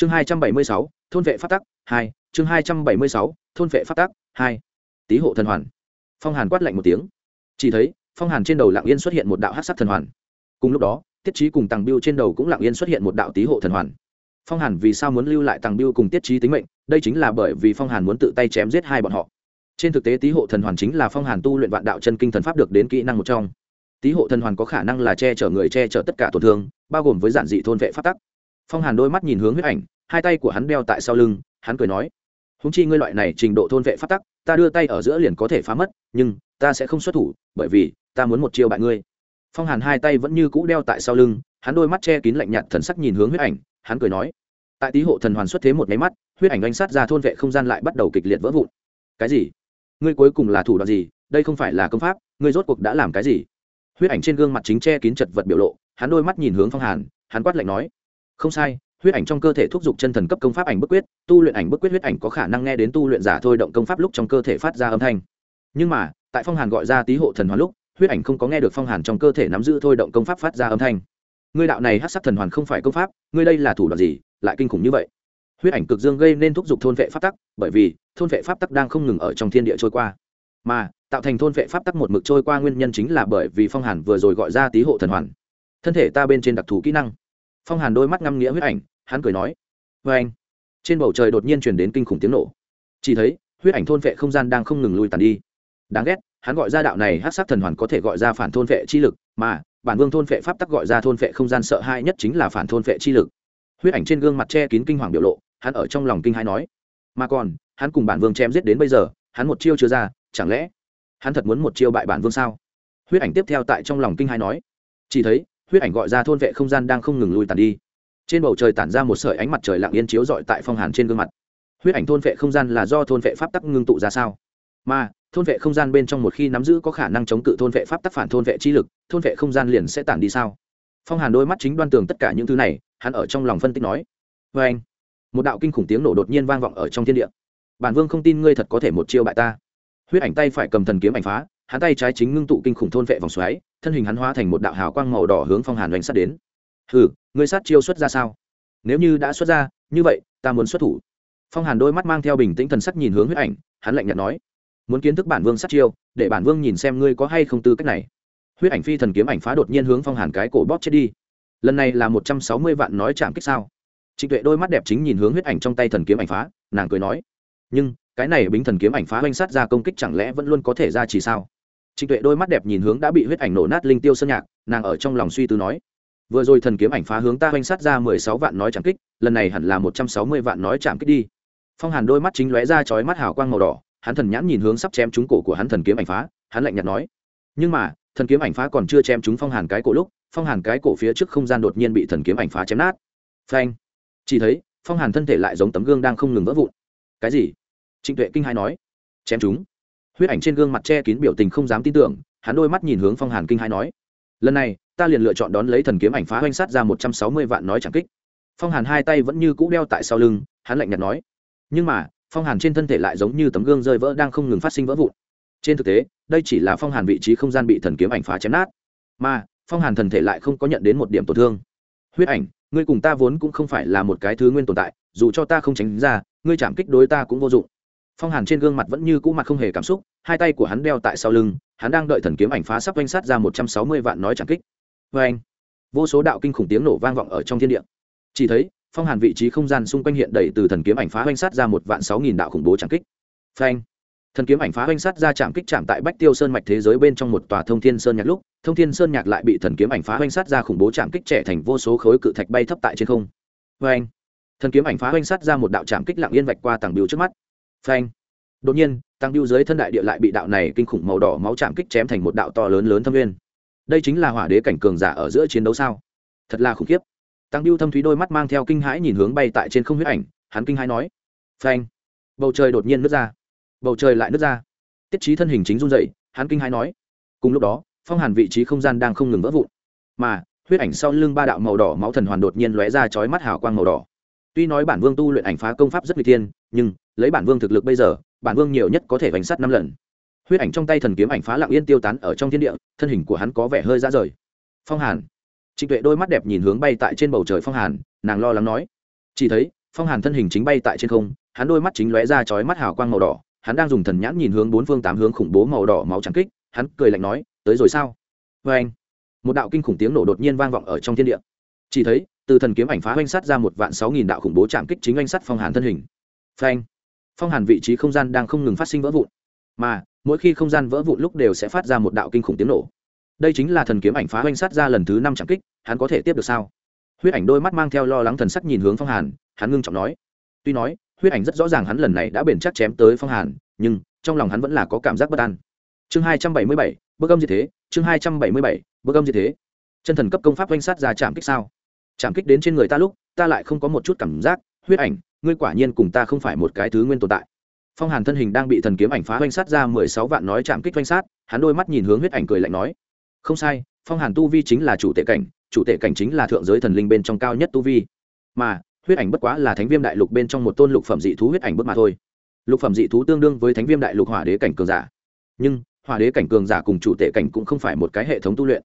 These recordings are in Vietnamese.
chương hai trăm bảy mươi sáu, thôn vệ phát tắc hai, chương hai trăm bảy mươi sáu, thôn vệ phát tắc hai. Tý hộ thần hoàn. Phong hàn quát lạnh một tiếng. Chỉ thấy, phong hàn trên đầu lạng yên xuất hiện một đạo hát sắc thần hoàn. Cùng lúc đó, tiết trí cùng tàng biêu trên đầu cũng lạng yên xuất hiện một đạo tý hộ thần hoàn. Phong hàn vì sao muốn lưu lại tàng biêu cùng tiết trí tính mệnh? Đây chính là bởi vì phong hàn muốn tự tay chém giết hai bọn họ. Trên thực tế, tý hộ thần hoàn chính là phong hàn tu luyện vạn đạo chân kinh thần pháp được đến kỹ năng một trong. Tý hộ thần hoàn có khả năng là che chở người, che chở tất cả tổn thương, bao gồm với giản dị thôn vệ phát tắc phong hàn đôi mắt nhìn hướng huyết ảnh, hai tay của hắn đeo tại sau lưng, hắn cười nói húng chi ngươi loại này trình độ thôn vệ phát tắc, ta đưa tay ở giữa liền có thể phá mất, nhưng ta sẽ không xuất thủ, bởi vì ta muốn một chiêu bại ngươi. Phong hàn hai tay vẫn như cũ đeo tại sau lưng, hắn đôi mắt che kín lạnh nhạt thần sắc nhìn hướng huyết ảnh, hắn cười nói, tại tý hộ thần hoàn xuất thế một máy mắt, huyết ảnh oanh sát ra thôn vệ không gian lại bắt đầu kịch liệt vỡ vụn. Cái gì? Ngươi cuối cùng là thủ đoạn gì? Đây không phải là công pháp, ngươi rốt cuộc đã làm cái gì? Huyết ảnh trên gương mặt chính che kín chật vật biểu lộ, hắn đôi mắt nhìn hướng phong hàn, hắn quát lạnh nói không sai, huyết ảnh trong cơ thể thúc giục chân thần cấp công pháp ảnh bức quyết, tu luyện ảnh bức quyết huyết ảnh có khả năng nghe đến tu luyện giả thôi động công pháp lúc trong cơ thể phát ra âm thanh. Nhưng mà, tại phong hàn gọi ra tý hộ thần hoàn lúc, huyết ảnh không có nghe được phong hàn trong cơ thể nắm giữ thôi động công pháp phát ra âm thanh. Ngươi đạo này hát sắc thần hoàn không phải công pháp ngươi đây là thủ đoạn gì, lại kinh khủng như vậy? Huyết ảnh cực dương gây nên thúc giục thôn vệ pháp tắc, bởi vì, thôn vệ pháp tắc đang không ngừng ở trong thiên địa trôi qua. Mà, tạo thành thôn vệ pháp tắc một mực trôi qua nguyên nhân chính là bởi vì phong hàn vừa rồi gọi ra tý hộ thần hoàn. Thân thể ta bên trên đặc thù kỹ năng phong hàn đôi mắt ngăm nghĩa huyết ảnh, hắn cười nói vê anh. Trên bầu trời đột nhiên chuyển đến kinh khủng tiếng nổ. Chỉ thấy, huyết ảnh thôn vệ không gian đang không ngừng lùi tàn đi. Đáng ghét, hắn gọi ra đạo này hát sát thần hoàn có thể gọi ra phản thôn vệ chi lực, mà bản vương thôn vệ pháp tắc gọi ra thôn vệ không gian sợ hãi nhất chính là phản thôn vệ chi lực. Huyết ảnh trên gương mặt che kín kinh hoàng biểu lộ, hắn ở trong lòng kinh hãi nói, mà còn, hắn cùng bản vương chém giết đến bây giờ, hắn một chiêu chưa ra, chẳng lẽ hắn thật muốn một chiêu bại bản vương sao? Huyết ảnh tiếp theo tại trong lòng kinh hãi nói, chỉ thấy huyết ảnh gọi ra thôn vệ không gian đang không ngừng lui tàn đi. Trên bầu trời tản ra một sợi ánh mặt trời lặng yên chiếu rọi tại phong hàn trên gương mặt. Huyết ảnh thôn vệ không gian là do thôn vệ pháp tắc ngưng tụ ra sao? Mà, thôn vệ không gian bên trong một khi nắm giữ có khả năng chống cự thôn vệ pháp tắc phản thôn vệ chi lực, thôn vệ không gian liền sẽ tản đi sao? Phong hàn đôi mắt chính đoan tường tất cả những thứ này, hắn ở trong lòng phân tích nói. Vê anh, một đạo kinh khủng tiếng nổ đột nhiên vang vọng ở trong thiên địa. Bản vương không tin ngươi thật có thể một chiêu bại ta. Huyết ảnh tay phải cầm thần kiếm ảnh phá, hắn tay trái chính ngưng tụ kinh khủng thôn vệ vòng xoáy thân hình hắn hóa thành một đạo hào quang màu đỏ hướng phong hàn oanh sát đến. Hừ, ngươi sát chiêu xuất ra sao? Nếu như đã xuất ra, như vậy, ta muốn xuất thủ. Phong hàn đôi mắt mang theo bình tĩnh thần sắc nhìn hướng huyết ảnh, hắn lạnh nhạt nói, muốn kiến thức bản vương sát chiêu, để bản vương nhìn xem ngươi có hay không tư cách này. Huyết ảnh phi thần kiếm ảnh phá đột nhiên hướng phong hàn cái cổ bóp chết đi. Lần này là một trăm sáu mươi vạn nói chạm kích sao? Trịnh tuệ đôi mắt đẹp chính nhìn hướng huyết ảnh trong tay thần kiếm ảnh phá, nàng cười nói, nhưng, cái này bính thần kiếm ảnh phá oanh sát ra công kích chẳng lẽ vẫn luôn có thể ra chỉ sao? Trịnh tuệ đôi mắt đẹp nhìn hướng đã bị huyết ảnh nổ nát linh tiêu sơn nhạc, nàng ở trong lòng suy tư nói, vừa rồi thần kiếm ảnh phá hướng ta oanh sát ra mười sáu vạn nói chạm kích, lần này hẳn là một trăm sáu mươi vạn nói chạm kích đi. Phong hàn đôi mắt chính lóe ra chói mắt hào quang màu đỏ, hắn thần nhãn nhìn hướng sắp chém trúng cổ của hắn thần kiếm ảnh phá, hắn lạnh nhạt nói, nhưng mà, thần kiếm ảnh phá còn chưa chém trúng phong hàn cái cổ lúc, phong hàn cái cổ phía trước không gian đột nhiên bị thần kiếm ảnh phá chém nát. Phanh. Chỉ thấy, phong hàn thân thể lại giống tấm gương đang không ngừng vỡ vụn. Cái gì? Trịnh tuệ kinh hai nói, chém chúng huyết ảnh trên gương mặt che kín biểu tình không dám tin tưởng, hắn đôi mắt nhìn hướng phong hàn kinh hai nói, lần này, ta liền lựa chọn đón lấy thần kiếm ảnh phá hoanh sát ra một trăm sáu mươi vạn nói chẳng kích. Phong hàn hai tay vẫn như cũ đeo tại sau lưng, hắn lạnh nhạt nói, nhưng mà, phong hàn trên thân thể lại giống như tấm gương rơi vỡ đang không ngừng phát sinh vỡ vụn. Trên thực tế, đây chỉ là phong hàn vị trí không gian bị thần kiếm ảnh phá chém nát. Mà, phong hàn thần thể lại không có nhận đến một điểm tổn thương. Huyết ảnh, ngươi cùng ta vốn cũng không phải là một cái thứ nguyên tồn tại, dù cho ta không tránh ra, ngươi chạm kích đối ta cũng vô dụng phong hàn trên gương mặt vẫn như cũ mặt không hề cảm xúc, hai tay của hắn đeo tại sau lưng, hắn đang đợi thần kiếm ảnh phá sắp oanh sát ra một trăm sáu mươi vạn nói chạm kích. Vê anh, vô số đạo kinh khủng tiếng nổ vang vọng ở trong thiên địa. Chỉ thấy, phong hàn vị trí không gian xung quanh hiện đầy từ thần kiếm ảnh phá oanh sát ra một vạn sáu nghìn đạo khủng bố chạm kích. Phanh thần kiếm ảnh phá oanh sát ra chạm kích chạm tại bách tiêu sơn mạch thế giới bên trong một tòa thông thiên sơn nhạc lúc, thông thiên sơn nhạc lại bị thần kiếm ảnh phá oanh sát ra khủng bố chạm kích trẻ thành vô số khối cự thạch bay thấp tại trên không. Phanh thần kiếm ảnh phá oanh sát ra một đạo chạm kích lặng yên vạch qua tàng biểu trước mắt phanh. Đột nhiên tăng biêu dưới thân đại địa lại bị đạo này kinh khủng màu đỏ máu chạm kích chém thành một đạo to lớn lớn thâm nguyên. Đây chính là hỏa đế cảnh cường giả ở giữa chiến đấu sao? Thật là khủng khiếp. Tăng biêu thâm thúy đôi mắt mang theo kinh hãi nhìn hướng bay tại trên không huyết ảnh hắn kinh hãi nói. Phanh. Bầu trời đột nhiên nứt ra. Bầu trời lại nứt ra. Tiết trí thân hình chính run dậy hắn kinh hãi nói. Cùng lúc đó phong hàn vị trí không gian đang không ngừng vỡ vụn. Mà huyết ảnh sau lưng ba đạo màu đỏ máu thần hoàn đột nhiên lóe ra chói mắt hào quang màu đỏ. Tuy nói bản vương tu luyện ảnh phá công pháp rất nguy tiên, thiên nhưng lấy bản vương thực lực bây giờ, bản vương nhiều nhất có thể vành sắt năm lần. Huyết ảnh trong tay thần kiếm ảnh phá lặng yên tiêu tán ở trong thiên địa, thân hình của hắn có vẻ hơi ra rời. Phong hàn. Trịnh tuệ đôi mắt đẹp nhìn hướng bay tại trên bầu trời phong hàn, nàng lo lắng nói. Chỉ thấy, phong hàn thân hình chính bay tại trên không, hắn đôi mắt chính lóe ra chói mắt hào quang màu đỏ, hắn đang dùng thần nhãn nhìn hướng bốn phương tám hướng khủng bố màu đỏ máu trắng kích, hắn cười lạnh nói, tới rồi sao? Vê anh, một đạo kinh khủng tiếng nổ đột nhiên vang vọng ở trong thiên địa. Chỉ thấy, từ thần kiếm ảnh phá oanh sắt ra một vạn sáu nghìn đạo khủng bố chạm kích chính oanh sắt phong hàn thân hình. Phanh phong hàn vị trí không gian đang không ngừng phát sinh vỡ vụn. Mà, mỗi khi không gian vỡ vụn lúc đều sẽ phát ra một đạo kinh khủng tiếng nổ. Đây chính là thần kiếm ảnh phá oanh sắt ra lần thứ năm trạm kích, hắn có thể tiếp được sao? Huyết ảnh đôi mắt mang theo lo lắng thần sắc nhìn hướng phong hàn, hắn ngưng trọng nói. Tuy nói, huyết ảnh rất rõ ràng hắn lần này đã bền chắc chém tới phong hàn, nhưng trong lòng hắn vẫn là có cảm giác bất an. Chương hai trăm bảy mươi bảy, bước âm gì thế, chương hai trăm bảy mươi bảy, bước âm gì thế. Chân thần cấp công pháp oanh sát ra chạm kích sao? Chạm kích đến trên người ta lúc, ta lại không có một chút cảm giác, huyết ảnh ngươi quả nhiên cùng ta không phải một cái thứ nguyên tồn tại. Phong hàn thân hình đang bị thần kiếm ảnh phá oanh sát ra mười sáu vạn nói chạm kích oanh sát, hắn đôi mắt nhìn hướng huyết ảnh cười lạnh nói, không sai, phong hàn tu vi chính là chủ tệ cảnh, chủ tệ cảnh chính là thượng giới thần linh bên trong cao nhất tu vi. Mà, huyết ảnh bất quá là thánh viêm đại lục bên trong một tôn lục phẩm dị thú huyết ảnh bất mà thôi. Lục phẩm dị thú tương đương với thánh viêm đại lục hỏa đế cảnh cường giả. Nhưng, hỏa đế cảnh cường giả cùng chủ tệ cảnh cũng không phải một cái hệ thống tu luyện.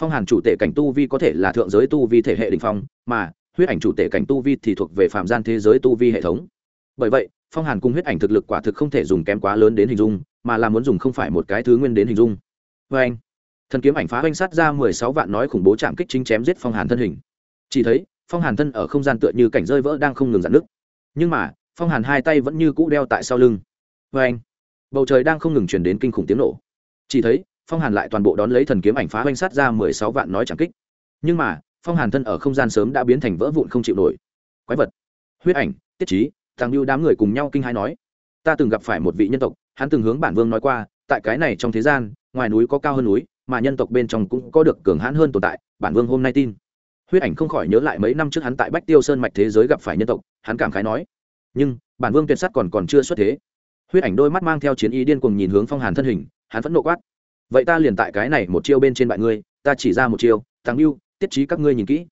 Phong hàn chủ tệ cảnh tu vi có thể là thượng giới tu vi thể hệ đình phong, mà huyết ảnh chủ tể cảnh tu vi thì thuộc về phạm gian thế giới tu vi hệ thống. Bởi vậy, phong hàn cùng huyết ảnh thực lực quả thực không thể dùng kém quá lớn đến hình dung, mà là muốn dùng không phải một cái thứ nguyên đến hình dung. Vê anh, thần kiếm ảnh phá oanh sát ra mười sáu vạn nói khủng bố chạm kích chính chém giết phong hàn thân hình. Chỉ thấy, phong hàn thân ở không gian tựa như cảnh rơi vỡ đang không ngừng dạn nứt. Nhưng mà, phong hàn hai tay vẫn như cũ đeo tại sau lưng. Vê anh, bầu trời đang không ngừng chuyển đến kinh khủng tiếng nổ. Chỉ thấy, phong hàn lại toàn bộ đón lấy thần kiếm ảnh phá oanh sát ra mười sáu vạn nói chẳng kích. Nhưng mà phong hàn thân ở không gian sớm đã biến thành vỡ vụn không chịu nổi. Quái vật. Huyết ảnh, tiết trí thằng lưu đám người cùng nhau kinh hai nói. Ta từng gặp phải một vị nhân tộc, hắn từng hướng bản vương nói qua, tại cái này trong thế gian, ngoài núi có cao hơn núi, mà nhân tộc bên trong cũng có được cường hãn hơn tồn tại, bản vương hôm nay tin. Huyết ảnh không khỏi nhớ lại mấy năm trước hắn tại bách tiêu sơn mạch thế giới gặp phải nhân tộc, hắn cảm khái nói. Nhưng, bản vương tuyệt sắt còn còn chưa xuất thế. Huyết ảnh đôi mắt mang theo chiến ý điên cuồng nhìn hướng phong hàn thân hình, hắn vẫn nộ quát. Vậy ta liền tại cái này một chiêu bên trên bại ngươi, ta chỉ ra một chiêu, thằng biêu tiết trí các ngươi nhìn kỹ.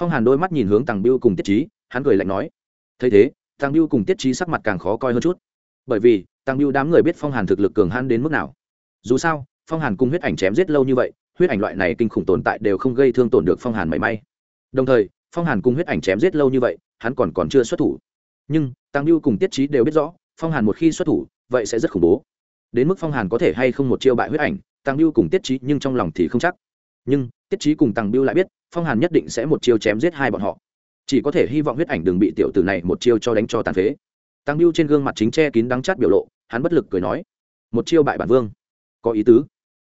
Phong hàn đôi mắt nhìn hướng tàng biêu cùng tiết trí, hắn cười lạnh nói. Thấy thế tàng biêu cùng tiết trí sắc mặt càng khó coi hơn chút. Bởi vì tàng biêu đám người biết phong hàn thực lực cường hãn đến mức nào. Dù sao, phong hàn cùng huyết ảnh chém giết lâu như vậy, huyết ảnh loại này kinh khủng tồn tại đều không gây thương tổn được phong hàn mảy may. Đồng thời, phong hàn cùng huyết ảnh chém giết lâu như vậy, hắn còn còn chưa xuất thủ. Nhưng tăng lưu cùng tiết trí đều biết rõ, phong hàn một khi xuất thủ, vậy sẽ rất khủng bố. Đến mức phong hàn có thể hay không một chiêu bại huyết ảnh tăng lưu cùng tiết trí nhưng trong lòng thì không chắc. Nhưng tiết trí cùng tăng Biêu lại biết, phong hàn nhất định sẽ một chiêu chém giết hai bọn họ. Chỉ có thể hy vọng huyết ảnh đừng bị tiểu tử này một chiêu cho đánh cho tàn phế. Tăng Biêu trên gương mặt chính che kín đắng chát biểu lộ, hắn bất lực cười nói, một chiêu bại bản vương. Có ý tứ.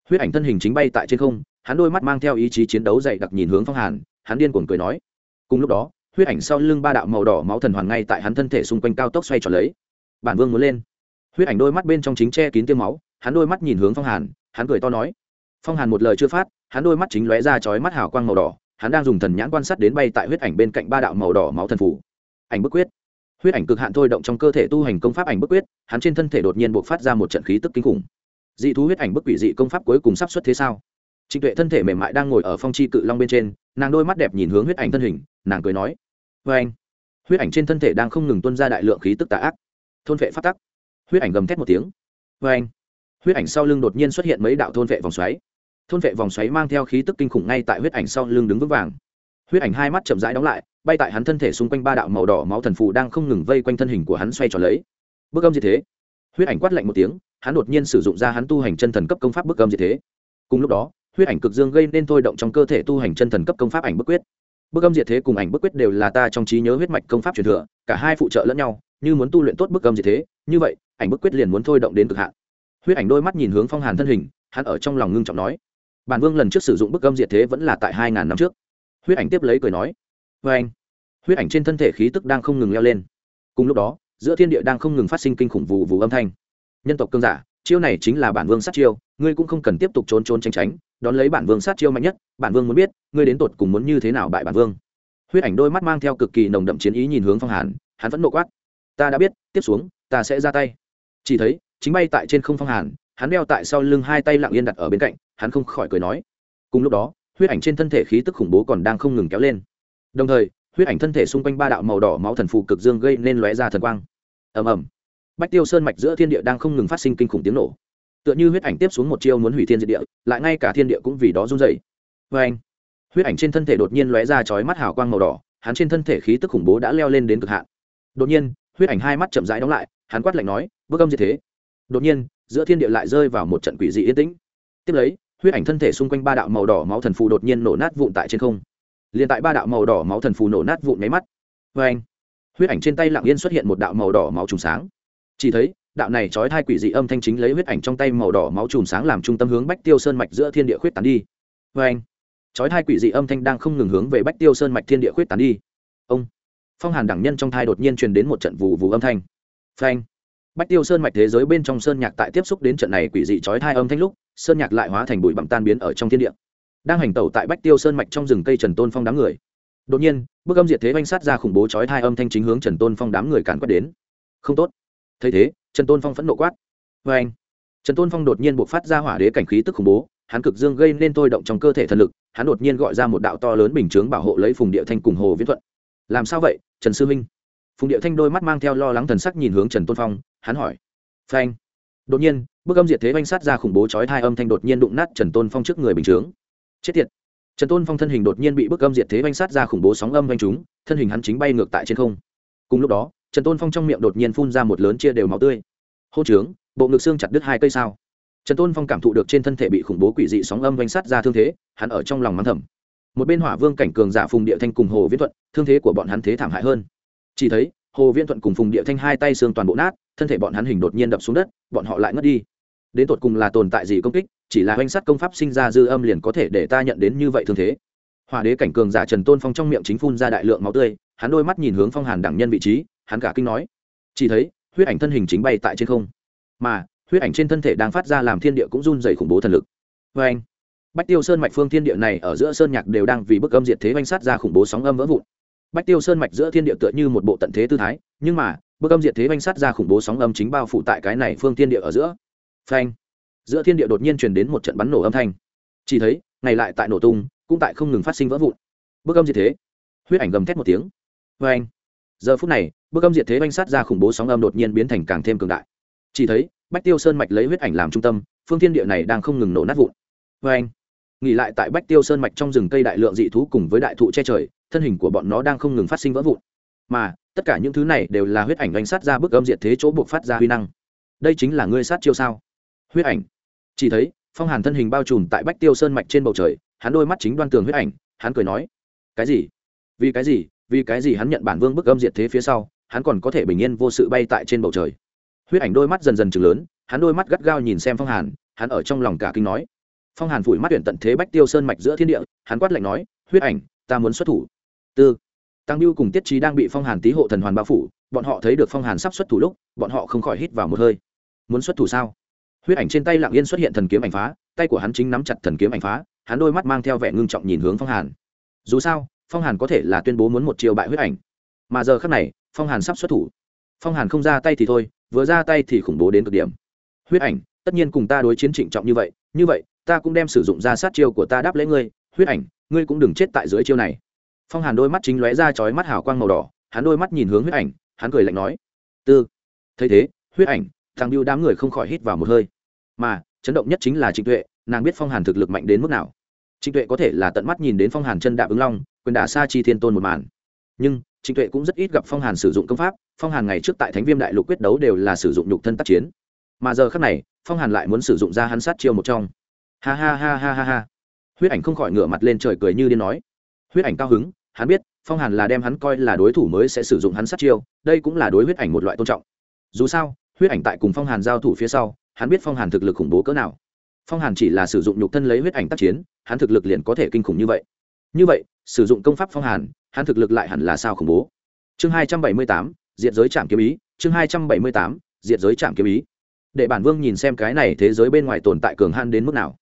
Huyết ảnh thân hình chính bay tại trên không, hắn đôi mắt mang theo ý chí chiến đấu dày đặc nhìn hướng phong hàn, hắn điên cuồng cười nói, cùng lúc đó, huyết ảnh sau lưng ba đạo màu đỏ máu thần hoàn ngay tại hắn thân thể xung quanh cao tốc xoay tròn lấy. Bản vương muốn lên. Huyết ảnh đôi mắt bên trong chính che kín tiêu máu, hắn đôi mắt nhìn hướng phong hàn, hắn cười to nói, phong hàn một lời chưa phát hắn đôi mắt chính lóe ra chói mắt hào quang màu đỏ, hắn đang dùng thần nhãn quan sát đến bay tại huyết ảnh bên cạnh ba đạo màu đỏ máu thần phủ. Ảnh bức quyết. Huyết ảnh cực hạn thôi động trong cơ thể tu hành công pháp ảnh bức quyết, hắn trên thân thể đột nhiên buộc phát ra một trận khí tức kinh khủng. Dị thú huyết ảnh bức quỷ dị công pháp cuối cùng sắp xuất thế sao? Trịnh tuệ thân thể mềm mại đang ngồi ở phong chi cự long bên trên, nàng đôi mắt đẹp nhìn hướng huyết ảnh thân hình, nàng cười nói vê anh. Huyết ảnh trên thân thể đang không ngừng tuân ra đại lượng khí tức tà ác. Thôn vệ phát tắc. Huyết ảnh gầm thét một tiếng. Vê anh. Huyết ảnh sau lưng đột nhiên xuất hiện mấy đạo thôn vệ vòng xoáy thôn vệ vòng xoáy mang theo khí tức kinh khủng ngay tại huyết ảnh sau lưng đứng vững vàng. Huyết ảnh hai mắt chậm rãi đóng lại, bay tại hắn thân thể xung quanh ba đạo màu đỏ máu thần phù đang không ngừng vây quanh thân hình của hắn xoay tròn lấy. Bước âm gì thế, huyết ảnh quát lạnh một tiếng, hắn đột nhiên sử dụng ra hắn tu hành chân thần cấp công pháp bước âm gì thế. Cùng lúc đó, huyết ảnh cực dương gây nên thôi động trong cơ thể tu hành chân thần cấp công pháp ảnh bức quyết. Bức âm diệt thế cùng ảnh bức quyết đều là ta trong trí nhớ huyết mạch công pháp truyền thừa, cả hai phụ trợ lẫn nhau, như muốn tu luyện tốt bức âm diệt thế, như vậy, ảnh bức quyết liền muốn thôi động đến cực hạn. Huyết ảnh đôi mắt nhìn hướng phong hàn thân hình, hắn ở trong lòng ngưng trọng nói bản vương lần trước sử dụng bức âm diệt thế vẫn là tại hai ngàn năm trước. Huyết ảnh tiếp lấy cười nói vê anh. Huyết ảnh trên thân thể khí tức đang không ngừng leo lên. Cùng lúc đó, giữa thiên địa đang không ngừng phát sinh kinh khủng vù vù âm thanh. Nhân tộc cương giả, chiêu này chính là bản vương sát chiêu, ngươi cũng không cần tiếp tục trốn trốn tránh tránh, đón lấy bản vương sát chiêu mạnh nhất, bản vương muốn biết, ngươi đến tột cùng muốn như thế nào bại bản vương. Huyết ảnh đôi mắt mang theo cực kỳ nồng đậm chiến ý nhìn hướng phong hàn, hắn vẫn nộ quát, ta đã biết, tiếp xuống, ta sẽ ra tay. Chỉ thấy, chính bay tại trên không phong hàn, hắn đeo tại sau lưng hai tay lặng yên đặt ở bên cạnh hắn không khỏi cười nói. Cùng lúc đó, huyết ảnh trên thân thể khí tức khủng bố còn đang không ngừng kéo lên. Đồng thời, huyết ảnh thân thể xung quanh ba đạo màu đỏ máu thần phù cực dương gây nên lóe ra thần quang. Ầm ầm. Bách tiêu sơn mạch giữa thiên địa đang không ngừng phát sinh kinh khủng tiếng nổ. Tựa như huyết ảnh tiếp xuống một chiêu muốn hủy thiên diệt địa, lại ngay cả thiên địa cũng vì đó run dày vê anh, huyết ảnh trên thân thể đột nhiên lóe ra chói mắt hào quang màu đỏ, hắn trên thân thể khí tức khủng bố đã leo lên đến cực hạn. Đột nhiên, huyết ảnh hai mắt chậm rãi đóng lại, hắn quát lạnh nói, bước âm diệt thế. Đột nhiên, giữa thiên địa lại rơi vào một trận quỷ dị yên tĩnh. Tiếp lấy huyết ảnh thân thể xung quanh ba đạo màu đỏ máu thần phù đột nhiên nổ nát vụn tại trên không. Liền tại ba đạo màu đỏ máu thần phù nổ nát vụn nháy mắt. Vê anh, huyết ảnh trên tay lặng yên xuất hiện một đạo màu đỏ máu trùng sáng. Chỉ thấy, đạo này trói thai quỷ dị âm thanh chính lấy huyết ảnh trong tay màu đỏ máu trùng sáng làm trung tâm hướng bách tiêu sơn mạch giữa thiên địa khuyết tán đi. Vê anh trói thai quỷ dị âm thanh đang không ngừng hướng về bách tiêu sơn mạch thiên địa khuyết tán đi. Ông, phong hàn đẳng nhân trong thai đột nhiên truyền đến một trận vụ vù âm thanh. Phanh, bách tiêu sơn mạch thế giới bên trong sơn nhạc tại tiếp xúc đến trận này quỷ dị trói thai âm thanh lúc sơn nhạc lại hóa thành bụi bặm tan biến ở trong thiên địa. Đang hành tẩu tại bách tiêu sơn mạch trong rừng cây trần tôn phong đám người. Đột nhiên, bức âm diệt thế oanh sát ra khủng bố chói thai âm thanh chính hướng trần tôn phong đám người càn quét đến. Không tốt. Thấy thế, trần tôn phong phẫn nộ quát. Vê anh trần tôn phong đột nhiên buộc phát ra hỏa đế cảnh khí tức khủng bố, hắn cực dương gây nên tôi động trong cơ thể thần lực, hắn đột nhiên gọi ra một đạo to lớn bình chướng bảo hộ lấy phùng địa thanh cùng hồ viễn thuận. Làm sao vậy, trần sư minh? Phùng địa thanh đôi mắt mang theo lo lắng thần sắc nhìn hướng trần tôn phong, hắn hỏi. Phanh. Đột nhiên bức âm diệt thế oanh sát ra khủng bố chói hai âm thanh đột nhiên đụng nát trần tôn phong trước người bình chướng. Chết tiệt! Trần tôn phong thân hình đột nhiên bị bức âm diệt thế oanh sát ra khủng bố sóng âm oanh chúng thân hình hắn chính bay ngược tại trên không. Cùng lúc đó, trần tôn phong trong miệng đột nhiên phun ra một lớn chia đều máu tươi. Hô trướng, bộ ngực xương chặt đứt hai cây sao? Trần tôn phong cảm thụ được trên thân thể bị khủng bố quỷ dị sóng âm oanh sát ra thương thế, hắn ở trong lòng mắng thầm. Một bên hỏa vương cảnh cường giả phùng địa thanh cùng hồ viễn thuận, thương thế của bọn hắn thế thảm hại hơn. Chỉ thấy, hồ viễn thuận cùng phùng địa thanh hai tay xương toàn bộ nát, thân thể bọn hắn hình đột nhiên đập xuống đất, bọn họ lại ngất đi đến tột cùng là tồn tại gì công kích, chỉ là oanh sắt công pháp sinh ra dư âm liền có thể để ta nhận đến như vậy thương thế. Hòa đế cảnh cường giả trần tôn phong trong miệng chính phun ra đại lượng máu tươi, hắn đôi mắt nhìn hướng phong hàn đẳng nhân vị trí, hắn cả kinh nói, chỉ thấy, huyết ảnh thân hình chính bay tại trên không. Mà, huyết ảnh trên thân thể đang phát ra làm thiên địa cũng run dày khủng bố thần lực. Vê anh bách tiêu sơn mạch phương thiên địa này ở giữa sơn nhạc đều đang vì bức âm diệt thế oanh sát ra khủng bố sóng âm vỡ vụn. Bách tiêu sơn mạch giữa thiên địa tựa như một bộ tận thế tư thái, nhưng mà, bức âm diệt thế oanh sát ra khủng bố sóng âm chính bao phủ tại cái này phương thiên địa ở giữa phanh. Giữa thiên địa đột nhiên truyền đến một trận bắn nổ âm thanh. Chỉ thấy ngày lại tại nổ tung cũng tại không ngừng phát sinh vỡ vụn. Bước âm diệt thế. Huyết ảnh gầm thét một tiếng. Phanh. Giờ phút này bước âm diệt thế oanh sát ra khủng bố sóng âm đột nhiên biến thành càng thêm cường đại. Chỉ thấy bách tiêu sơn mạch lấy huyết ảnh làm trung tâm phương thiên địa này đang không ngừng nổ nát vụn. Anh, nghỉ lại tại bách tiêu sơn mạch trong rừng cây đại lượng dị thú cùng với đại thụ che trời thân hình của bọn nó đang không ngừng phát sinh vỡ vụn. Mà tất cả những thứ này đều là huyết ảnh đánh sát ra bức âm diệt thế chỗ buộc phát ra huy năng. Đây chính là ngươi sát chiêu sao? Huyết ảnh. Chỉ thấy, phong hàn thân hình bao trùm tại bách tiêu sơn mạch trên bầu trời, hắn đôi mắt chính đoan tường huyết ảnh, hắn cười nói, cái gì? Vì cái gì? Vì cái gì hắn nhận bản vương bức âm diệt thế phía sau, hắn còn có thể bình yên vô sự bay tại trên bầu trời? Huyết ảnh đôi mắt dần dần chừng lớn, hắn đôi mắt gắt gao nhìn xem phong hàn, hắn ở trong lòng cả kinh nói. Phong hàn phủi mắt tuyển tận thế bách tiêu sơn mạch giữa thiên địa, hắn quát lạnh nói, huyết ảnh, ta muốn xuất thủ. Tư. Tăng biêu cùng tiết trí đang bị phong hàn tý hộ thần hoàn bao phủ, bọn họ thấy được phong hàn sắp xuất thủ lúc, bọn họ không khỏi hít vào một hơi. Muốn xuất thủ sao? Huyết ảnh trên tay lặng yên xuất hiện thần kiếm ảnh phá, tay của hắn chính nắm chặt thần kiếm ảnh phá, hắn đôi mắt mang theo vẻ ngưng trọng nhìn hướng phong hàn. Dù sao, phong hàn có thể là tuyên bố muốn một chiều bại huyết ảnh. Mà giờ khác này, phong hàn sắp xuất thủ. Phong hàn không ra tay thì thôi, vừa ra tay thì khủng bố đến cực điểm. Huyết ảnh, tất nhiên cùng ta đối chiến trịnh trọng như vậy như vậy, ta cũng đem sử dụng ra sát chiêu của ta đáp lễ ngươi. Huyết ảnh, ngươi cũng đừng chết tại dưới chiêu này. Phong hàn đôi mắt chính lóe ra chói mắt hào quang màu đỏ, hắn đôi mắt nhìn hướng huyết ảnh, hắn cười lạnh nói. Tư, thấy thế, huyết ảnh, thằng biêu đám người không khỏi hít vào một hơi mà chấn động nhất chính là trịnh tuệ, nàng biết phong hàn thực lực mạnh đến mức nào. Trịnh tuệ có thể là tận mắt nhìn đến phong hàn chân đạp ứng long, quyền đả sa chi thiên tôn một màn. Nhưng, trịnh tuệ cũng rất ít gặp phong hàn sử dụng công pháp, phong hàn ngày trước tại thánh viêm đại lục quyết đấu đều là sử dụng nhục thân tác chiến. Mà giờ khác này, phong hàn lại muốn sử dụng ra hắn sát chiêu một trong. Ha ha ha ha ha ha. Huyết ảnh không khỏi ngửa mặt lên trời cười như điên nói. Huyết ảnh cao hứng, hắn biết, phong hàn là đem hắn coi là đối thủ mới sẽ sử dụng hắn sát chiêu, đây cũng là đối huyết ảnh một loại tôn trọng. Dù sao, huyết ảnh tại cùng phong hàn giao thủ phía sau hắn biết phong hàn thực lực khủng bố cỡ nào. Phong hàn chỉ là sử dụng nhục thân lấy huyết ảnh tác chiến, hắn thực lực liền có thể kinh khủng như vậy. Như vậy, sử dụng công pháp phong hàn, hắn thực lực lại hẳn là sao khủng bố? Chương hai trăm bảy mươi tám, diệt giới trạm kiếm ý, chương hai trăm bảy mươi tám, diệt giới trạm kiếm ý. Để bản vương nhìn xem cái này thế giới bên ngoài tồn tại cường han đến mức nào.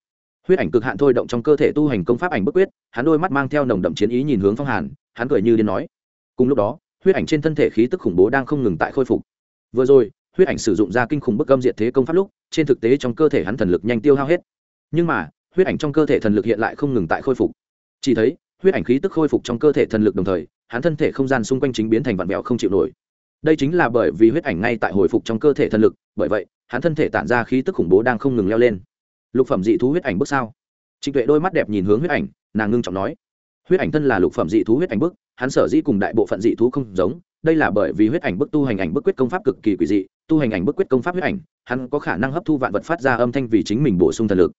Huyết ảnh cực hạn thôi động trong cơ thể tu hành công pháp ảnh bức quyết, hắn đôi mắt mang theo nồng đậm chiến ý nhìn hướng phong hàn, hắn cười như điên nói. Cùng lúc đó, huyết ảnh trên thân thể khí tức khủng bố đang không ngừng tại khôi phục. Vừa rồi huyết ảnh sử dụng ra kinh khủng bức âm diệt thế công pháp lúc, trên thực tế trong cơ thể hắn thần lực nhanh tiêu hao hết. Nhưng mà, huyết ảnh trong cơ thể thần lực hiện lại không ngừng tại khôi phục. Chỉ thấy, huyết ảnh khí tức khôi phục trong cơ thể thần lực đồng thời, hắn thân thể không gian xung quanh chính biến thành vạn vẹo không chịu nổi. Đây chính là bởi vì huyết ảnh ngay tại hồi phục trong cơ thể thần lực, bởi vậy, hắn thân thể tản ra khí tức khủng bố đang không ngừng leo lên. Lục phẩm dị thú huyết ảnh bước sao? Trịnh tuệ đôi mắt đẹp nhìn hướng huyết ảnh, nàng ngưng trọng nói. Huyết ảnh thân là lục phẩm dị thú huyết ảnh bước, hắn sở dĩ cùng đại bộ phận dị thú không giống, đây là bởi vì huyết ảnh bức tu hành ảnh bức quyết công pháp cực kỳ quỷ dị tu hành ảnh bức quyết công pháp huyết ảnh, hắn có khả năng hấp thu vạn vật phát ra âm thanh vì chính mình bổ sung thần lực.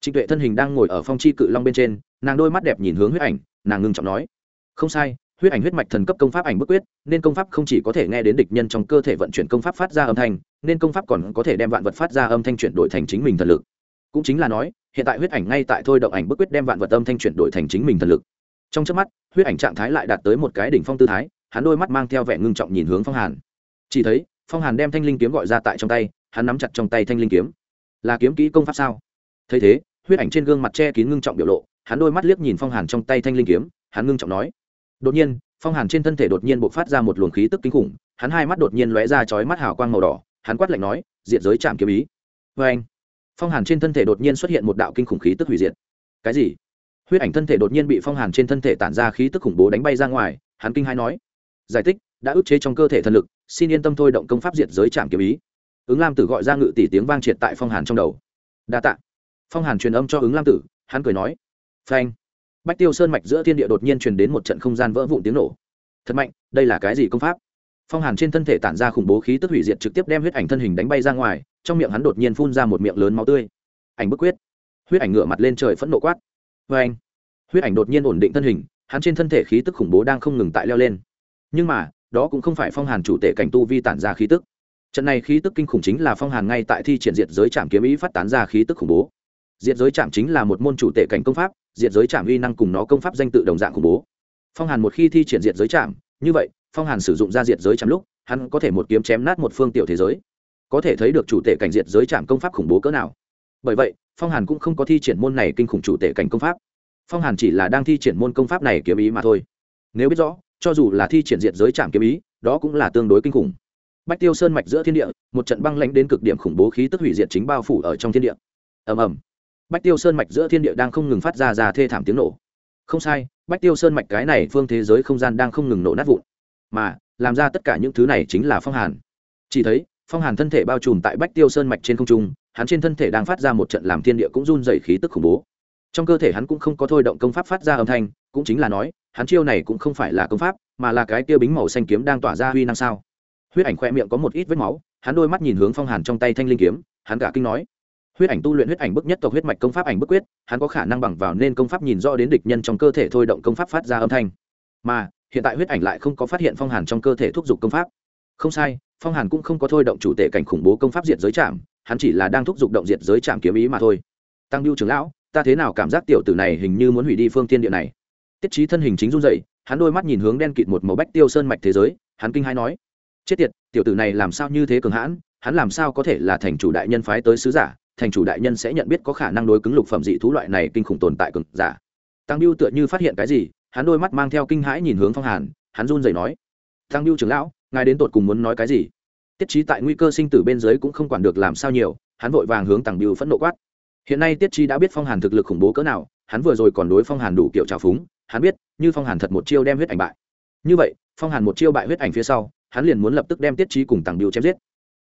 Trịnh tuệ thân hình đang ngồi ở phong chi cự long bên trên, nàng đôi mắt đẹp nhìn hướng huyết ảnh, nàng ngưng trọng nói, không sai, huyết ảnh huyết mạch thần cấp công pháp ảnh bức quyết, nên công pháp không chỉ có thể nghe đến địch nhân trong cơ thể vận chuyển công pháp phát ra âm thanh, nên công pháp còn có thể đem vạn vật phát ra âm thanh chuyển đổi thành chính mình thần lực. Cũng chính là nói, hiện tại huyết ảnh ngay tại thôi động ảnh bức quyết đem vạn vật âm thanh chuyển đổi thành chính mình thần lực. Trong trước mắt, huyết ảnh trạng thái lại đạt tới một cái đỉnh phong tư thái, hắn đôi mắt mang theo vẻ ngưng trọng nhìn hướng phong hàn. Chỉ thấy phong hàn đem thanh linh kiếm gọi ra tại trong tay hắn nắm chặt trong tay thanh linh kiếm là kiếm kỹ công pháp sao thấy thế huyết ảnh trên gương mặt che kín ngưng trọng biểu lộ hắn đôi mắt liếc nhìn phong hàn trong tay thanh linh kiếm hắn ngưng trọng nói đột nhiên phong hàn trên thân thể đột nhiên b ộ c phát ra một luồng khí tức kinh khủng hắn hai mắt đột nhiên lóe ra chói mắt hào quang màu đỏ hắn quát lạnh nói diện giới chạm kiếm ý vê anh phong hàn trên thân thể đột nhiên xuất hiện một đạo kinh khủng khí tức hủy diệt cái gì huyết ảnh thân thể đột nhiên bị phong hàn trên thân thể tản ra khí tức khủng bố đánh bay ra ngoài hắn kinh hai nói giải thích đã ức chế trong cơ thể thần lực, xin yên tâm thôi động công pháp diệt giới chạm kiếm ý. Ứng lam tử gọi ra ngự tỷ tiếng vang triệt tại phong hàn trong đầu. Đa t ạ phong hàn truyền âm cho ứng lam tử, hắn cười nói, phanh. Bách tiêu sơn mạch giữa thiên địa đột nhiên truyền đến một trận không gian vỡ vụn tiếng nổ. Thật mạnh, đây là cái gì công pháp? Phong hàn trên thân thể tản ra khủng bố khí tức hủy diệt trực tiếp đem huyết ảnh thân hình đánh bay ra ngoài, trong miệng hắn đột nhiên phun ra một miệng lớn máu tươi. Ảnh bức quyết. Huyết ảnh ngửa mặt lên trời phẫn nộ quát. Vê anh huyết ảnh đột nhiên ổn định thân hình, hắn trên thân thể khí tức khủng bố đang không ngừng tại leo lên. Nhưng mà đó cũng không phải phong hàn chủ tể cảnh tu vi tản ra khí tức. Trận này khí tức kinh khủng chính là phong hàn ngay tại thi triển diệt giới trạm kiếm ý phát tán ra khí tức khủng bố. Diệt giới trạm chính là một môn chủ tể cảnh công pháp, diệt giới trạm uy năng cùng nó công pháp danh tự đồng dạng khủng bố. Phong hàn một khi thi triển diệt giới trạm như vậy, phong hàn sử dụng ra diệt giới trạm lúc, hắn có thể một kiếm chém nát một phương tiểu thế giới. Có thể thấy được chủ tể cảnh diệt giới trạm công pháp khủng bố cỡ nào. Bởi vậy, phong hàn cũng không có thi triển môn này kinh khủng chủ tể cảnh công pháp. Phong hàn chỉ là đang thi triển môn công pháp này kiếm ý mà thôi. Nếu biết rõ cho dù là thi triển diệt giới trạm kiếm ý, đó cũng là tương đối kinh khủng. Bách tiêu sơn mạch giữa thiên địa, một trận băng lãnh đến cực điểm khủng bố khí tức hủy diệt chính bao phủ ở trong thiên địa. Ầm ầm. Bách tiêu sơn mạch giữa thiên địa đang không ngừng phát ra ra thê thảm tiếng nổ. Không sai, bách tiêu sơn mạch cái này phương thế giới không gian đang không ngừng nổ nát vụn. Mà, làm ra tất cả những thứ này chính là phong hàn. Chỉ thấy, phong hàn thân thể bao trùm tại bách tiêu sơn mạch trên không trung, hắn trên thân thể đang phát ra một trận làm thiên địa cũng run dày khí tức khủng bố. Trong cơ thể hắn cũng không có thôi động công pháp phát ra âm thanh, cũng chính là nói hắn chiêu này cũng không phải là công pháp, mà là cái tiêu bính màu xanh kiếm đang tỏa ra huy năng sao. Huyết ảnh khoe miệng có một ít vết máu, hắn đôi mắt nhìn hướng phong hàn trong tay thanh linh kiếm, hắn cả kinh nói. Huyết ảnh tu luyện huyết ảnh bức nhất tộc huyết mạch công pháp ảnh bức quyết, hắn có khả năng bằng vào nên công pháp nhìn rõ đến địch nhân trong cơ thể thôi động công pháp phát ra âm thanh. Mà, hiện tại huyết ảnh lại không có phát hiện phong hàn trong cơ thể thúc giục công pháp. Không sai, phong hàn cũng không có thôi động chủ tể cảnh khủng bố công pháp diệt giới trạm hắn chỉ là đang thúc giục động diệt giới trạm kiếm ý mà thôi. Tăng lưu trưởng lão, ta thế nào cảm giác tiểu tử này hình như muốn hủy đi phương tiên địa này? Tiết trí thân hình chính run dậy hắn đôi mắt nhìn hướng đen kịt một màu bách tiêu sơn mạch thế giới, hắn kinh hai nói, chết tiệt, tiểu tử này làm sao như thế cường hãn, hắn làm sao có thể là thành chủ đại nhân phái tới sứ giả, thành chủ đại nhân sẽ nhận biết có khả năng đối cứng lục phẩm dị thú loại này kinh khủng tồn tại cường giả. Tăng biêu tựa như phát hiện cái gì, hắn đôi mắt mang theo kinh hãi nhìn hướng phong hàn, hắn run rẩy nói, tăng biêu trưởng lão, ngài đến tột cùng muốn nói cái gì? Tiết trí tại nguy cơ sinh tử bên dưới cũng không quản được làm sao nhiều, hắn vội vàng hướng tăng biêu phẫn nộ quát. Hiện nay tiết trí đã biết phong hàn thực lực khủng bố cỡ nào, hắn vừa rồi còn đối phong hàn đủ kiểu trào phúng hắn biết, như phong hàn thật một chiêu đem huyết ảnh bại. Như vậy, phong hàn một chiêu bại huyết ảnh phía sau, hắn liền muốn lập tức đem tiết trí cùng tăng biêu chém giết.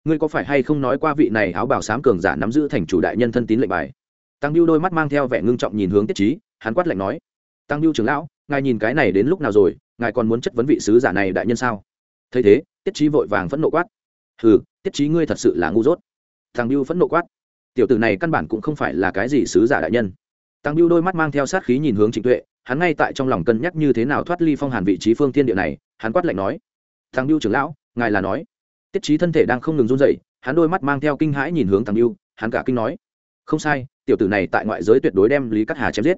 Ngươi có phải hay không nói qua vị này áo bảo sám cường giả nắm giữ thành chủ đại nhân thân tín lệnh bài? Tăng biêu đôi mắt mang theo vẻ ngưng trọng nhìn hướng tiết trí, hắn quát lạnh nói tăng biêu trưởng lão, ngài nhìn cái này đến lúc nào rồi, ngài còn muốn chất vấn vị sứ giả này đại nhân sao? Thấy thế, tiết trí vội vàng phẫn nộ quát, hừ, tiết trí ngươi thật sự là ngu dốt. Tăng biêu phẫn nộ quát, tiểu tử này căn bản cũng không phải là cái gì sứ giả đại nhân. Tăng biêu đôi mắt mang theo sát khí nhìn hướng trịnh tuệ hắn ngay tại trong lòng cân nhắc như thế nào thoát ly phong hàn vị trí phương thiên địa này, hắn quát lạnh nói tăng biêu trưởng lão, ngài là nói. Tiết trí thân thể đang không ngừng run dậy hắn đôi mắt mang theo kinh hãi nhìn hướng tăng biêu hắn cả kinh nói, không sai, tiểu tử này tại ngoại giới tuyệt đối đem lý cắt hà chém giết.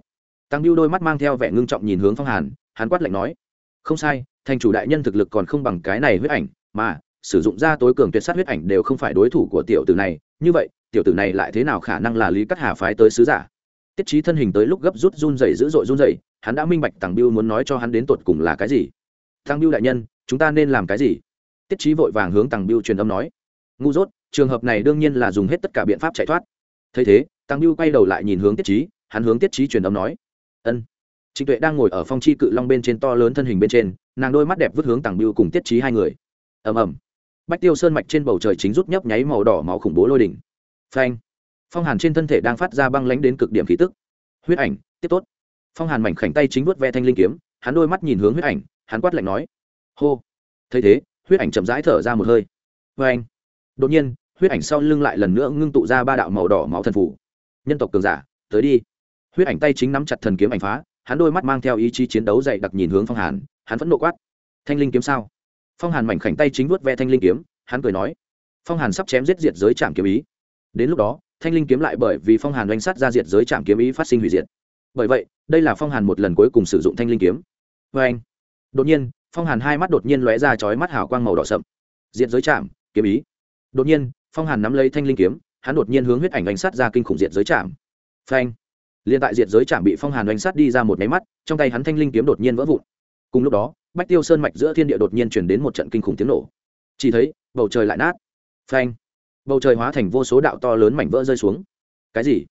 Tăng biêu đôi mắt mang theo vẻ ngưng trọng nhìn hướng phong hàn, hắn quát lạnh nói, không sai, thành chủ đại nhân thực lực còn không bằng cái này huyết ảnh, mà sử dụng ra tối cường tuyệt sát huyết ảnh đều không phải đối thủ của tiểu tử này, như vậy, tiểu tử này lại thế nào khả năng là lý cắt hà phái tới sứ giả? Tiết trí thân hình tới lúc gấp rút run rẩy dữ dội run rẩy, hắn đã minh bạch tăng biêu muốn nói cho hắn đến tột cùng là cái gì. Tăng biêu đại nhân, chúng ta nên làm cái gì? Tiết trí vội vàng hướng tăng biêu truyền âm nói. Ngu dốt, trường hợp này đương nhiên là dùng hết tất cả biện pháp chạy thoát. Thấy thế tăng biêu quay đầu lại nhìn hướng tiết trí hắn hướng tiết trí truyền âm nói. Ân. Trịnh tuệ đang ngồi ở phong chi cự long bên trên to lớn thân hình bên trên, nàng đôi mắt đẹp vứt hướng tăng biêu cùng tiết trí hai người. Ầm ầm. Bách tiêu sơn mạch trên bầu trời chính rút nhấp nháy màu đỏ máu khủng bố lôi đỉnh. Phanh phong hàn trên thân thể đang phát ra băng lánh đến cực điểm khí tức. Huyết ảnh, tiếp tốt. Phong hàn mảnh khảnh tay chính vuốt ve thanh linh kiếm, hắn đôi mắt nhìn hướng huyết ảnh, hắn quát lạnh nói. Hô. Thấy thế, huyết ảnh chậm rãi thở ra một hơi. Vê anh. Đột nhiên, huyết ảnh sau lưng lại lần nữa ngưng tụ ra ba đạo màu đỏ máu thần phủ. Nhân tộc cường giả, tới đi. Huyết ảnh tay chính nắm chặt thần kiếm ảnh phá, hắn đôi mắt mang theo ý chí chiến đấu dày đặc nhìn hướng phong hàn, hắn vẫn nộ quát. Thanh linh kiếm sao? Phong hàn mảnh khảnh tay chính vuốt ve thanh linh kiếm, hắn cười nói. Phong hàn sắp chém giết diệt giới trạm kiếm ý. Đến lúc đó thanh linh kiếm lại bởi vì phong hàn oanh sát ra diệt giới trạm kiếm ý phát sinh hủy diệt. Bởi vậy, đây là phong hàn một lần cuối cùng sử dụng thanh linh kiếm. Vê anh, đột nhiên, phong hàn hai mắt đột nhiên lóe ra chói mắt hào quang màu đỏ sậm. Diệt giới trạm kiếm ý. Đột nhiên, phong hàn nắm lấy thanh linh kiếm, hắn đột nhiên hướng huyết ảnh oanh sát ra kinh khủng diệt giới trạm phanh liền tại diệt giới trạm bị phong hàn oanh sát đi ra một máy mắt, trong tay hắn thanh linh kiếm đột nhiên vỡ vụn. Cùng lúc đó, bách tiêu sơn mạch giữa thiên địa đột nhiên chuyển đến một trận kinh khủng tiếng nổ. Chỉ thấy, bầu trời lại nát. Phanh bầu trời hóa thành vô số đạo to lớn mảnh vỡ rơi xuống. Cái gì?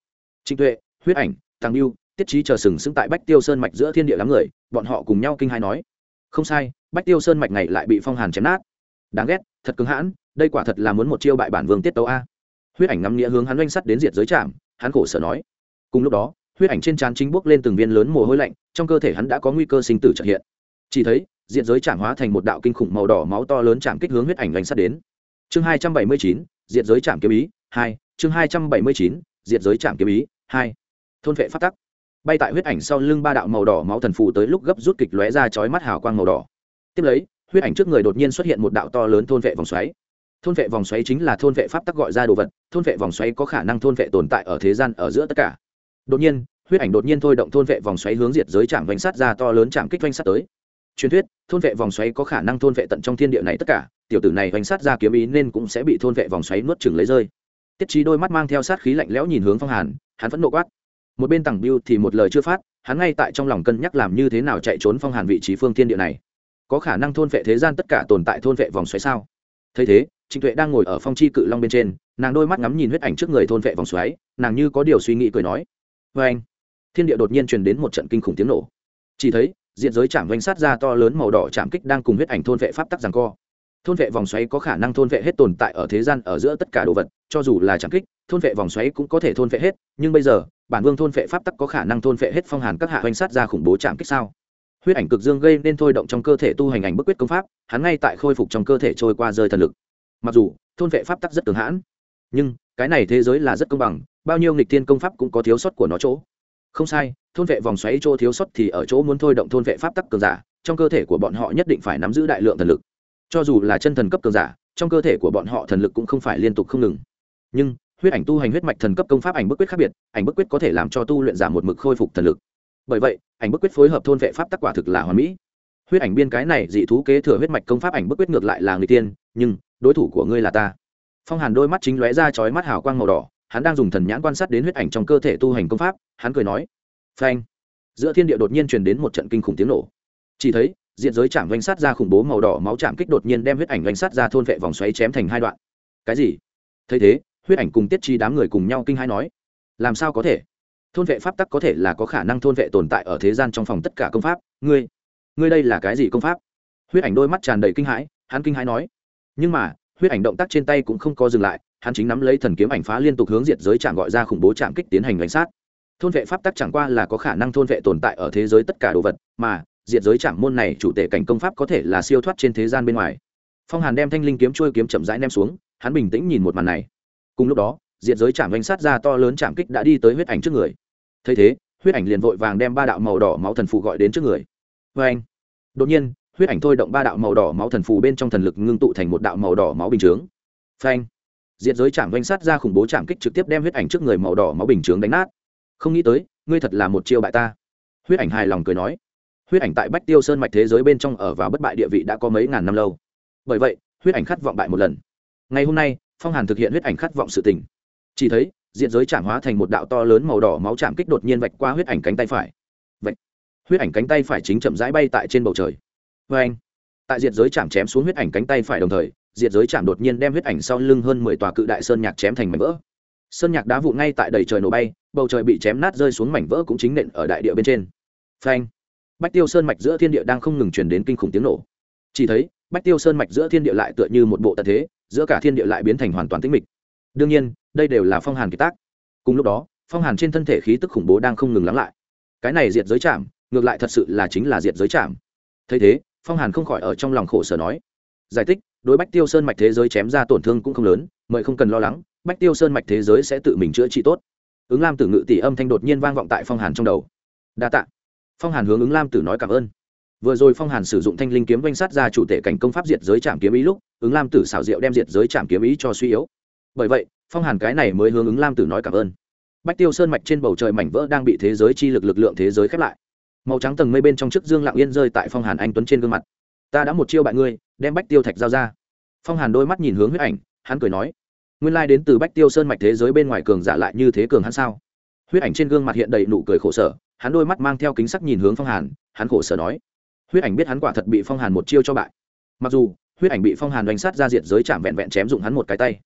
Trịnh tuệ, huyết ảnh tăng lưu, tiết trí chờ sừng sững tại bách tiêu sơn mạch giữa thiên địa đám người, bọn họ cùng nhau kinh hai nói. Không sai, bách tiêu sơn mạch này lại bị phong hàn chém nát. Đáng ghét, thật cứng hãn, đây quả thật là muốn một chiêu bại bản vương tiết tấu a. Huyết ảnh ngắm nghĩa hướng hắn oanh sắt đến diệt giới trạm hắn khổ sở nói. Cùng lúc đó, huyết ảnh trên trán chính bước lên từng viên lớn mồ hôi lạnh, trong cơ thể hắn đã có nguy cơ sinh tử trợ hiện. Chỉ thấy diện giới trạm hóa thành một đạo kinh khủng màu đỏ máu to lớn chạm kích hướng huyết ảnh oanh sắt đến. Chương hai trăm bảy mươi chín diệt giới chạm kiếm ý, hai, chương hai trăm bảy mươi chín, diệt giới chạm kiếm ý, hai. Thôn vệ phát tắc. Bay tại huyết ảnh sau lưng ba đạo màu đỏ máu thần phù tới lúc gấp rút kịch lóe ra chói mắt hào quang màu đỏ. Tiếp lấy, huyết ảnh trước người đột nhiên xuất hiện một đạo to lớn thôn vệ vòng xoáy. Thôn vệ vòng xoáy chính là thôn vệ pháp tắc gọi ra đồ vật, thôn vệ vòng xoáy có khả năng thôn vệ tồn tại ở thế gian ở giữa tất cả. Đột nhiên, huyết ảnh đột nhiên thôi động thôn vệ vòng xoáy hướng diệt giới chạm vành sát ra to lớn chạm kích vanh sát tới truyền thuyết, thôn vệ vòng xoáy có khả năng thôn vệ tận trong thiên địa này tất cả, tiểu tử này hoành sát ra kiếm ý nên cũng sẽ bị thôn vệ vòng xoáy nuốt chừng lấy rơi. Tiết trí đôi mắt mang theo sát khí lạnh lẽo nhìn hướng phong hàn, hắn vẫn nộ quát. Một bên tặng biêu thì một lời chưa phát, hắn ngay tại trong lòng cân nhắc làm như thế nào chạy trốn phong hàn vị trí phương thiên địa này. Có khả năng thôn vệ thế gian tất cả tồn tại thôn vệ vòng xoáy sao? Thấy thế, trịnh tuệ đang ngồi ở phong chi cự long bên trên, nàng đôi mắt ngắm nhìn huyết ảnh trước người thôn vệ vòng xoáy, nàng như có điều suy nghĩ cười nói. Vê anh thiên địa đột nhiên truyền đến một trận kinh khủng tiếng nổ. Chỉ thấy diện giới chạm vanh sát ra to lớn màu đỏ chạm kích đang cùng huyết ảnh thôn vệ pháp tắc rằng co. Thôn vệ vòng xoáy có khả năng thôn vệ hết tồn tại ở thế gian ở giữa tất cả đồ vật, cho dù là chạm kích, thôn vệ vòng xoáy cũng có thể thôn vệ hết, nhưng bây giờ, bản vương thôn vệ pháp tắc có khả năng thôn vệ hết phong hàn các hạ oanh sát ra khủng bố chạm kích sao? Huyết ảnh cực dương gây nên thôi động trong cơ thể tu hành ảnh bức quyết công pháp, hắn ngay tại khôi phục trong cơ thể trôi qua rơi thần lực. Mặc dù, thôn vệ pháp tắc rất cường hãn, nhưng, cái này thế giới là rất công bằng, bao nhiêu nghịch thiên công pháp cũng có thiếu sót của nó chỗ không sai, thôn vệ vòng xoáy chỗ thiếu sót thì ở chỗ muốn thôi động thôn vệ pháp tắc cường giả, trong cơ thể của bọn họ nhất định phải nắm giữ đại lượng thần lực. Cho dù là chân thần cấp cường giả, trong cơ thể của bọn họ thần lực cũng không phải liên tục không ngừng. Nhưng, huyết ảnh tu hành huyết mạch thần cấp công pháp ảnh bức quyết khác biệt, ảnh bức quyết có thể làm cho tu luyện giả một mực khôi phục thần lực. Bởi vậy, ảnh bức quyết phối hợp thôn vệ pháp tắc quả thực là hoàn mỹ. Huyết ảnh biên cái này dị thú kế thừa huyết mạch công pháp ảnh bức quyết ngược lại là người tiên, nhưng đối thủ của ngươi là ta. Phong hàn đôi mắt chính lóe ra chói mắt hào quang màu đỏ hắn đang dùng thần nhãn quan sát đến huyết ảnh trong cơ thể tu hành công pháp, hắn cười nói, phanh. Giữa thiên địa đột nhiên truyền đến một trận kinh khủng tiếng nổ. Chỉ thấy, diện giới chạm doanh sát ra khủng bố màu đỏ máu chạm kích đột nhiên đem huyết ảnh doanh sát ra thôn vệ vòng xoáy chém thành hai đoạn. Cái gì? Thấy thế, huyết ảnh cùng tiết chi đám người cùng nhau kinh hai nói, làm sao có thể? Thôn vệ pháp tắc có thể là có khả năng thôn vệ tồn tại ở thế gian trong phòng tất cả công pháp. Ngươi ngươi đây là cái gì công pháp? Huyết ảnh đôi mắt tràn đầy kinh hãi, hắn kinh hãi nói, nhưng mà, huyết ảnh động tác trên tay cũng không có dừng lại hắn chính nắm lấy thần kiếm ảnh phá liên tục hướng diệt giới trạm gọi ra khủng bố trạm kích tiến hành đánh sát. Thôn vệ pháp tắc chẳng qua là có khả năng thôn vệ tồn tại ở thế giới tất cả đồ vật, mà diệt giới trạm môn này chủ tể cảnh công pháp có thể là siêu thoát trên thế gian bên ngoài. Phong hàn đem thanh linh kiếm trôi kiếm chậm rãi ném xuống, hắn bình tĩnh nhìn một màn này. Cùng lúc đó, diệt giới trạm đánh sát ra to lớn trạm kích đã đi tới huyết ảnh trước người. Thấy thế, huyết ảnh liền vội vàng đem ba đạo màu đỏ máu thần phụ gọi đến trước người. Vê anh, đột nhiên, huyết ảnh thôi động ba đạo màu đỏ máu thần phù bên trong thần lực ngưng tụ thành một đạo màu đỏ máu bình chướng. Phanh diệt giới chạm doanh sát ra khủng bố chạm kích trực tiếp đem huyết ảnh trước người màu đỏ máu bình chướng đánh nát. Không nghĩ tới, ngươi thật là một chiêu bại ta. Huyết ảnh hài lòng cười nói. Huyết ảnh tại bách tiêu sơn mạch thế giới bên trong ở vào bất bại địa vị đã có mấy ngàn năm lâu. Bởi vậy, huyết ảnh khát vọng bại một lần. Ngày hôm nay, phong hàn thực hiện huyết ảnh khát vọng sự tình. Chỉ thấy diện giới chạm hóa thành một đạo to lớn màu đỏ máu chạm kích đột nhiên vạch qua huyết ảnh cánh tay phải. Vạch. Huyết ảnh cánh tay phải chính chậm rãi bay tại trên bầu trời. Vê anh tại diện giới chạm chém xuống huyết ảnh cánh tay phải đồng thời diệt giới chạm đột nhiên đem huyết ảnh sau lưng hơn mười tòa cự đại sơn nhạc chém thành mảnh vỡ. Sơn nhạc đá vụn ngay tại đầy trời nổ bay, bầu trời bị chém nát rơi xuống mảnh vỡ cũng chính nện ở đại địa bên trên. Phanh! Bách tiêu sơn mạch giữa thiên địa đang không ngừng truyền đến kinh khủng tiếng nổ. Chỉ thấy, bách tiêu sơn mạch giữa thiên địa lại tựa như một bộ tật thế, giữa cả thiên địa lại biến thành hoàn toàn tĩnh mịch. Đương nhiên, đây đều là phong hàn kiệt tác. Cùng lúc đó, phong hàn trên thân thể khí tức khủng bố đang không ngừng lắng lại. Cái này diệt giới chạm ngược lại thật sự là chính là diệt giới chạm thấy thế, phong hàn không khỏi ở trong lòng khổ sở nói. Giải thích đối bách tiêu sơn mạch thế giới chém ra tổn thương cũng không lớn, mời không cần lo lắng, bách tiêu sơn mạch thế giới sẽ tự mình chữa trị tốt. Ứng lam tử ngự tỷ âm thanh đột nhiên vang vọng tại phong hàn trong đầu. Đa t ạ phong hàn hướng ứng lam tử nói cảm ơn. Vừa rồi phong hàn sử dụng thanh linh kiếm danh sát ra chủ tể cảnh công pháp diệt giới trạm kiếm ý lúc, ứng lam tử xảo diệu đem diệt giới trạm kiếm ý cho suy yếu. Bởi vậy, phong hàn cái này mới hướng ứng lam tử nói cảm ơn. Bách tiêu sơn mạch trên bầu trời mảnh vỡ đang bị thế giới chi lực lực lượng thế giới khép lại. Màu trắng tầng mây bên trong chiếc dương lặng yên rơi tại phong hàn anh tuấn trên gương mặt ta đã một chiêu bại ngươi, đem bách tiêu thạch giao ra. Phong hàn đôi mắt nhìn hướng huyết ảnh, hắn cười nói, nguyên lai đến từ bách tiêu sơn mạch thế giới bên ngoài cường giả lại như thế cường hắn sao? Huyết ảnh trên gương mặt hiện đầy nụ cười khổ sở, hắn đôi mắt mang theo kính sắc nhìn hướng phong hàn, hắn khổ sở nói, huyết ảnh biết hắn quả thật bị phong hàn một chiêu cho bại. Mặc dù, huyết ảnh bị phong hàn đánh sát ra diệt giới chạm vẹn vẹn chém dụng hắn một cái tay.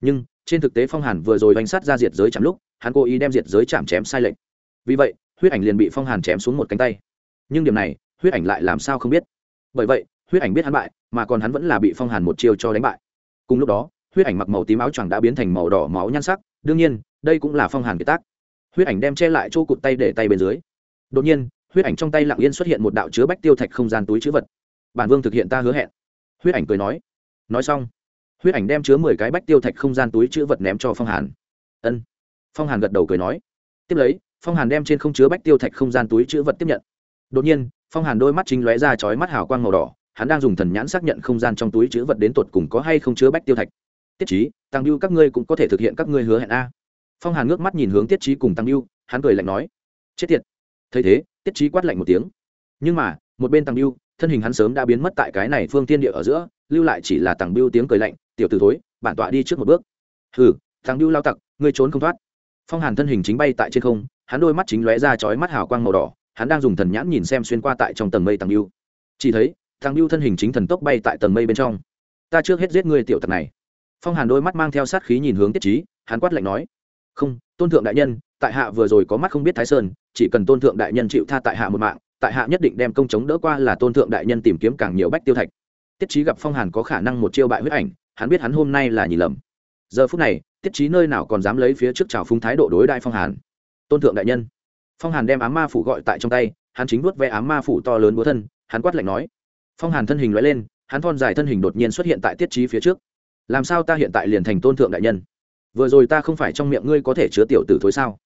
Nhưng, trên thực tế phong hàn vừa rồi đánh sát ra diệt giới chạm lúc, hắn cố ý đem diệt giới chạm chém sai lệch. Vì vậy, huyết ảnh liền bị phong hàn chém xuống một cánh tay. Nhưng điểm này, huyết ảnh lại làm sao không biết? Bởi vậy huyết ảnh biết hắn bại, mà còn hắn vẫn là bị phong hàn một chiêu cho đánh bại. Cùng lúc đó, huyết ảnh mặc màu tím áo choàng đã biến thành màu đỏ máu nhan sắc, đương nhiên, đây cũng là phong hàn kiệt tác. Huyết ảnh đem che lại chỗ cụt tay để tay bên dưới. Đột nhiên, huyết ảnh trong tay lặng yên xuất hiện một đạo chứa bách tiêu thạch không gian túi chữ vật. Bản vương thực hiện ta hứa hẹn. Huyết ảnh cười nói. Nói xong, huyết ảnh đem chứa mười cái bách tiêu thạch không gian túi chữ vật ném cho phong hàn. Ân. Phong hàn gật đầu cười nói. Tiếp lấy, phong hàn đem trên không chứa bách tiêu thạch không gian túi chữ vật tiếp nhận. Đột nhiên, phong hàn đôi mắt chính lóe ra chói mắt hào quang màu đỏ hắn đang dùng thần nhãn xác nhận không gian trong túi chữ vật đến tột cùng có hay không chứa bách tiêu thạch. Tiết trí tăng lưu các ngươi cũng có thể thực hiện các ngươi hứa hẹn a. Phong hàn ngước mắt nhìn hướng tiết trí cùng tăng lưu hắn cười lạnh nói, chết tiệt. Thấy thế, tiết trí quát lạnh một tiếng. Nhưng mà, một bên tăng lưu thân hình hắn sớm đã biến mất tại cái này phương tiên địa ở giữa, lưu lại chỉ là tăng lưu tiếng cười lạnh, tiểu từ thối, bản tọa đi trước một bước. Hừ, tăng lưu lao tặc, ngươi trốn không thoát. Phong hàn thân hình chính bay tại trên không, hắn đôi mắt chính lóe ra chói mắt hào quang màu đỏ, hắn đang dùng thần nhãn nhìn xem xuyên qua tại trong tầng mây tăng lưu chỉ thấy thằng lưu thân hình chính thần tốc bay tại tầng mây bên trong. Ta trước hết giết ngươi tiểu tặc này. Phong hàn đôi mắt mang theo sát khí nhìn hướng tiết trí hắn quát lạnh nói. Không, tôn thượng đại nhân, tại hạ vừa rồi có mắt không biết thái sơn, chỉ cần tôn thượng đại nhân chịu tha tại hạ một mạng, tại hạ nhất định đem công chống đỡ qua là tôn thượng đại nhân tìm kiếm càng nhiều bách tiêu thạch. Tiết trí gặp phong hàn có khả năng một chiêu bại huyết ảnh, hắn biết hắn hôm nay là nhìn lầm. Giờ phút này, tiết trí nơi nào còn dám lấy phía trước trào phúng thái độ đối đại phong hàn. Tôn thượng đại nhân. Phong hàn đem ám ma phủ gọi tại trong tay, hắn chính vuốt ve ám ma phủ to lớn búa thân, hắn quát lạnh nói phong hàn thân hình loại lên, hắn thon dài thân hình đột nhiên xuất hiện tại tiết trí phía trước. Làm sao ta hiện tại liền thành tôn thượng đại nhân? Vừa rồi ta không phải trong miệng ngươi có thể chứa tiểu tử thối sao?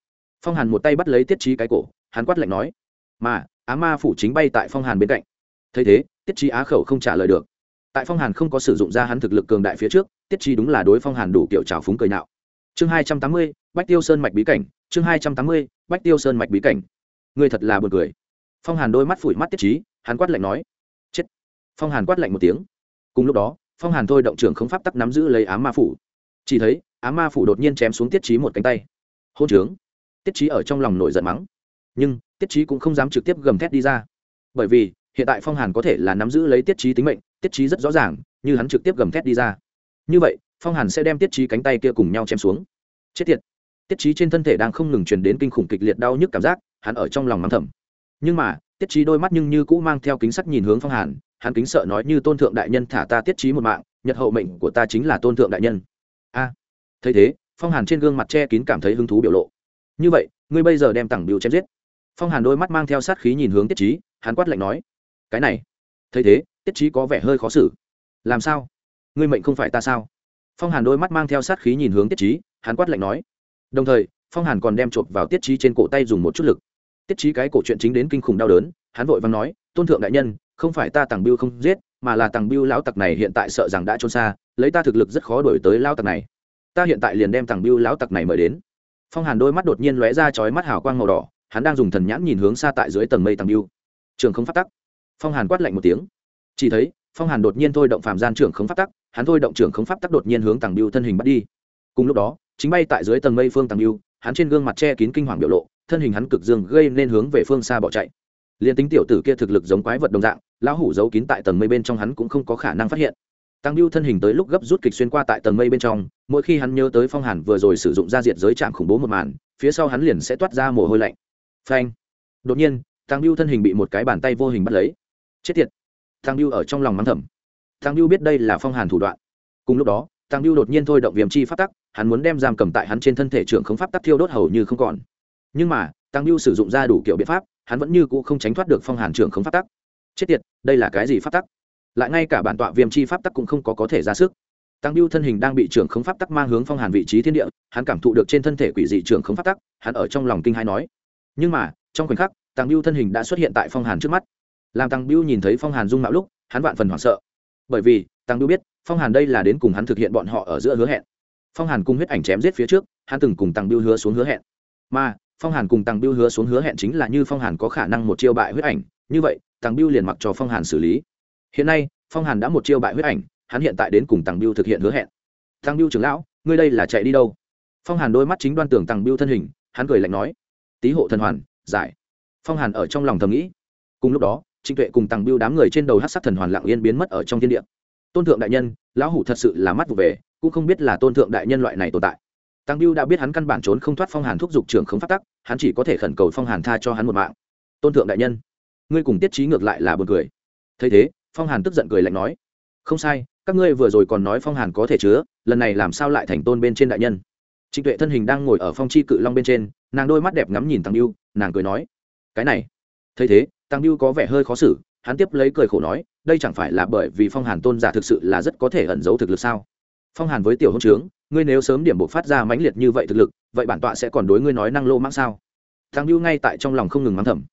Phong hàn một tay bắt lấy tiết trí cái cổ, hắn quát lạnh nói. Mà, á ma phủ chính bay tại phong hàn bên cạnh. Thấy thế, tiết trí á khẩu không trả lời được. Tại phong hàn không có sử dụng ra hắn thực lực cường đại phía trước, tiết trí đúng là đối phong hàn đủ kiểu trào phúng cười nạo. Chương hai trăm tám mươi, bách tiêu sơn mạch bí cảnh, chương hai trăm tám mươi, bách tiêu sơn mạch bí cảnh. Ngươi thật là b u ồ n cười. Phong hàn đôi mắt phủi mắt tiết trí, hắn quát lạnh nói phong hàn quát lạnh một tiếng cùng lúc đó phong hàn thôi động trưởng không pháp tắc nắm giữ lấy ám ma phủ chỉ thấy ám ma phủ đột nhiên chém xuống tiết trí một cánh tay hôn trướng tiết trí ở trong lòng nổi giận mắng nhưng tiết trí cũng không dám trực tiếp gầm thét đi ra bởi vì hiện tại phong hàn có thể là nắm giữ lấy tiết trí tính mệnh tiết trí rất rõ ràng như hắn trực tiếp gầm thét đi ra như vậy phong hàn sẽ đem tiết trí cánh tay kia cùng nhau chém xuống chết tiệt tiết trí trên thân thể đang không ngừng truyền đến kinh khủng kịch liệt đau nhức cảm giác hắn ở trong lòng mắng thầm nhưng mà tiết trí đôi mắt nhưng như cũ mang theo kính sắc nhìn hướng phong hàn, hắn kính sợ nói như tôn thượng đại nhân thả ta tiết trí một mạng, nhật hậu mệnh của ta chính là tôn thượng đại nhân. A, thấy thế, phong hàn trên gương mặt che kín cảm thấy hứng thú biểu lộ. Như vậy, ngươi bây giờ đem tặng biểu chém giết. Phong hàn đôi mắt mang theo sát khí nhìn hướng tiết trí hắn quát lạnh nói. Cái này, thấy thế, tiết trí có vẻ hơi khó xử. Làm sao? Ngươi mệnh không phải ta sao? Phong hàn đôi mắt mang theo sát khí nhìn hướng tiết trí hắn quát lạnh nói. Đồng thời, phong hàn còn đem chộp vào tiết trí trên cổ tay dùng một chút lực tiết trí cái cổ chuyện chính đến kinh khủng đau đớn, hắn vội vàng nói, tôn thượng đại nhân, không phải ta tàng biêu không giết, mà là tàng biêu lão tặc này hiện tại sợ rằng đã trốn xa, lấy ta thực lực rất khó đổi tới lão tặc này. Ta hiện tại liền đem tàng biêu lão tặc này mời đến. Phong hàn đôi mắt đột nhiên lóe ra chói mắt hào quang màu đỏ, hắn đang dùng thần nhãn nhìn hướng xa tại dưới tầng mây tàng biêu trường không phát tắc. Phong hàn quát lạnh một tiếng. Chỉ thấy, phong hàn đột nhiên thôi động phạm gian trưởng không phát tắc, hắn thôi động trưởng không pháp tắc đột nhiên hướng tàng biêu thân hình bắt đi. Cùng lúc đó, chính bay tại dưới tầng mây phương tàng biêu hắn trên gương mặt che kín kinh hoàng biểu lộ thân hình hắn cực dương gây nên hướng về phương xa bỏ chạy. Liền tính tiểu tử kia thực lực giống quái vật đồng dạng, lão hủ giấu kín tại tầng mây bên trong hắn cũng không có khả năng phát hiện. Tăng biêu thân hình tới lúc gấp rút kịch xuyên qua tại tầng mây bên trong, mỗi khi hắn nhớ tới phong hàn vừa rồi sử dụng ra diệt giới trạm khủng bố một màn, phía sau hắn liền sẽ toát ra mồ hôi lạnh. Phanh! Đột nhiên, tăng biêu thân hình bị một cái bàn tay vô hình bắt lấy. Chết tiệt! Tăng biêu ở trong lòng mắng thầm. Tăng biêu biết đây là phong hàn thủ đoạn. Cùng lúc đó, tăng biêu đột nhiên thôi động viêm chi pháp tắc, hắn muốn đem giam cầm tại hắn trên thân thể trưởng không pháp tắc thiêu đốt hầu như không còn nhưng mà, tăng biêu sử dụng ra đủ kiểu biện pháp, hắn vẫn như cũ không tránh thoát được phong hàn trưởng không pháp tắc. Chết tiệt, đây là cái gì pháp tắc? Lại ngay cả bản tọa viêm chi pháp tắc cũng không có có thể ra sức. Tăng biêu thân hình đang bị trưởng khống pháp tắc mang hướng phong hàn vị trí thiên địa, hắn cảm thụ được trên thân thể quỷ dị trưởng khống pháp tắc, hắn ở trong lòng kinh hai nói. Nhưng mà, trong khoảnh khắc, tăng biêu thân hình đã xuất hiện tại phong hàn trước mắt. Làm tăng biêu nhìn thấy phong hàn dung mạo lúc, hắn vạn phần hoảng sợ. Bởi vì, tăng biêu biết, phong hàn đây là đến cùng hắn thực hiện bọn họ ở giữa hứa hẹn. Phong hàn cùng huyết ảnh chém giết phía trước, hắn từng cùng tăng biêu hứa xuống hứa hẹn. Mà phong hàn cùng tăng biêu hứa xuống hứa hẹn chính là như phong hàn có khả năng một chiêu bại huyết ảnh. Như vậy tăng biêu liền mặc cho phong hàn xử lý. Hiện nay, phong hàn đã một chiêu bại huyết ảnh, hắn hiện tại đến cùng tăng biêu thực hiện hứa hẹn. Tăng biêu trưởng lão, ngươi đây là chạy đi đâu? Phong hàn đôi mắt chính đoan tưởng tăng biêu thân hình, hắn cười lạnh nói, tý hộ thần hoàn, giải. Phong hàn ở trong lòng thầm nghĩ. Cùng lúc đó, trịnh tuệ cùng tăng biêu đám người trên đầu hát sắc thần hoàn lặng yên biến mất ở trong thiên địa. Tôn thượng đại nhân, lão hủ thật sự là mắt vụ về, cũng không biết là tôn thượng đại nhân loại này tồn tại tăng biêu đã biết hắn căn bản trốn không thoát phong hàn thúc giục trưởng không phát tắc, hắn chỉ có thể khẩn cầu phong hàn tha cho hắn một mạng. Tôn thượng đại nhân, ngươi cùng tiết trí ngược lại là b u ồ n cười. Thấy thế, phong hàn tức giận cười lạnh nói, không sai, các ngươi vừa rồi còn nói phong hàn có thể chứa, lần này làm sao lại thành tôn bên trên đại nhân? Trịnh tuệ thân hình đang ngồi ở phong chi cự long bên trên, nàng đôi mắt đẹp ngắm nhìn tăng biêu, nàng cười nói, cái này. Thấy thế, tăng biêu có vẻ hơi khó xử, hắn tiếp lấy cười khổ nói, đây chẳng phải là bởi vì phong hàn tôn giả thực sự là rất có thể ẩn giấu thực lực sao? Phong hàn với tiểu hôn trướng ngươi nếu sớm điểm buộc phát ra mãnh liệt như vậy thực lực vậy bản tọa sẽ còn đối ngươi nói năng lô mãng sao? Tăng biêu ngay tại trong lòng không ngừng mắng thầm.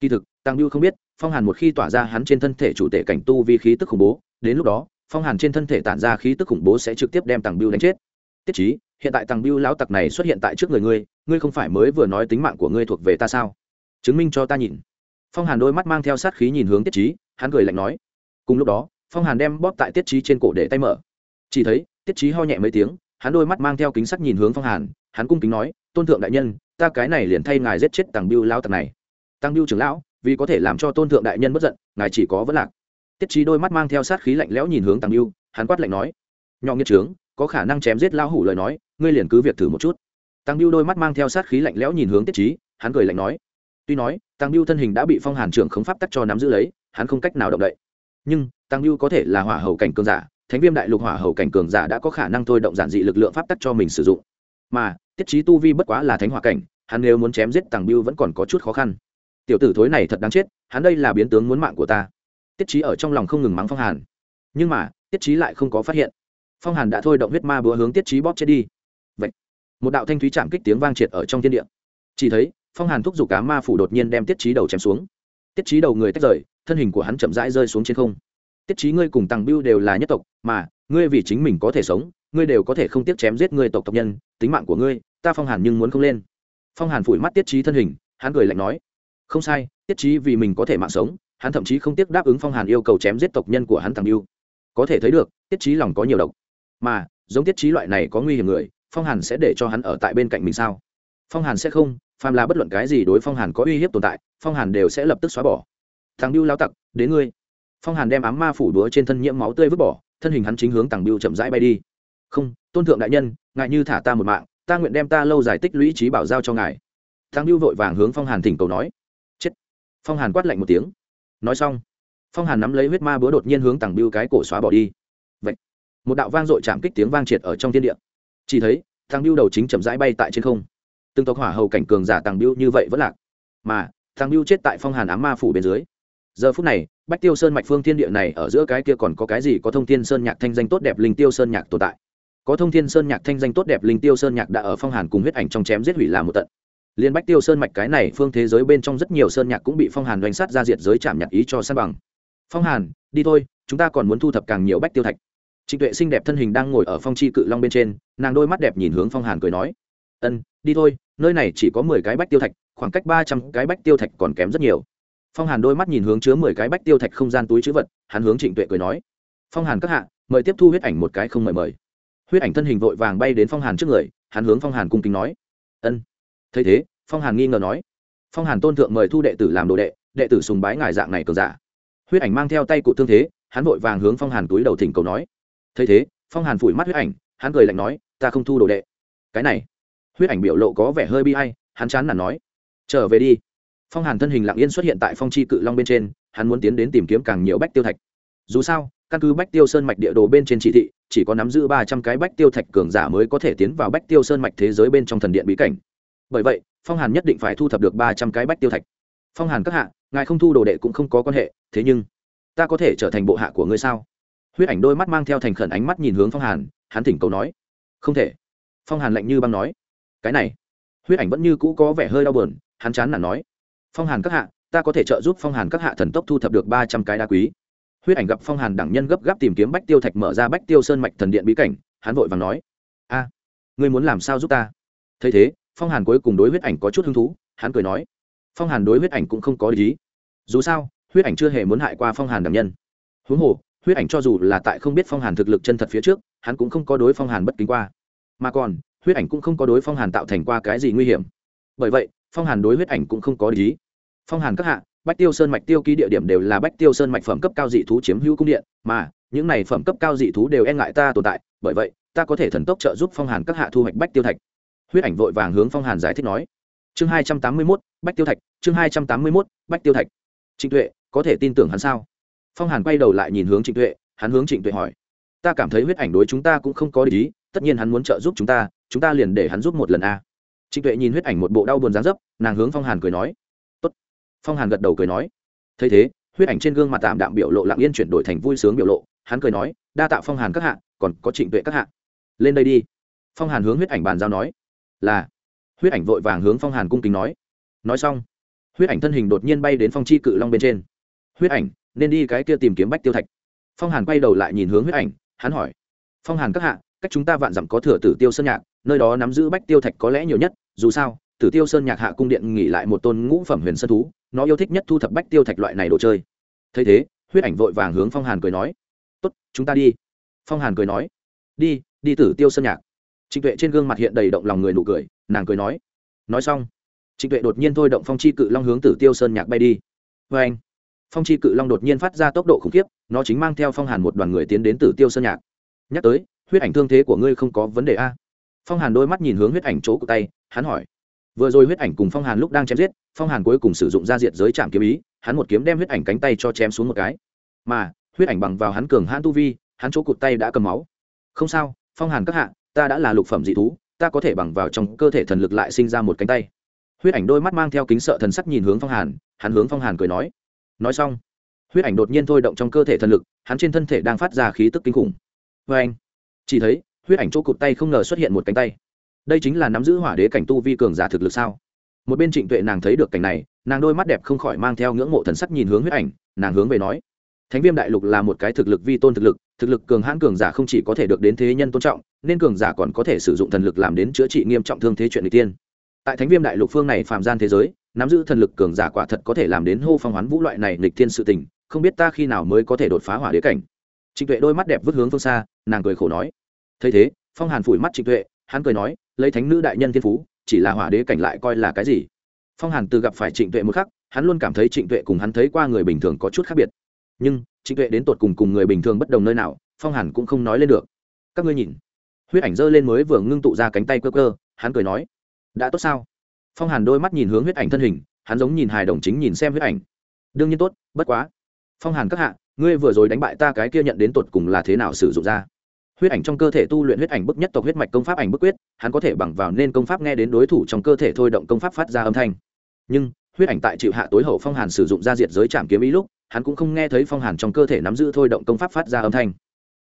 Kỳ thực tăng biêu không biết phong hàn một khi tỏa ra hắn trên thân thể chủ tể cảnh tu vi khí tức khủng bố đến lúc đó phong hàn trên thân thể tản ra khí tức khủng bố sẽ trực tiếp đem tăng biêu đánh chết. Tiết Chí, hiện tại tăng biêu lão tặc này xuất hiện tại trước người ngươi ngươi không phải mới vừa nói tính mạng của ngươi thuộc về ta sao? Chứng minh cho ta nhìn. Phong hàn đôi mắt mang theo sát khí nhìn hướng tiết Chí, hắn cười lạnh nói. Cùng lúc đó phong hàn đem bóp tại tiết Chí trên cổ để tay mở. Chỉ thấy tiết Chí ho nhẹ mấy tiếng hắn đôi mắt mang theo kính sắc nhìn hướng phong hàn, hắn cung kính nói, tôn thượng đại nhân, ta cái này liền thay ngài giết chết tàng biêu lao tặc này. Tăng biêu trưởng lão, vì có thể làm cho tôn thượng đại nhân bất giận, ngài chỉ có vấn lạc. Tiết trí đôi mắt mang theo sát khí lạnh lẽo nhìn hướng tàng biêu, hắn quát lạnh nói, nhỏ nghiệt trướng, có khả năng chém giết lao hủ lời nói, ngươi liền cứ việc thử một chút. Tăng biêu đôi mắt mang theo sát khí lạnh lẽo nhìn hướng tiết trí hắn cười lạnh nói, tuy nói tăng biêu thân hình đã bị phong hàn trưởng khống pháp tắc cho nắm giữ lấy, hắn không cách nào động đậy. Nhưng tăng biêu có thể là hỏa hầu cảnh cương giả thánh viêm đại lục hỏa hầu cảnh cường giả đã có khả năng thôi động giản dị lực lượng pháp tắc cho mình sử dụng. Mà, tiết trí tu vi bất quá là thánh hỏa cảnh, hắn nếu muốn chém giết tàng biêu vẫn còn có chút khó khăn. Tiểu tử thối này thật đáng chết, hắn đây là biến tướng muốn mạng của ta. Tiết trí ở trong lòng không ngừng mắng phong hàn. Nhưng mà, tiết trí lại không có phát hiện. Phong hàn đã thôi động huyết ma búa hướng tiết trí bóp chết đi. Vậy một đạo thanh thúy chạm kích tiếng vang triệt ở trong thiên địa. Chỉ thấy, phong hàn thúc giục cá ma phủ đột nhiên đem tiết trí đầu chém xuống. Tiết trí đầu người tách rời, thân hình của hắn chậm rãi rơi xuống trên không tiết trí ngươi cùng tàng biêu đều là nhất tộc, mà, ngươi vì chính mình có thể sống, ngươi đều có thể không tiếc chém giết ngươi tộc tộc nhân, tính mạng của ngươi, ta phong hàn nhưng muốn không lên. Phong hàn phủi mắt tiết trí thân hình, hắn cười lạnh nói, không sai, tiết trí vì mình có thể mạng sống, hắn thậm chí không tiếc đáp ứng phong hàn yêu cầu chém giết tộc nhân của hắn tàng biêu có thể thấy được, tiết trí lòng có nhiều độc. Mà, giống tiết trí loại này có nguy hiểm người, phong hàn sẽ để cho hắn ở tại bên cạnh mình sao? Phong hàn sẽ không, phàm là bất luận cái gì đối phong hàn có uy hiếp tồn tại, phong hàn đều sẽ lập tức xóa bỏ. Thằng biêu lao tặc, đến ngươi phong hàn đem ám ma phủ đúa trên thân nhiễm máu tươi vứt bỏ thân hình hắn chính hướng tàng biêu chậm rãi bay đi không tôn thượng đại nhân ngại như thả ta một mạng ta nguyện đem ta lâu dài tích lũy trí bảo giao cho ngài tàng biêu vội vàng hướng phong hàn thỉnh cầu nói chết phong hàn quát lạnh một tiếng nói xong phong hàn nắm lấy huyết ma búa đột nhiên hướng tàng biêu cái cổ xóa bỏ đi vậy một đạo vang dội chạm kích tiếng vang triệt ở trong thiên địa chỉ thấy tàng biêu đầu chính chậm rãi bay tại trên không từng tộc hỏa hầu cảnh cường giả tàng biêu như vậy vẫn lạc mà tàng biêu chết tại phong hàn ám ma phủ bên dưới giờ phút này, bách tiêu sơn mạch phương thiên địa này ở giữa cái kia còn có cái gì có thông thiên sơn nhạc thanh danh tốt đẹp linh tiêu sơn nhạc tồn tại? Có thông thiên sơn nhạc thanh danh tốt đẹp linh tiêu sơn nhạc đã ở phong hàn cùng huyết ảnh trong chém giết hủy làm một tận. Liên bách tiêu sơn mạch cái này phương thế giới bên trong rất nhiều sơn nhạc cũng bị phong hàn doanh sát ra diệt giới chạm nhạc ý cho san bằng. Phong hàn, đi thôi, chúng ta còn muốn thu thập càng nhiều bách tiêu thạch. Trịnh tuệ xinh đẹp thân hình đang ngồi ở phong chi cự long bên trên, nàng đôi mắt đẹp nhìn hướng phong hàn cười nói, ân, đi thôi, nơi này chỉ có mười cái bách tiêu thạch, khoảng cách ba trăm cái bách tiêu thạch còn kém rất nhiều phong hàn đôi mắt nhìn hướng chứa mười cái bách tiêu thạch không gian túi chữ vật, hắn hướng trịnh tuệ cười nói, phong hàn các hạ, mời tiếp thu huyết ảnh một cái không mời mời. Huyết ảnh thân hình vội vàng bay đến phong hàn trước người, hắn hướng phong hàn cung kính nói, ân. Thấy thế, phong hàn nghi ngờ nói, phong hàn tôn thượng mời thu đệ tử làm đồ đệ đệ tử sùng bái ngài dạng này cường giả. Huyết ảnh mang theo tay cụ thương thế, hắn vội vàng hướng phong hàn túi đầu thỉnh cầu nói. Thấy thế, phong hàn phủi mắt huyết ảnh, hắn cười lạnh nói, ta không thu đồ đệ. Cái này. Huyết ảnh biểu lộ có vẻ hơi bi hay hắn chán nản nói, trở về đi phong hàn thân hình lặng yên xuất hiện tại phong chi cự long bên trên, hắn muốn tiến đến tìm kiếm càng nhiều bách tiêu thạch. Dù sao, căn cứ bách tiêu sơn mạch địa đồ bên trên chỉ thị, chỉ có nắm giữ ba trăm cái bách tiêu thạch cường giả mới có thể tiến vào bách tiêu sơn mạch thế giới bên trong thần điện bí cảnh. Bởi vậy, phong hàn nhất định phải thu thập được ba trăm cái bách tiêu thạch. Phong hàn các hạ, ngài không thu đồ đệ cũng không có quan hệ, thế nhưng, ta có thể trở thành bộ hạ của ngươi sao? Huyết ảnh đôi mắt mang theo thành khẩn ánh mắt nhìn hướng phong hàn, hắn thỉnh cầu nói. Không thể. Phong hàn lạnh như băng nói. Cái này. Huyết ảnh vẫn như cũ có vẻ hơi đau bờn hắn chán nản nói phong hàn các hạ, ta có thể trợ giúp phong hàn các hạ thần tốc thu thập được ba trăm cái đá quý. Huyết ảnh gặp phong hàn đẳng nhân gấp gáp tìm kiếm bách tiêu thạch mở ra bách tiêu sơn mạch thần điện bí cảnh, hắn vội và nói, a, ngươi muốn làm sao giúp ta? Thấy thế, phong hàn cuối cùng đối huyết ảnh có chút hứng thú, hắn cười nói, phong hàn đối huyết ảnh cũng không có lý dù sao, huyết ảnh chưa hề muốn hại qua phong hàn đẳng nhân. Huống hồ, huyết ảnh cho dù là tại không biết phong hàn thực lực chân thật phía trước, hắn cũng không có đối phong hàn bất kính qua. Mà còn, huyết ảnh cũng không có đối phong hàn tạo thành qua cái gì nguy hiểm. Bởi vậy phong hàn đối huyết ảnh cũng không có lý phong hàn các hạ, bách tiêu sơn mạch tiêu ký địa điểm đều là bách tiêu sơn mạch phẩm cấp cao dị thú chiếm hữu cung điện, mà những này phẩm cấp cao dị thú đều e ngại ta tồn tại, bởi vậy, ta có thể thần tốc trợ giúp phong hàn các hạ thu hoạch bách tiêu thạch. Huyết ảnh vội vàng hướng phong hàn giải thích nói. Chương hai trăm tám mươi mốt, bách tiêu thạch, chương hai trăm tám mươi mốt, bách tiêu thạch. Trịnh tuệ, có thể tin tưởng hắn sao? Phong hàn quay đầu lại nhìn hướng trịnh tuệ, hắn hướng trịnh tuệ hỏi. Ta cảm thấy huyết ảnh đối chúng ta cũng không có lý tất nhiên hắn muốn trợ giúp chúng ta chúng ta liền để hắn giúp một lần a trịnh tuệ nhìn huyết ảnh một bộ đau buồn dán dấp, nàng hướng phong hàn cười nói, Tốt. phong hàn gật đầu cười nói, thấy thế, huyết ảnh trên gương mặt tạm đạm biểu lộ lặng yên chuyển đổi thành vui sướng biểu lộ, hắn cười nói, đa tạ phong hàn các hạ, còn có trịnh tuệ các hạ. Lên đây đi. Phong hàn hướng huyết ảnh bàn giao nói, là. Huyết ảnh vội vàng hướng phong hàn cung kính nói nói xong. Huyết ảnh thân hình đột nhiên bay đến phong chi cự long bên trên. Huyết ảnh, nên đi cái kia tìm kiếm bách tiêu thạch. Phong hàn quay đầu lại nhìn hướng huyết ảnh, hắn hỏi, phong hàn các hạ, cách chúng ta vạn dặm có thừa tử tiêu sơn nhạc, nơi đó nắm giữ bách tiêu thạch có lẽ nhiều nhất? Dù sao, tử tiêu sơn nhạc hạ cung điện nghỉ lại một tôn ngũ phẩm huyền sơn thú, nó yêu thích nhất thu thập bách tiêu thạch loại này đồ chơi. Thấy thế, huyết ảnh vội vàng hướng phong hàn cười nói, tốt, chúng ta đi. Phong hàn cười nói, đi đi tử tiêu sơn nhạc. Trịnh tuệ trên gương mặt hiện đầy động lòng người nụ cười, nàng cười nói nói xong. Trịnh tuệ đột nhiên thôi động phong chi cự long hướng tử tiêu sơn nhạc bay đi. Vê anh. Phong chi cự long đột nhiên phát ra tốc độ khủng khiếp, nó chính mang theo phong hàn một đoàn người tiến đến tử tiêu sơn nhạc. Nhắc tới, huyết ảnh thương thế của ngươi không có vấn đề a phong hàn đôi mắt nhìn hướng huyết ảnh chỗ của tay, hắn hỏi. Vừa rồi huyết ảnh cùng phong hàn lúc đang chém giết, phong hàn cuối cùng sử dụng ra diệt giới trạm kiếm ý, hắn một kiếm đem huyết ảnh cánh tay cho chém xuống một cái. Mà, huyết ảnh bằng vào hắn cường hãn tu vi, hắn chỗ cụt tay đã cầm máu. Không sao, phong hàn các hạ, ta đã là lục phẩm dị thú, ta có thể bằng vào trong cơ thể thần lực lại sinh ra một cánh tay. Huyết ảnh đôi mắt mang theo kính sợ thần sắc nhìn hướng phong hàn, hắn hướng phong hàn cười nói. Nói xong, huyết ảnh đột nhiên thôi động trong cơ thể thần lực, hắn trên thân thể đang phát ra khí tức kinh khủng. Vê anh chỉ thấy huyết ảnh chỗ cụt tay không ngờ xuất hiện một cánh tay. Đây chính là nắm giữ hỏa đế cảnh tu vi cường giả thực lực sao? Một bên trịnh tuệ nàng thấy được cảnh này, nàng đôi mắt đẹp không khỏi mang theo ngưỡng mộ thần sắc nhìn hướng huyết ảnh, nàng hướng về nói, thánh viêm đại lục là một cái thực lực vi tôn thực lực thực lực cường hãn cường giả không chỉ có thể được đến thế nhân tôn trọng, nên cường giả còn có thể sử dụng thần lực làm đến chữa trị nghiêm trọng thương thế chuyện n tiên. Tại thánh viêm đại lục phương này phạm gian thế giới, nắm giữ thần lực cường giả quả thật có thể làm đến hô phong hoán vũ loại này nghịch thiên sự tình, không biết ta khi nào mới có thể đột phá hỏa đế cảnh. Trịnh tuệ đôi mắt đẹp vứt hướng phương xa, nàng cười khổ nói thấy thế, phong hàn phủi mắt trịnh tuệ, hắn cười nói, lấy thánh nữ đại nhân thiên phú, chỉ là hỏa đế cảnh lại coi là cái gì? Phong hàn từ gặp phải trịnh tuệ một khắc, hắn luôn cảm thấy trịnh tuệ cùng hắn thấy qua người bình thường có chút khác biệt. Nhưng, trịnh tuệ đến tột cùng cùng người bình thường bất đồng nơi nào, phong hàn cũng không nói lên được. Các ngươi nhìn. Huyết ảnh giơ lên mới vừa ngưng tụ ra cánh tay cơ cơ hắn cười nói, đã tốt sao? Phong hàn đôi mắt nhìn hướng huyết ảnh thân hình, hắn giống nhìn hài đồng chính nhìn xem huyết ảnh. Đương nhiên tốt, bất quá. Phong hàn các hạ, ngươi vừa rồi đánh bại ta cái kia nhận đến tột cùng là thế nào sử dụng ra? Huyết ảnh trong cơ thể tu luyện huyết ảnh bức nhất tộc huyết mạch công pháp ảnh bức quyết, hắn có thể bằng vào nên công pháp nghe đến đối thủ trong cơ thể thôi động công pháp phát ra âm thanh. Nhưng, huyết ảnh tại chịu hạ tối hậu phong hàn sử dụng ra diệt giới trảm kiếm ý lúc, hắn cũng không nghe thấy phong hàn trong cơ thể nắm giữ thôi động công pháp phát ra âm thanh.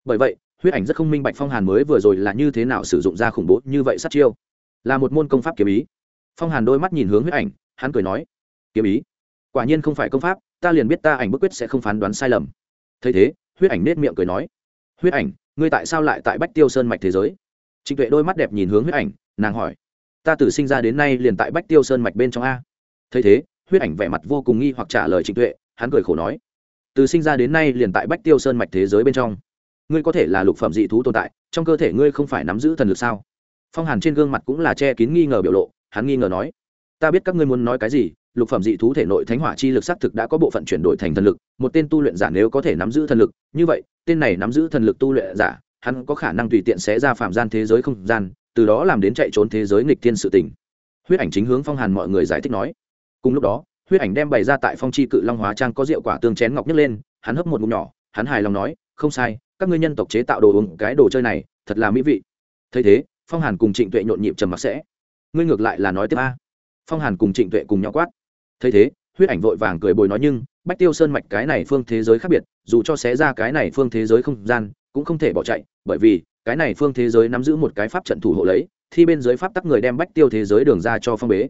Bởi vậy, huyết ảnh rất không minh bạch phong hàn mới vừa rồi là như thế nào sử dụng ra khủng bố như vậy sát chiêu. Là một môn công pháp kiếm ý. Phong hàn đôi mắt nhìn hướng huyết ảnh, hắn cười nói, kiếm ý? Quả nhiên không phải công pháp, ta liền biết ta ảnh bức quyết sẽ không phán đoán sai lầm. Thấy thế, huyết ảnh nết miệng cười nói, huyết ảnh ngươi tại sao lại tại bách tiêu sơn mạch thế giới? Trịnh tuệ đôi mắt đẹp nhìn hướng huyết ảnh, nàng hỏi. Ta từ sinh ra đến nay liền tại bách tiêu sơn mạch bên trong a. Thấy thế, huyết ảnh vẻ mặt vô cùng nghi hoặc trả lời trịnh tuệ, hắn cười khổ nói. Từ sinh ra đến nay liền tại bách tiêu sơn mạch thế giới bên trong. Ngươi có thể là lục phẩm dị thú tồn tại, trong cơ thể ngươi không phải nắm giữ thần lực sao? Phong hàn trên gương mặt cũng là che kín nghi ngờ biểu lộ, hắn nghi ngờ nói. Ta biết các ngươi muốn nói cái gì lục phẩm dị thú thể nội thánh hỏa chi lực xác thực đã có bộ phận chuyển đổi thành thần lực, một tên tu luyện giả nếu có thể nắm giữ thần lực, như vậy, tên này nắm giữ thần lực tu luyện giả, hắn có khả năng tùy tiện xé ra phạm gian thế giới không gian, từ đó làm đến chạy trốn thế giới nghịch thiên sự tình. Huyết ảnh chính hướng phong hàn mọi người giải thích nói. Cùng lúc đó, huyết ảnh đem bày ra tại phong chi cự long hóa trang có rượu quả tương chén ngọc nhấc lên, hắn hấp một ngụm nhỏ, hắn hài lòng nói, không sai, các ngươi nhân tộc chế tạo đồ uống, cái đồ chơi này, thật là mỹ vị. Thấy thế, phong hàn cùng trịnh tuệ nhộn nhịp trầm mặc sẽ. Ngươi ngược lại là nói tiếp a. Phong hàn cùng trịnh tuệ cùng nhau quát thấy thế, huyết ảnh vội vàng cười bồi nói nhưng, bách tiêu sơn mạch cái này phương thế giới khác biệt, dù cho xé ra cái này phương thế giới không gian, cũng không thể bỏ chạy, bởi vì, cái này phương thế giới nắm giữ một cái pháp trận thủ hộ lấy, thì bên dưới pháp tắc người đem bách tiêu thế giới đường ra cho phong bế.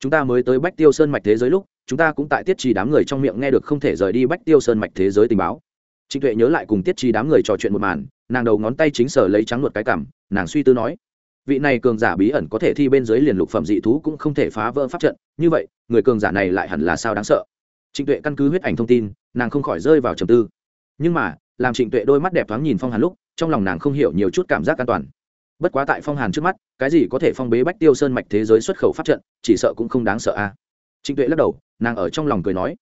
Chúng ta mới tới bách tiêu sơn mạch thế giới lúc, chúng ta cũng tại tiết trì đám người trong miệng nghe được không thể rời đi bách tiêu sơn mạch thế giới tình báo. Trịnh tuệ nhớ lại cùng tiết trì đám người trò chuyện một màn, nàng đầu ngón tay chính sở lấy trắng luật cái cảm nàng suy tư nói vị này cường giả bí ẩn có thể thi bên dưới liền lục phẩm dị thú cũng không thể phá vỡ pháp trận, như vậy, người cường giả này lại hẳn là sao đáng sợ. Trịnh tuệ căn cứ huyết ảnh thông tin, nàng không khỏi rơi vào trầm tư. Nhưng mà, làm trịnh tuệ đôi mắt đẹp thoáng nhìn phong hàn lúc, trong lòng nàng không hiểu nhiều chút cảm giác an toàn. Bất quá tại phong hàn trước mắt, cái gì có thể phong bế bách tiêu sơn mạch thế giới xuất khẩu pháp trận, chỉ sợ cũng không đáng sợ a. Trịnh tuệ lắc đầu, nàng ở trong lòng cười nói.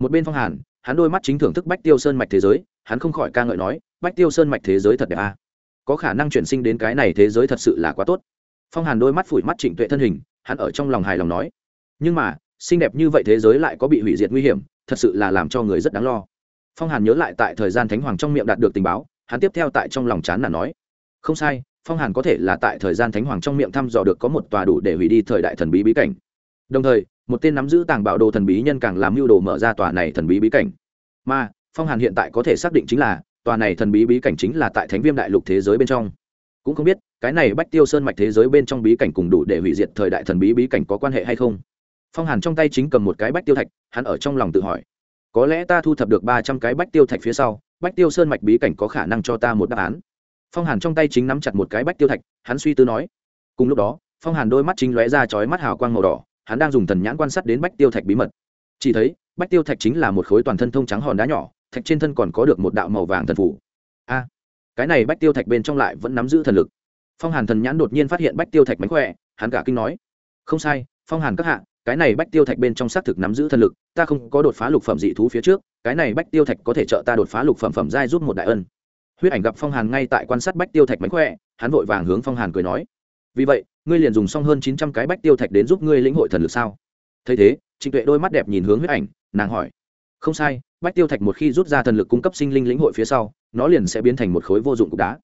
Một bên phong hàn, hắn đôi mắt chính thưởng thức bách tiêu sơn mạch thế giới, hắn không khỏi ca ngợi nói, bách tiêu sơn mạch thế giới thật đẹp a có khả năng chuyển sinh đến cái này thế giới thật sự là quá tốt. Phong hàn đôi mắt phủi mắt trịnh tuệ thân hình, hắn ở trong lòng hài lòng nói. Nhưng mà, xinh đẹp như vậy thế giới lại có bị hủy diệt nguy hiểm, thật sự là làm cho người rất đáng lo. Phong hàn nhớ lại tại thời gian thánh hoàng trong miệng đạt được tình báo, hắn tiếp theo tại trong lòng chán là nói. Không sai, phong hàn có thể là tại thời gian thánh hoàng trong miệng thăm dò được có một tòa đủ để hủy đi thời đại thần bí bí cảnh. Đồng thời, một tên nắm giữ tàng bảo đồ thần bí nhân càng làm mưu đồ mở ra tòa này thần bí bí cảnh. Mà, phong hàn hiện tại có thể xác định chính là tòa này thần bí bí cảnh chính là tại thánh viêm đại lục thế giới bên trong. Cũng không biết, cái này bách tiêu sơn mạch thế giới bên trong bí cảnh cùng đủ để hủy diệt thời đại thần bí bí cảnh có quan hệ hay không? Phong hàn trong tay chính cầm một cái bách tiêu thạch, hắn ở trong lòng tự hỏi. Có lẽ ta thu thập được ba trăm cái bách tiêu thạch phía sau, bách tiêu sơn mạch bí cảnh có khả năng cho ta một đáp án. Phong hàn trong tay chính nắm chặt một cái bách tiêu thạch, hắn suy tư nói. Cùng lúc đó, phong hàn đôi mắt chính lóe ra chói mắt hào quang màu đỏ, hắn đang dùng thần nhãn quan sát đến bách tiêu thạch bí mật. Chỉ thấy, bách tiêu thạch chính là một khối toàn thân thông trắng hòn đá nhỏ thạch trên thân còn có được một đạo màu vàng thần phủ. A à, cái này bách tiêu thạch bên trong lại vẫn nắm giữ thần lực. Phong hàn thần nhãn đột nhiên phát hiện bách tiêu thạch mánh khỏe, hắn cả kinh nói, không sai, phong hàn các hạ, cái này bách tiêu thạch bên trong xác thực nắm giữ thần lực, ta không có đột phá lục phẩm dị thú phía trước, cái này bách tiêu thạch có thể trợ ta đột phá lục phẩm phẩm giai giúp một đại ân. Huyết ảnh gặp phong hàn ngay tại quan sát bách tiêu thạch mánh khỏe, hắn vội vàng hướng phong hàn cười nói, vì vậy, ngươi liền dùng xong hơn chín trăm cái bách tiêu thạch đến giúp ngươi lĩnh hội thần lực sao? Thấy thế, trịnh tuệ đôi mắt đẹp nhìn hướng huyết ảnh, nàng hỏi không sai, bách tiêu thạch một khi rút ra thần lực cung cấp sinh linh lĩnh hội phía sau, nó liền sẽ biến thành một khối vô dụng cục đá.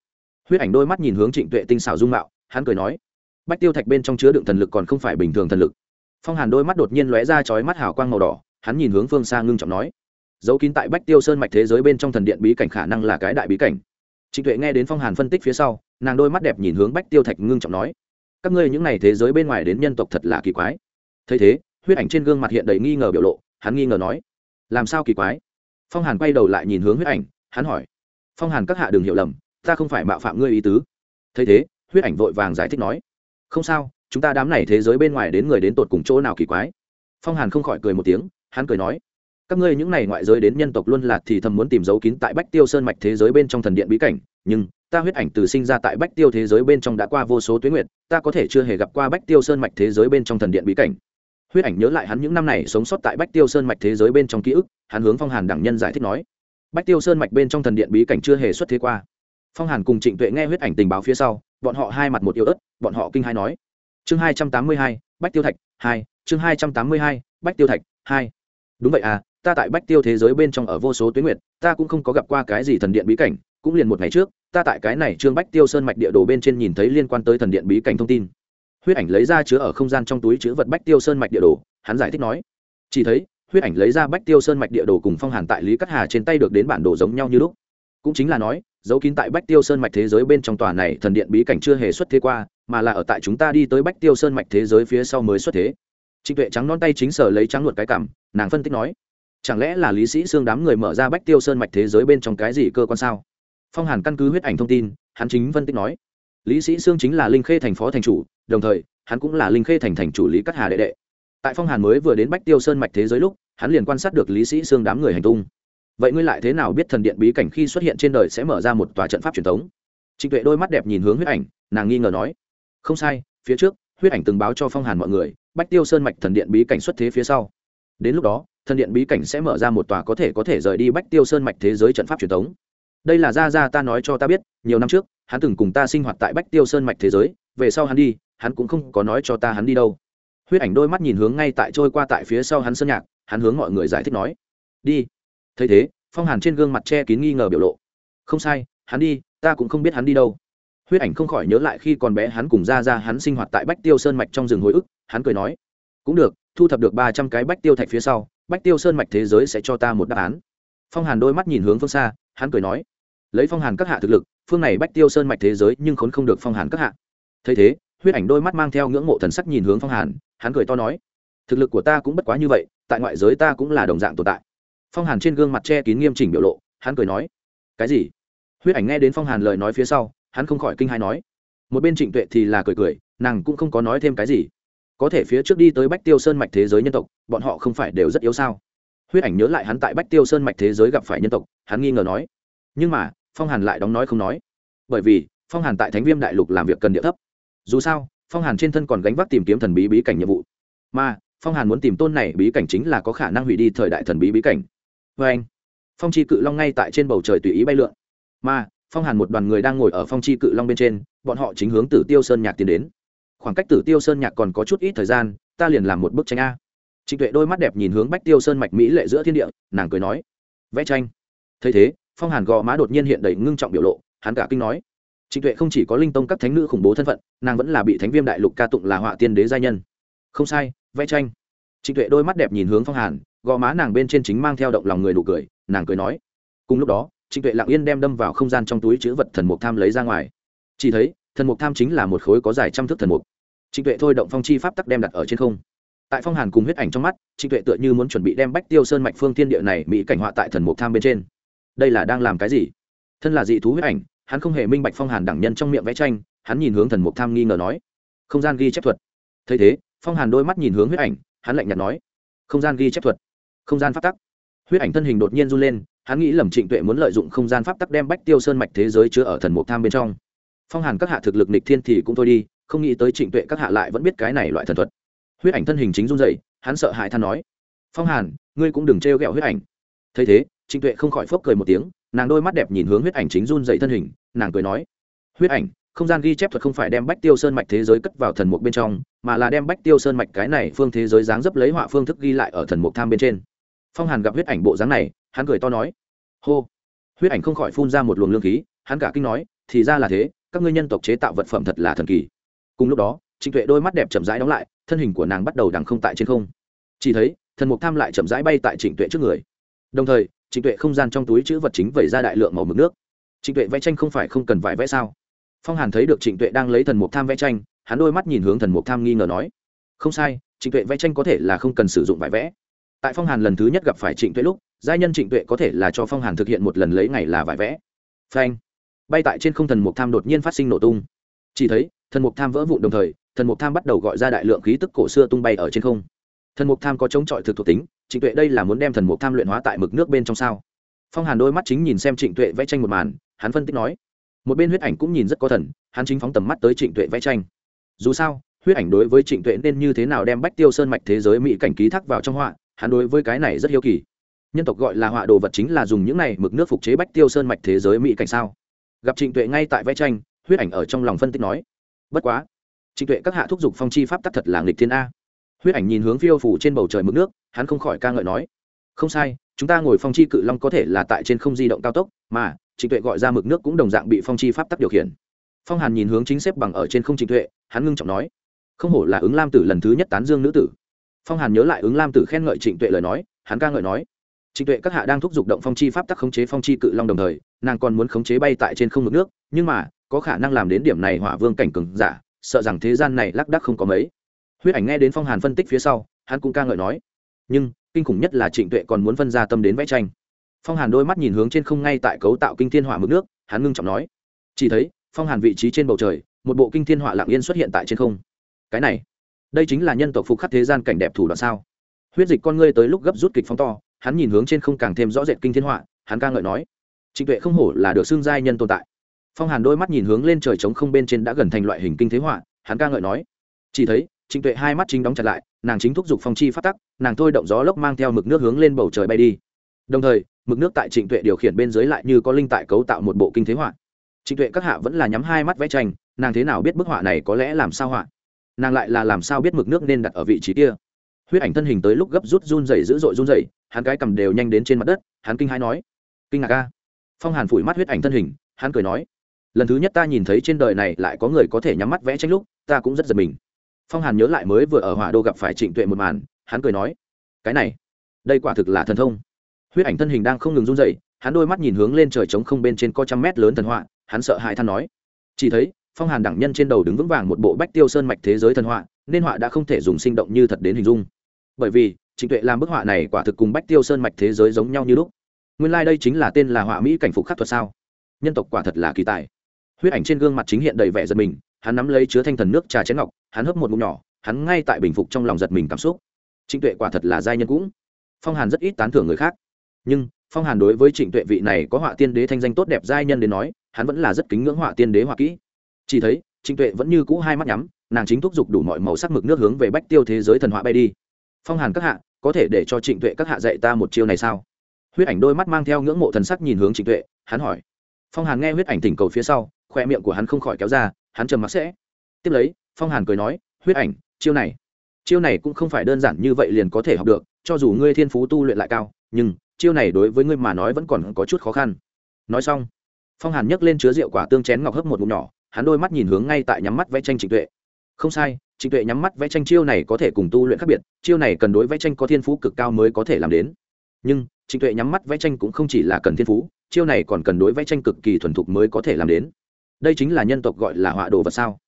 Huyết ảnh đôi mắt nhìn hướng trịnh tuệ tinh xảo dung mạo, hắn cười nói, bách tiêu thạch bên trong chứa đựng thần lực còn không phải bình thường thần lực. Phong hàn đôi mắt đột nhiên lóe ra chói mắt hào quang màu đỏ, hắn nhìn hướng phương xa ngưng trọng nói, dấu kín tại bách tiêu sơn mạch thế giới bên trong thần điện bí cảnh khả năng là cái đại bí cảnh. Trịnh tuệ nghe đến phong hàn phân tích phía sau, nàng đôi mắt đẹp nhìn hướng bách tiêu thạch ngưng trọng nói, các ngươi những n à y thế giới bên ngoài đến nhân tộc thật là kỳ quái. Thấy thế, huyết ảnh trên gương mặt hiện đầy nghi ngờ biểu lộ, hắn nghi ngờ nói làm sao kỳ quái? Phong hàn quay đầu lại nhìn hướng huyết ảnh, hắn hỏi. Phong hàn các hạ đừng hiểu lầm, ta không phải mạo phạm ngươi ý tứ. Thấy thế, huyết ảnh vội vàng giải thích nói. Không sao, chúng ta đám này thế giới bên ngoài đến người đến tột cùng chỗ nào kỳ quái? Phong hàn không khỏi cười một tiếng, hắn cười nói. Các ngươi những này ngoại giới đến nhân tộc luôn là thì thầm muốn tìm dấu kín tại bách tiêu sơn mạch thế giới bên trong thần điện bí cảnh, nhưng ta huyết ảnh từ sinh ra tại bách tiêu thế giới bên trong đã qua vô số tuyến nguyện ta có thể chưa hề gặp qua bách tiêu sơn mạch thế giới bên trong thần điện bí cảnh huyết ảnh nhớ lại hắn những năm này sống sót tại bách tiêu sơn mạch thế giới bên trong ký ức, hắn hướng phong hàn đẳng nhân giải thích nói. Bách tiêu sơn mạch bên trong thần điện bí cảnh chưa hề xuất thế qua. Phong hàn cùng trịnh tuệ nghe huyết ảnh tình báo phía sau, bọn họ hai mặt một yêu ớt, bọn họ kinh hai nói. Chương hai trăm tám mươi hai, bách tiêu thạch hai, chương hai trăm tám mươi hai, bách tiêu thạch hai. Đúng vậy à ta tại bách tiêu thế giới bên trong ở vô số tuyến nguyệt, ta cũng không có gặp qua cái gì thần điện bí cảnh, cũng liền một ngày trước, ta tại cái này trương bách tiêu sơn mạch địa đồ bên trên nhìn thấy liên quan tới thần điện bí cảnh thông tin huyết ảnh lấy ra chứa ở không gian trong túi chứa vật bách tiêu sơn mạch địa đồ, hắn giải thích nói. Chỉ thấy, huyết ảnh lấy ra bách tiêu sơn mạch địa đồ cùng phong hàn tại lý cắt hà trên tay được đến bản đồ giống nhau như lúc. Cũng chính là nói dấu kín tại bách tiêu sơn mạch thế giới bên trong tòa này thần điện bí cảnh chưa hề xuất thế qua, mà là ở tại chúng ta đi tới bách tiêu sơn mạch thế giới phía sau mới xuất thế. Trịnh tuệ trắng non tay chính sở lấy trắng luật cái cảm, nàng phân tích nói, chẳng lẽ là lý sĩ xương đám người mở ra bách tiêu sơn mạch thế giới bên trong cái gì cơ quan sao? Phong hàn căn cứ huyết ảnh thông tin, hắn chính phân tích nói lý sĩ Sương chính là linh khê thành phó thành chủ, đồng thời, hắn cũng là linh khê thành thành chủ lý cắt hà đệ đệ. Tại phong hàn mới vừa đến bách tiêu sơn mạch thế giới lúc, hắn liền quan sát được lý sĩ Sương đám người hành tung. Vậy ngươi lại thế nào biết thần điện bí cảnh khi xuất hiện trên đời sẽ mở ra một tòa trận pháp truyền thống? Trịnh tuệ đôi mắt đẹp nhìn hướng huyết ảnh, nàng nghi ngờ nói. Không sai, phía trước, huyết ảnh từng báo cho phong hàn mọi người, bách tiêu sơn mạch thần điện bí cảnh xuất thế phía sau. Đến lúc đó, thần điện bí cảnh sẽ mở ra một tòa có thể có thể rời đi bách tiêu sơn mạch thế giới trận pháp truyền thống đây là gia gia ta nói cho ta biết, nhiều năm trước, hắn từng cùng ta sinh hoạt tại bách tiêu sơn mạch thế giới, về sau hắn đi, hắn cũng không có nói cho ta hắn đi đâu. Huyết ảnh đôi mắt nhìn hướng ngay tại trôi qua tại phía sau hắn sơn nhạc, hắn hướng mọi người giải thích nói, đi. Thấy thế, phong hàn trên gương mặt che kín nghi ngờ biểu lộ. Không sai, hắn đi, ta cũng không biết hắn đi đâu. Huyết ảnh không khỏi nhớ lại khi còn bé hắn cùng ra ra hắn sinh hoạt tại bách tiêu sơn mạch trong rừng hồi ức, hắn cười nói, cũng được, thu thập được ba trăm cái bách tiêu thạch phía sau, bách tiêu sơn mạch thế giới sẽ cho ta một đáp án. Phong hàn đôi mắt nhìn hướng phương xa, hắn cười nói lấy phong hàn các hạ thực lực, phương này bách tiêu sơn mạch thế giới nhưng khốn không được phong hàn các hạ. Thấy thế, huyết ảnh đôi mắt mang theo ngưỡng mộ thần sắc nhìn hướng phong hàn, hắn cười to nói, thực lực của ta cũng bất quá như vậy, tại ngoại giới ta cũng là đồng dạng tồn tại. Phong hàn trên gương mặt che kín nghiêm chỉnh biểu lộ, hắn cười nói, cái gì? Huyết ảnh nghe đến phong hàn lời nói phía sau, hắn không khỏi kinh hai nói, một bên trịnh tuệ thì là cười cười, nàng cũng không có nói thêm cái gì. Có thể phía trước đi tới bách tiêu sơn mạch thế giới nhân tộc, bọn họ không phải đều rất yếu sao? Huyết ảnh nhớ lại hắn tại bách tiêu sơn mạch thế giới gặp phải nhân tộc, hắn nghi ngờ nói, nhưng mà phong hàn lại đóng nói không nói bởi vì phong hàn tại thánh viêm đại lục làm việc cần địa thấp dù sao phong hàn trên thân còn gánh vác tìm kiếm thần bí bí cảnh nhiệm vụ mà phong hàn muốn tìm tôn này bí cảnh chính là có khả năng hủy đi thời đại thần bí bí cảnh vê anh phong chi cự long ngay tại trên bầu trời tùy ý bay lượn mà phong hàn một đoàn người đang ngồi ở phong chi cự long bên trên bọn họ chính hướng tử tiêu sơn nhạc tiến đến khoảng cách tử tiêu sơn nhạc còn có chút ít thời gian ta liền làm một bức tranh a trịnh tuệ đôi mắt đẹp nhìn hướng bách tiêu sơn mạch mỹ lệ giữa thiên địa nàng cười nói vẽ tranh thấy thế phong hàn gò má đột nhiên hiện đầy ngưng trọng biểu lộ hắn cả kinh nói trịnh tuệ không chỉ có linh tông các thánh nữ khủng bố thân phận nàng vẫn là bị thánh viêm đại lục ca tụng là họa tiên đế gia nhân không sai vẽ tranh trịnh tuệ đôi mắt đẹp nhìn hướng phong hàn gò má nàng bên trên chính mang theo động lòng người nụ cười nàng cười nói cùng lúc đó trịnh tuệ lặng yên đem đâm vào không gian trong túi chữ vật thần mục tham lấy ra ngoài chỉ thấy thần mục tham chính là một khối có dài trăm thước thần mục trịnh tuệ thôi động phong chi pháp tắc đem đặt ở trên không tại phong hàn cùng huyết ảnh trong mắt trịnh tuệ tựa như muốn chuẩn bị đem bách tiêu sơn mạch phương tiên địa này mỹ cảnh họa tại thần mục tham bên trên đây là đang làm cái gì? Thân là dị thú huyết ảnh, hắn không hề minh bạch phong hàn đẳng nhân trong miệng vẽ tranh, hắn nhìn hướng thần mục tham nghi ngờ nói, không gian ghi chép thuật. Thấy thế, phong hàn đôi mắt nhìn hướng huyết ảnh, hắn lạnh nhạt nói, không gian ghi chép thuật, không gian pháp tắc. Huyết ảnh thân hình đột nhiên run lên, hắn nghĩ lầm trịnh tuệ muốn lợi dụng không gian pháp tắc đem bách tiêu sơn mạch thế giới chứa ở thần mục tham bên trong. Phong hàn các hạ thực lực nịch thiên thì cũng thôi đi, không nghĩ tới trịnh tuệ các hạ lại vẫn biết cái này loại thần thuật. Huyết ảnh thân hình chính run dậy hắn sợ hãi than nói, phong hàn, ngươi cũng đừng trêu ghẹo huyết ảnh. Thấy thế trịnh tuệ không khỏi phốc cười một tiếng, nàng đôi mắt đẹp nhìn hướng huyết ảnh chính run dậy thân hình, nàng cười nói, huyết ảnh, không gian ghi chép thuật không phải đem bách tiêu sơn mạch thế giới cất vào thần mục bên trong, mà là đem bách tiêu sơn mạch cái này phương thế giới dáng dấp lấy họa phương thức ghi lại ở thần mục tham bên trên. Phong hàn gặp huyết ảnh bộ dáng này, hắn cười to nói, hô. Huyết ảnh không khỏi phun ra một luồng lương khí, hắn cả kinh nói, thì ra là thế, các ngươi nhân tộc chế tạo vật phẩm thật là thần kỳ. Cùng lúc đó, trịnh tuệ đôi mắt đẹp chậm rãi đóng lại, thân hình của nàng bắt đầu đằng không tại trên không. Chỉ thấy, thần mục tham lại chậm rãi bay tại trịnh tuệ trước người. Đồng thời trịnh tuệ không gian trong túi chữ vật chính vẩy ra đại lượng màu mực nước. Trịnh tuệ vẽ tranh không phải không cần vải vẽ sao? Phong hàn thấy được trịnh tuệ đang lấy thần mục tham vẽ tranh, hắn đôi mắt nhìn hướng thần mục tham nghi ngờ nói, không sai, trịnh tuệ vẽ tranh có thể là không cần sử dụng vải vẽ. Tại phong hàn lần thứ nhất gặp phải trịnh tuệ lúc, giai nhân trịnh tuệ có thể là cho phong hàn thực hiện một lần lấy ngày là vải vẽ. Phanh! Bay tại trên không thần mục tham đột nhiên phát sinh nổ tung. Chỉ thấy, thần mục tham vỡ vụn đồng thời, thần mục tham bắt đầu gọi ra đại lượng khí tức cổ xưa tung bay ở trên không. Thần mục tham có chống chọi thực thuộc tính trịnh tuệ đây là muốn đem thần mục tham luyện hóa tại mực nước bên trong sao? Phong hàn đôi mắt chính nhìn xem trịnh tuệ vẽ tranh một màn, hắn phân tích nói, một bên huyết ảnh cũng nhìn rất có thần, hắn chính phóng tầm mắt tới trịnh tuệ vẽ tranh. Dù sao, huyết ảnh đối với trịnh tuệ nên như thế nào đem bách tiêu sơn mạch thế giới mỹ cảnh ký thác vào trong họa, hắn đối với cái này rất hiếu kỳ. Nhân tộc gọi là họa đồ vật chính là dùng những này mực nước phục chế bách tiêu sơn mạch thế giới mỹ cảnh sao? Gặp trịnh tuệ ngay tại vẽ tranh, huyết ảnh ở trong lòng phân tích nói, bất quá, trịnh tuệ các hạ thúc giục phong chi pháp tắc thật là nghịch thiên a huyết ảnh nhìn hướng phiêu phủ trên bầu trời mực nước, hắn không khỏi ca ngợi nói, không sai, chúng ta ngồi phong chi cự long có thể là tại trên không di động cao tốc, mà, trịnh tuệ gọi ra mực nước cũng đồng dạng bị phong chi pháp tắc điều khiển. Phong hàn nhìn hướng chính xếp bằng ở trên không trịnh tuệ, hắn ngưng trọng nói, không hổ là ứng lam tử lần thứ nhất tán dương nữ tử. Phong hàn nhớ lại ứng lam tử khen ngợi trịnh tuệ lời nói, hắn ca ngợi nói, trịnh tuệ các hạ đang thúc giục động phong chi pháp tắc khống chế phong chi cự long đồng thời, nàng còn muốn khống chế bay tại trên không mực nước, nhưng mà, có khả năng làm đến điểm này hỏa vương cảnh cừng giả, sợ rằng thế gian này lác đác không có mấy huyết ảnh nghe đến phong hàn phân tích phía sau, hắn cũng ca ngợi nói, nhưng, kinh khủng nhất là trịnh tuệ còn muốn phân ra tâm đến vẽ tranh. Phong hàn đôi mắt nhìn hướng trên không ngay tại cấu tạo kinh thiên hỏa mực nước, hắn ngưng trọng nói, chỉ thấy, phong hàn vị trí trên bầu trời, một bộ kinh thiên hỏa lạng yên xuất hiện tại trên không. Cái này, đây chính là nhân tộc phục khắc thế gian cảnh đẹp thủ đoạn sao? Huyết dịch con ngươi tới lúc gấp rút kịch phóng to, hắn nhìn hướng trên không càng thêm rõ rệt kinh thiên họa hắn ca ngợi nói, trịnh tuệ không hổ là được xương giai nhân tồn tại. Phong hàn đôi mắt nhìn hướng lên trời trống không bên trên đã gần thành loại hình kinh thế họa hắn ca ngợi nói, chỉ thấy trịnh tuệ hai mắt chính đóng chặt lại, nàng chính thúc giục phong chi phát tắc, nàng thôi động gió lốc mang theo mực nước hướng lên bầu trời bay đi. Đồng thời, mực nước tại trịnh tuệ điều khiển bên dưới lại như có linh tại cấu tạo một bộ kinh thế họa. Trịnh tuệ các hạ vẫn là nhắm hai mắt vẽ tranh, nàng thế nào biết bức họa này có lẽ làm sao họa? Nàng lại là làm sao biết mực nước nên đặt ở vị trí kia? Huyết ảnh thân hình tới lúc gấp rút run rẩy dữ dội run rẩy, hắn cái cầm đều nhanh đến trên mặt đất, hắn kinh hãi nói. Kinh ngạc ca phong hàn phủi mắt huyết ảnh thân hình, hắn cười nói. Lần thứ nhất ta nhìn thấy trên đời này lại có người có thể nhắm mắt vẽ tranh lúc, ta cũng rất giật mình phong hàn nhớ lại mới vừa ở hỏa đô gặp phải trịnh tuệ một màn, hắn cười nói, cái này, đây quả thực là thần thông. Huyết ảnh thân hình đang không ngừng run dậy hắn đôi mắt nhìn hướng lên trời trống không bên trên có trăm mét lớn thần họa, hắn sợ hãi than nói, chỉ thấy, phong hàn đẳng nhân trên đầu đứng vững vàng một bộ bách tiêu sơn mạch thế giới thần họa, nên họa đã không thể dùng sinh động như thật đến hình dung. Bởi vì, trịnh tuệ làm bức họa này quả thực cùng bách tiêu sơn mạch thế giới giống nhau như lúc. Nguyên lai、like、đây chính là tên là họa mỹ cảnh phục khắc thuật sao? Nhân tộc quả thật là kỳ tài huyết ảnh trên gương mặt chính hiện đầy vẻ giật mình, hắn nắm lấy chứa thanh thần nước trà chén ngọc, hắn hấp một mụn nhỏ, hắn ngay tại bình phục trong lòng giật mình cảm xúc. Trịnh tuệ quả thật là giai nhân cũng. Phong hàn rất ít tán thưởng người khác. Nhưng, phong hàn đối với trịnh tuệ vị này có họa tiên đế thanh danh tốt đẹp giai nhân đến nói, hắn vẫn là rất kính ngưỡng họa tiên đế họa kỹ. Chỉ thấy, trịnh tuệ vẫn như cũ hai mắt nhắm, nàng chính thúc giục đủ mọi màu sắc mực nước hướng về bách tiêu thế giới thần họa bay đi. Phong hàn các hạ, có thể để cho trịnh tuệ các hạ dạy ta một chiêu này sao? Huyết ảnh đôi mắt mang theo ngưỡng mộ thần sắc nhìn hướng trịnh tuệ, hắn hỏi. Phong hàn nghe huyết ảnh thỉnh cầu phía sau khoe miệng của hắn không khỏi kéo ra, hắn trầm mặc sẽ. Tiếp lấy, phong hàn cười nói, huyết ảnh, chiêu này chiêu này cũng không phải đơn giản như vậy liền có thể học được, cho dù ngươi thiên phú tu luyện lại cao, nhưng chiêu này đối với ngươi mà nói vẫn còn có chút khó khăn. Nói xong, phong hàn nhấc lên chứa rượu quả tương chén ngọc hấp một ngụm nhỏ, hắn đôi mắt nhìn hướng ngay tại nhắm mắt vẽ tranh trịnh tuệ. Không sai, trịnh tuệ nhắm mắt vẽ tranh chiêu này có thể cùng tu luyện khác biệt, chiêu này cần đối vẽ tranh có thiên phú cực cao mới có thể làm đến. Nhưng, trịnh tuệ nhắm mắt vẽ tranh cũng không chỉ là cần thiên phú, chiêu này còn cần đối vẽ tranh cực kỳ thuần thục mới có thể làm đến đây chính là nhân tộc gọi là họa đồ vật sao?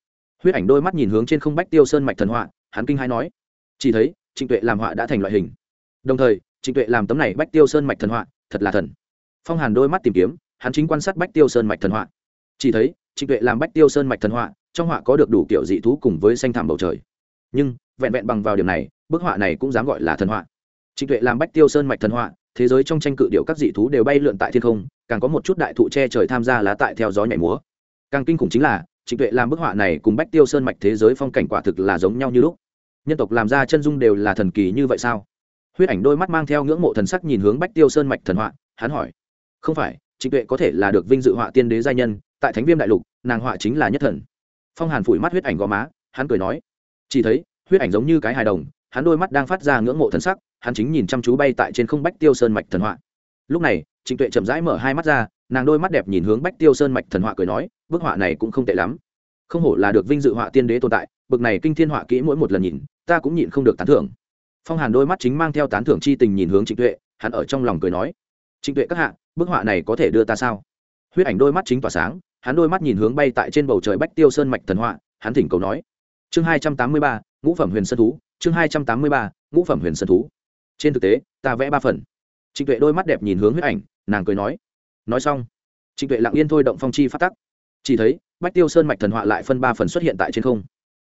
Huyết ảnh đôi mắt nhìn hướng trên không bách tiêu sơn mạch thần họa, hắn kinh hai nói. Chỉ thấy, trịnh tuệ làm họa đã thành loại hình. Đồng thời, trịnh tuệ làm tấm này bách tiêu sơn mạch thần họa, thật là thần. Phong hàn đôi mắt tìm kiếm, hắn chính quan sát bách tiêu sơn mạch thần họa. Chỉ thấy, trịnh tuệ làm bách tiêu sơn mạch thần họa, trong họa có được đủ kiểu dị thú cùng với xanh thảm bầu trời. Nhưng, vẹn vẹn bằng vào điểm này, bức họa này cũng dám gọi là thần họa. Trịnh tuệ làm bách tiêu sơn mạch thần họa, thế giới trong tranh cự điệu các dị thú đều bay lượn tại thiên không, càng có một chút đại thụ che trời tham gia lá tại theo gió nhảy múa càng kinh khủng chính là, trịnh tuệ làm bức họa này cùng bách tiêu sơn mạch thế giới phong cảnh quả thực là giống nhau như lúc. Nhân tộc làm ra chân dung đều là thần kỳ như vậy sao? Huyết ảnh đôi mắt mang theo ngưỡng mộ thần sắc nhìn hướng bách tiêu sơn mạch thần họa, hắn hỏi. Không phải, trịnh tuệ có thể là được vinh dự họa tiên đế gia nhân, tại thánh viêm đại lục, nàng họa chính là nhất thần. Phong hàn phủi mắt huyết ảnh gò má, hắn cười nói. Chỉ thấy, huyết ảnh giống như cái hài đồng, hắn đôi mắt đang phát ra ngưỡng mộ thần sắc, hắn chính nhìn chăm chú bay tại trên không bách tiêu sơn mạch thần họa. Lúc này, trịnh tuệ chậm rãi mở hai mắt ra nàng đôi mắt đẹp nhìn hướng bách tiêu sơn mạch thần họa cười nói, bức họa này cũng không tệ lắm. Không hổ là được vinh dự họa tiên đế tồn tại, bực này kinh thiên họa kỹ mỗi một lần nhìn, ta cũng nhịn không được tán thưởng. Phong hàn đôi mắt chính mang theo tán thưởng chi tình nhìn hướng trịnh tuệ, hắn ở trong lòng cười nói, trịnh tuệ các hạ, bức họa này có thể đưa ta sao? Huyết ảnh đôi mắt chính tỏa sáng, hắn đôi mắt nhìn hướng bay tại trên bầu trời bách tiêu sơn mạch thần họa, hắn thỉnh cầu nói, chương hai trăm tám mươi ba, ngũ phẩm huyền sơn thú, chương hai trăm tám mươi ba, ngũ phẩm huyền sơn thú. Trên thực tế, ta vẽ ba phần. Trịnh tuệ đôi mắt đẹp nhìn hướng huyết ảnh, nàng cười nói nói xong, trịnh tuệ lặng yên thôi động phong chi phát tắc. Chỉ thấy, bách tiêu sơn mạch thần họa lại phân ba phần xuất hiện tại trên không.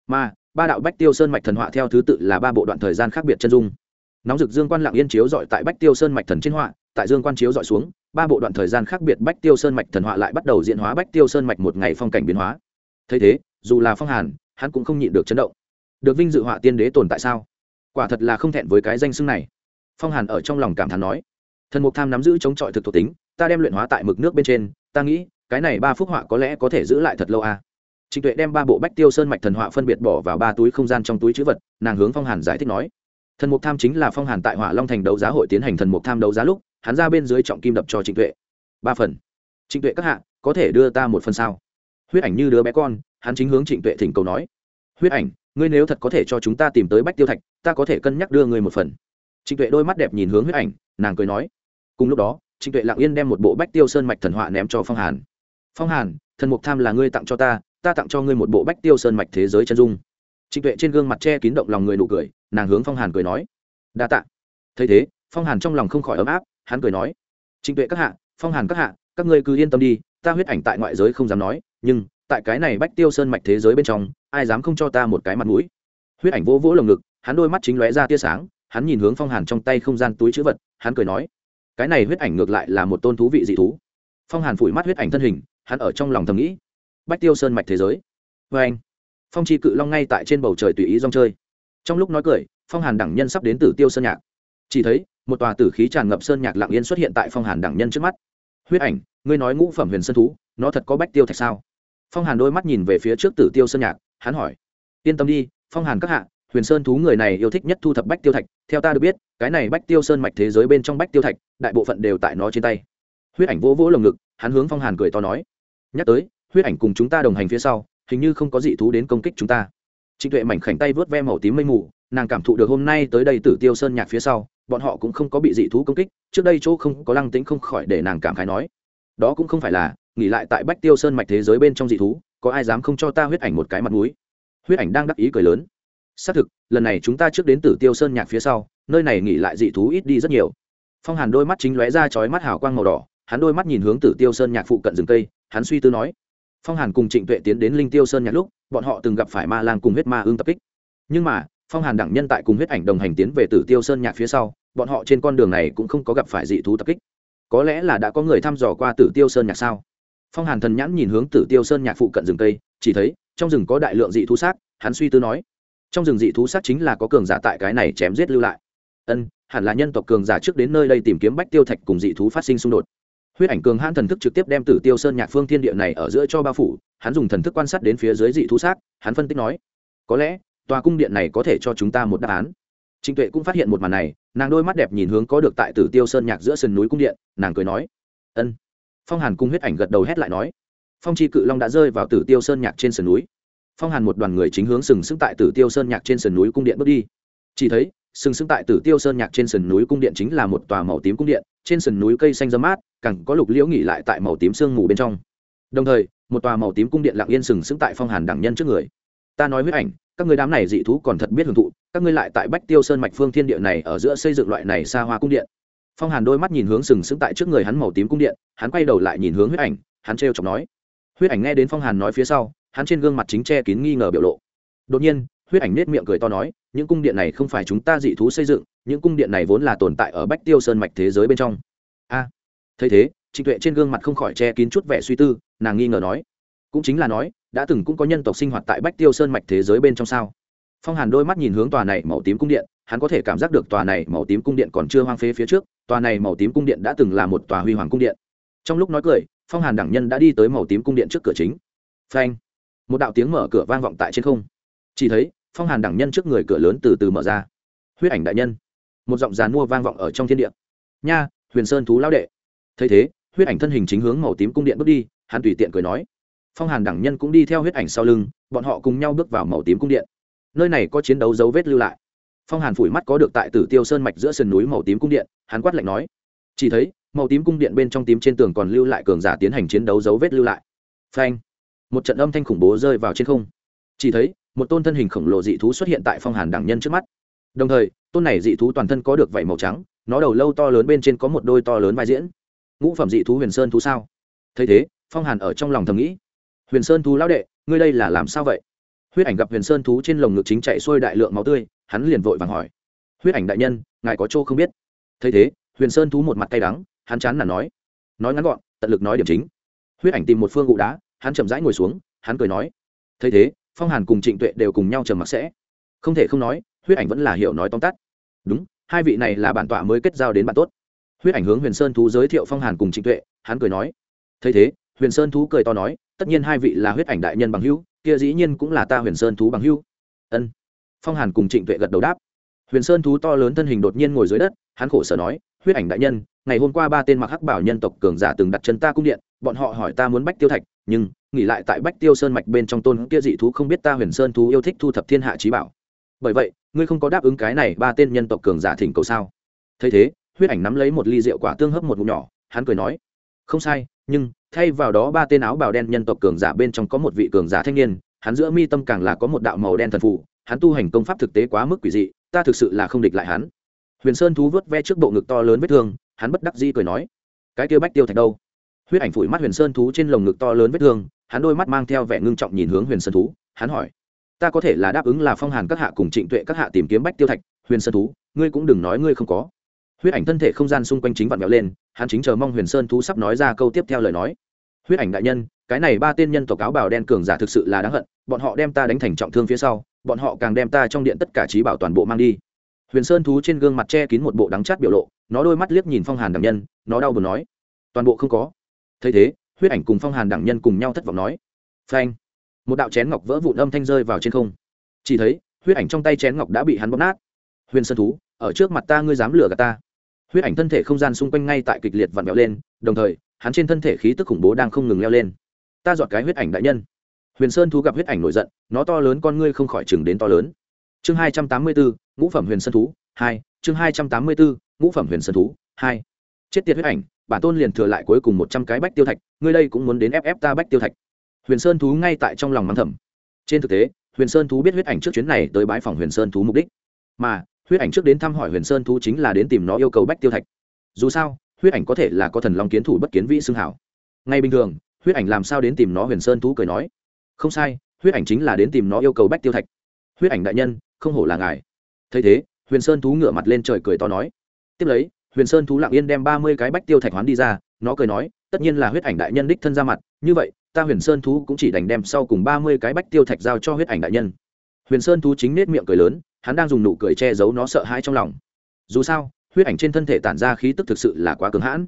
Mà, ba đạo bách tiêu sơn mạch thần họa theo thứ tự là ba bộ đoạn thời gian khác biệt chân dung. Nóng rực dương quan lặng yên chiếu dọi tại bách tiêu sơn mạch thần trên họa, tại dương quan chiếu dọi xuống, ba bộ đoạn thời gian khác biệt bách tiêu sơn mạch thần họa lại bắt đầu diễn hóa bách tiêu sơn mạch một ngày phong cảnh biến hóa. Thấy thế, dù là phong hàn, hắn cũng không nhịn được chấn động. Được vinh dự họa tiên đế tồn tại sao? Quả thật là không thẹn với cái danh xưng này. Phong hàn ở trong lòng cảm thán nói. Thần mục tham nắm giữ chống chọi thực thuộc tính ta đem luyện hóa tại mực nước bên trên, ta nghĩ, cái này ba phúc họa có lẽ có thể giữ lại thật lâu à. trịnh tuệ đem ba bộ bách tiêu sơn mạch thần họa phân biệt bỏ vào ba túi không gian trong túi chữ vật, nàng hướng phong hàn giải thích nói. Thần mục tham chính là phong hàn tại hỏa long thành đấu giá hội tiến hành thần mục tham đấu giá lúc, hắn ra bên dưới trọng kim đập cho trịnh tuệ. Ba phần. Trịnh tuệ các hạ, có thể đưa ta một phần sao? Huyết ảnh như đứa bé con, hắn chính hướng trịnh tuệ thỉnh cầu nói. Huyết ảnh, ngươi nếu thật có thể cho chúng ta tìm tới bách tiêu thạch, ta có thể cân nhắc đưa ngươi một phần. Trịnh tuệ đôi mắt đẹp nhìn hướng huyết ảnh, nàng cười nói. Cùng lúc đó trịnh tuệ lặng yên đem một bộ bách tiêu sơn mạch thần họa ném cho phong hàn. Phong hàn, thần mục tham là ngươi tặng cho ta ta tặng cho ngươi một bộ bách tiêu sơn mạch thế giới chân dung. Trịnh tuệ trên gương mặt che kín động lòng người nụ cười, nàng hướng phong hàn cười nói, đa tạ. Thấy thế, phong hàn trong lòng không khỏi ấm áp, hắn cười nói, trịnh tuệ các hạ, phong hàn các hạ, các ngươi cứ yên tâm đi, ta huyết ảnh tại ngoại giới không dám nói, nhưng tại cái này bách tiêu sơn mạch thế giới bên trong, ai dám không cho ta một cái mặt mũi? Huyết ảnh vỗ vỗ lồng ngực, hắn đôi mắt chính lóe ra tia sáng, hắn nhìn hướng phong hàn trong tay không gian túi chữ vật, hắn cười nói cái này huyết ảnh ngược lại là một tôn thú vị dị thú. Phong hàn phủi mắt huyết ảnh thân hình, hắn ở trong lòng thầm nghĩ, bách tiêu sơn mạch thế giới. Vê anh, phong chi cự long ngay tại trên bầu trời tùy ý rong chơi. Trong lúc nói cười, phong hàn đẳng nhân sắp đến tử tiêu sơn nhạc. Chỉ thấy, một tòa tử khí tràn ngập sơn nhạc lặng yên xuất hiện tại phong hàn đẳng nhân trước mắt. Huyết ảnh, ngươi nói ngũ phẩm huyền sơn thú, nó thật có bách tiêu thạch sao? Phong hàn đôi mắt nhìn về phía trước tử tiêu sơn nhạc, hắn hỏi, yên tâm đi, phong hàn các hạ huyền sơn thú người này yêu thích nhất thu thập bách tiêu thạch, theo ta được biết, cái này bách tiêu sơn mạch thế giới bên trong bách tiêu thạch, đại bộ phận đều tại nó trên tay. Huyết ảnh vỗ vỗ lồng ngực, hắn hướng phong hàn cười to nói, nhắc tới, huyết ảnh cùng chúng ta đồng hành phía sau, hình như không có dị thú đến công kích chúng ta. Trịnh tuệ mảnh khảnh tay vớt ve màu tím mây mù, nàng cảm thụ được hôm nay tới đây tử tiêu sơn nhạc phía sau, bọn họ cũng không có bị dị thú công kích, trước đây chỗ không có lăng tính không khỏi để nàng cảm khái nói, đó cũng không phải là, nghỉ lại tại bách tiêu sơn mạch thế giới bên trong dị thú, có ai dám không cho ta huyết ảnh một cái mặt mũi? Huyết ảnh đang đắc ý cười lớn xác thực, lần này chúng ta trước đến tử tiêu sơn nhạc phía sau, nơi này nghỉ lại dị thú ít đi rất nhiều. Phong hàn đôi mắt chính lóe ra chói mắt hào quang màu đỏ, hắn đôi mắt nhìn hướng tử tiêu sơn nhạc phụ cận rừng cây, hắn suy tư nói. Phong hàn cùng trịnh tuệ tiến đến linh tiêu sơn nhạc lúc, bọn họ từng gặp phải ma lang cùng huyết ma ương tập kích. Nhưng mà, phong hàn đẳng nhân tại cùng huyết ảnh đồng hành tiến về tử tiêu sơn nhạc phía sau, bọn họ trên con đường này cũng không có gặp phải dị thú tập kích. Có lẽ là đã có người thăm dò qua tử tiêu sơn nhạc sao? Phong hàn thần nhãn nhìn hướng tử tiêu sơn nhạc phụ cận rừng cây, chỉ thấy, trong rừng có đại lượng dị thú xác, hắn suy tư nói trong rừng dị thú sát chính là có cường giả tại cái này chém giết lưu lại. Ân, hẳn là nhân tộc cường giả trước đến nơi đây tìm kiếm bách tiêu thạch cùng dị thú phát sinh xung đột. Huyết ảnh cường hãn thần thức trực tiếp đem tử tiêu sơn nhạc phương thiên địa này ở giữa cho bao phủ, hắn dùng thần thức quan sát đến phía dưới dị thú sát hắn phân tích nói, có lẽ, tòa cung điện này có thể cho chúng ta một đáp án. Trịnh tuệ cũng phát hiện một màn này, nàng đôi mắt đẹp nhìn hướng có được tại tử tiêu sơn nhạc giữa sườn núi cung điện, nàng cười nói, ân. Phong hàn cung huyết ảnh gật đầu hét lại nói, phong chi cự long đã rơi vào tử tiêu sơn nhạc trên sườn núi phong hàn một đoàn người chính hướng sừng sững tại tử tiêu sơn nhạc trên sườn núi cung điện bước đi. Chỉ thấy, sừng sững tại tử tiêu sơn nhạc trên sườn núi cung điện chính là một tòa màu tím cung điện, trên sườn núi cây xanh dơ mát, cẳng có lục liễu nghỉ lại tại màu tím sương mù bên trong. Đồng thời, một tòa màu tím cung điện lặng yên sừng sững tại phong hàn đẳng nhân trước người. Ta nói huyết ảnh, các người đám này dị thú còn thật biết hưởng thụ, các ngươi lại tại bách tiêu sơn mạch phương thiên địa này ở giữa xây dựng loại này xa hoa cung điện. Phong hàn đôi mắt nhìn hướng sừng sững tại trước người hắn màu tím cung điện, hắn quay đầu lại nhìn hướng huyết ảnh, hắn trêu chọc nói. Huyết ảnh nghe đến phong hàn nói phía sau hắn trên gương mặt chính che kín nghi ngờ biểu lộ. Đột nhiên, huyết ảnh nết miệng cười to nói, những cung điện này không phải chúng ta dị thú xây dựng, những cung điện này vốn là tồn tại ở bách tiêu sơn mạch thế giới bên trong. A, thấy thế, trịnh tuệ trên gương mặt không khỏi che kín chút vẻ suy tư, nàng nghi ngờ nói, cũng chính là nói, đã từng cũng có nhân tộc sinh hoạt tại bách tiêu sơn mạch thế giới bên trong sao? Phong hàn đôi mắt nhìn hướng tòa này màu tím cung điện, hắn có thể cảm giác được tòa này màu tím cung điện còn chưa hoang phế phía trước, tòa này màu tím cung điện đã từng là một tòa huy hoàng cung điện. Trong lúc nói cười, phong hàn đẳng nhân đã đi tới màu tím cung điện trước cửa chính. Phanh! Một đạo tiếng mở cửa vang vọng tại trên không. Chỉ thấy, phong hàn đẳng nhân trước người cửa lớn từ từ mở ra. Huyết ảnh đại nhân. Một giọng dàn mua vang vọng ở trong thiên địa. Nha, huyền sơn thú lao đệ. Thấy thế, huyết ảnh thân hình chính hướng màu tím cung điện bước đi, hắn tùy tiện cười nói. Phong hàn đẳng nhân cũng đi theo huyết ảnh sau lưng, bọn họ cùng nhau bước vào màu tím cung điện. Nơi này có chiến đấu dấu vết lưu lại. Phong hàn phủi mắt có được tại tử tiêu sơn mạch giữa sườn núi màu tím cung điện, hắn quát lạnh nói. Chỉ thấy, màu tím cung điện bên trong tím trên tường còn lưu lại cường giả tiến hành chiến đấu dấu vết lưu lại. Phanh một trận âm thanh khủng bố rơi vào trên không. Chỉ thấy, một tôn thân hình khổng lồ dị thú xuất hiện tại phong hàn đẳng nhân trước mắt. Đồng thời, tôn này dị thú toàn thân có được vảy màu trắng, nó đầu lâu to lớn bên trên có một đôi to lớn vai diễn. Ngũ phẩm dị thú huyền sơn thú sao? Thấy thế, phong hàn ở trong lòng thầm nghĩ. Huyền sơn thú lão đệ, ngươi đây là làm sao vậy? Huyết ảnh gặp huyền sơn thú trên lồng ngực chính chạy xuôi đại lượng máu tươi, hắn liền vội vàng hỏi. Huyết ảnh đại nhân, ngài có chỗ không biết? Thấy thế, huyền sơn thú một mặt cay đắng, hắn chán là nói. Nói ngắn gọn, tận lực nói điểm chính. Huyết ảnh tìm một phương gụ đá hắn chậm rãi ngồi xuống, hắn cười nói, thấy thế, phong hàn cùng trịnh tuệ đều cùng nhau trầm mặc sẽ. Không thể không nói, huyết ảnh vẫn là hiểu nói tóm tắt. Đúng, hai vị này là bản tọa mới kết giao đến bạn tốt. Huyết ảnh hướng huyền sơn thú giới thiệu phong hàn cùng trịnh tuệ, hắn cười nói, thấy thế, huyền sơn thú cười to nói, tất nhiên hai vị là huyết ảnh đại nhân bằng hữu, kia dĩ nhiên cũng là ta huyền sơn thú bằng hữu. Ân. Phong hàn cùng trịnh tuệ gật đầu đáp. Huyền sơn thú to lớn thân hình đột nhiên ngồi dưới đất, hắn khổ sở nói, huyết ảnh đại nhân, ngày hôm qua ba tên mặc hắc bảo nhân tộc cường giả từng đặt chân ta cung điện, bọn họ hỏi ta muốn bách tiêu thạch nhưng nghỉ lại tại bách tiêu sơn mạch bên trong tôn kia dị thú không biết ta huyền sơn thú yêu thích thu thập thiên hạ trí bảo. Bởi vậy, ngươi không có đáp ứng cái này ba tên nhân tộc cường giả thỉnh cầu sao? Thấy thế, huyết ảnh nắm lấy một ly rượu quả tương hấp một ngụm nhỏ, hắn cười nói, không sai, nhưng thay vào đó ba tên áo bào đen nhân tộc cường giả bên trong có một vị cường giả thanh niên, hắn giữa mi tâm càng là có một đạo màu đen thần phụ hắn tu hành công pháp thực tế quá mức quỷ dị, ta thực sự là không địch lại hắn. Huyền sơn thú vớt ve trước bộ ngực to lớn vết thương, hắn bất đắc di cười nói, cái kia bách tiêu thạch đâu? Huyết ảnh phủi mắt huyền sơn thú trên lồng ngực to lớn vết thương, hắn đôi mắt mang theo vẻ ngưng trọng nhìn hướng huyền sơn thú, hắn hỏi, ta có thể là đáp ứng là phong hàn các hạ cùng trịnh tuệ các hạ tìm kiếm bách tiêu thạch, huyền sơn thú, ngươi cũng đừng nói ngươi không có. Huyết ảnh thân thể không gian xung quanh chính vặn vẹo lên, hắn chính chờ mong huyền sơn thú sắp nói ra câu tiếp theo lời nói. Huyết ảnh đại nhân, cái này ba tên nhân tộc áo bào đen cường giả thực sự là đáng hận, bọn họ đem ta đánh thành trọng thương phía sau, bọn họ càng đem ta trong điện tất cả trí bảo toàn bộ mang đi. Huyền sơn thú trên gương mặt che kín một bộ đắng chát biểu lộ, nó đôi mắt liếc nhìn phong hàn đẳng nhân, nó đau buồn nói, toàn bộ không có thấy thế, huyết ảnh cùng phong hàn đẳng nhân cùng nhau thất vọng nói, phanh, một đạo chén ngọc vỡ vụn âm thanh rơi vào trên không. Chỉ thấy, huyết ảnh trong tay chén ngọc đã bị hắn bóp nát. Huyền sơn thú, ở trước mặt ta ngươi dám lừa gạt ta. Huyết ảnh thân thể không gian xung quanh ngay tại kịch liệt vặn vẹo lên, đồng thời, hắn trên thân thể khí tức khủng bố đang không ngừng leo lên. Ta dọn cái huyết ảnh đại nhân. Huyền sơn thú gặp huyết ảnh nổi giận, nó to lớn con ngươi không khỏi chừng đến to lớn. Chương hai trăm tám mươi bốn, ngũ phẩm huyền sơn thú, hai, chương hai trăm tám mươi bốn, ngũ phẩm huyền sơn thú, hai. Chết tiệt huyết ảnh bản tôn liền thừa lại cuối cùng một trăm cái bách tiêu thạch, ngươi đây cũng muốn đến ép ép ta bách tiêu thạch. Huyền sơn thú ngay tại trong lòng mắng thầm. Trên thực tế, huyền sơn thú biết huyết ảnh trước chuyến này tới bãi phòng huyền sơn thú mục đích. Mà, huyết ảnh trước đến thăm hỏi huyền sơn thú chính là đến tìm nó yêu cầu bách tiêu thạch. Dù sao, huyết ảnh có thể là có thần long kiến thủ bất kiến vĩ xưng hảo. Ngay bình thường, huyết ảnh làm sao đến tìm nó huyền sơn thú cười nói. Không sai, huyết ảnh chính là đến tìm nó yêu cầu bách tiêu thạch. Huyết ảnh đại nhân, không hổ là ngài. Thấy thế, huyền sơn thú ngửa mặt lên trời cười to nói. Tiếp lấy huyền sơn thú lặng yên đem ba mươi cái bách tiêu thạch hoán đi ra, nó cười nói, tất nhiên là huyết ảnh đại nhân đích thân ra mặt, như vậy, ta huyền sơn thú cũng chỉ đành đem sau cùng ba mươi cái bách tiêu thạch giao cho huyết ảnh đại nhân. Huyền sơn thú chính nết miệng cười lớn, hắn đang dùng nụ cười che giấu nó sợ hãi trong lòng. Dù sao, huyết ảnh trên thân thể tản ra khí tức thực sự là quá cứng hãn.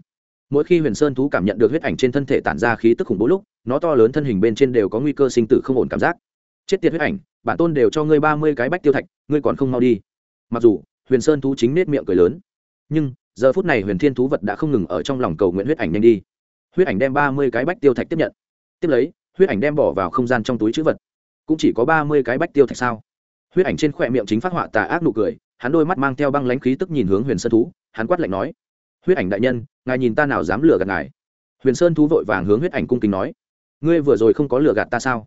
Mỗi khi huyền sơn thú cảm nhận được huyết ảnh trên thân thể tản ra khí tức khủng bố lúc, nó to lớn thân hình bên trên đều có nguy cơ sinh tử không ổn cảm giác. Chết tiệt huyết ảnh, bản tôn đều cho ngươi ba mươi cái bách tiêu thạch, ngươi còn không mau đi. Mặc dù, huyền sơn thú chính nết miệng cười lớn, nhưng giờ phút này huyền thiên thú vật đã không ngừng ở trong lòng cầu nguyện huyết ảnh nhanh đi. Huyết ảnh đem ba mươi cái bách tiêu thạch tiếp nhận. Tiếp lấy, huyết ảnh đem bỏ vào không gian trong túi chữ vật. Cũng chỉ có ba mươi cái bách tiêu thạch sao? Huyết ảnh trên khỏe miệng chính phát họa tà ác nụ cười, hắn đôi mắt mang theo băng lãnh khí tức nhìn hướng huyền sơn thú, hắn quát lạnh nói, huyết ảnh đại nhân, ngài nhìn ta nào dám lừa gạt ngài? Huyền sơn thú vội vàng hướng huyết ảnh cung kính nói, ngươi vừa rồi không có lừa gạt ta sao?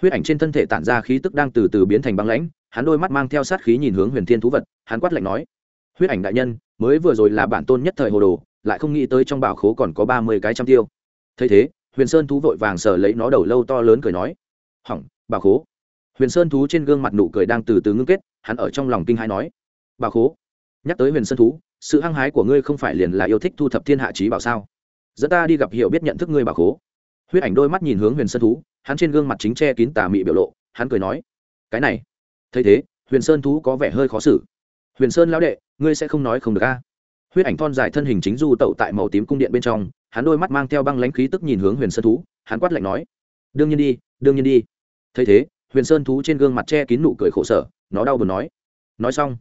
Huyết ảnh trên thân thể tản ra khí tức đang từ từ biến thành băng lãnh, hắn đôi mắt mang theo sát khí nhìn hướng huyền thiên thú vật, hắn quát lạnh nói, huyết ảnh đại nhân mới vừa rồi là bản tôn nhất thời hồ đồ, lại không nghĩ tới trong bảo khố còn có ba mươi cái trăm tiêu. Thấy thế, huyền sơn thú vội vàng sờ lấy nó đầu lâu to lớn cười nói, hỏng, bảo khố. Huyền sơn thú trên gương mặt nụ cười đang từ từ ngưng kết, hắn ở trong lòng kinh hãi nói, bảo khố? Nhắc tới huyền sơn thú, sự hăng hái của ngươi không phải liền là yêu thích thu thập thiên hạ trí bảo sao? Dẫn ta đi gặp hiểu biết nhận thức ngươi bảo khố. Huyết ảnh đôi mắt nhìn hướng huyền sơn thú, hắn trên gương mặt chính che kín tà mị biểu lộ, hắn cười nói, cái này. Thấy thế, huyền sơn thú có vẻ hơi khó xử. Huyền sơn lão đệ ngươi sẽ không nói không được a. Huyết ảnh thon dài thân hình chính du tẩu tại màu tím cung điện bên trong, hắn đôi mắt mang theo băng lãnh khí tức nhìn hướng huyền sơn thú, hắn quát lạnh nói, đương nhiên đi, đương nhiên đi. Thấy thế, huyền sơn thú trên gương mặt che kín nụ cười khổ sở, nó đau buồn nói nói xong.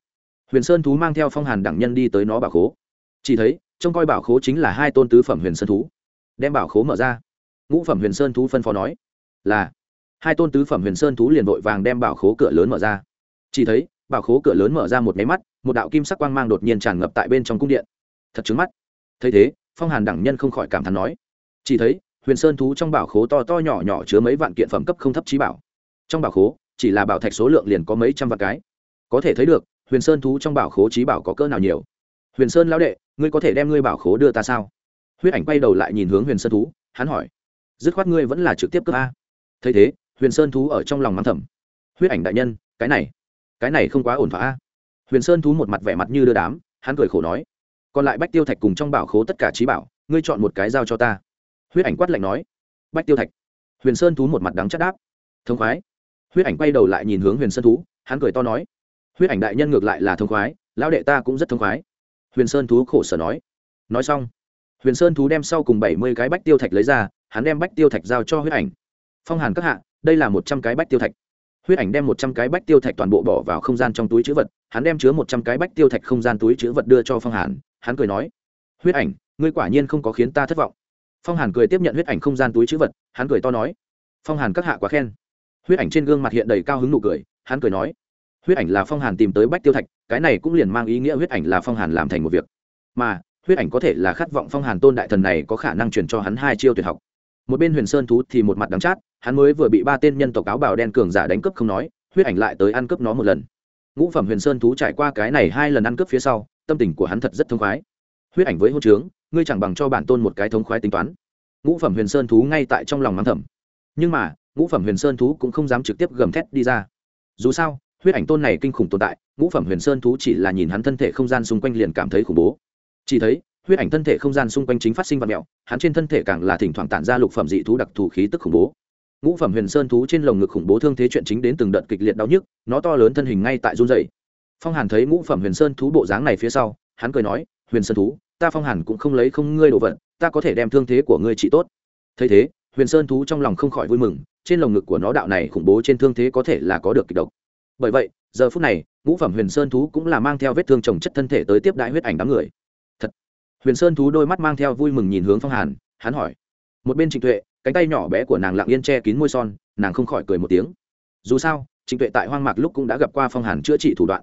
Huyền sơn thú mang theo phong hàn đẳng nhân đi tới nó bảo khố. Chỉ thấy, trông coi bảo khố chính là hai tôn tứ phẩm huyền sơn thú. Đem bảo khố mở ra, ngũ phẩm huyền sơn thú phân phó nói, là, hai tôn tứ phẩm huyền sơn thú liền vội vàng đem bảo khố cửa lớn mở ra. Chỉ thấy bảo khố cửa lớn mở ra một máy mắt, một đạo kim sắc quang mang đột nhiên tràn ngập tại bên trong cung điện. Thật trứng mắt. Thấy thế, phong hàn đẳng nhân không khỏi cảm thán nói, chỉ thấy, huyền sơn thú trong bảo khố to to nhỏ nhỏ chứa mấy vạn kiện phẩm cấp không thấp trí bảo. Trong bảo khố, chỉ là bảo thạch số lượng liền có mấy trăm vạn cái. Có thể thấy được, huyền sơn thú trong bảo khố trí bảo có cỡ nào nhiều. Huyền sơn lão đệ, ngươi có thể đem ngươi bảo khố đưa ta sao? Huyết ảnh quay đầu lại nhìn hướng huyền sơn thú, hắn hỏi, dứt khoát ngươi vẫn là trực tiếp cướp a. Thấy thế, huyền sơn thú ở trong lòng mắng thầm. Huyết ảnh đại nhân, cái này cái này không quá ổn thỏa a. Huyền sơn thú một mặt vẻ mặt như đưa đám, hắn cười khổ nói, còn lại bách tiêu thạch cùng trong bảo khố tất cả trí bảo, ngươi chọn một cái giao cho ta. Huyết ảnh quát lạnh nói, bách tiêu thạch. Huyền sơn thú một mặt đắng chắc đáp, thông khoái. Huyết ảnh quay đầu lại nhìn hướng huyền sơn thú, hắn cười to nói, huyết ảnh đại nhân ngược lại là thông khoái, lão đệ ta cũng rất thông khoái. Huyền sơn thú khổ sở nói nói xong, huyền sơn thú đem sau cùng bảy mươi cái bách tiêu thạch lấy ra, hắn đem bách tiêu thạch giao cho huyết ảnh. Phong hàn các hạ, đây là một trăm cái bách tiêu thạch huyết ảnh đem một trăm cái bách tiêu thạch toàn bộ bỏ vào không gian trong túi chữ vật, hắn đem chứa một trăm cái bách tiêu thạch không gian túi chữ vật đưa cho phong hàn, hắn cười nói, huyết ảnh, ngươi quả nhiên không có khiến ta thất vọng. Phong hàn cười tiếp nhận huyết ảnh không gian túi chữ vật, hắn cười to nói, phong hàn các hạ quá khen. Huyết ảnh trên gương mặt hiện đầy cao hứng nụ cười, hắn cười nói, huyết ảnh là phong hàn tìm tới bách tiêu thạch, cái này cũng liền mang ý nghĩa huyết ảnh là phong hàn làm thành một việc. Mà, huyết ảnh có thể là khát vọng phong hàn tôn đại thần này có khả năng truyền cho hắn hai chiêu tuyệt học. Một bên huyền sơn thú thì một mặt đắng chát hắn mới vừa bị ba tên nhân tộc áo bào đen cường giả đánh cướp không nói, huyết ảnh lại tới ăn cướp nó một lần. Ngũ phẩm huyền sơn thú trải qua cái này hai lần ăn cướp phía sau, tâm tình của hắn thật rất thông khoái. Huyết ảnh với hôn trướng, ngươi chẳng bằng cho bản tôn một cái thống khoái tính toán. Ngũ phẩm huyền sơn thú ngay tại trong lòng mắng thầm. Nhưng mà, ngũ phẩm huyền sơn thú cũng không dám trực tiếp gầm thét đi ra. Dù sao, huyết ảnh tôn này kinh khủng tồn tại, ngũ phẩm huyền sơn thú chỉ là nhìn hắn thân thể không gian xung quanh liền cảm thấy khủng bố. Chỉ thấy, huyết ảnh thân thể không gian xung quanh chính phát sinh vật mẹo, hắn trên thân thể càng là thỉnh thoảng tản ra lục phẩm dị thú đặc thù khí tức khủng bố ngũ phẩm huyền sơn thú trên lồng ngực khủng bố thương thế chuyện chính đến từng đợt kịch liệt đau nhức, nó to lớn thân hình ngay tại run dày phong hàn thấy ngũ phẩm huyền sơn thú bộ dáng này phía sau, hắn cười nói, huyền sơn thú, ta phong hàn cũng không lấy không ngươi đồ vật, ta có thể đem thương thế của ngươi trị tốt. Thấy thế, huyền sơn thú trong lòng không khỏi vui mừng, trên lồng ngực của nó đạo này khủng bố trên thương thế có thể là có được kịch độc. Bởi vậy, giờ phút này, ngũ phẩm huyền sơn thú cũng là mang theo vết thương trồng chất thân thể tới tiếp đại huyết ảnh đám người. Thật. Huyền sơn thú đôi mắt mang theo vui mừng nhìn hướng phong hàn, hắn hỏi, một bên trịnh tuệ cánh tay nhỏ bé của nàng lặng yên che kín môi son, nàng không khỏi cười một tiếng. Dù sao, trịnh tuệ tại hoang mạc lúc cũng đã gặp qua phong hàn chữa trị thủ đoạn.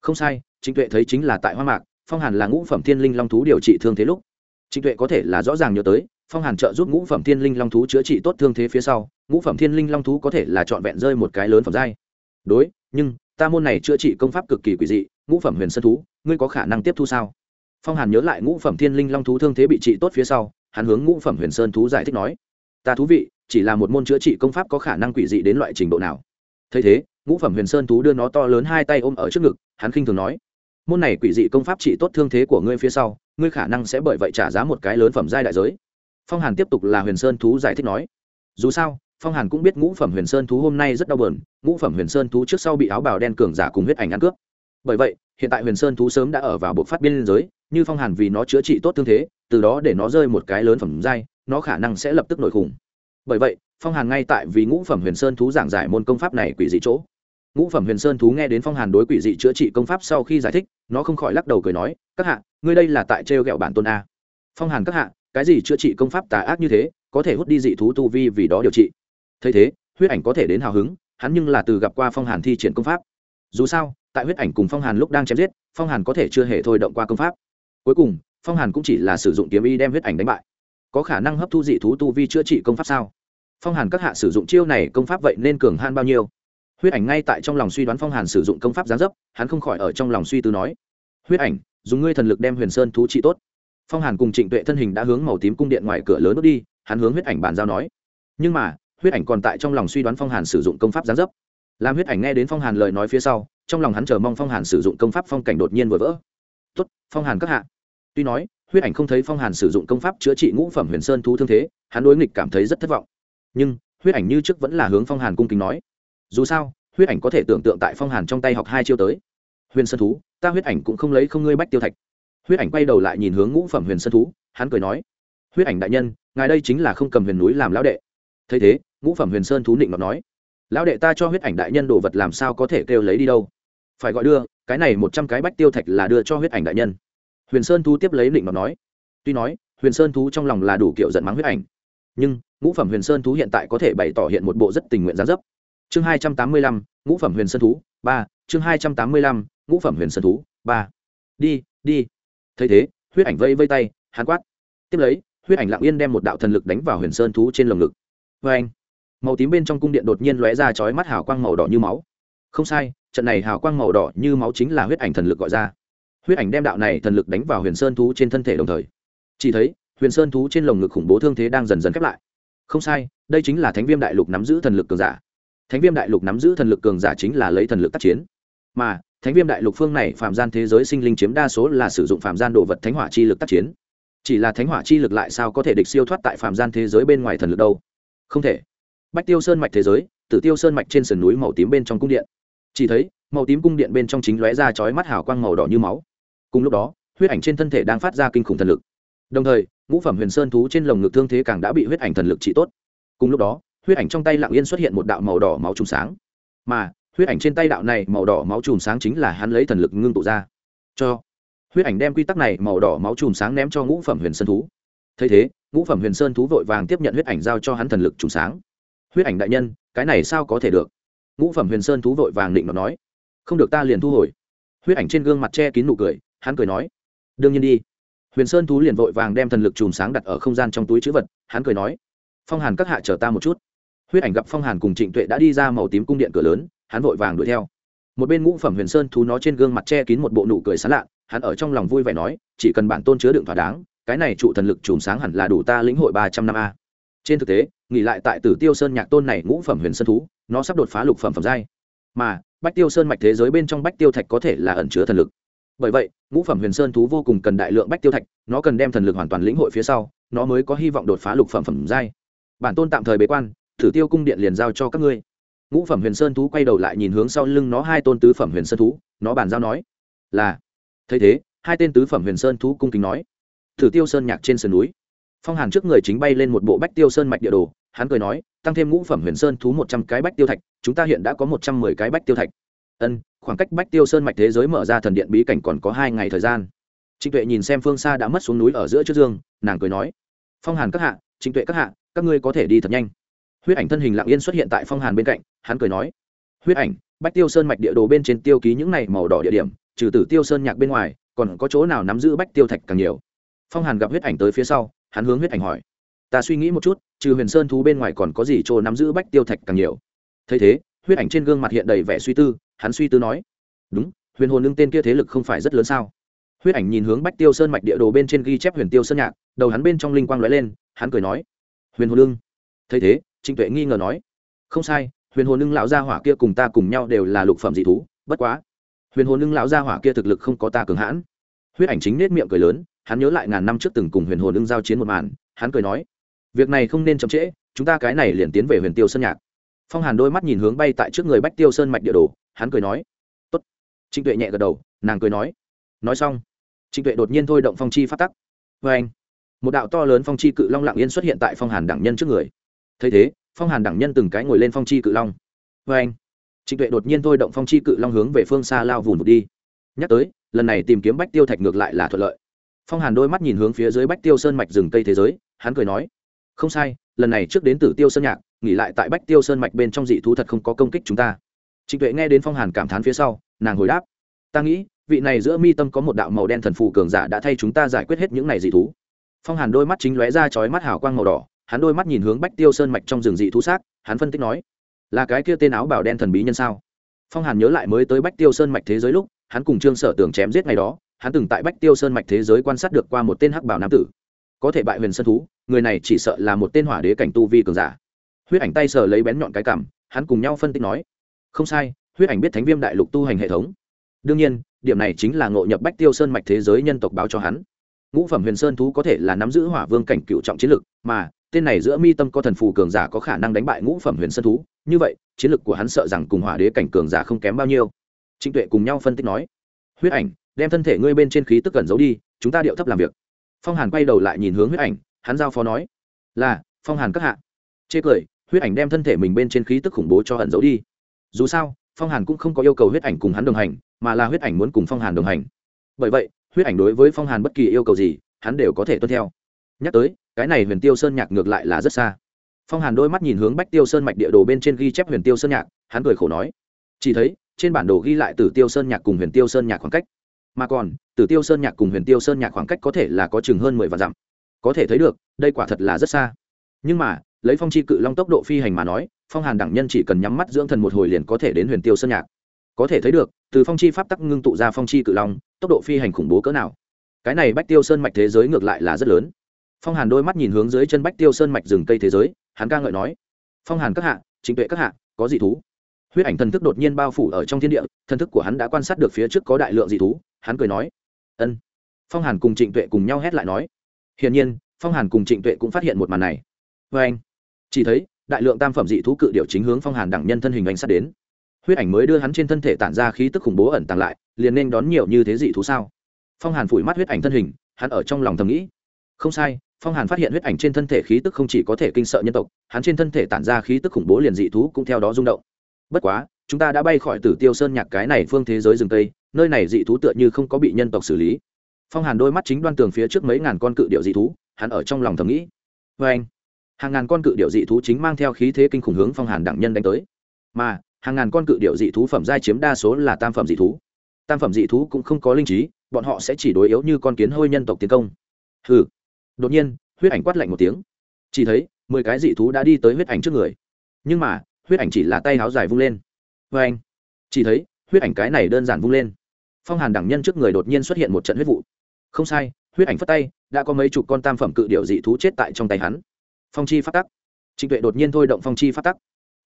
Không sai, trịnh tuệ thấy chính là tại hoang mạc, phong hàn là ngũ phẩm thiên linh long thú điều trị thương thế lúc. Trịnh tuệ có thể là rõ ràng nhớ tới, phong hàn trợ giúp ngũ phẩm thiên linh long thú chữa trị tốt thương thế phía sau, ngũ phẩm thiên linh long thú có thể là trọn vẹn rơi một cái lớn phẩm giai. Đối, nhưng, ta môn này chữa trị công pháp cực kỳ quỷ dị, ngũ phẩm huyền sơn thú, ngươi có khả năng tiếp thu sao? Phong hàn nhớ lại ngũ phẩm thiên linh long thú thương thế bị trị tốt phía sau, hắn hướng ngũ phẩm huyền sơn thú giải thích nói ta thú vị, chỉ là một môn chữa trị công pháp có khả năng quỷ dị đến loại trình độ nào. Thấy thế, ngũ phẩm huyền sơn thú đưa nó to lớn hai tay ôm ở trước ngực, hắn khinh thường nói, môn này quỷ dị công pháp trị tốt thương thế của ngươi phía sau, ngươi khả năng sẽ bởi vậy trả giá một cái lớn phẩm giai đại giới. Phong hàn tiếp tục là huyền sơn thú giải thích nói, dù sao, phong hàn cũng biết ngũ phẩm huyền sơn thú hôm nay rất đau bờn ngũ phẩm huyền sơn thú trước sau bị áo bào đen cường giả cùng huyết ảnh ăn cướp. Bởi vậy, hiện tại huyền sơn thú sớm đã ở vào bộ phát biên giới, như phong hàn vì nó chữa trị tốt thương thế, từ đó để nó rơi một cái lớn phẩm giai nó khả năng sẽ lập tức nổi khủng. Bởi vậy, phong hàn ngay tại vì ngũ phẩm huyền sơn thú giảng giải môn công pháp này quỷ dị chỗ. Ngũ phẩm huyền sơn thú nghe đến phong hàn đối quỷ dị chữa trị công pháp sau khi giải thích, nó không khỏi lắc đầu cười nói, các hạ, ngươi đây là tại trêu ghẹo bản tôn a. Phong hàn các hạ, cái gì chữa trị công pháp tà ác như thế, có thể hút đi dị thú tu vi vì đó điều trị. Thấy thế, huyết ảnh có thể đến hào hứng, hắn nhưng là từ gặp qua phong hàn thi triển công pháp. Dù sao, tại huyết ảnh cùng phong hàn lúc đang chém giết, phong hàn có thể chưa hề thôi động qua công pháp. Cuối cùng, phong hàn cũng chỉ là sử dụng kiếm y đem huyết ảnh đánh bại có khả năng hấp thu dị thú tu vi chữa trị công pháp sao? Phong hàn các hạ sử dụng chiêu này công pháp vậy nên cường han bao nhiêu? Huyết ảnh ngay tại trong lòng suy đoán phong hàn sử dụng công pháp gián dấp, hắn không khỏi ở trong lòng suy tư nói, huyết ảnh, dùng ngươi thần lực đem huyền sơn thú trị tốt. Phong hàn cùng trịnh tuệ thân hình đã hướng màu tím cung điện ngoài cửa lớn bước đi, hắn hướng huyết ảnh bàn giao nói, nhưng mà, huyết ảnh còn tại trong lòng suy đoán phong hàn sử dụng công pháp gián dấp. Làm huyết ảnh nghe đến phong hàn lời nói phía sau, trong lòng hắn chờ mong phong hàn sử dụng công pháp phong cảnh đột nhiên vừa vỡ. Tốt, phong hàn các hạ. Tuy nói huyết ảnh không thấy phong hàn sử dụng công pháp chữa trị ngũ phẩm huyền sơn thú thương thế, hắn đối nghịch cảm thấy rất thất vọng. Nhưng, huyết ảnh như trước vẫn là hướng phong hàn cung kính nói. Dù sao, huyết ảnh có thể tưởng tượng tại phong hàn trong tay học hai chiêu tới. Huyền sơn thú, ta huyết ảnh cũng không lấy không ngươi bách tiêu thạch. Huyết ảnh quay đầu lại nhìn hướng ngũ phẩm huyền sơn thú, hắn cười nói. Huyết ảnh đại nhân, ngài đây chính là không cầm huyền núi làm lão đệ. Thấy thế, ngũ phẩm huyền sơn thú định ngọc nói. Lão đệ ta cho huyết ảnh đại nhân đồ vật làm sao có thể kêu lấy đi đâu? Phải gọi đưa, cái này một trăm cái bách tiêu thạch là đưa cho huyết ảnh đại nhân huyền sơn thú tiếp lấy định mà nói, tuy nói, huyền sơn thú trong lòng là đủ kiểu giận mắng huyết ảnh, nhưng ngũ phẩm huyền sơn thú hiện tại có thể bày tỏ hiện một bộ rất tình nguyện gián dấp. Chương hai trăm tám mươi lăm, ngũ phẩm huyền sơn thú, ba, chương hai trăm tám mươi lăm, ngũ phẩm huyền sơn thú, ba. Đi đi. Thấy thế, huyết ảnh vây vây tay, hàn quát. Tiếp lấy, huyết ảnh lặng yên đem một đạo thần lực đánh vào huyền sơn thú trên lồng ngực. Vê anh, màu tím bên trong cung điện đột nhiên lóe ra chói mắt hào quang màu đỏ như máu. Không sai, trận này hào quang màu đỏ như máu chính là huyết ảnh thần lực gọi ra huyết ảnh đem đạo này thần lực đánh vào huyền sơn thú trên thân thể đồng thời. Chỉ thấy, huyền sơn thú trên lồng ngực khủng bố thương thế đang dần dần khép lại. Không sai, đây chính là thánh viêm đại lục nắm giữ thần lực cường giả. Thánh viêm đại lục nắm giữ thần lực cường giả chính là lấy thần lực tác chiến. Mà, thánh viêm đại lục phương này phạm gian thế giới sinh linh chiếm đa số là sử dụng phạm gian đồ vật thánh hỏa chi lực tác chiến. Chỉ là thánh hỏa chi lực lại sao có thể địch siêu thoát tại phạm gian thế giới bên ngoài thần lực đâu? Không thể. Bách tiêu sơn mạch thế giới, tử tiêu sơn mạch trên sườn núi màu tím bên trong cung điện. Chỉ thấy, màu tím cung điện bên trong chính lóe ra chói mắt hào quang màu đỏ như máu cùng lúc đó, huyết ảnh trên thân thể đang phát ra kinh khủng thần lực. Đồng thời, ngũ phẩm huyền sơn thú trên lồng ngực thương thế càng đã bị huyết ảnh thần lực trị tốt. Cùng lúc đó, huyết ảnh trong tay lặng yên xuất hiện một đạo màu đỏ máu trùng sáng. Mà, huyết ảnh trên tay đạo này màu đỏ máu trùng sáng chính là hắn lấy thần lực ngưng tụ ra. Cho, huyết ảnh đem quy tắc này màu đỏ máu trùng sáng ném cho ngũ phẩm huyền sơn thú. Thấy thế, ngũ phẩm huyền sơn thú vội vàng tiếp nhận huyết ảnh giao cho hắn thần lực trùng sáng. Huyết ảnh đại nhân, cái này sao có thể được? Ngũ phẩm huyền sơn thú vội vàng định nó nói. Không được ta liền thu hồi. Huyết ảnh trên gương mặt che kín nụ cười hắn cười nói, đương nhiên đi. Huyền sơn thú liền vội vàng đem thần lực chùm sáng đặt ở không gian trong túi chữ vật, hắn cười nói, phong hàn các hạ chờ ta một chút. Huyết ảnh gặp phong hàn cùng trịnh tuệ đã đi ra màu tím cung điện cửa lớn, hắn vội vàng đuổi theo. Một bên ngũ phẩm huyền sơn thú nó trên gương mặt che kín một bộ nụ cười sán lạ, hắn ở trong lòng vui vẻ nói, chỉ cần bản tôn chứa đựng thỏa đáng, cái này trụ thần lực chùm sáng hẳn là đủ ta lĩnh hội ba trăm năm a. Trên thực tế, nghỉ lại tại tử tiêu sơn nhạc tôn này ngũ phẩm huyền sơn thú, nó sắp đột phá lục phẩm phẩm giai. Mà, bách tiêu sơn mạch thế giới bên trong bách tiêu thạch có thể là ẩn chứa thần lực bởi vậy, ngũ phẩm huyền sơn thú vô cùng cần đại lượng bách tiêu thạch, nó cần đem thần lực hoàn toàn lĩnh hội phía sau, nó mới có hy vọng đột phá lục phẩm phẩm giai. Bản tôn tạm thời bế quan, thử tiêu cung điện liền giao cho các ngươi. Ngũ phẩm huyền sơn thú quay đầu lại nhìn hướng sau lưng nó hai tôn tứ phẩm huyền sơn thú, nó bàn giao nói, là. Thấy thế, hai tên tứ phẩm huyền sơn thú cung kính nói, thử tiêu sơn nhạc trên sườn núi. Phong hàn trước người chính bay lên một bộ bách tiêu sơn mạch địa đồ, hắn cười nói, tăng thêm ngũ phẩm huyền sơn thú một trăm cái bách tiêu thạch, chúng ta hiện đã có một trăm mười cái bách tiêu thạch ân, khoảng cách bách tiêu sơn mạch thế giới mở ra thần điện bí cảnh còn có hai ngày thời gian. Trịnh tuệ nhìn xem phương xa đã mất xuống núi ở giữa trước dương, nàng cười nói, phong hàn các hạ, trịnh tuệ các hạ, các ngươi có thể đi thật nhanh. Huyết ảnh thân hình lặng yên xuất hiện tại phong hàn bên cạnh, hắn cười nói, huyết ảnh, bách tiêu sơn mạch địa đồ bên trên tiêu ký những này màu đỏ địa điểm, trừ tử tiêu sơn nhạc bên ngoài, còn có chỗ nào nắm giữ bách tiêu thạch càng nhiều? Phong hàn gặp huyết ảnh tới phía sau, hắn hướng huyết ảnh hỏi, ta suy nghĩ một chút, trừ huyền sơn thú bên ngoài còn có gì chỗ nắm giữ bách tiêu thạch càng nhiều? Thấy thế, huyết ảnh trên gương mặt hiện đầy vẻ suy tư hắn suy tư nói, đúng, huyền hồn nương tên kia thế lực không phải rất lớn sao? Huyết ảnh nhìn hướng bách tiêu sơn mạch địa đồ bên trên ghi chép huyền tiêu sơn nhạc, đầu hắn bên trong linh quang lóe lên, hắn cười nói, huyền hồn nương thấy thế, trịnh tuệ nghi ngờ nói, không sai, huyền hồn nương lão gia hỏa kia cùng ta cùng nhau đều là lục phẩm dị thú, bất quá, huyền hồn nương lão gia hỏa kia thực lực không có ta cường hãn. Huyết ảnh chính nết miệng cười lớn, hắn nhớ lại ngàn năm trước từng cùng huyền hồn nương giao chiến một màn, hắn cười nói, việc này không nên chậm trễ, chúng ta cái này liền tiến về huyền tiêu sơn nhạc. Phong hàn đôi mắt nhìn hướng bay tại trước người bách tiêu sơn mạch địa đồ hắn cười nói, tốt. Trịnh tuệ nhẹ gật đầu, nàng cười nói nói xong. Trịnh tuệ đột nhiên thôi động phong chi phát tắc. Vê anh, một đạo to lớn phong chi cự long lạng yên xuất hiện tại phong hàn đẳng nhân trước người. Thấy thế, phong hàn đẳng nhân từng cái ngồi lên phong chi cự long. Vê anh, trịnh tuệ đột nhiên thôi động phong chi cự long hướng về phương xa lao vùn một đi. Nhắc tới, lần này tìm kiếm bách tiêu thạch ngược lại là thuận lợi. Phong hàn đôi mắt nhìn hướng phía dưới bách tiêu sơn mạch rừng cây thế giới, hắn cười nói, không sai, lần này trước đến tử tiêu sơn nhạc, nghỉ lại tại bách tiêu sơn mạch bên trong dị thú thật không có công kích chúng ta trịnh tuệ nghe đến phong hàn cảm thán phía sau, nàng hồi đáp, ta nghĩ, vị này giữa mi tâm có một đạo màu đen thần phù cường giả đã thay chúng ta giải quyết hết những này dị thú. Phong hàn đôi mắt chính lóe ra chói mắt hào quang màu đỏ, hắn đôi mắt nhìn hướng bách tiêu sơn mạch trong rừng dị thú xác, hắn phân tích nói, là cái kia tên áo bảo đen thần bí nhân sao? Phong hàn nhớ lại mới tới bách tiêu sơn mạch thế giới lúc, hắn cùng trương sở tưởng chém giết ngày đó, hắn từng tại bách tiêu sơn mạch thế giới quan sát được qua một tên hắc bảo nam tử. Có thể bại huyền sơn thú, người này chỉ sợ là một tên hỏa đế cảnh tu vi cường giả. Huyết ảnh tay sờ lấy bén nhọn cái cảm hắn cùng nhau phân tích nói không sai, huyết ảnh biết thánh viêm đại lục tu hành hệ thống. Đương nhiên, điểm này chính là ngộ nhập bách tiêu sơn mạch thế giới nhân tộc báo cho hắn. Ngũ phẩm huyền sơn thú có thể là nắm giữ hỏa vương cảnh cựu trọng chiến lực, mà tên này giữa mi tâm có thần phù cường giả có khả năng đánh bại ngũ phẩm huyền sơn thú. Như vậy, chiến lực của hắn sợ rằng cùng hỏa đế cảnh cường giả không kém bao nhiêu. Trịnh tuệ cùng nhau phân tích nói, huyết ảnh, đem thân thể ngươi bên trên khí tức cần giấu đi, chúng ta điệu thấp làm việc. Phong hàn quay đầu lại nhìn hướng huyết ảnh, hắn giao phó nói, là, phong hàn các hạ. Chê cười, huyết ảnh đem thân thể mình bên trên khí tức khủng bố cho hận giấu đi dù sao, phong hàn cũng không có yêu cầu huyết ảnh cùng hắn đồng hành, mà là huyết ảnh muốn cùng phong hàn đồng hành. Bởi vậy, huyết ảnh đối với phong hàn bất kỳ yêu cầu gì, hắn đều có thể tuân theo. Nhắc tới, cái này huyền tiêu sơn nhạc ngược lại là rất xa. Phong hàn đôi mắt nhìn hướng bách tiêu sơn mạch địa đồ bên trên ghi chép huyền tiêu sơn nhạc, hắn cười khổ nói, chỉ thấy, trên bản đồ ghi lại từ tiêu sơn nhạc cùng huyền tiêu sơn nhạc khoảng cách. Mà còn từ tiêu sơn nhạc cùng huyền tiêu sơn nhạc khoảng cách có thể là có chừng hơn mười vạn dặm. Có thể thấy được, đây quả thật là rất xa. Nhưng mà, lấy phong chi cự long tốc độ phi hành mà nói phong hàn đẳng nhân chỉ cần nhắm mắt dưỡng thần một hồi liền có thể đến huyền tiêu sơn nhạc. Có thể thấy được, từ phong chi pháp tắc ngưng tụ ra phong chi cự long, tốc độ phi hành khủng bố cỡ nào. Cái này bách tiêu sơn mạch thế giới ngược lại là rất lớn. Phong hàn đôi mắt nhìn hướng dưới chân bách tiêu sơn mạch rừng cây thế giới, hắn ca ngợi nói, phong hàn các hạ chính tuệ các hạ, có dị thú. Huyết ảnh thần thức đột nhiên bao phủ ở trong thiên địa, thần thức của hắn đã quan sát được phía trước có đại lượng dị thú, hắn cười nói, ân. Phong hàn cùng trịnh tuệ cùng nhau hét lại nói, hiển nhiên, phong hàn cùng trịnh tuệ cũng phát hiện một màn này. Vê anh chỉ thấy đại lượng tam phẩm dị thú cự điệu chính hướng phong hàn đẳng nhân thân hình đánh sát đến. Huyết ảnh mới đưa hắn trên thân thể tản ra khí tức khủng bố ẩn tàng lại, liền nên đón nhiều như thế dị thú sao? Phong hàn phủi mắt huyết ảnh thân hình, hắn ở trong lòng thầm nghĩ. Không sai, phong hàn phát hiện huyết ảnh trên thân thể khí tức không chỉ có thể kinh sợ nhân tộc, hắn trên thân thể tản ra khí tức khủng bố liền dị thú cũng theo đó rung động. Bất quá, chúng ta đã bay khỏi tử tiêu sơn nhạc cái này phương thế giới rừng tây, nơi này dị thú tựa như không có bị nhân tộc xử lý. Phong hàn đôi mắt chính đoan tường phía trước mấy ngàn con cự điệu dị thú, hắn ở trong lòng thầm nghĩ. Vê anh hàng ngàn con cự điệu dị thú chính mang theo khí thế kinh khủng hướng phong hàn đẳng nhân đánh tới. Mà, hàng ngàn con cự điệu dị thú phẩm giai chiếm đa số là tam phẩm dị thú. Tam phẩm dị thú cũng không có linh trí, bọn họ sẽ chỉ đối yếu như con kiến hôi nhân tộc tiến công. Hừ. Đột nhiên, huyết ảnh quát lạnh một tiếng. Chỉ thấy, mười cái dị thú đã đi tới huyết ảnh trước người. Nhưng mà, huyết ảnh chỉ là tay háo dài vung lên. Vê anh. Chỉ thấy, huyết ảnh cái này đơn giản vung lên. Phong hàn đẳng nhân trước người đột nhiên xuất hiện một trận huyết vụ. Không sai, huyết ảnh phất tay, đã có mấy chục con tam phẩm cự điệu dị thú chết tại trong tay hắn phong chi phát tắc. Trịnh tuệ đột nhiên thôi động phong chi phát tắc.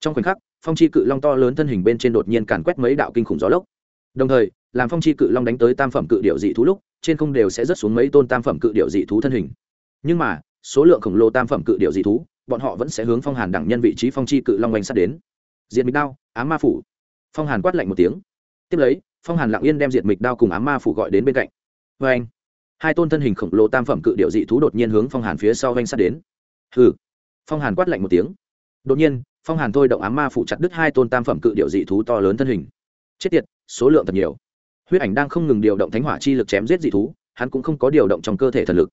Trong khoảnh khắc, phong chi cự long to lớn thân hình bên trên đột nhiên càn quét mấy đạo kinh khủng gió lốc. Đồng thời, làm phong chi cự long đánh tới tam phẩm cự điệu dị thú lúc, trên không đều sẽ rớt xuống mấy tôn tam phẩm cự điệu dị thú thân hình. Nhưng mà, số lượng khổng lồ tam phẩm cự điệu dị thú, bọn họ vẫn sẽ hướng phong hàn đẳng nhân vị trí phong chi cự long oanh sát đến. Diệt mịch đao, ám ma phủ. Phong hàn quát lạnh một tiếng. Tiếp lấy, phong hàn lặng yên đem diệt mịch đao cùng ám ma phủ gọi đến bên cạnh. Vê anh hai tôn thân hình khổng lồ tam phẩm cự điệu dị thú đột nhiên hướng phong hàn phía sau oanh sát đến hừ. Phong hàn quát lạnh một tiếng. Đột nhiên, phong hàn thôi động ám ma phụ chặt đứt hai tôn tam phẩm cự điệu dị thú to lớn thân hình. Chết tiệt, số lượng thật nhiều. Huyết ảnh đang không ngừng điều động thánh hỏa chi lực chém giết dị thú, hắn cũng không có điều động trong cơ thể thần lực.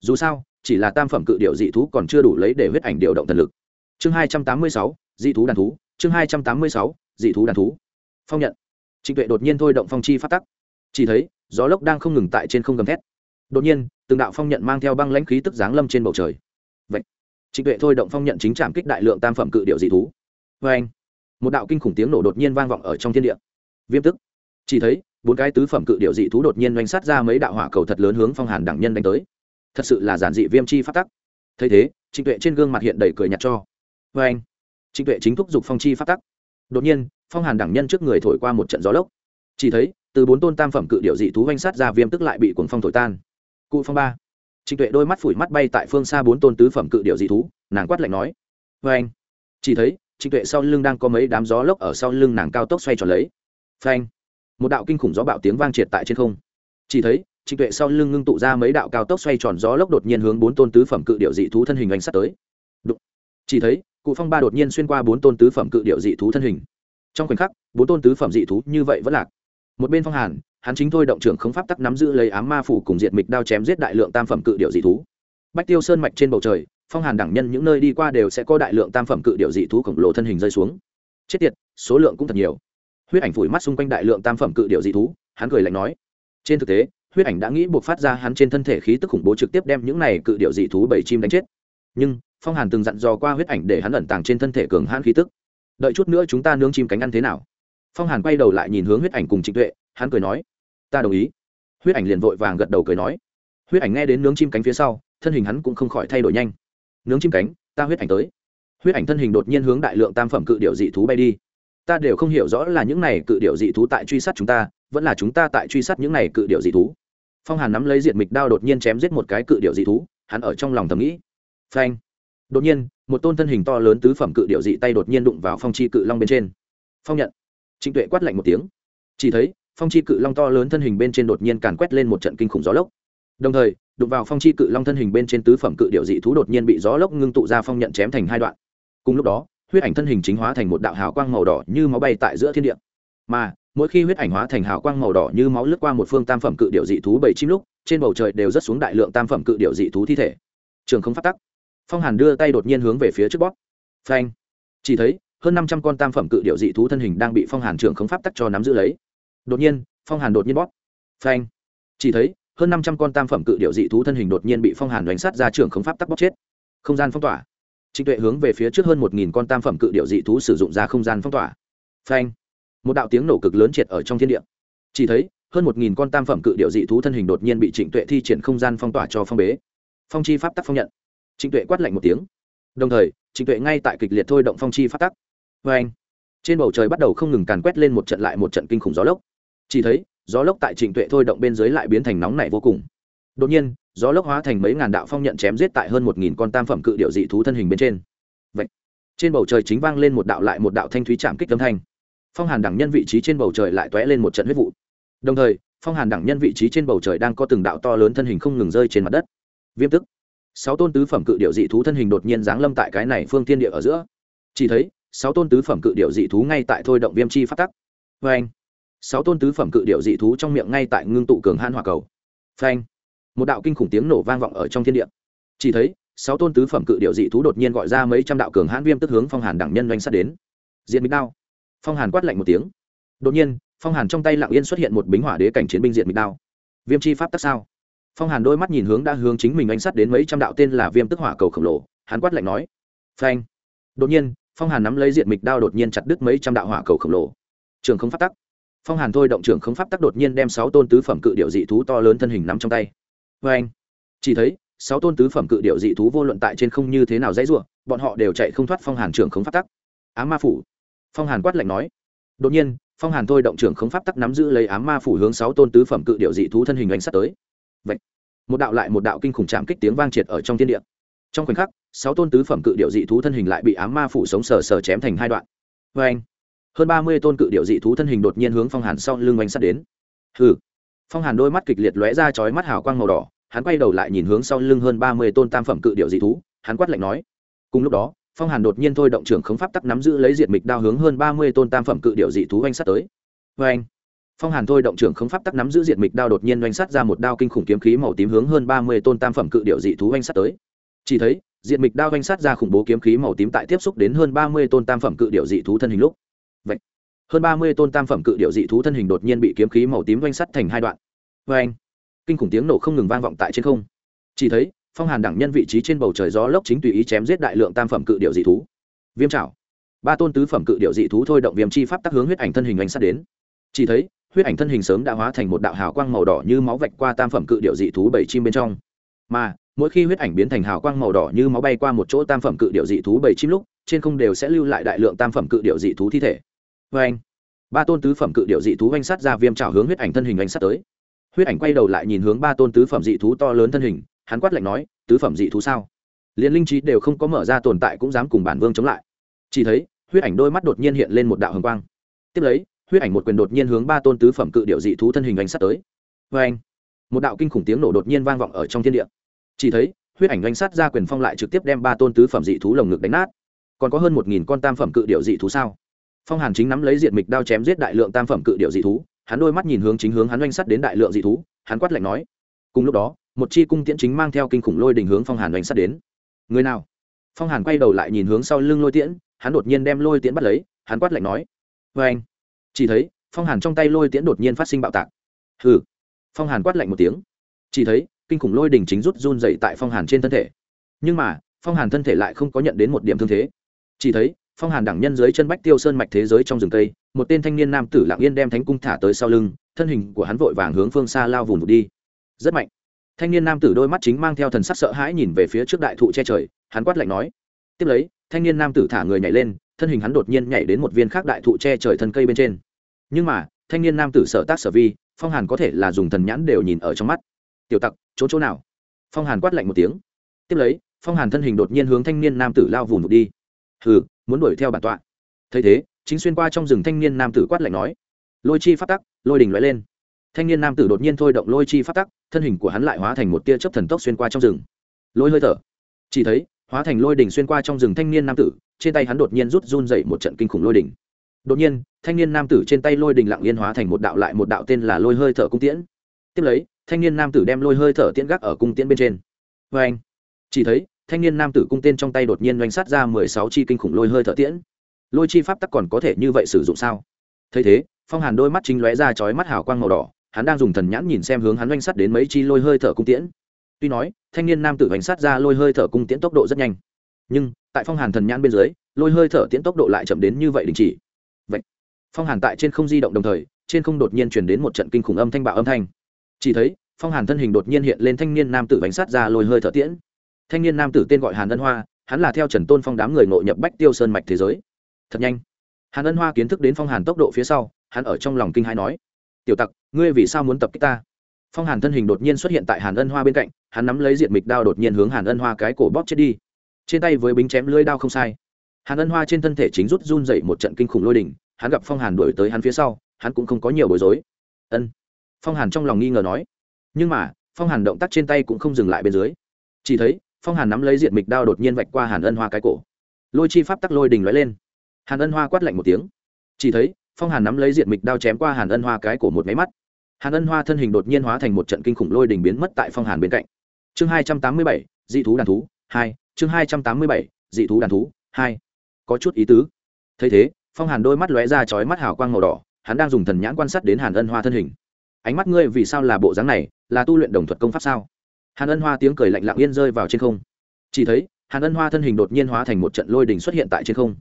Dù sao, chỉ là tam phẩm cự điệu dị thú còn chưa đủ lấy để huyết ảnh điều động thần lực. Chương hai trăm tám mươi sáu, dị thú đàn thú. Chương hai trăm tám mươi sáu, dị thú đàn thú. Phong nhận. Trịnh tuệ đột nhiên thôi động phong chi phát tắc. Chỉ thấy, gió lốc đang không ngừng tại trên không gầm thét. Đột nhiên, từng đạo phong nhận mang theo băng lãnh khí tức giáng lâm trên bầu trời trịnh tuệ thôi động phong nhận chính trạm kích đại lượng tam phẩm cự điệu dị thú. Vê anh, một đạo kinh khủng tiếng nổ đột nhiên vang vọng ở trong thiên địa. Viêm tức. Chỉ thấy, bốn cái tứ phẩm cự điệu dị thú đột nhiên oanh sát ra mấy đạo hỏa cầu thật lớn hướng phong hàn đẳng nhân đánh tới. Thật sự là giản dị viêm chi phát tắc. Thấy thế, trịnh tuệ trên gương mặt hiện đầy cười nhạt cho. Vê anh, trịnh tuệ chính thúc giục phong chi phát tắc. Đột nhiên, phong hàn đẳng nhân trước người thổi qua một trận gió lốc. Chỉ thấy, từ bốn tôn tam phẩm cự điệu dị thú oanh sát ra viêm tức lại bị cuồng phong thổi tan. Cụ phong ba trịnh tuệ đôi mắt phủi mắt bay tại phương xa bốn tôn tứ phẩm cự điệu dị thú, nàng quát lạnh nói vê anh. Chỉ thấy trịnh tuệ sau lưng đang có mấy đám gió lốc ở sau lưng nàng cao tốc xoay tròn lấy. Phanh một đạo kinh khủng gió bạo tiếng vang triệt tại trên không. Chỉ thấy trịnh tuệ sau lưng ngưng tụ ra mấy đạo cao tốc xoay tròn gió lốc đột nhiên hướng bốn tôn tứ phẩm cự điệu dị thú thân hình anh sát tới. Đụng. chỉ thấy, cụ phong ba đột nhiên xuyên qua bốn tôn tứ phẩm cự điệu dị thú thân hình. Trong khoảnh khắc, bốn tôn tứ phẩm dị thú như vậy vẫn lạc một bên phong hàn, hắn chính thôi động trưởng không pháp tắc nắm giữ lấy ám ma phủ cùng diệt mịch đao chém giết đại lượng tam phẩm cự điệu dị thú. Bách tiêu sơn mạch trên bầu trời, phong hàn đẳng nhân những nơi đi qua đều sẽ có đại lượng tam phẩm cự điệu dị thú khổng lồ thân hình rơi xuống. Chết tiệt, số lượng cũng thật nhiều. Huyết ảnh phủi mắt xung quanh đại lượng tam phẩm cự điệu dị thú, hắn cười lạnh nói. Trên thực tế, huyết ảnh đã nghĩ buộc phát ra hắn trên thân thể khí tức khủng bố trực tiếp đem những này cự điệu dị thú bảy chim đánh chết. Nhưng, phong hàn từng dặn dò qua huyết ảnh để hắn ẩn tàng trên thân thể cường hãn khí tức. Đợi chút nữa chúng ta nướng chim cánh ăn thế nào? Phong hàn quay đầu lại nhìn hướng huyết ảnh cùng trịnh tuệ, hắn cười nói, ta đồng ý. Huyết ảnh liền vội vàng gật đầu cười nói. Huyết ảnh nghe đến nướng chim cánh phía sau, thân hình hắn cũng không khỏi thay đổi nhanh. Nướng chim cánh, ta huyết ảnh tới. Huyết ảnh thân hình đột nhiên hướng đại lượng tam phẩm cự điệu dị thú bay đi. Ta đều không hiểu rõ là những này cự điệu dị thú tại truy sát chúng ta, vẫn là chúng ta tại truy sát những này cự điệu dị thú. Phong hàn nắm lấy diện mịch đao đột nhiên chém giết một cái cự điệu dị thú, hắn ở trong lòng thầm nghĩ. Phanh! Đột nhiên, một tôn thân hình to lớn tứ phẩm cự điệu dị tay đột nhiên đụng vào phong chi cự long bên trên. Phong nhận! Trịnh tuệ quát lạnh một tiếng. Chỉ thấy, phong chi cự long to lớn thân hình bên trên đột nhiên càn quét lên một trận kinh khủng gió lốc. Đồng thời, đụng vào phong chi cự long thân hình bên trên tứ phẩm cự điệu dị thú đột nhiên bị gió lốc ngưng tụ ra phong nhận chém thành hai đoạn. Cùng lúc đó, huyết ảnh thân hình chính hóa thành một đạo hào quang màu đỏ như máu bay tại giữa thiên địa. Mà, mỗi khi huyết ảnh hóa thành hào quang màu đỏ như máu lướt qua một phương tam phẩm cự điệu dị thú bảy chim lúc, trên bầu trời đều rất xuống đại lượng tam phẩm cự điệu dị thú thi thể. Trường không phát tắc. Phong hàn đưa tay đột nhiên hướng về phía trước bóp. Phanh. Chỉ thấy hơn năm trăm con tam phẩm cự điệu dị thú thân hình đang bị phong hàn trưởng không pháp tắc cho nắm giữ lấy. Đột nhiên, phong hàn đột nhiên bóp. Phanh. Chỉ thấy, hơn năm trăm con tam phẩm cự điệu dị thú thân hình đột nhiên bị phong hàn đánh sát ra trưởng không pháp tắc bóp chết. Không gian phong tỏa. Trịnh tuệ hướng về phía trước hơn một nghìn con tam phẩm cự điệu dị thú sử dụng ra không gian phong tỏa. Phanh. Một đạo tiếng nổ cực lớn triệt ở trong thiên địa. Chỉ thấy, hơn một nghìn con tam phẩm cự điệu dị thú thân hình đột nhiên bị trịnh tuệ thi triển không gian phong tỏa cho phong bế. Phong chi pháp tắc phong nhận. Trịnh tuệ quát lạnh một tiếng. Đồng thời, trịnh tuệ ngay tại kịch liệt thôi động phong chi pháp tắc vê anh, trên bầu trời bắt đầu không ngừng càn quét lên một trận lại một trận kinh khủng gió lốc. Chỉ thấy, gió lốc tại trịnh tuệ thôi động bên dưới lại biến thành nóng nảy vô cùng. Đột nhiên, gió lốc hóa thành mấy ngàn đạo phong nhận chém giết tại hơn một nghìn con tam phẩm cự điệu dị thú thân hình bên trên. Vậy, trên bầu trời chính vang lên một đạo lại một đạo thanh thúy chạm kích âm thanh. Phong hàn đẳng nhân vị trí trên bầu trời lại t lên một trận huyết vụ. Đồng thời, phong hàn đẳng nhân vị trí trên bầu trời đang có từng đạo to lớn thân hình không ngừng rơi trên mặt đất. Viêm tức. Sáu tôn tứ phẩm cự điệu dị thú thân hình đột nhiên giáng lâm tại cái này phương tiên địa ở giữa. Chỉ thấy sáu tôn tứ phẩm cự điệu dị thú ngay tại thôi động viêm chi phát tắc. Vê anh, sáu tôn tứ phẩm cự điệu dị thú trong miệng ngay tại ngưng tụ cường hãn hỏa cầu. Phanh một đạo kinh khủng tiếng nổ vang vọng ở trong thiên địa. Chỉ thấy, sáu tôn tứ phẩm cự điệu dị thú đột nhiên gọi ra mấy trăm đạo cường hãn viêm tức hướng phong hàn đẳng nhân doanh sát đến. Diện mịch đao. Phong hàn quát lạnh một tiếng. Đột nhiên, phong hàn trong tay lặng yên xuất hiện một bính hỏa đế cảnh chiến binh diện mịch đao. Viêm chi pháp tắc sao? Phong hàn đôi mắt nhìn hướng đã hướng chính mình anh sát đến mấy trăm đạo tên là viêm tức hỏa cầu khổng lồ. Hắn quát lạnh nói. Phanh đột nhiên phong hàn nắm lấy diện mịch đao đột nhiên chặt đứt mấy trăm đạo hỏa cầu khổng lồ. Trường không pháp tắc. Phong hàn thôi động trường không pháp tắc đột nhiên đem sáu tôn tứ phẩm cự điệu dị thú to lớn thân hình nắm trong tay. Vê anh, chỉ thấy, sáu tôn tứ phẩm cự điệu dị thú vô luận tại trên không như thế nào dãy r u ộ bọn họ đều chạy không thoát phong hàn trường không pháp tắc. Á ma phủ. Phong hàn quát lạnh nói. Đột nhiên, phong hàn thôi động trưởng không pháp tắc nắm giữ lấy ám ma phủ hướng sáu tôn tứ phẩm cự điệu dị thú thân hình đánh sắt tới. Vậy, một đạo lại một đạo kinh khủng chạm kích tiếng vang triệt ở trong thiên địa trong khoảnh khắc, sáu tôn tứ phẩm cự điệu dị thú thân hình lại bị ám ma phủ sống sờ sờ chém thành hai đoạn. Vê anh, hơn ba mươi tôn cự điệu dị thú thân hình đột nhiên hướng phong hàn sau lưng oanh sắt đến. Hừ. Phong hàn đôi mắt kịch liệt lóe ra chói mắt hào quang màu đỏ, hắn quay đầu lại nhìn hướng sau lưng hơn ba mươi tôn tam phẩm cự điệu dị thú, hắn quát lạnh nói. Cùng lúc đó, phong hàn đột nhiên thôi động trưởng khống pháp tắc nắm giữ lấy diệt mịch đao hướng hơn ba mươi tôn tam phẩm cự điệu dị thú oanh sắt tới. Vê anh, phong hàn thôi động trưởng khống pháp tắc nắm giữ diệt mịch đao đột nhiên oanh sắt ra một đao kinh khủng kiếm khí màu tím hướng hơn ba mươi tôn tam phẩm cự điệu dị thú oanh sắt tới chỉ thấy, diện mịch đao oanh sắt ra khủng bố kiếm khí màu tím tại tiếp xúc đến hơn ba mươi tôn tam phẩm cự điệu dị thú thân hình lúc. Vậy, hơn ba mươi tôn tam phẩm cự điệu dị thú thân hình đột nhiên bị kiếm khí màu tím oanh sắt thành hai đoạn. Vê anh kinh khủng tiếng nổ không ngừng vang vọng tại trên không. Chỉ thấy, phong hàn đẳng nhân vị trí trên bầu trời gió lốc chính tùy ý chém giết đại lượng tam phẩm cự điệu dị thú. Viêm trảo. Ba tôn tứ phẩm cự điệu dị thú thôi động viêm chi pháp tác hướng huyết ảnh thân hình anh sát đến. Chỉ thấy, huyết ảnh thân hình sớm đã hóa thành một đạo hào quang màu đỏ như máu vạch qua tam phẩm cự điệu dị thú bảy chim bên trong. Mà mỗi khi huyết ảnh biến thành hào quang màu đỏ như máu bay qua một chỗ tam phẩm cự điệu dị thú bảy chim lúc, trên không đều sẽ lưu lại đại lượng tam phẩm cự điệu dị thú thi thể. Vê anh, ba tôn tứ phẩm cự điệu dị thú oanh sát ra viêm trào hướng huyết ảnh thân hình oanh sát tới. Huyết ảnh quay đầu lại nhìn hướng ba tôn tứ phẩm dị thú to lớn thân hình, hắn quát lạnh nói, tứ phẩm dị thú sao? Liền linh trí đều không có mở ra tồn tại cũng dám cùng bản vương chống lại. Chỉ thấy, huyết ảnh đôi mắt đột nhiên hiện lên một đạo hồng quang. Tiếp lấy, huyết ảnh một quyền đột nhiên hướng ba tôn tứ phẩm cự điệu dị thú thân hình oanh sát tới. Vê anh, một đạo kinh khủng tiếng nổ đột nhiên vang vọng ở trong thiên địa chỉ thấy, huyết ảnh doanh sát ra quyền phong lại trực tiếp đem ba tôn tứ phẩm dị thú lồng ngực đánh nát. Còn có hơn một nghìn con tam phẩm cự điệu dị thú sao? Phong hàn chính nắm lấy diện mịch đao chém giết đại lượng tam phẩm cự điệu dị thú, hắn đôi mắt nhìn hướng chính hướng hắn doanh sắt đến đại lượng dị thú, hắn quát lạnh nói. Cùng lúc đó, một chi cung tiễn chính mang theo kinh khủng lôi đình hướng phong hàn doanh sắt đến. Người nào? Phong hàn quay đầu lại nhìn hướng sau lưng lôi tiễn, hắn đột nhiên đem lôi tiễn bắt lấy, hắn quát lạnh nói. Vê anh. Chỉ thấy, phong hàn trong tay lôi tiễn đột nhiên phát sinh bạo tạc. Hừ. Phong hàn quát lạnh một tiếng. Chỉ thấy kinh khủng lôi đình chính rút run dậy tại phong hàn trên thân thể. Nhưng mà phong hàn thân thể lại không có nhận đến một điểm thương thế. Chỉ thấy phong hàn đẳng nhân dưới chân bách tiêu sơn mạch thế giới trong rừng tây, một tên thanh niên nam tử lạng yên đem thánh cung thả tới sau lưng thân hình của hắn vội vàng hướng phương xa lao vùng vụt đi. Rất mạnh. Thanh niên nam tử đôi mắt chính mang theo thần sắc sợ hãi nhìn về phía trước đại thụ che trời hắn quát lạnh nói. Tiếp lấy thanh niên nam tử thả người nhảy lên thân hình hắn đột nhiên nhảy đến một viên khác đại thụ che trời thân cây bên trên. Nhưng mà thanh niên nam tử sợ tác sở vi phong hàn có thể là dùng thần nhãn đều nhìn ở trong mắt. Tiểu tặc chỗ chỗ nào? Phong hàn quát lạnh một tiếng. Tiếp lấy, phong hàn thân hình đột nhiên hướng thanh niên nam tử lao vùng vụt đi. Hừ, muốn đuổi theo bản tọa. Thấy thế, chính xuyên qua trong rừng thanh niên nam tử quát lạnh nói, lôi chi phát tắc, lôi đình loại lên. Thanh niên nam tử đột nhiên thôi động lôi chi phát tắc, thân hình của hắn lại hóa thành một tia chớp thần tốc xuyên qua trong rừng. Lôi hơi thở. Chỉ thấy, hóa thành lôi đỉnh xuyên qua trong rừng thanh niên nam tử, trên tay hắn đột nhiên rút run dậy một trận kinh khủng lôi đỉnh đột nhiên, thanh niên nam tử trên tay lôi đỉnh lặng yên hóa thành một đạo lại một đạo tên là lôi hơi thở cung tiễn. Tiếp lấy thanh niên nam tử đem lôi hơi thở tiễn gác ở cung tiễn bên trên. Vê anh, chỉ thấy, thanh niên nam tử cung tên trong tay đột nhiên doanh sát ra mười sáu chi kinh khủng lôi hơi thở tiễn. Lôi chi pháp tắc còn có thể như vậy sử dụng sao? Thấy thế, phong hàn đôi mắt chính lóe ra chói mắt hào quang màu đỏ, hắn đang dùng thần nhãn nhìn xem hướng hắn doanh sát đến mấy chi lôi hơi thở cung tiễn. Tuy nói, thanh niên nam tử doanh sát ra lôi hơi thở cung tiễn tốc độ rất nhanh, nhưng tại phong hàn thần nhãn bên dưới, lôi hơi thở tiễn tốc độ lại chậm đến như vậy đình chỉ. Vậy, phong hàn tại trên không di động đồng thời, trên không đột nhiên chuyển đến một trận kinh khủng âm thanh bạo âm thanh chỉ thấy, phong hàn thân hình đột nhiên hiện lên thanh niên nam tử bánh sát ra lôi hơi thở tiễn. Thanh niên nam tử tên gọi hàn ân hoa, hắn là theo trần tôn phong đám người nội nhập bách tiêu sơn mạch thế giới. Thật nhanh. Hàn ân hoa kiến thức đến phong hàn tốc độ phía sau, hắn ở trong lòng kinh hai nói, tiểu tặc, ngươi vì sao muốn tập kích ta? Phong hàn thân hình đột nhiên xuất hiện tại hàn ân hoa bên cạnh, hắn nắm lấy diện mịch đao đột nhiên hướng hàn ân hoa cái cổ bóp chết đi. Trên tay với bính chém lưỡi đao không sai. Hàn ân hoa trên thân thể chính rút run dậy một trận kinh khủng lôi đỉnh, hắn gặp phong hàn đuổi tới hắn phía sau, hắn cũng không có nhiều bối rối. Ân phong hàn trong lòng nghi ngờ nói nhưng mà phong hàn động tác trên tay cũng không dừng lại bên dưới chỉ thấy phong hàn nắm lấy diện mịch đao đột nhiên vạch qua hàn ân hoa cái cổ lôi chi pháp tắc lôi đình lóe lên hàn ân hoa quát lạnh một tiếng chỉ thấy phong hàn nắm lấy diện mịch đao chém qua hàn ân hoa cái cổ một máy mắt hàn ân hoa thân hình đột nhiên hóa thành một trận kinh khủng lôi đình biến mất tại phong hàn bên cạnh chương hai trăm tám mươi bảy dị thú đàn thú hai chương hai trăm tám mươi bảy dị thú đàn thú hai có chút ý tứ thấy thế phong hàn đôi mắt lóe ra chói mắt hào quang màu đỏ hắn đang dùng thần nhãn quan sát đến hàn ân hoa thân hình ánh mắt ngươi vì sao là bộ dáng này, là tu luyện đồng thuật công pháp sao? Hàn ân hoa tiếng cười lạnh lặng yên rơi vào trên không. Chỉ thấy, hàn ân hoa thân hình đột nhiên hóa thành một trận lôi đình xuất hiện tại trên không.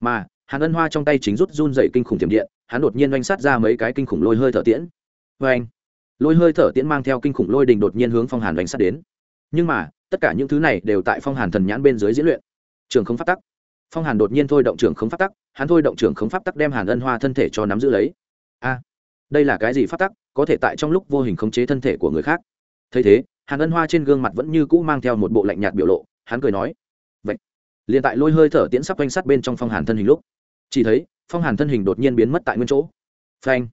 Mà, hàn ân hoa trong tay chính rút run dậy kinh khủng tiềm điện, hắn đột nhiên oanh sát ra mấy cái kinh khủng lôi hơi thở tiễn. Vê anh lôi hơi thở tiễn mang theo kinh khủng lôi đình đột nhiên hướng phong hàn oanh sát đến. Nhưng mà, tất cả những thứ này đều tại phong hàn thần nhãn bên dưới diễn luyện. Trường không phát tắc. Phong hàn đột nhiên thôi động trường không phát tắc, hắn thôi động trường không phát tắc đem hàn ân hoa thân thể cho nắm giữ lấy. A! Đây là cái gì phát tắc, có thể tại trong lúc vô hình khống chế thân thể của người khác. Thấy thế, hàn ân hoa trên gương mặt vẫn như cũ mang theo một bộ lạnh nhạt biểu lộ, hắn cười nói, vậy, liền tại lôi hơi thở tiễn sắp quanh sát bên trong phong hàn thân hình lúc. Chỉ thấy, phong hàn thân hình đột nhiên biến mất tại nguyên chỗ. Phanh!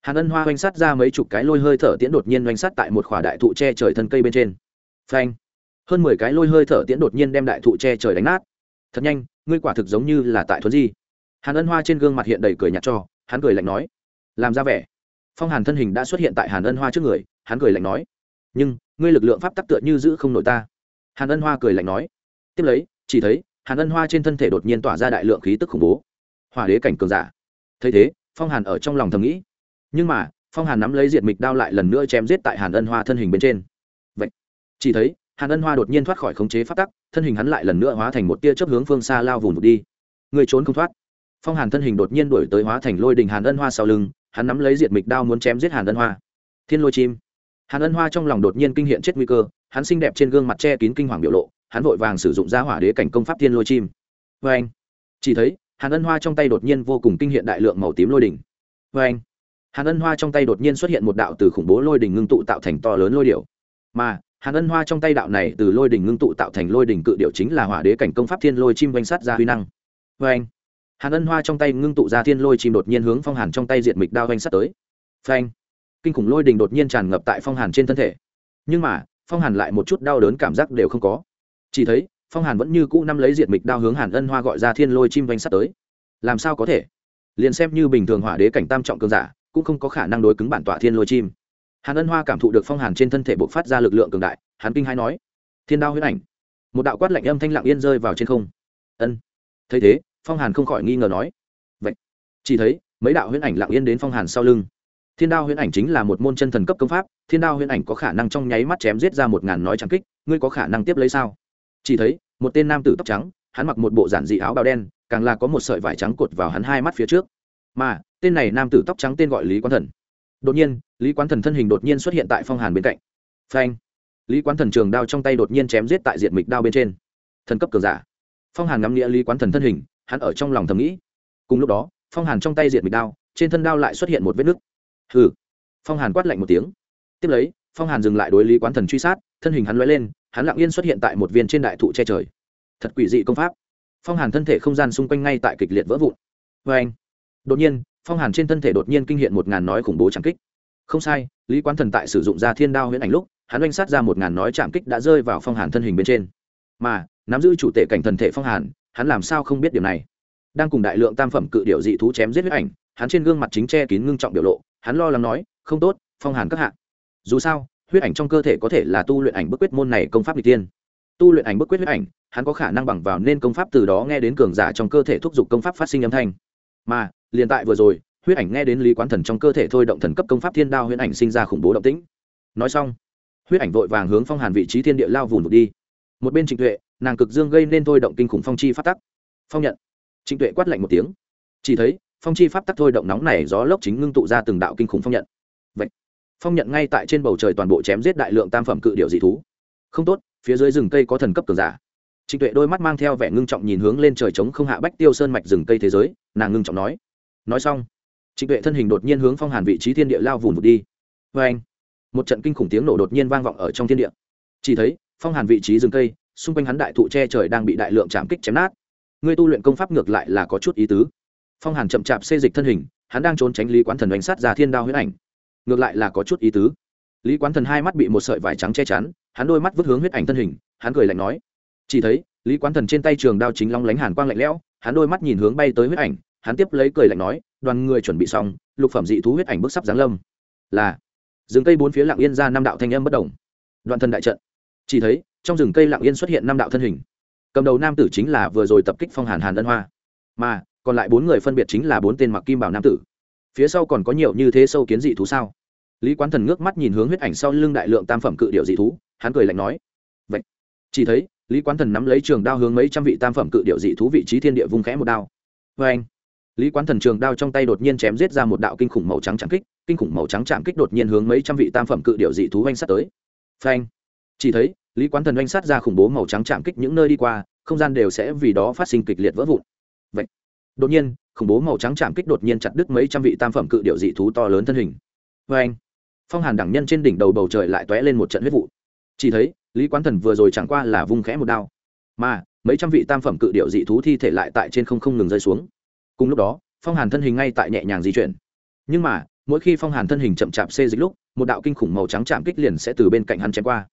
Hàn ân hoa quanh sát ra mấy chục cái lôi hơi thở tiễn đột nhiên quanh sát tại một khỏa đại thụ che trời thân cây bên trên. Phanh! Hơn mười cái lôi hơi thở tiễn đột nhiên đem đại thụ che trời đánh nát. Thật nhanh, ngươi quả thực giống như là tại thuấn di. Hàn ân hoa trên gương mặt hiện đầy cười nhạt cho, hắn cười lạnh nói, làm ra vẻ phong hàn thân hình đã xuất hiện tại hàn ân hoa trước người hắn cười lạnh nói nhưng ngươi lực lượng pháp tắc tựa như giữ không nổi ta hàn ân hoa cười lạnh nói tiếp lấy chỉ thấy hàn ân hoa trên thân thể đột nhiên tỏa ra đại lượng khí tức khủng bố hỏa đế cảnh cường giả thấy thế phong hàn ở trong lòng thầm nghĩ nhưng mà phong hàn nắm lấy diệt mịch đao lại lần nữa chém giết tại hàn ân hoa thân hình bên trên vậy, chỉ thấy hàn ân hoa đột nhiên thoát khỏi khống chế phát tắc thân hình hắn lại lần nữa hóa thành một tia chớp hướng phương xa lao vùng vụt đi người trốn không thoát phong hàn thân hình đột nhiên đuổi tới hóa thành lôi đình hàn ân hoa sau lưng hắn nắm lấy diệt mịch đao muốn chém giết hàn ân hoa. Thiên lôi chim. Hàn ân hoa trong lòng đột nhiên kinh hiện chết nguy cơ, hắn xinh đẹp trên gương mặt che kín kinh hoàng biểu lộ, hắn vội vàng sử dụng gia hỏa đế cảnh công pháp thiên lôi chim. Vê anh chỉ thấy, hàn ân hoa trong tay đột nhiên vô cùng kinh hiện đại lượng màu tím lôi đỉnh. Vê anh hàn ân hoa trong tay đột nhiên xuất hiện một đạo từ khủng bố lôi đỉnh ngưng tụ tạo thành to lớn lôi điệu mà, hàn ân hoa trong tay đạo này từ lôi đỉnh ngưng tụ tạo thành lôi đỉnh cự điệu chính là hỏa đế cảnh công pháp thiên lôi chim vanh sát ra huy năng. Vê anh hàn ân hoa trong tay ngưng tụ ra thiên lôi chim đột nhiên hướng phong hàn trong tay diện mịch đao vanh sát tới. Phanh! Kinh khủng lôi đình đột nhiên tràn ngập tại phong hàn trên thân thể. Nhưng mà, phong hàn lại một chút đau đớn cảm giác đều không có. Chỉ thấy, phong hàn vẫn như cũ năm lấy diệt mịch đao hướng hàn ân hoa gọi ra thiên lôi chim vanh sắt tới. Làm sao có thể? Liền xem như bình thường hỏa đế cảnh tam trọng cường giả, cũng không có khả năng đối cứng bản tọa thiên lôi chim. Hàn ân hoa cảm thụ được phong hàn trên thân thể bộc phát ra lực lượng cường đại, hắn kinh hai nói, thiên đao huyết ảnh. Một đạo quát lạnh âm thanh lặng yên rơi vào trên không. Ân. Thấy thế phong hàn không khỏi nghi ngờ nói vậy chỉ thấy mấy đạo huyễn ảnh lặng yên đến phong hàn sau lưng thiên đao huyễn ảnh chính là một môn chân thần cấp công pháp thiên đao huyễn ảnh có khả năng trong nháy mắt chém giết ra một ngàn nói trắng kích ngươi có khả năng tiếp lấy sao chỉ thấy một tên nam tử tóc trắng hắn mặc một bộ giản dị áo bào đen càng là có một sợi vải trắng cột vào hắn hai mắt phía trước mà tên này nam tử tóc trắng tên gọi lý quán thần đột nhiên lý quán thần thân hình đột nhiên xuất hiện tại phong hàn bên cạnh phanh lý quán thần trường đao trong tay đột nhiên chém giết tại diện mịch đao bên trên thần cấp cường giả phong hàn ngắm nghĩa lý quán thần thân hình hắn ở trong lòng thầm nghĩ. Cùng lúc đó, phong hàn trong tay diệt mịch đao, trên thân đao lại xuất hiện một vết nứt. Hừ. Phong hàn quát lạnh một tiếng. Tiếp lấy, phong hàn dừng lại đối lý quán thần truy sát, thân hình hắn l lên, hắn lặng yên xuất hiện tại một viên trên đại thụ che trời. Thật quỷ dị công pháp. Phong hàn thân thể không gian xung quanh ngay tại kịch liệt vỡ vụn. Vê anh, đột nhiên, phong hàn trên thân thể đột nhiên kinh hiện một ngàn nói khủng bố trảm kích. Không sai, lý quán thần tại sử dụng ra thiên đao huyễn ảnh lúc, hắn oanh sát ra một ngàn nói trảm kích đã rơi vào phong hàn thân hình bên trên. Mà, nắm giữ chủ tệ cảnh thần thể phong hàn hắn làm sao không biết điều này? Đang cùng đại lượng tam phẩm cự điệu dị thú chém giết huyết ảnh, hắn trên gương mặt chính che kín ngưng trọng biểu lộ, hắn lo lắng nói, không tốt, phong hàn các hạ. Dù sao, huyết ảnh trong cơ thể có thể là tu luyện ảnh bức quyết môn này công pháp n g tiên tu luyện ảnh bức quyết huyết ảnh, hắn có khả năng bằng vào nên công pháp từ đó nghe đến cường giả trong cơ thể thúc giục công pháp phát sinh âm thanh. Mà, liền tại vừa rồi, huyết ảnh nghe đến lý quán thần trong cơ thể thôi động thần cấp công pháp thiên đao huyết ảnh sinh ra khủng bố động tĩnh. Nói xong, huyết ảnh vội vàng hướng phong hàn vị trí thiên địa lao vùn một đi. Một bên trịnh tuệ nàng cực dương gây nên thôi động kinh khủng phong chi phát tắc. Phong nhận. Trịnh tuệ quát lạnh một tiếng. Chỉ thấy, phong chi pháp tắc thôi động nóng này gió lốc chính ngưng tụ ra từng đạo kinh khủng phong nhận. Vậy phong nhận ngay tại trên bầu trời toàn bộ chém giết đại lượng tam phẩm cự điệu dị thú. Không tốt, phía dưới rừng cây có thần cấp cường giả. Trịnh tuệ đôi mắt mang theo vẻ ngưng trọng nhìn hướng lên trời trống không hạ bách tiêu sơn mạch rừng cây thế giới, nàng ngưng trọng nói. Nói xong, trịnh tuệ thân hình đột nhiên hướng phong hàn vị trí thiên địa lao vùn vụt đi. Vê anh một trận kinh khủng tiếng nổ đột nhiên vang vọng ở trong thiên địa. Chỉ thấy, phong hàn vị trí rừng cây xung quanh hắn đại thụ che trời đang bị đại lượng chạm kích chém nát. Ngươi tu luyện công pháp ngược lại là có chút ý tứ. Phong hàn chậm chạp xê dịch thân hình, hắn đang trốn tránh lý quán thần đánh sát ra thiên đao huyết ảnh. Ngược lại là có chút ý tứ. Lý quán thần hai mắt bị một sợi vải trắng che chắn, hắn đôi mắt vứt hướng huyết ảnh thân hình, hắn cười lạnh nói. Chỉ thấy, lý quán thần trên tay trường đao chính long lánh hàn quang lạnh lẽo, hắn đôi mắt nhìn hướng bay tới huyết ảnh, hắn tiếp lấy cười lạnh nói, đoàn người chuẩn bị xong, lục phẩm dị thú huyết ảnh bước sắp giáng lâm. Là, rừng cây bốn phía lặng yên ra năm đạo thanh âm bất đồng đoạn thân đại trận chỉ thấy, trong rừng cây lặng yên xuất hiện năm đạo thân hình. Cầm đầu nam tử chính là vừa rồi tập kích phong hàn hàn ân hoa. Mà, còn lại bốn người phân biệt chính là bốn tên mặc kim bảo nam tử. Phía sau còn có nhiều như thế sâu kiến dị thú sao? Lý quán thần ngước mắt nhìn hướng huyết ảnh sau lưng đại lượng tam phẩm cự điệu dị thú, hắn cười lạnh nói. Vậy, chỉ thấy, lý quán thần nắm lấy trường đao hướng mấy trăm vị tam phẩm cự điệu dị thú vị trí thiên địa vung khẽ một đao. Vê anh, lý quán thần trường đao trong tay đột nhiên chém giết ra một đạo kinh khủng màu trắng chạm kích, kinh khủng màu trắng chạm kích đột nhiên hướng mấy trăm vị tam phẩm cự điệu dị thú oanh sát tới. Phanh chỉ thấy, lý quán thần oanh sát ra khủng bố màu trắng chạm kích những nơi đi qua, không gian đều sẽ vì đó phát sinh kịch liệt vỡ vụn. Vậy, đột nhiên, khủng bố màu trắng chạm kích đột nhiên chặt đứt mấy trăm vị tam phẩm cự điệu dị thú to lớn thân hình. Vê anh phong hàn đẳng nhân trên đỉnh đầu bầu trời lại t lên một trận huyết vụ. Chỉ thấy, lý quán thần vừa rồi chẳng qua là vung khẽ một đao. Mà, mấy trăm vị tam phẩm cự điệu dị thú thi thể lại tại trên không không ngừng rơi xuống. Cùng lúc đó, phong hàn thân hình ngay tại nhẹ nhàng di chuyển. Nhưng mà, mỗi khi phong hàn thân hình chậm chạp xê dịch lúc, một đạo kinh khủng màu trắng chạm kích liền sẽ từ bên cạnh hắn chém qua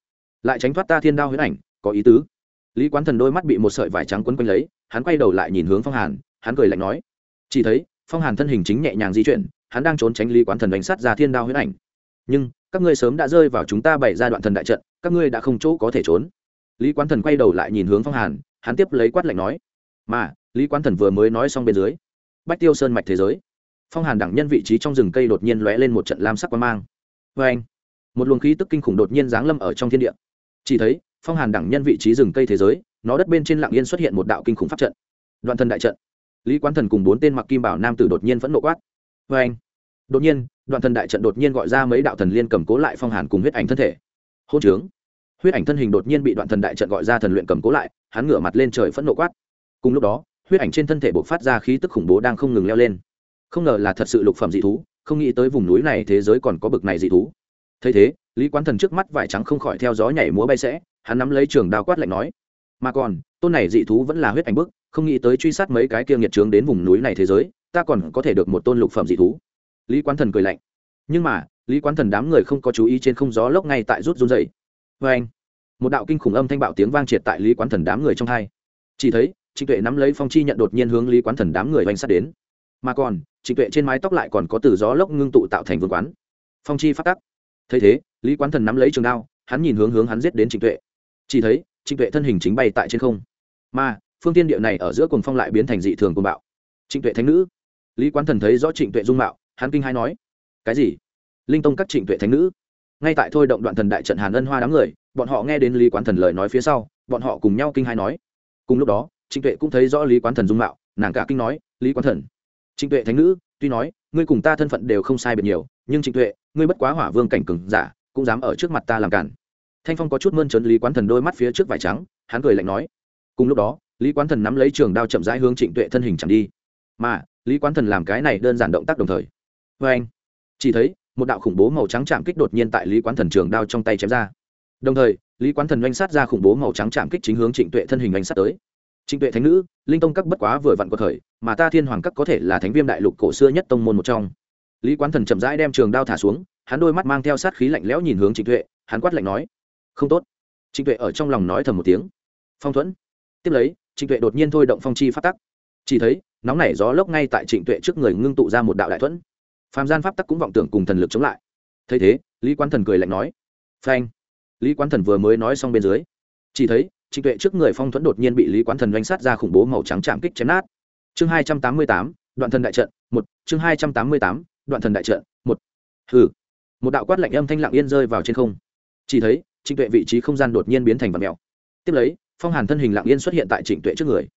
lại tránh thoát ta thiên đao huyễn ảnh, có ý tứ. Lý quán thần đôi mắt bị một sợi vải trắng quấn quanh lấy, hắn quay đầu lại nhìn hướng phong hàn, hắn cười lạnh nói, chỉ thấy, phong hàn thân hình chính nhẹ nhàng di chuyển, hắn đang trốn tránh lý quán thần đánh sát ra thiên đao huyễn ảnh. Nhưng, các ngươi sớm đã rơi vào chúng ta bảy giai đoạn thần đại trận, các ngươi đã không chỗ có thể trốn. Lý quán thần quay đầu lại nhìn hướng phong hàn, hắn tiếp lấy quát lạnh nói, mà, lý quán thần vừa mới nói xong bên dưới, bách tiêu sơn mạch thế giới. Phong hàn đẳng nhân vị trí trong rừng cây đột nhiên lóe lên một trận lam sắc quang mang. Vê anh một luồng khí tức kinh khủng đột nhiên giáng lâm ở trong thiên địa chỉ thấy, phong hàn đẳng nhân vị trí rừng cây thế giới, nó đất bên trên lạng yên xuất hiện một đạo kinh khủng pháp trận. Đoạn thần đại trận. Lý quán thần cùng bốn tên mặc kim bảo nam tử đột nhiên vẫn nộ quát. Vê anh đột nhiên, đoạn thần đại trận đột nhiên gọi ra mấy đạo thần liên cầm cố lại phong hàn cùng huyết ảnh thân thể. Hôn trướng. Huyết ảnh thân hình đột nhiên bị đoạn thần đại trận gọi ra thần luyện cầm cố lại, hắn ngửa mặt lên trời phẫn nộ quát. Cùng lúc đó, huyết ảnh trên thân thể bộc phát ra khí tức khủng bố đang không ngừng leo lên. Không ngờ là thật sự lục phẩm dị thú, không nghĩ tới vùng núi này thế giới còn có bực này dị thú. Thấy thế lý quán thần trước mắt vải trắng không khỏi theo gió nhảy múa bay sẽ, hắn nắm lấy trường đao quát lạnh nói, mà còn, tôn này dị thú vẫn là huyết ảnh bức, không nghĩ tới truy sát mấy cái kia nghiệt trướng đến vùng núi này thế giới, ta còn có thể được một tôn lục phẩm dị thú. Lý quán thần cười lạnh. Nhưng mà, lý quán thần đám người không có chú ý trên không gió lốc ngay tại rút run dày vê anh, một đạo kinh khủng âm thanh bạo tiếng vang triệt tại lý quán thần đám người trong hai. Chỉ thấy, trịnh tuệ nắm lấy phong chi nhận đột nhiên hướng lý quán thần đám người oanh sát đến. Mà còn, trịnh tuệ trên mái tóc lại còn có từ gió lốc ngưng tụ tạo thành vương quán. Phong chi phát tắc thấy thế, lý quán thần nắm lấy trường đao, hắn nhìn hướng hướng hắn giết đến trịnh tuệ. Chỉ thấy, trịnh tuệ thân hình chính bay tại trên không. Mà, phương tiên địa này ở giữa cồn phong lại biến thành dị thường cồn bạo. Trịnh tuệ thánh nữ. Lý quán thần thấy rõ trịnh tuệ dung mạo, hắn kinh hai nói, cái gì? Linh tông các trịnh tuệ thánh nữ? Ngay tại thôi động đoạn thần đại trận hàn ân hoa đám người, bọn họ nghe đến lý quán thần lời nói phía sau, bọn họ cùng nhau kinh hai nói. Cùng lúc đó, trịnh tuệ cũng thấy rõ lý quán thần dung mạo, nàng cả kinh nói, lý quán thần. Trịnh tuệ thánh nữ tuy nói ngươi cùng ta thân phận đều không sai biệt nhiều, nhưng trịnh tuệ, ngươi bất quá hỏa vương cảnh cừng giả, cũng dám ở trước mặt ta làm cản. Thanh phong có chút mơn trớn lý quán thần đôi mắt phía trước vải trắng, hắn cười lạnh nói. Cùng lúc đó, lý quán thần nắm lấy trường đao chậm rãi hướng trịnh tuệ thân hình chẳng đi. Mà, lý quán thần làm cái này đơn giản động tác đồng thời. Vê anh, chỉ thấy, một đạo khủng bố màu trắng chạm kích đột nhiên tại lý quán thần trường đao trong tay chém ra. Đồng thời, lý quán thần oanh sát ra khủng bố màu trắng chạm kích chính hướng trịnh tuệ thân hình oanh sát tới trịnh tuệ thánh nữ, linh tông các bất quá vừa vặn cuộc khởi mà ta thiên hoàng các có thể là thánh viêm đại lục cổ xưa nhất tông môn một trong. Lý quán thần chậm rãi đem trường đao thả xuống, hắn đôi mắt mang theo sát khí lạnh lẽo nhìn hướng trịnh tuệ, hắn quát lạnh nói, không tốt. Trịnh tuệ ở trong lòng nói thầm một tiếng. Phong thuẫn. Tiếp lấy, trịnh tuệ đột nhiên thôi động phong chi phát tắc. Chỉ thấy, nóng nảy gió lốc ngay tại trịnh tuệ trước người ngưng tụ ra một đạo đại thuẫn. Phàm gian pháp tắc cũng vọng tưởng cùng thần lực chống lại. Thấy thế, lý quán thần cười lạnh nói, phanh. Lý quán thần vừa mới nói xong bên dưới, chỉ thấy trịnh tuệ trước người phong thuẫn đột nhiên bị lý quán thần doanh sát ra khủng bố màu trắng chạm kích chém nát. Chương hai trăm tám mươi tám, đoạn thần đại trận, một, chương hai trăm tám mươi tám, đoạn thần đại trận, một. Hừ. Một đạo quát lạnh âm thanh lặng yên rơi vào trên không. Chỉ thấy, trịnh tuệ vị trí không gian đột nhiên biến thành vật mèo. Tiếp lấy, phong hàn thân hình lặng yên xuất hiện tại trịnh tuệ trước người.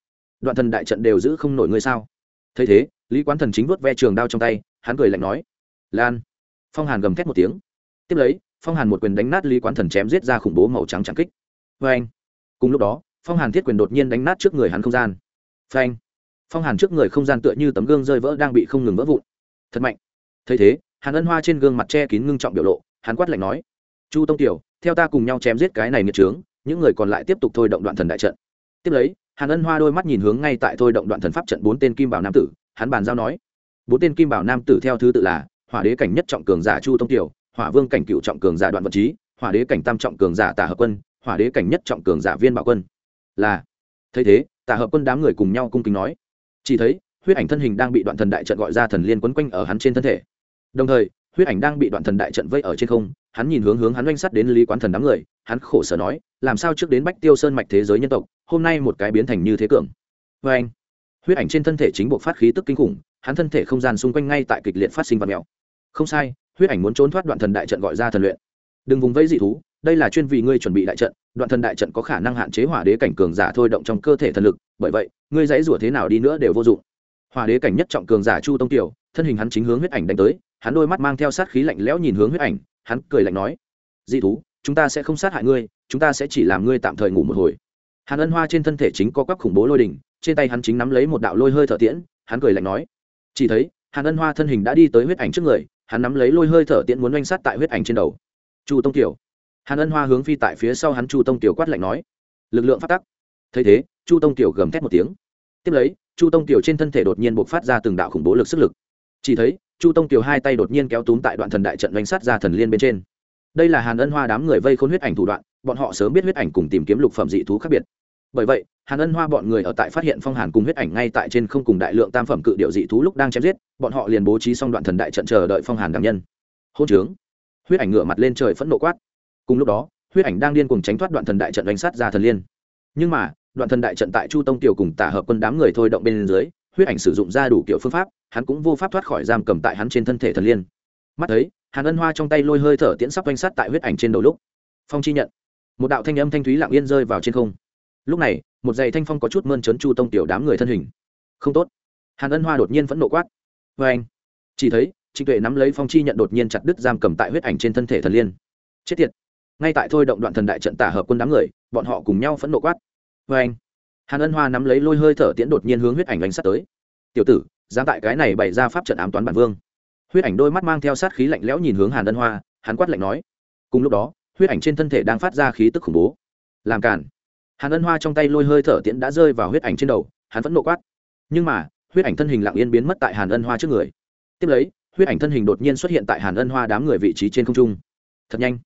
Đoạn thần đại trận đều giữ không nổi người sao? Thấy thế, lý quán thần chính vuốt ve trường đao trong tay, hắn cười lạnh nói. Lan. Phong hàn gầm thét một tiếng. Tiếp lấy, phong hàn một quyền đánh nát lý quán thần chém giết ra khủng bố màu trắng trắng kích. Vê anh cùng lúc đó, phong hàn thiết quyền đột nhiên đánh nát trước người hắn không gian. Phanh! Phong hàn trước người không gian tựa như tấm gương rơi vỡ đang bị không ngừng vỡ vụn. Thật mạnh! Thấy thế, hàn ân hoa trên gương mặt che kín ngưng trọng biểu lộ, hắn quát lạnh nói, chu tông tiểu, theo ta cùng nhau chém giết cái này nghiệt trướng những người còn lại tiếp tục thôi động đoạn thần đại trận. Tiếp lấy, hàn ân hoa đôi mắt nhìn hướng ngay tại thôi động đoạn thần pháp trận bốn tên kim bảo nam tử, hắn bàn giao nói, bốn tên kim bảo nam tử theo thứ tự là hỏa đế cảnh nhất trọng cường giả chu tông tiểu, hỏa vương cảnh cựu trọng cường giả đoạn vật trí hỏa đế cảnh tam trọng cường giả tả hợp quân hỏa đế cảnh nhất trọng cường giả viên bảo quân. Là. Thấy thế tả hợp quân đám người cùng nhau cung kính nói. Chỉ thấy, huyết ảnh thân hình đang bị đoạn thần đại trận gọi ra thần liên quấn quanh ở hắn trên thân thể. Đồng thời, huyết ảnh đang bị đoạn thần đại trận vây ở trên không, hắn nhìn hướng hướng hắn oanh sắt đến lý quán thần đám người, hắn khổ sở nói, làm sao trước đến bách tiêu sơn mạch thế giới nhân tộc, hôm nay một cái biến thành như thế cường? Vê anh, huyết ảnh trên thân thể chính buộc phát khí tức kinh khủng, hắn thân thể không gian xung quanh ngay tại kịch liệt phát sinh vật mèo không sai, huyết ảnh muốn trốn thoát đoạn thần đại trận gọi ra thần luyện. Đừng vùng vẫy dị thú đây là chuyên vì ngươi chuẩn bị đại trận, đoạn thần đại trận có khả năng hạn chế hỏa đế cảnh cường giả thôi động trong cơ thể thần lực, bởi vậy, ngươi dãy rủa thế nào đi nữa đều vô dụng. Hỏa đế cảnh nhất trọng cường giả chu tông tiểu thân hình hắn chính hướng huyết ảnh đánh tới, hắn đôi mắt mang theo sát khí lạnh lẽo nhìn hướng huyết ảnh, hắn cười lạnh nói, dị thú, chúng ta sẽ không sát hại ngươi, chúng ta sẽ chỉ làm ngươi tạm thời ngủ một hồi. Hàn ân hoa trên thân thể chính có các khủng bố lôi đỉnh, trên tay hắn chính nắm lấy một đạo lôi hơi thở tiễn, hắn cười lạnh nói, chỉ thấy, hàn ân hoa thân hình đã đi tới huyết ảnh trước người, hắn nắm lấy lôi hơi thở tiễn muốn oanh sát tại huyết ảnh trên đầu. Chu tông tiểu hàn ân hoa hướng phi tại phía sau hắn chu tông tiểu quát lạnh nói, lực lượng phát tắc. Thấy thế, chu tông tiểu gầm thét một tiếng. Tiếp lấy, chu tông tiểu trên thân thể đột nhiên buộc phát ra từng đạo khủng bố lực sức lực. Chỉ thấy, chu tông tiểu hai tay đột nhiên kéo túm tại đoạn thần đại trận đánh sát ra thần liên bên trên. Đây là hàn ân hoa đám người vây khôn huyết ảnh thủ đoạn, bọn họ sớm biết huyết ảnh cùng tìm kiếm lục phẩm dị thú khác biệt. Bởi vậy, hàn ân hoa bọn người ở tại phát hiện phong hàn cùng huyết ảnh ngay tại trên không cùng đại lượng tam phẩm cự điệu dị thú lúc đang chém giết, bọn họ liền bố trí xong đoạn thần đại trận chờ đợi phong hàn đảm nhân. Hôn trướng. Huyết ảnh ngửa mặt lên trời phẫn nộ quát cùng lúc đó, huyết ảnh đang điên cùng tránh thoát đoạn thần đại trận đánh sát ra thần liên. Nhưng mà, đoạn thần đại trận tại chu tông tiểu cùng tả hợp quân đám người thôi động bên dưới, huyết ảnh sử dụng ra đủ kiểu phương pháp, hắn cũng vô pháp thoát khỏi giam cầm tại hắn trên thân thể thần liên. Mắt thấy, hàn ân hoa trong tay lôi hơi thở tiễn sắp oanh sát tại huyết ảnh trên đầu lúc. Phong chi nhận. Một đạo thanh âm thanh thúy lặng yên rơi vào trên không. Lúc này, một giày thanh phong có chút mơn trớn chu tông tiểu đám người thân hình. Không tốt. Hàn ân hoa đột nhiên vẫn nộ quát. Vê anh. Chỉ thấy, trịnh tuệ nắm lấy phong chi nhận đột nhiên chặt đứt giam cầm tại huyết ảnh trên thân thể thần liên. Chết tiệt ngay tại thôi động đoạn thần đại trận tả hợp quân đám người, bọn họ cùng nhau phẫn nộ quát. Vê anh, hàn ân hoa nắm lấy lôi hơi thở tiễn đột nhiên hướng huyết ảnh đánh sát tới. Tiểu tử, dám tại cái này bày ra pháp trận ám toán bản vương. Huyết ảnh đôi mắt mang theo sát khí lạnh lẽo nhìn hướng hàn ân hoa, hắn quát lạnh nói. Cùng lúc đó, huyết ảnh trên thân thể đang phát ra khí tức khủng bố. Làm cản. Hàn ân hoa trong tay lôi hơi thở tiễn đã rơi vào huyết ảnh trên đầu, hắn vẫn nộ quát. Nhưng mà, huyết ảnh thân hình lặng yên biến mất tại hàn ân hoa trước người. Tiếp lấy, huyết ảnh thân hình đột nhiên xuất hiện tại hàn ân hoa đám người vị trí trên không trung. Thật nhanh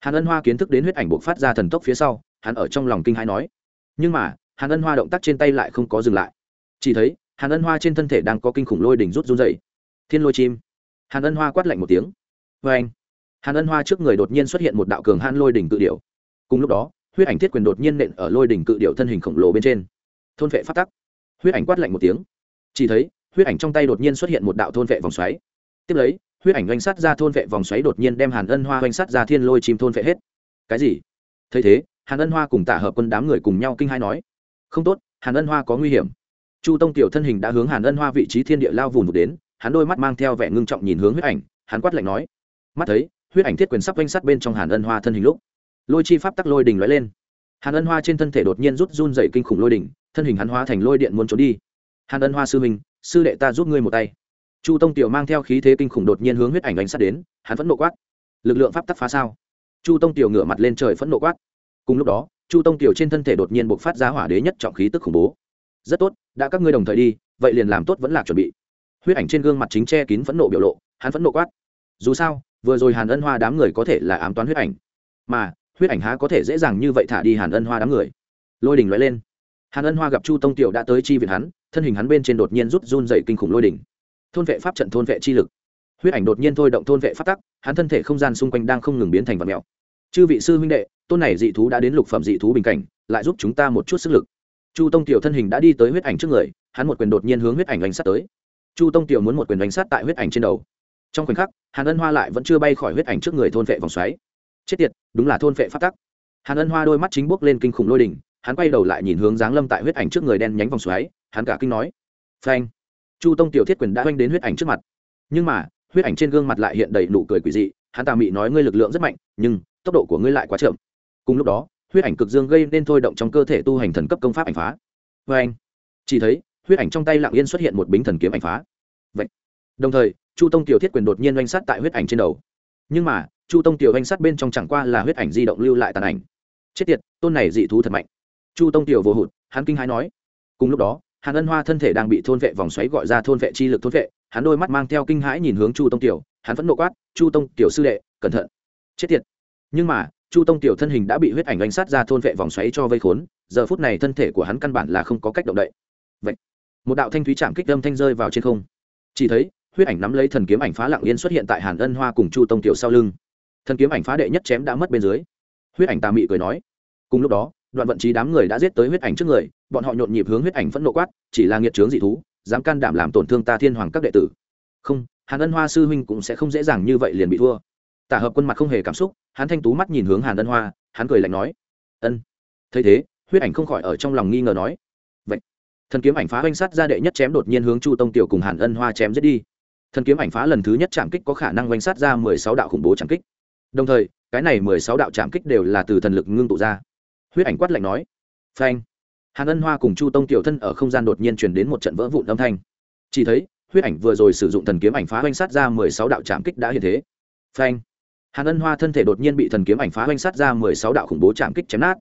hàn ân hoa kiến thức đến huyết ảnh buộc phát ra thần tốc phía sau, hắn ở trong lòng kinh hãi nói. Nhưng mà, hàn ân hoa động tác trên tay lại không có dừng lại. Chỉ thấy, hàn ân hoa trên thân thể đang có kinh khủng lôi đỉnh rút run dày thiên lôi chim. Hàn ân hoa quát lạnh một tiếng. Vê anh. Hàn ân hoa trước người đột nhiên xuất hiện một đạo cường hàn lôi đỉnh cự điệu cùng lúc đó, huyết ảnh thiết quyền đột nhiên nện ở lôi đỉnh cự điệu thân hình khổng lồ bên trên. Thôn vệ phát tắc. Huyết ảnh quát lạnh một tiếng. Chỉ thấy, huyết ảnh trong tay đột nhiên xuất hiện một đạo thôn vệ vòng xoáy. Tiếp lấy huyết ảnh oanh sát ra thôn vệ vòng xoáy đột nhiên đem hàn ân hoa oanh sát ra thiên lôi chim thôn vệ hết. Cái gì? Thấy thế, hàn ân hoa cùng tả hợp quân đám người cùng nhau kinh hai nói. Không tốt, hàn ân hoa có nguy hiểm. Chu tông tiểu thân hình đã hướng hàn ân hoa vị trí thiên địa lao vùng một đến, hắn đôi mắt mang theo vẻ ngưng trọng nhìn hướng huyết ảnh, hắn quát lạnh nói. Mắt thấy, huyết ảnh thiết quyền sắp oanh sát bên trong hàn ân hoa thân hình lúc, lôi chi pháp tắc lôi đình lóe lên. Hàn ân hoa trên thân thể đột nhiên rút run dậy kinh khủng lôi đỉnh thân hình hắn hóa thành lôi điện muốn trốn đi. Hàn ân hoa sư mình sư đệ ta giúp ngươi một tay chu tông tiểu mang theo khí thế kinh khủng đột nhiên hướng huyết ảnh đánh sát đến, hắn vẫn nộ quát. Lực lượng pháp tắc phá sao? Chu tông tiểu ngửa mặt lên trời phẫn nộ quát. Cùng lúc đó, chu tông tiểu trên thân thể đột nhiên buộc phát ra hỏa đế nhất trọng khí tức khủng bố. Rất tốt, đã các ngươi đồng thời đi, vậy liền làm tốt vẫn là chuẩn bị. Huyết ảnh trên gương mặt chính che kín phẫn nộ biểu lộ, hắn phẫn nộ quát. Dù sao, vừa rồi hàn ân hoa đám người có thể là ám toán huyết ảnh, mà huyết ảnh há có thể dễ dàng như vậy thả đi hàn ân hoa đám người. Lôi đỉnh loại lên. Hàn ân hoa gặp chu tông tiểu đã tới chi viện hắn, thân hình hắn bên trên đột nhiên rút run dậy kinh khủng lôi đỉnh thôn vệ pháp trận thôn vệ chi lực. Huyết ảnh đột nhiên thôi động thôn vệ pháp tắc, hắn thân thể không gian xung quanh đang không ngừng biến thành vật mèo. Chư vị sư huynh đệ, tôn này dị thú đã đến lục phẩm dị thú bình cảnh, lại giúp chúng ta một chút sức lực. Chu tông tiểu thân hình đã đi tới huyết ảnh trước người, hắn một quyền đột nhiên hướng huyết ảnh đánh sát tới. Chu tông tiểu muốn một quyền đánh sát tại huyết ảnh trên đầu. Trong khoảnh khắc, hàn ân hoa lại vẫn chưa bay khỏi huyết ảnh trước người thôn vệ vòng xoáy. Chết tiệt, đúng là thôn vệ pháp tắc. Hàn ân hoa đôi mắt chính bốc lên kinh khủng lôi đỉnh, hắn quay đầu lại nhìn hướng giáng lâm tại huyết ảnh trước người đen nhánh vòng xoáy, hắn cả kinh nói. Phanh chu tông tiểu thiết quyền đã oanh đến huyết ảnh trước mặt. Nhưng mà, huyết ảnh trên gương mặt lại hiện đầy nụ cười quỷ dị, hắn tà mị nói ngươi lực lượng rất mạnh, nhưng tốc độ của ngươi lại quá chậm. Cùng lúc đó, huyết ảnh cực dương gây nên thôi động trong cơ thể tu hành thần cấp công pháp ảnh phá. Vê anh chỉ thấy, huyết ảnh trong tay lặng yên xuất hiện một bính thần kiếm ảnh phá. Vậy đồng thời, chu tông tiểu thiết quyền đột nhiên oanh sát tại huyết ảnh trên đầu. Nhưng mà, chu tông tiểu oanh sát bên trong chẳng qua là huyết ảnh di động lưu lại tàn ảnh. Chết tiệt, tôn này dị thú thật mạnh. Chu tông tiểu vô hụt, hắn kinh hãi nói. Cùng lúc đó hàn ân hoa thân thể đang bị thôn vệ vòng xoáy gọi ra thôn vệ chi lực thôn vệ, hắn đôi mắt mang theo kinh hãi nhìn hướng chu tông tiểu, hắn vẫn nộ quát, chu tông tiểu sư đệ, cẩn thận, chết tiệt. Nhưng mà, chu tông tiểu thân hình đã bị huyết ảnh đánh sát ra thôn vệ vòng xoáy cho vây khốn, giờ phút này thân thể của hắn căn bản là không có cách động đậy. Vậy, một đạo thanh thúy chạm kích âm thanh rơi vào trên không. Chỉ thấy, huyết ảnh nắm lấy thần kiếm ảnh phá lặng yên xuất hiện tại hàn ân hoa cùng chu tông tiểu sau lưng. Thần kiếm ảnh phá đệ nhất chém đã mất bên dưới. Huyết ảnh tà mị cười nói, cùng lúc đó đoạn vận trí đám người đã giết tới huyết ảnh trước người, bọn họ nhộn nhịp hướng huyết ảnh phẫn nộ quát, chỉ là nghiệt trướng dị thú, dám can đảm làm tổn thương ta thiên hoàng các đệ tử. Không, hàn ân hoa sư huynh cũng sẽ không dễ dàng như vậy liền bị thua. Tả hợp quân mặt không hề cảm xúc, hắn thanh tú mắt nhìn hướng hàn ân hoa, hắn cười lạnh nói, ân. Thấy thế, huyết ảnh không khỏi ở trong lòng nghi ngờ nói, vậy, thần kiếm ảnh phá oanh sát ra đệ nhất chém đột nhiên hướng chu tông tiểu cùng hàn ân hoa chém giết đi. Thần kiếm ảnh phá lần thứ nhất chạm kích có khả năng oanh sát ra mười sáu đạo khủng bố chạm kích. Đồng thời, cái này mười sáu đạo chạm kích đều là từ thần lực ngưng tụ ra huyết ảnh quát lạnh nói. Phanh. Hàn ân hoa cùng chu tông tiểu thân ở không gian đột nhiên chuyển đến một trận vỡ vụn âm thanh. Chỉ thấy, huyết ảnh vừa rồi sử dụng thần kiếm ảnh phá oanh sát ra mười sáu đạo trạm kích đã hiện thế. Phanh. Hàn ân hoa thân thể đột nhiên bị thần kiếm ảnh phá oanh sát ra mười sáu đạo khủng bố chạm kích chém nát.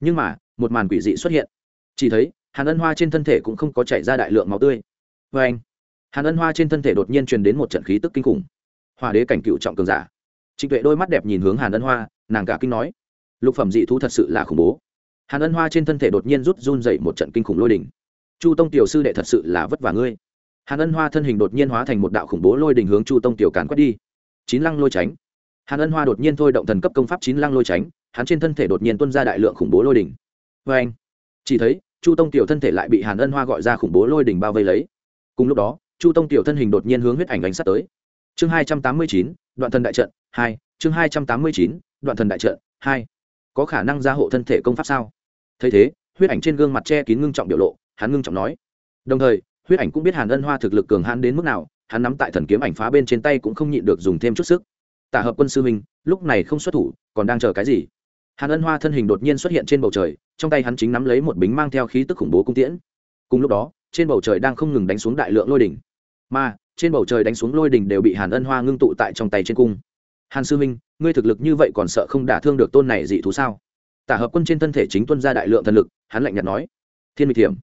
Nhưng mà, một màn quỷ dị xuất hiện. Chỉ thấy, hàn ân hoa trên thân thể cũng không có chảy ra đại lượng máu tươi. Phanh. Hàn ân hoa trên thân thể đột nhiên truyền đến một trận khí tức kinh khủng. Hòa đế cảnh cựu trọng cường giả. Trịnh tuệ đôi mắt đẹp nhìn hướng hàn ân hoa, nàng cả kinh nói lục phẩm dị thú thật sự là khủng bố. Hàn ân hoa trên thân thể đột nhiên rút run dậy một trận kinh khủng lôi đình. chu tông tiểu sư đệ thật sự là vất vả ngươi. Hàn ân hoa thân hình đột nhiên hóa thành một đạo khủng bố lôi đình hướng chu tông tiểu càn quét đi. Chín lăng lôi tránh. Hàn ân hoa đột nhiên thôi động thần cấp công pháp chín lăng lôi tránh, hắn trên thân thể đột nhiên tuân ra đại lượng khủng bố lôi đình. vê anh, chỉ thấy, chu tông tiểu thân thể lại bị hàn ân hoa gọi ra khủng bố lôi đình bao vây lấy. Cùng lúc đó, chu tông tiểu thân hình đột nhiên hướng huyết ảnh đánh sát tới. Chương hai trăm tám mươi chín, đoạn thần đại trận, hai, chương hai trăm tám mươi chín, đoạn thần đại trận, hai có khả năng gia hộ thân thể công pháp sao? Thấy thế, huyết ảnh trên gương mặt che kín ngưng trọng biểu lộ, hắn ngưng trọng nói. Đồng thời, huyết ảnh cũng biết hàn ân hoa thực lực cường hãn đến mức nào, hắn nắm tại thần kiếm ảnh phá bên trên tay cũng không nhịn được dùng thêm chút sức. Tả hợp quân sư minh lúc này không xuất thủ, còn đang chờ cái gì? Hàn ân hoa thân hình đột nhiên xuất hiện trên bầu trời, trong tay hắn chính nắm lấy một bính mang theo khí tức khủng bố cung tiễn. Cùng lúc đó, trên bầu trời đang không ngừng đánh xuống đại lượng lôi đỉnh. Mà, trên bầu trời đánh xuống lôi đỉnh đều bị hàn ân hoa ngưng tụ tại trong tay trên cung. Hàn sư minh ngươi thực lực như vậy còn sợ không đả thương được tôn này dị thú sao? Tả hợp quân trên thân thể chính tuân ra đại lượng thần lực, hắn lạnh nhạt nói. Thiên mịch thiểm.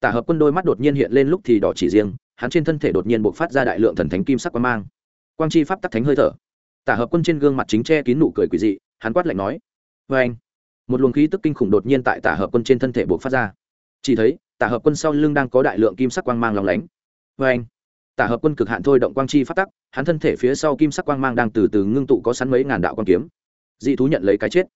Tả hợp quân đôi mắt đột nhiên hiện lên lúc thì đỏ chỉ riêng, hắn trên thân thể đột nhiên bộc phát ra đại lượng thần thánh kim sắc quang mang. Quang chi pháp tắc thánh hơi thở. Tả hợp quân trên gương mặt chính che kín nụ cười quỷ dị, hắn quát lạnh nói. Vê anh, một luồng khí tức kinh khủng đột nhiên tại tả hợp quân trên thân thể bộc phát ra. Chỉ thấy, tả hợp quân sau lưng đang có đại lượng kim sắc quang mang lòng lánh. Vê anh tả hợp quân cực hạn thôi động quang chi phát tắc, hắn thân thể phía sau kim sắc quang mang đang từ từ ngưng tụ có sẵn mấy ngàn đạo quang kiếm. Dị thú nhận lấy cái chết.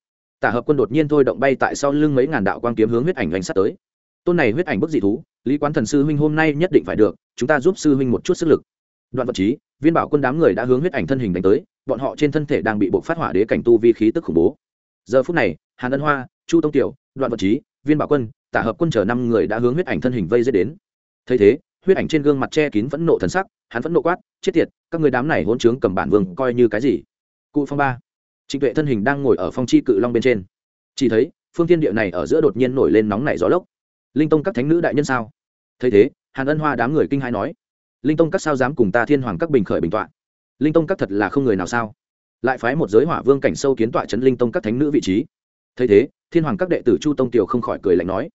Tả hợp quân đột nhiên thôi động bay tại sau lưng mấy ngàn đạo quang kiếm hướng huyết ảnh đánh sát tới. Tôn này huyết ảnh bức dị thú, lý quán thần sư huynh hôm nay nhất định phải được, chúng ta giúp sư huynh một chút sức lực. Đoạn vật trí, viên bảo quân đám người đã hướng huyết ảnh thân hình đánh tới, bọn họ trên thân thể đang bị buộc phát hỏa đế cảnh tu vi khí tức khủng bố. Giờ phút này, hàn ân hoa, chu tông tiểu, đoạn vật trí, viên bảo quân, tả hợp quân chờ năm người đã hướng huyết ảnh thân hình vây dết đến. Thấy thế huyết ảnh trên gương mặt che kín vẫn nộ thần sắc, hắn vẫn nộ quát, chết tiệt, các người đám này hỗn trướng cầm bản vương coi như cái gì? Cụ phong ba. Trịnh tuệ thân hình đang ngồi ở phong chi cự long bên trên. Chỉ thấy, phương thiên địa này ở giữa đột nhiên nổi lên nóng nảy gió lốc. Linh tông các thánh nữ đại nhân sao? Thấy thế, hàn ân hoa đám người kinh hãi nói, linh tông các sao dám cùng ta thiên hoàng các bình khởi bình tọa? Linh tông các thật là không người nào sao? Lại phái một giới hỏa vương cảnh sâu kiến tọa trấn linh tông các thánh nữ vị trí. Thấy thế, thiên hoàng các đệ tử chu tông tiểu không khỏi cười lạnh nói,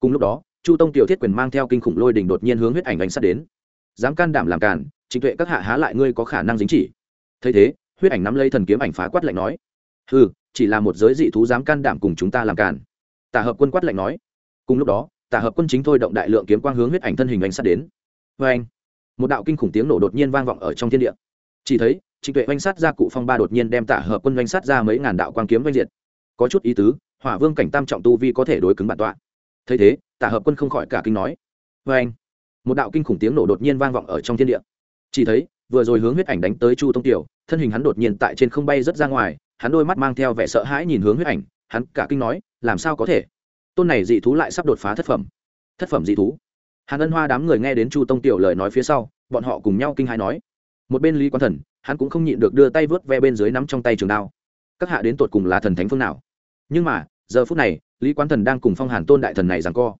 cùng lúc đó chu tông tiểu thiết quyền mang theo kinh khủng lôi đình đột nhiên hướng huyết ảnh đánh sát đến. Dám can đảm làm càn, trịnh tuệ các hạ há lại ngươi có khả năng dính chỉ? Thấy thế, huyết ảnh nắm lấy thần kiếm ảnh phá quát lạnh nói. Ừ chỉ là một giới dị thú dám can đảm cùng chúng ta làm càn. Tả hợp quân quát lạnh nói. Cùng lúc đó, tả hợp quân chính thôi động đại lượng kiếm quang hướng huyết ảnh thân hình đánh sát đến. Vê anh, một đạo kinh khủng tiếng nổ đột nhiên vang vọng ở trong thiên địa. Chỉ thấy, trịnh tuệ oanh sát ra cụ phong ba đột nhiên đem tả hợp quân oanh sát ra mấy ngàn đạo quang kiếm oanh diệt. có chút ý tứ, hỏa vương cảnh tam trọng tu vi có thể đối cứng bản tọa thấy thế, tả hợp quân không khỏi cả kinh nói vê anh. Một đạo kinh khủng tiếng nổ đột nhiên vang vọng ở trong thiên địa. Chỉ thấy, vừa rồi hướng huyết ảnh đánh tới chu tông tiểu, thân hình hắn đột nhiên tại trên không bay rất ra ngoài, hắn đôi mắt mang theo vẻ sợ hãi nhìn hướng huyết ảnh, hắn cả kinh nói, làm sao có thể? Tôn này dị thú lại sắp đột phá thất phẩm. Thất phẩm dị thú? Hàn ân hoa đám người nghe đến chu tông tiểu lời nói phía sau, bọn họ cùng nhau kinh hãi nói. Một bên lý quan thần, hắn cũng không nhịn được đưa tay vớt ve bên dưới nắm trong tay trường đao. Các hạ đến tột cùng là thần thánh phương nào? Nhưng mà, giờ phút này lý quán thần đang cùng phong hàn tôn đại thần này rằng co.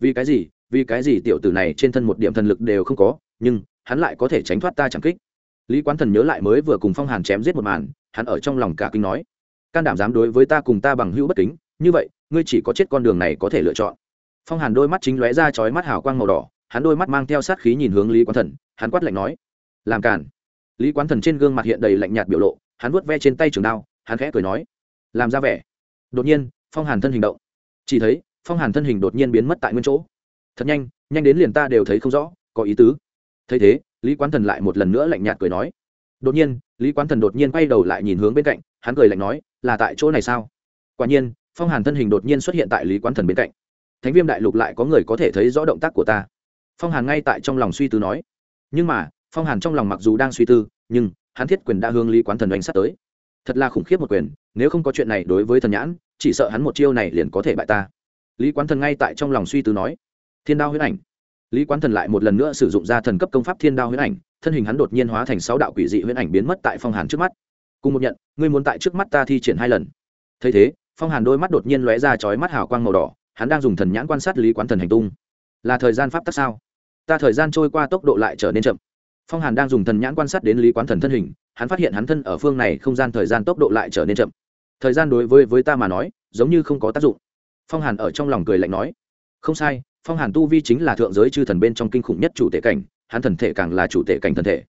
Vì cái gì? Vì cái gì tiểu tử này trên thân một điểm thần lực đều không có, nhưng hắn lại có thể tránh thoát ta chẳng kích. Lý quán thần nhớ lại mới vừa cùng phong hàn chém giết một màn, hắn ở trong lòng cả kinh nói, can đảm dám đối với ta cùng ta bằng hữu bất kính, như vậy, ngươi chỉ có chết con đường này có thể lựa chọn. Phong hàn đôi mắt chính lóe ra chói mắt hào quang màu đỏ, hắn đôi mắt mang theo sát khí nhìn hướng lý quán thần, hắn quát lạnh nói, làm cản lý quán thần trên gương mặt hiện đầy lạnh nhạt biểu lộ, hắn vuốt ve trên tay trường đao, hắn khẽ cười nói, làm ra vẻ. Đột nhiên phong hàn thân hình động. Chỉ thấy, phong hàn thân hình đột nhiên biến mất tại nguyên chỗ. Thật nhanh nhanh đến liền ta đều thấy không rõ, có ý tứ. Thấy thế, lý quán thần lại một lần nữa lạnh nhạt cười nói. Đột nhiên, lý quán thần đột nhiên quay đầu lại nhìn hướng bên cạnh, hắn cười lạnh nói, là tại chỗ này sao? Quả nhiên, phong hàn thân hình đột nhiên xuất hiện tại lý quán thần bên cạnh. Thánh viêm đại lục lại có người có thể thấy rõ động tác của ta. Phong hàn ngay tại trong lòng suy tư nói. Nhưng mà, phong hàn trong lòng mặc dù đang suy tư, nhưng hắn thiết quyền đã hướng lý quán thần đánh sát tới. Thật là khủng khiếp một quyền, nếu không có chuyện này đối với thần nhãn chỉ sợ hắn một chiêu này liền có thể bại ta. Lý quán thần ngay tại trong lòng suy tư nói, thiên đao huyết ảnh. Lý quán thần lại một lần nữa sử dụng ra thần cấp công pháp thiên đao huyết ảnh, thân hình hắn đột nhiên hóa thành sáu đạo quỷ dị huyết ảnh biến mất tại phong hàn trước mắt. Cùng một nhận, ngươi muốn tại trước mắt ta thi triển hai lần. Thấy thế, phong hàn đôi mắt đột nhiên lóe ra chói mắt hào quang màu đỏ, hắn đang dùng thần nhãn quan sát lý quán thần hành tung. Là thời gian pháp tắc sao? Ta thời gian trôi qua tốc độ lại trở nên chậm. Phong hàn đang dùng thần nhãn quan sát đến lý quán thần thân hình, hắn phát hiện hắn thân ở phương này không gian thời gian tốc độ lại trở nên chậm thời gian đối với với ta mà nói, giống như không có tác dụng. Phong hàn ở trong lòng cười lạnh nói, không sai, phong hàn tu vi chính là thượng giới chư thần bên trong kinh khủng nhất chủ tể cảnh, hắn thần thể càng là chủ tể cảnh thần thể.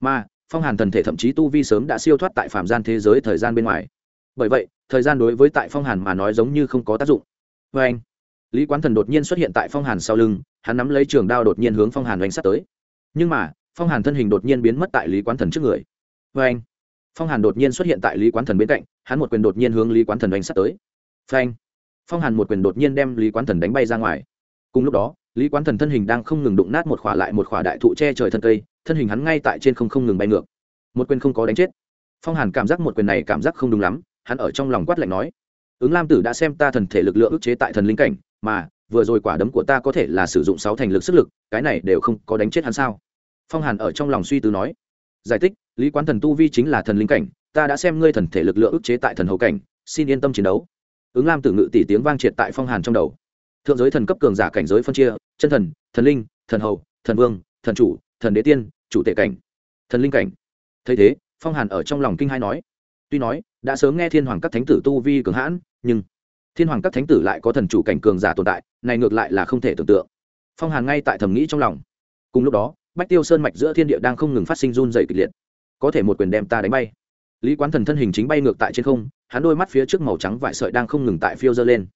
Mà, phong hàn thần thể thậm chí tu vi sớm đã siêu thoát tại phạm gian thế giới thời gian bên ngoài. Bởi vậy, thời gian đối với tại phong hàn mà nói giống như không có tác dụng. Vê anh, lý quán thần đột nhiên xuất hiện tại phong hàn sau lưng, hắn nắm lấy trường đao đột nhiên hướng phong hàn đánh sát tới. Nhưng mà, phong hàn thân hình đột nhiên biến mất tại lý quán thần trước người. Vê anh phong hàn đột nhiên xuất hiện tại lý quán thần bên cạnh, hắn một quyền đột nhiên hướng lý quán thần đánh sát tới. Phanh! Phong hàn một quyền đột nhiên đem lý quán thần đánh bay ra ngoài. Cùng lúc đó, lý quán thần thân hình đang không ngừng đụng nát một khỏa lại một khỏa đại thụ che trời thân cây, thân hình hắn ngay tại trên không không ngừng bay ngược. Một quyền không có đánh chết. Phong hàn cảm giác một quyền này cảm giác không đúng lắm, hắn ở trong lòng quát lạnh nói, ứng lam tử đã xem ta thần thể lực lượng ức chế tại thần linh cảnh, mà vừa rồi quả đấm của ta có thể là sử dụng sáu thành lực sức lực, cái này đều không có đánh chết hắn sao? Phong hàn ở trong lòng suy tư nói, giải thích lý quán thần tu vi chính là thần linh cảnh, ta đã xem ngươi thần thể lực lượng ức chế tại thần hậu cảnh, xin yên tâm chiến đấu. Ứng lam tử ngự tỷ tiếng vang triệt tại phong hàn trong đầu. Thượng giới thần cấp cường giả cảnh giới phân chia, chân thần thần linh, thần hầu, thần vương, thần chủ, thần đế tiên, chủ tệ cảnh, thần linh cảnh. Thấy thế, phong hàn ở trong lòng kinh hai nói. Tuy nói, đã sớm nghe thiên hoàng các thánh tử tu vi cường hãn, nhưng thiên hoàng các thánh tử lại có thần chủ cảnh cường giả tồn tại, này ngược lại là không thể tưởng tượng. Phong hàn ngay tại thầm nghĩ trong lòng. Cùng lúc đó, bách tiêu sơn mạch giữa thiên địa đang không ngừng phát sinh run dày kịch liệt có thể một quyền đem ta đánh bay. Lý quán thần thân hình chính bay ngược tại trên không, hắn đôi mắt phía trước màu trắng vải sợi đang không ngừng tại phiêu dơ lên.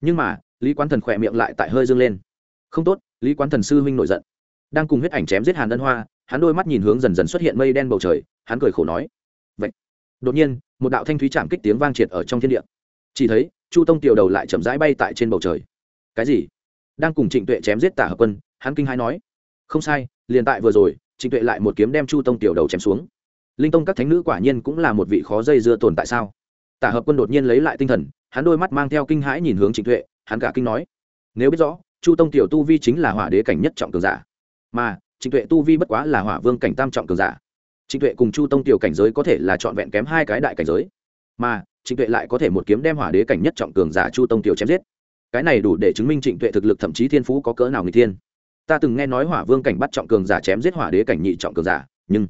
Nhưng mà, lý quán thần khỏe miệng lại tại hơi dương lên. Không tốt, lý quán thần sư huynh nổi giận. Đang cùng huyết ảnh chém giết hàn ân hoa, hắn đôi mắt nhìn hướng dần dần xuất hiện mây đen bầu trời, hắn cười khổ nói. Vậy, đột nhiên, một đạo thanh thúy chạm kích tiếng vang triệt ở trong thiên địa. Chỉ thấy, chu tông tiểu đầu lại chậm rãi bay tại trên bầu trời. Cái gì? Đang cùng trịnh tuệ chém giết tả hợp quân, hắn kinh hãi nói. Không sai, liền tại vừa rồi, trịnh tuệ lại một kiếm đem chu tông tiểu đầu chém xuống linh tông các thánh nữ quả nhiên cũng là một vị khó dây dưa tồn tại sao? Tả hợp quân đột nhiên lấy lại tinh thần, hắn đôi mắt mang theo kinh hãi nhìn hướng trịnh tuệ, hắn cả kinh nói, nếu biết rõ, chu tông tiểu tu vi chính là hỏa đế cảnh nhất trọng cường giả, mà trịnh tuệ tu vi bất quá là hỏa vương cảnh tam trọng cường giả, trịnh tuệ cùng chu tông tiểu cảnh giới có thể là trọn vẹn kém hai cái đại cảnh giới, mà trịnh tuệ lại có thể một kiếm đem hỏa đế cảnh nhất trọng cường giả chu tông tiểu chém giết. Cái này đủ để chứng minh trịnh tuệ thực lực thậm chí thiên phú có cỡ nào người thiên. Ta từng nghe nói hỏa vương cảnh bắt trọng cường giả chém giết hỏa đế cảnh nhị trọng cường giả, nhưng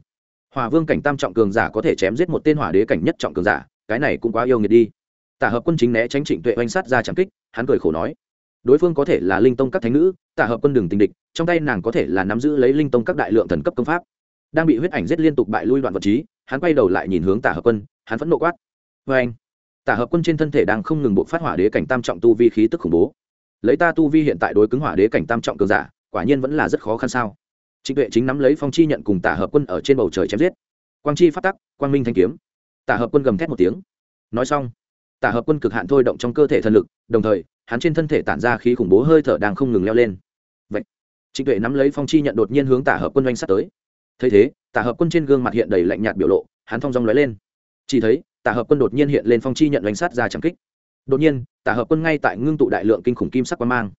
hòa vương cảnh tam trọng cường giả có thể chém giết một tên hỏa đế cảnh nhất trọng cường giả, cái này cũng quá yêu nghiệt đi. Tả hợp quân chính né tránh trịnh tuệ oanh sát ra trảm kích, hắn cười khổ nói, đối phương có thể là linh tông các thánh nữ, tả hợp quân đường tình địch, trong tay nàng có thể là nắm giữ lấy linh tông các đại lượng thần cấp công pháp. Đang bị huyết ảnh giết liên tục bại lui đoạn vật trí, hắn quay đầu lại nhìn hướng tả hợp quân, hắn vẫn nộ quát vê anh. Tả hợp quân trên thân thể đang không ngừng bộ phát hỏa đế cảnh tam trọng tu vi khí tức khủng bố. Lấy ta tu vi hiện tại đối cứng hỏa đế cảnh tam trọng cường giả, quả nhiên vẫn là rất khó khăn sao? Trịnh tuệ chính nắm lấy phong chi nhận cùng tả hợp quân ở trên bầu trời chém giết. Quang chi phát tắc, quang minh thanh kiếm. Tả hợp quân gầm thét một tiếng. Nói xong, tả hợp quân cực hạn thôi động trong cơ thể thần lực, đồng thời, hắn trên thân thể tản ra khí khủng bố hơi thở đang không ngừng leo lên. Vậy, trịnh tuệ nắm lấy phong chi nhận đột nhiên hướng tả hợp quân doanh sát tới. Thấy thế, tả hợp quân trên gương mặt hiện đầy lạnh nhạt biểu lộ, hắn thong dong lóe lên. Chỉ thấy, tả hợp quân đột nhiên hiện lên phong chi nhận đánh sát ra trầm kích. Đột nhiên, tả hợp quân ngay tại ngưng tụ đại lượng kinh khủng kim sắc quang mang.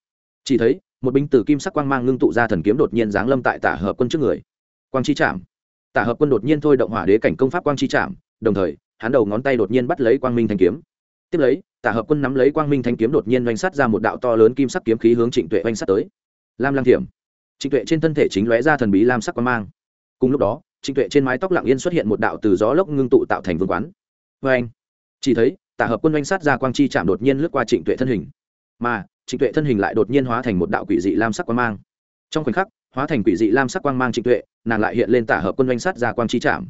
Chỉ thấy một binh tử kim sắc quang mang ngưng tụ ra thần kiếm đột nhiên giáng lâm tại tả hợp quân trước người. Quang chi chạm. Tả hợp quân đột nhiên thôi động hỏa đế cảnh công pháp quang chi chạm, đồng thời, hắn đầu ngón tay đột nhiên bắt lấy quang minh thanh kiếm. Tiếp lấy, tả hợp quân nắm lấy quang minh thanh kiếm đột nhiên oanh sát ra một đạo to lớn kim sắc kiếm khí hướng trịnh tuệ oanh sát tới. Lam lang thiểm. Trịnh tuệ trên thân thể chính lóe ra thần bí lam sắc quang mang. Cùng lúc đó, trịnh tuệ trên mái tóc lặng yên xuất hiện một đạo từ gió lốc ngưng tụ tạo thành vương quán. Vê anh chỉ thấy, tả hợp quân oanh sát ra quang chi chạm đột nhiên lướt qua trịnh tuệ thân hình. Mà trịnh tuệ thân hình lại đột nhiên hóa thành một đạo quỷ dị lam sắc quang mang. Trong khoảnh khắc, hóa thành quỷ dị lam sắc quang mang trịnh tuệ, nàng lại hiện lên tả hợp quân doanh sát ra quang chi chạm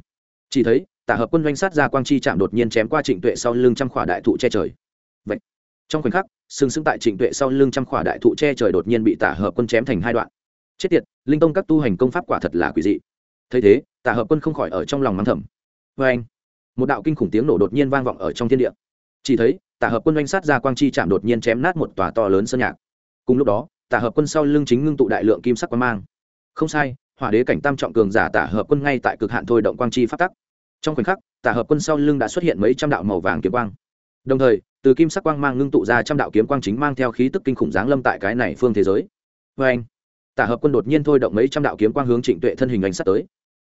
chỉ thấy, tả hợp quân doanh sát ra quang chi chạm đột nhiên chém qua trịnh tuệ sau lưng trăm khỏa đại thụ che trời. Vậy trong khoảnh khắc, sừng sững tại trịnh tuệ sau lưng trăm khỏa đại thụ che trời đột nhiên bị tả hợp quân chém thành hai đoạn. Chết tiệt, linh tông các tu hành công pháp quả thật là quỷ dị. Thấy thế, tả hợp quân không khỏi ở trong lòng mắng thầm. Vê anh một đạo kinh khủng tiếng nổ đột nhiên vang vọng ở trong thiên địa chỉ thấy, tả hợp quân oanh sát ra quang chi chạm đột nhiên chém nát một tòa to lớn sơn nhạc. Cùng lúc đó, tả hợp quân sau lưng chính ngưng tụ đại lượng kim sắc quang mang. Không sai, hỏa đế cảnh tam trọng cường giả tả hợp quân ngay tại cực hạn thôi động quang chi phát tắc. Trong khoảnh khắc, tả hợp quân sau lưng đã xuất hiện mấy trăm đạo màu vàng kiếm quang. Đồng thời, từ kim sắc quang mang ngưng tụ ra trăm đạo kiếm quang chính mang theo khí tức kinh khủng giáng lâm tại cái này phương thế giới. Vê anh, tả hợp quân đột nhiên thôi động mấy trăm đạo kiếm quang hướng trịnh tuệ thân hình ảnh sắt tới.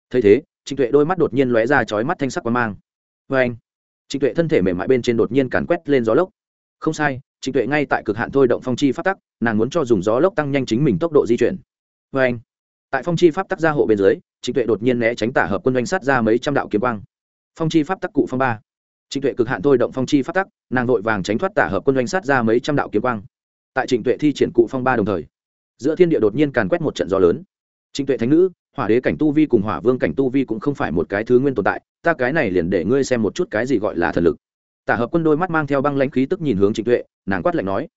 Thấy thế, trịnh tuệ đôi mắt đột nhiên lóe ra chói mắt thanh sắc quang mang. Vê anh trịnh tuệ thân thể mềm mại bên trên đột nhiên càn quét lên gió lốc. Không sai, trịnh tuệ ngay tại cực hạn thôi động phong chi pháp tắc, nàng muốn cho dùng gió lốc tăng nhanh chính mình tốc độ di chuyển. Vê anh, tại phong chi pháp tắc gia hộ bên dưới, trịnh tuệ đột nhiên né tránh tả hợp quân doanh sát ra mấy trăm đạo kiếm quang. Phong chi pháp tắc cụ phong ba. Trịnh tuệ cực hạn thôi động phong chi pháp tắc, nàng vội vàng tránh thoát tả hợp quân doanh sát ra mấy trăm đạo kiếm quang. Tại trịnh tuệ thi triển cụ phong ba đồng thời, giữa thiên địa đột nhiên càn quét một trận gió lớn trịnh tuệ thánh nữ, hỏa đế cảnh tu vi cùng hỏa vương cảnh tu vi cũng không phải một cái thứ nguyên tồn tại, ta cái này liền để ngươi xem một chút cái gì gọi là thần lực. Tả hợp quân đôi mắt mang theo băng lãnh khí tức nhìn hướng trịnh tuệ, nàng quát lạnh nói,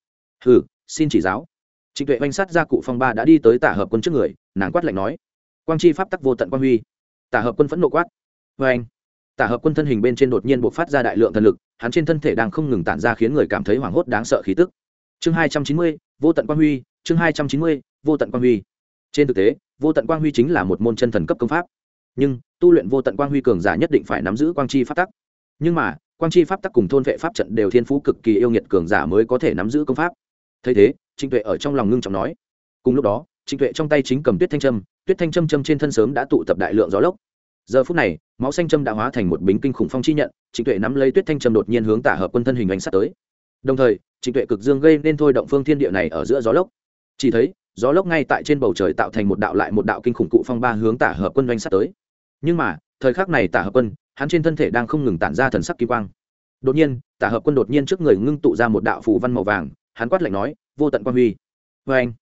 hừ, xin chỉ giáo. Trịnh tuệ oanh sát ra cụ phong ba đã đi tới tả hợp quân trước người, nàng quát lạnh nói, quang chi pháp tắc vô tận quang huy. Tả hợp quân phẫn nộ quát vê anh tả hợp quân thân hình bên trên đột nhiên buộc phát ra đại lượng thần lực, hắn trên thân thể đang không ngừng tản ra khiến người cảm thấy hoảng hốt đáng sợ khí tức. Chương hai trăm chín mươi, vô tận quang huy, chương hai trăm chín mươi, vô tận quang huy. Trên thực tế vô tận quang huy chính là một môn chân thần cấp công pháp. Nhưng, tu luyện vô tận quang huy cường giả nhất định phải nắm giữ quang chi pháp tắc. Nhưng mà, quang chi pháp tắc cùng thôn vệ pháp trận đều thiên phú cực kỳ yêu nghiệt cường giả mới có thể nắm giữ công pháp. Thấy thế, trịnh tuệ ở trong lòng ngưng trọng nói. Cùng lúc đó, trịnh tuệ trong tay chính cầm tuyết thanh trâm tuyết thanh trâm châm trên thân sớm đã tụ tập đại lượng gió lốc. Giờ phút này, máu xanh trâm đã hóa thành một bính kinh khủng phong chi nhận, trịnh tuệ nắm lấy tuyết thanh trâm đột nhiên hướng tả hợp quân thân hình ánh sát tới. Đồng thời, trịnh tuệ cực dương gây nên thôi động phương thiên địa này ở giữa gió lốc. Chỉ thấy gió lốc ngay tại trên bầu trời tạo thành một đạo lại một đạo kinh khủng cụ phong ba hướng tả hợp quân doanh sát tới. Nhưng mà, thời khắc này tả hợp quân, hắn trên thân thể đang không ngừng tản ra thần sắc kỳ quang. Đột nhiên, tả hợp quân đột nhiên trước người ngưng tụ ra một đạo phù văn màu vàng, hắn quát lạnh nói, vô tận quan huy. Vê anh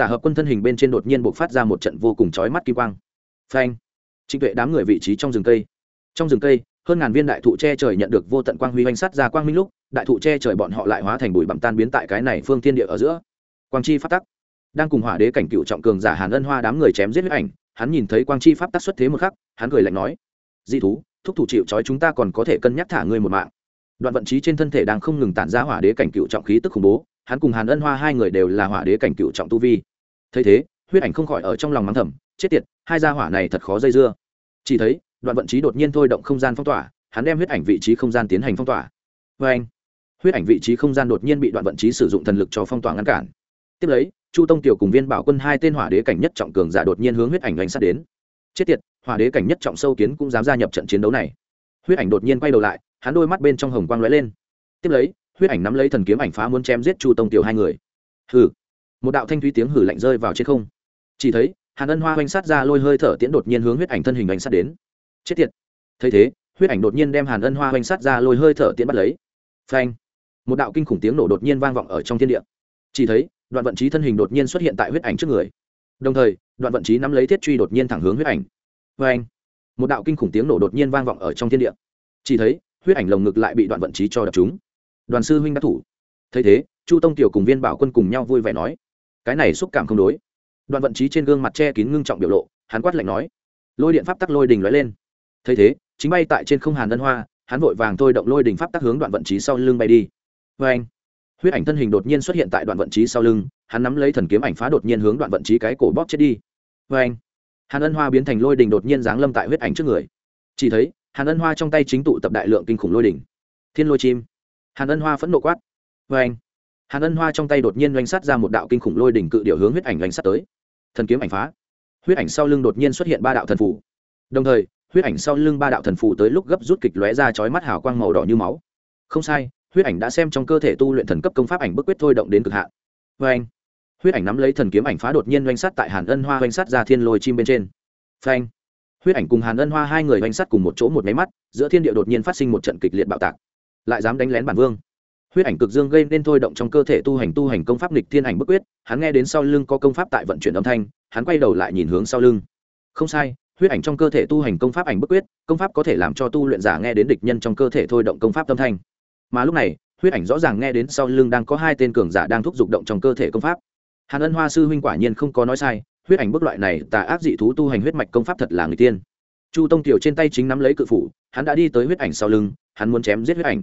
tả hợp quân thân hình bên trên đột nhiên buộc phát ra một trận vô cùng chói mắt kỳ quang. Phanh. Trịnh tuệ đám người vị trí trong rừng cây. Trong rừng cây, hơn ngàn viên đại thụ che trời nhận được vô tận quang huy oanh sắt ra quang minh lúc, đại thụ che trời bọn họ lại hóa thành bụi bặm tan biến tại cái này phương thiên địa ở giữa. Quang chi phát tắc đang cùng hỏa đế cảnh cựu trọng cường giả hàn ân hoa đám người chém giết huyết ảnh, hắn nhìn thấy quang chi pháp tắc xuất thế một khắc, hắn cười lạnh nói di thú, thúc thủ chịu trói chúng ta còn có thể cân nhắc thả ngươi một mạng. Đoạn vận trí trên thân thể đang không ngừng tản ra hỏa đế cảnh cựu trọng khí tức khủng bố, hắn cùng hàn ân hoa hai người đều là hỏa đế cảnh cựu trọng tu vi. Thấy thế, huyết ảnh không khỏi ở trong lòng mắng thầm, chết tiệt, hai gia hỏa này thật khó dây dưa. Chỉ thấy, đoạn vận trí đột nhiên thôi động không gian phong tỏa, hắn đem huyết ảnh vị trí không gian tiến hành phong tỏa. Vê anh huyết ảnh vị trí không gian đột nhiên bị đoạn vận trí sử dụng thần lực cho phong tỏa ngăn cản. Tiếp lấy chu tông tiểu cùng viên bảo quân hai tên hỏa đế cảnh nhất trọng cường giả đột nhiên hướng huyết ảnh đánh sát đến. Chết tiệt, hỏa đế cảnh nhất trọng sâu kiến cũng dám gia nhập trận chiến đấu này. Huyết ảnh đột nhiên quay đầu lại, hắn đôi mắt bên trong hồng quang lóe lên. Tiếp lấy, huyết ảnh nắm lấy thần kiếm ảnh phá muốn chém giết chu tông tiểu hai người. Hừ. Một đạo thanh thúy tiếng hử lạnh rơi vào trên không. Chỉ thấy, hàn ân hoa oanh sát ra lôi hơi thở tiễn đột nhiên hướng huyết ảnh thân hình hoành sát đến. Chết tiệt. Thấy thế, huyết ảnh đột nhiên đem hàn ân hoa oanh sát ra lôi hơi thở tiễn bắt lấy. Phanh. Một đạo kinh khủng tiếng nổ đột nhiên vang vọng ở trong thiên địa. Chỉ thấy đoạn vận trí thân hình đột nhiên xuất hiện tại huyết ảnh trước người. Đồng thời, đoạn vận trí nắm lấy thiết truy đột nhiên thẳng hướng huyết ảnh. Phanh một đạo kinh khủng tiếng nổ đột nhiên vang vọng ở trong thiên địa. Chỉ thấy, huyết ảnh lồng ngực lại bị đoạn vận trí cho đập chúng đoàn sư huynh đắc thủ. Thấy thế, chu tông tiểu cùng viên bảo quân cùng nhau vui vẻ nói, cái này xúc cảm không đối. Đoạn vận trí trên gương mặt che kín ngưng trọng biểu lộ, hắn quát lạnh nói, lôi điện pháp tắc lôi đình lóe lên. Thấy thế, chính bay tại trên không hàn ân hoa, hắn vội vàng thôi động lôi đình pháp tắc hướng đoạn vận trí sau lưng bay đi. Vê anh huyết ảnh thân hình đột nhiên xuất hiện tại đoạn vận trí sau lưng, hắn nắm lấy thần kiếm ảnh phá đột nhiên hướng đoạn vận trí cái cổ bóp chết đi. Vê anh hàn ân hoa biến thành lôi đình đột nhiên giáng lâm tại huyết ảnh trước người. Chỉ thấy, hàn ân hoa trong tay chính tụ tập đại lượng kinh khủng lôi đình thiên lôi chim! Hàn ân hoa phẫn nộ quát. Vê anh hàn ân hoa trong tay đột nhiên doanh sát ra một đạo kinh khủng lôi đỉnh cự điệu hướng huyết ảnh doanh sát tới. Thần kiếm ảnh phá. Huyết ảnh sau lưng đột nhiên xuất hiện ba đạo thần phủ đồng thời, huyết ảnh sau lưng ba đạo thần phủ tới lúc gấp rút kịch lóe ra chói mắt hào quang màu đỏ như máu. Không sai huyết ảnh đã xem trong cơ thể tu luyện thần cấp công pháp ảnh bức quyết thôi động đến cực hạn. Vê anh, huyết ảnh nắm lấy thần kiếm ảnh phá đột nhiên oanh sát tại hàn ân hoa oanh sát ra thiên lôi chim bên trên. Phanh huyết ảnh cùng hàn ân hoa hai người oanh sát cùng một chỗ một máy mắt, giữa thiên địa đột nhiên phát sinh một trận kịch liệt bạo tạc. Lại dám đánh lén bản vương. Huyết ảnh cực dương gây nên thôi động trong cơ thể tu hành tu hành công pháp nghịch thiên ảnh bức quyết, hắn nghe đến sau lưng có công pháp tại vận chuyển âm thanh, hắn quay đầu lại nhìn hướng sau lưng. Không sai, huyết ảnh trong cơ thể tu hành công pháp ảnh bức quyết, công pháp có thể làm cho tu luyện giả nghe đến địch nhân trong cơ thể thôi động công pháp âm thanh mà lúc này, huyết ảnh rõ ràng nghe đến sau lưng đang có hai tên cường giả đang thúc giục động trong cơ thể công pháp. Hàn ân hoa sư huynh quả nhiên không có nói sai, huyết ảnh bức loại này tà ác dị thú tu hành huyết mạch công pháp thật là người tiên. Chu tông tiểu trên tay chính nắm lấy cự phủ, hắn đã đi tới huyết ảnh sau lưng, hắn muốn chém giết huyết ảnh.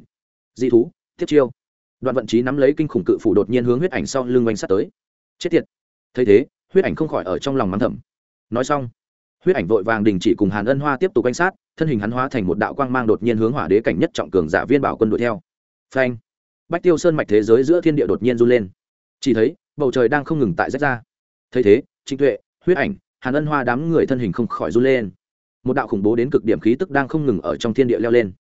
Dị thú tiếp chiêu. Đoạn vận trí nắm lấy kinh khủng cự phủ đột nhiên hướng huyết ảnh sau lưng oanh sắt tới. Chết tiệt. Thấy thế, huyết ảnh không khỏi ở trong lòng mắng thầm. Nói xong, huyết ảnh vội vàng đình chỉ cùng hàn ân hoa tiếp tục quanh sát, thân hình hắn hóa thành một đạo quang mang đột nhiên hướng hỏa đế cảnh nhất trọng cường giả viên bảo quân đuổi theo phanh. Bách tiêu sơn mạch thế giới giữa thiên địa đột nhiên run lên. Chỉ thấy, bầu trời đang không ngừng tại rách ra. Thấy thế, trịnh tuệ, huyết ảnh, hàn ân hoa đám người thân hình không khỏi run lên. Một đạo khủng bố đến cực điểm khí tức đang không ngừng ở trong thiên địa leo lên.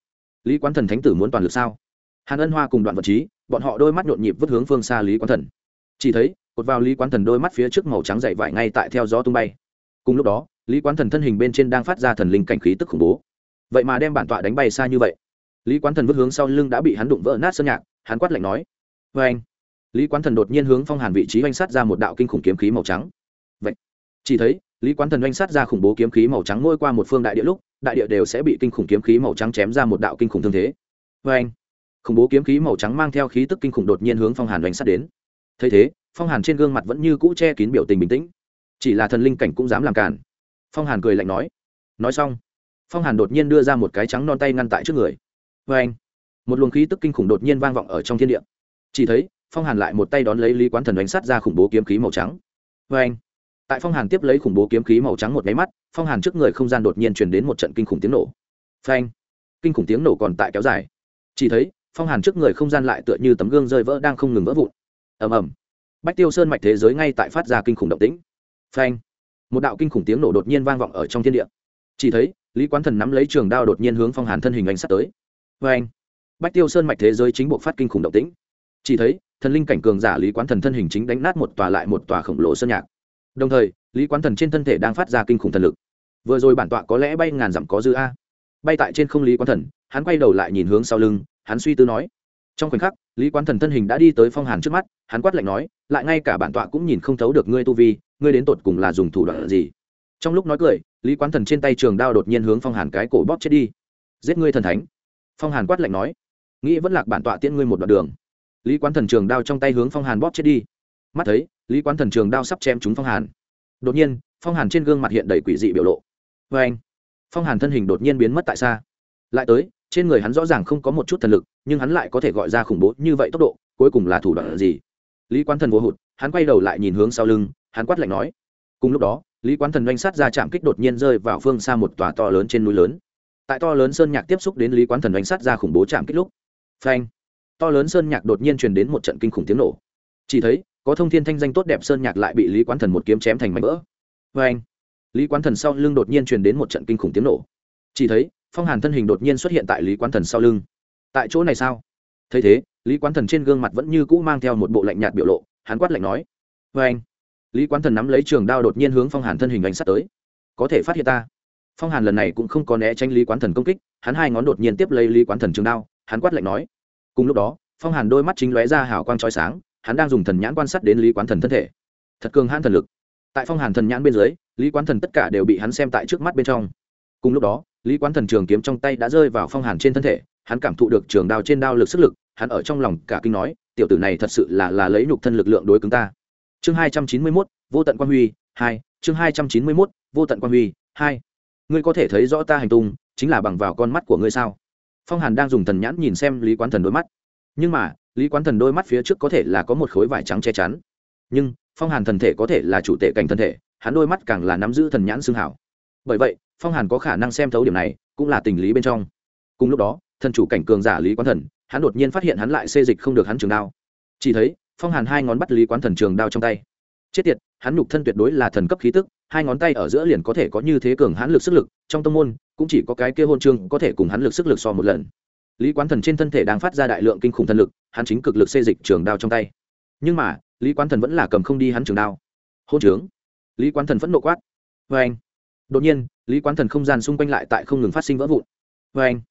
Lý quán thần thánh tử muốn toàn lực sao? Hàn ân hoa cùng đoạn vật trí, bọn họ đôi mắt nhộn nhịp vứt hướng phương xa lý quán thần. Chỉ thấy, cột vào lý quán thần đôi mắt phía trước màu trắng dậy vải ngay tại theo gió tung bay. Cùng lúc đó, lý quán thần thân hình bên trên đang phát ra thần linh cảnh khí tức khủng bố. Vậy mà đem bản tọa đánh bay xa như vậy lý quán thần vứt hướng sau lưng đã bị hắn đụng vỡ nát sơn nhạc, hắn quát lạnh nói vê anh. Lý quán thần đột nhiên hướng phong hàn vị trí oanh sát ra một đạo kinh khủng kiếm khí màu trắng. Vậy, chỉ thấy, lý quán thần oanh sát ra khủng bố kiếm khí màu trắng ngôi qua một phương đại địa lúc, đại địa đều sẽ bị kinh khủng kiếm khí màu trắng chém ra một đạo kinh khủng thương thế. Vê anh, khủng bố kiếm khí màu trắng mang theo khí tức kinh khủng đột nhiên hướng phong hàn đánh sát đến. Thấy thế, phong hàn trên gương mặt vẫn như cũ che kín biểu tình bình tĩnh. Chỉ là thần linh cảnh cũng dám làm cản phong hàn cười lạnh nói nói xong. Phong hàn đột nhiên đưa ra một cái trắng non tay ngăn tại trước người vê anh, một luồng khí tức kinh khủng đột nhiên vang vọng ở trong thiên địa. Chỉ thấy, phong hàn lại một tay đón lấy lý quán thần đánh sát ra khủng bố kiếm khí màu trắng. Vê anh, tại phong hàn tiếp lấy khủng bố kiếm khí màu trắng một nháy mắt, phong hàn trước người không gian đột nhiên truyền đến một trận kinh khủng tiếng nổ. Phanh kinh khủng tiếng nổ còn tại kéo dài. Chỉ thấy, phong hàn trước người không gian lại tựa như tấm gương rơi vỡ đang không ngừng vỡ vụn. Ầm ầm. Bách tiêu sơn mạch thế giới ngay tại phát ra kinh khủng động tĩnh. Phanh một đạo kinh khủng tiếng nổ đột nhiên vang vọng ở trong thiên địa. Chỉ thấy, lý quán thần nắm lấy trường đao đột nhiên hướng phong hàn thân hình anh sắt tới phanh bách tiêu sơn mạch thế giới chính bộ phát kinh khủng động tĩnh. Chỉ thấy, thần linh cảnh cường giả lý quán thần thân hình chính đánh nát một tòa lại một tòa khổng lồ sơn nhạc. Đồng thời, lý quán thần trên thân thể đang phát ra kinh khủng thần lực. Vừa rồi bản tọa có lẽ bay ngàn dặm có dư a. Bay tại trên không lý quán thần, hắn quay đầu lại nhìn hướng sau lưng, hắn suy tư nói. Trong khoảnh khắc, lý quán thần thân hình đã đi tới phong hàn trước mắt, hắn quát lạnh nói, lại ngay cả bản tọa cũng nhìn không thấu được ngươi tu vi, ngươi đến tột cùng là dùng thủ đoạn gì? Trong lúc nói cười, lý quán thần trên tay trường đao đột nhiên hướng phong hàn cái cổ bóp chết đi. Giết ngươi thần thánh phong hàn quát lạnh nói, nghĩ vẫn lạc bản tọa tiễn ngươi một đoạn đường. Lý quán thần trường đao trong tay hướng phong hàn bóp chết đi. Mắt thấy, lý quán thần trường đao sắp chém trúng phong hàn. Đột nhiên, phong hàn trên gương mặt hiện đầy quỷ dị biểu lộ. Vê anh, phong hàn thân hình đột nhiên biến mất tại xa. Lại tới, trên người hắn rõ ràng không có một chút thần lực, nhưng hắn lại có thể gọi ra khủng bố như vậy tốc độ, cuối cùng là thủ đoạn gì? Lý quán thần vô hụt, hắn quay đầu lại nhìn hướng sau lưng, hắn quát lạnh nói. Cùng lúc đó, lý quán thần doanh sát ra chạm kích đột nhiên rơi vào phương xa một tòa to lớn trên núi lớn tại to lớn sơn nhạc tiếp xúc đến lý quán thần đánh sát ra khủng bố chạm kích lúc. Phanh! To lớn sơn nhạc đột nhiên truyền đến một trận kinh khủng tiếng nổ. Chỉ thấy, có thông thiên thanh danh tốt đẹp sơn nhạc lại bị lý quán thần một kiếm chém thành mảnh vỡ. Phanh! Lý quán thần sau lưng đột nhiên truyền đến một trận kinh khủng tiếng nổ. Chỉ thấy, phong hàn thân hình đột nhiên xuất hiện tại lý quán thần sau lưng. Tại chỗ này sao? Thấy thế, lý quán thần trên gương mặt vẫn như cũ mang theo một bộ lạnh nhạt biểu lộ, hắn quát lạnh nói. Vê anh lý quán thần nắm lấy trường đao đột nhiên hướng phong hàn thân hình đánh sát tới. Có thể phát hiện ta phong hàn lần này cũng không có né tránh lý quán thần công kích, hắn hai ngón đột nhiên tiếp lấy lý quán thần trường đao, hắn quát lạnh nói. Cùng lúc đó, phong hàn đôi mắt chính lóe ra hào quang trói sáng, hắn đang dùng thần nhãn quan sát đến lý quán thần thân thể. Thật cường hãn thần lực. Tại phong hàn thần nhãn bên dưới, lý quán thần tất cả đều bị hắn xem tại trước mắt bên trong. Cùng lúc đó, lý quán thần trường kiếm trong tay đã rơi vào phong hàn trên thân thể, hắn cảm thụ được trường đao trên đao lực sức lực, hắn ở trong lòng cả kinh nói, tiểu tử này thật sự là là lấy nhục thân lực lượng đối cứng ta. Chương hai trăm chín mươi mốt, vô tận quan huy, hai, chương hai trăm chín mươi mốt, vô tận quan huy, hai ngươi có thể thấy rõ ta hành tung, chính là bằng vào con mắt của ngươi sao? Phong hàn đang dùng thần nhãn nhìn xem lý quán thần đôi mắt. Nhưng mà, lý quán thần đôi mắt phía trước có thể là có một khối vải trắng che chắn. Nhưng, phong hàn thần thể có thể là chủ tệ cảnh thân thể, hắn đôi mắt càng là nắm giữ thần nhãn xương hảo. Bởi vậy, phong hàn có khả năng xem thấu điểm này, cũng là tình lý bên trong. Cùng lúc đó, thần chủ cảnh cường giả lý quán thần, hắn đột nhiên phát hiện hắn lại xê dịch không được hắn trường đao. Chỉ thấy, phong hàn hai ngón bắt lý quán thần trường đao trong tay chết tiệt, hắn nhục thân tuyệt đối là thần cấp khí tức, hai ngón tay ở giữa liền có thể có như thế cường hãn lực sức lực, trong tâm môn, cũng chỉ có cái kia hôn trương có thể cùng hắn lực sức lực so một lần. Lý quán thần trên thân thể đang phát ra đại lượng kinh khủng thần lực, hắn chính cực lực xê dịch trường đao trong tay. Nhưng mà, lý quán thần vẫn là cầm không đi hắn trường đao. Hôn trướng. Lý quán thần vẫn nộ quát. Vê anh. Đột nhiên, lý quán thần không gian xung quanh lại tại không ngừng phát sinh vỡ vụn. Vê anh.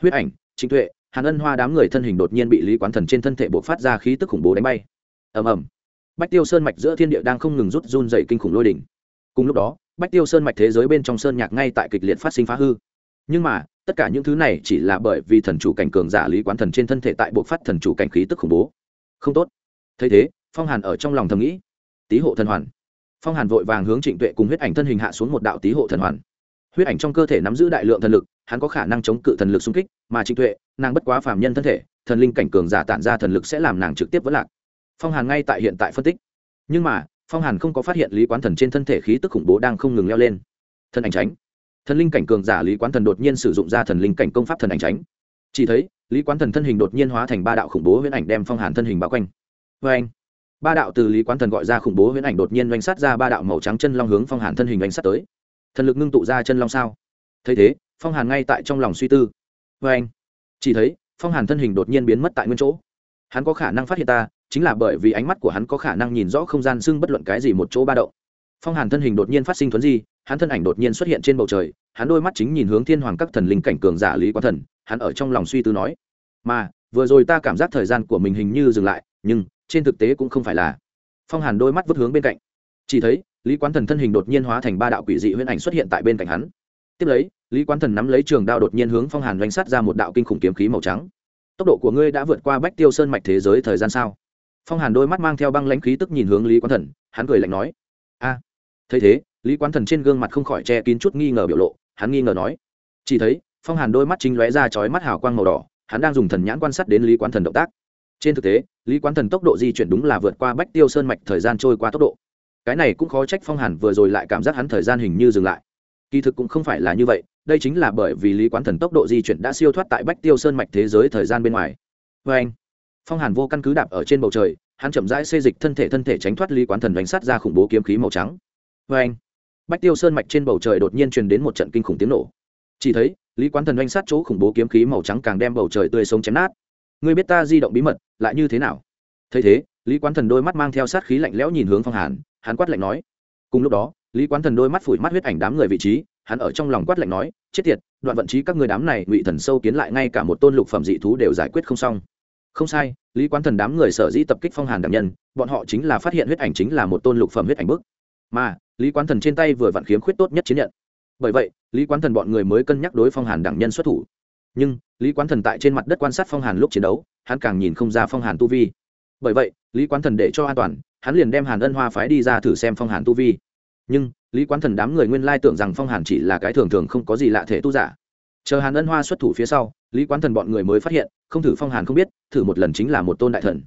Huyết ảnh, trịnh tuệ, hàn ân hoa đám người thân hình đột nhiên bị lý quán thần trên thân thể buộc phát ra khí tức khủng bố đánh bay. Ầm ầm bách tiêu sơn mạch giữa thiên địa đang không ngừng rút run dày kinh khủng lôi đỉnh. Cùng lúc đó, bách tiêu sơn mạch thế giới bên trong sơn nhạc ngay tại kịch liệt phát sinh phá hư. Nhưng mà, tất cả những thứ này chỉ là bởi vì thần chủ cảnh cường giả lý quán thần trên thân thể tại buộc phát thần chủ cảnh khí tức khủng bố. Không tốt. Thấy thế, phong hàn ở trong lòng thầm nghĩ. Tý hộ thần hoàn. Phong hàn vội vàng hướng trịnh tuệ cùng huyết ảnh thân hình hạ xuống một đạo tý hộ thần hoàn. Huyết ảnh trong cơ thể nắm giữ đại lượng thần lực, hắn có khả năng chống cự thần lực xung kích, mà trịnh tuệ, nàng bất quá phàm nhân thân thể, thần linh cảnh cường giả tản ra thần lực sẽ làm nàng trực tiếp vỡ lạc phong hàn ngay tại hiện tại phân tích nhưng mà phong hàn không có phát hiện lý quán thần trên thân thể khí tức khủng bố đang không ngừng leo lên thần ảnh tránh thần linh cảnh cường giả lý quán thần đột nhiên sử dụng ra thần linh cảnh công pháp thần ảnh tránh chỉ thấy lý quán thần thân hình đột nhiên hóa thành ba đạo khủng bố huyễn ảnh đem phong hàn thân hình bao quanh vê anh ba đạo từ lý quán thần gọi ra khủng bố huyễn ảnh đột nhiên oanh sát ra ba đạo màu trắng chân long hướng phong hàn thân hình oanh sát tới thần lực ngưng tụ ra chân long sao thấy thế phong hàn ngay tại trong lòng suy tư vê anh chỉ thấy phong hàn thân hình đột nhiên biến mất tại nguyên chỗ hắn có khả năng phát hiện ta chính là bởi vì ánh mắt của hắn có khả năng nhìn rõ không gian xưng bất luận cái gì một chỗ ba động. Phong hàn thân hình đột nhiên phát sinh thuấn di, hắn thân ảnh đột nhiên xuất hiện trên bầu trời, hắn đôi mắt chính nhìn hướng thiên hoàng các thần linh cảnh cường giả lý quán thần, hắn ở trong lòng suy tư nói, mà, vừa rồi ta cảm giác thời gian của mình hình như dừng lại, nhưng trên thực tế cũng không phải là. Phong hàn đôi mắt vứt hướng bên cạnh. Chỉ thấy, lý quán thần thân hình đột nhiên hóa thành ba đạo quỷ dị huyễn ảnh xuất hiện tại bên cạnh hắn. Tiếp lấy, lý quán thần nắm lấy trường đao đột nhiên hướng phong hàn doanh sát ra một đạo kinh khủng kiếm khí màu trắng. Tốc độ của ngươi đã vượt qua bách tiêu sơn mạch thế giới thời gian sao? Phong hàn đôi mắt mang theo băng lãnh khí tức nhìn hướng lý quán thần, hắn cười lạnh nói, a, thấy thế, lý quán thần trên gương mặt không khỏi che kín chút nghi ngờ biểu lộ, hắn nghi ngờ nói, chỉ thấy, phong hàn đôi mắt chính lóe ra chói mắt hào quang màu đỏ, hắn đang dùng thần nhãn quan sát đến lý quán thần động tác. Trên thực tế, lý quán thần tốc độ di chuyển đúng là vượt qua bách tiêu sơn mạch thời gian trôi qua tốc độ. Cái này cũng khó trách phong hàn vừa rồi lại cảm giác hắn thời gian hình như dừng lại. Kỳ thực cũng không phải là như vậy, đây chính là bởi vì lý quán thần tốc độ di chuyển đã siêu thoát tại bách tiêu sơn mạch thế giới thời gian bên ngoài. Vê anh phong hàn vô căn cứ đạp ở trên bầu trời, hắn chậm rãi xê dịch thân thể thân thể tránh thoát lý quán thần đánh sát ra khủng bố kiếm khí màu trắng. Vê anh bách tiêu sơn mạch trên bầu trời đột nhiên truyền đến một trận kinh khủng tiếng nổ. Chỉ thấy, lý quán thần đánh sát chỗ khủng bố kiếm khí màu trắng càng đem bầu trời tươi sống chém nát. Ngươi biết ta di động bí mật, lại như thế nào? Thấy thế, lý quán thần đôi mắt mang theo sát khí lạnh lẽo nhìn hướng phong hàn, hắn quát lạnh nói. Cùng lúc đó, lý quán thần đôi mắt phủi mắt huyết ảnh đám người vị trí, hắn ở trong lòng quát lạnh nói, chết tiệt, đoạn vận trí các người đám này ngụy thần sâu kiến lại ngay cả một tôn lục phẩm dị thú đều giải quyết không xong không sai, lý quán thần đám người sở dĩ tập kích phong hàn đảm nhân, bọn họ chính là phát hiện huyết ảnh chính là một tôn lục phẩm huyết ảnh bức. Mà, lý quán thần trên tay vừa vặn khiếm khuyết tốt nhất chiến nhận. Bởi vậy, lý quán thần bọn người mới cân nhắc đối phong hàn đẳng nhân xuất thủ. Nhưng, lý quán thần tại trên mặt đất quan sát phong hàn lúc chiến đấu, hắn càng nhìn không ra phong hàn tu vi. Bởi vậy, lý quán thần để cho an toàn, hắn liền đem hàn ân hoa phái đi ra thử xem phong hàn tu vi. Nhưng, lý quán thần đám người nguyên lai tưởng rằng phong hàn chỉ là cái thường thường không có gì lạ thể tu giả chờ hàn ân hoa xuất thủ phía sau, lý quán thần bọn người mới phát hiện, không thử phong hàn không biết, thử một lần chính là một tôn đại thần.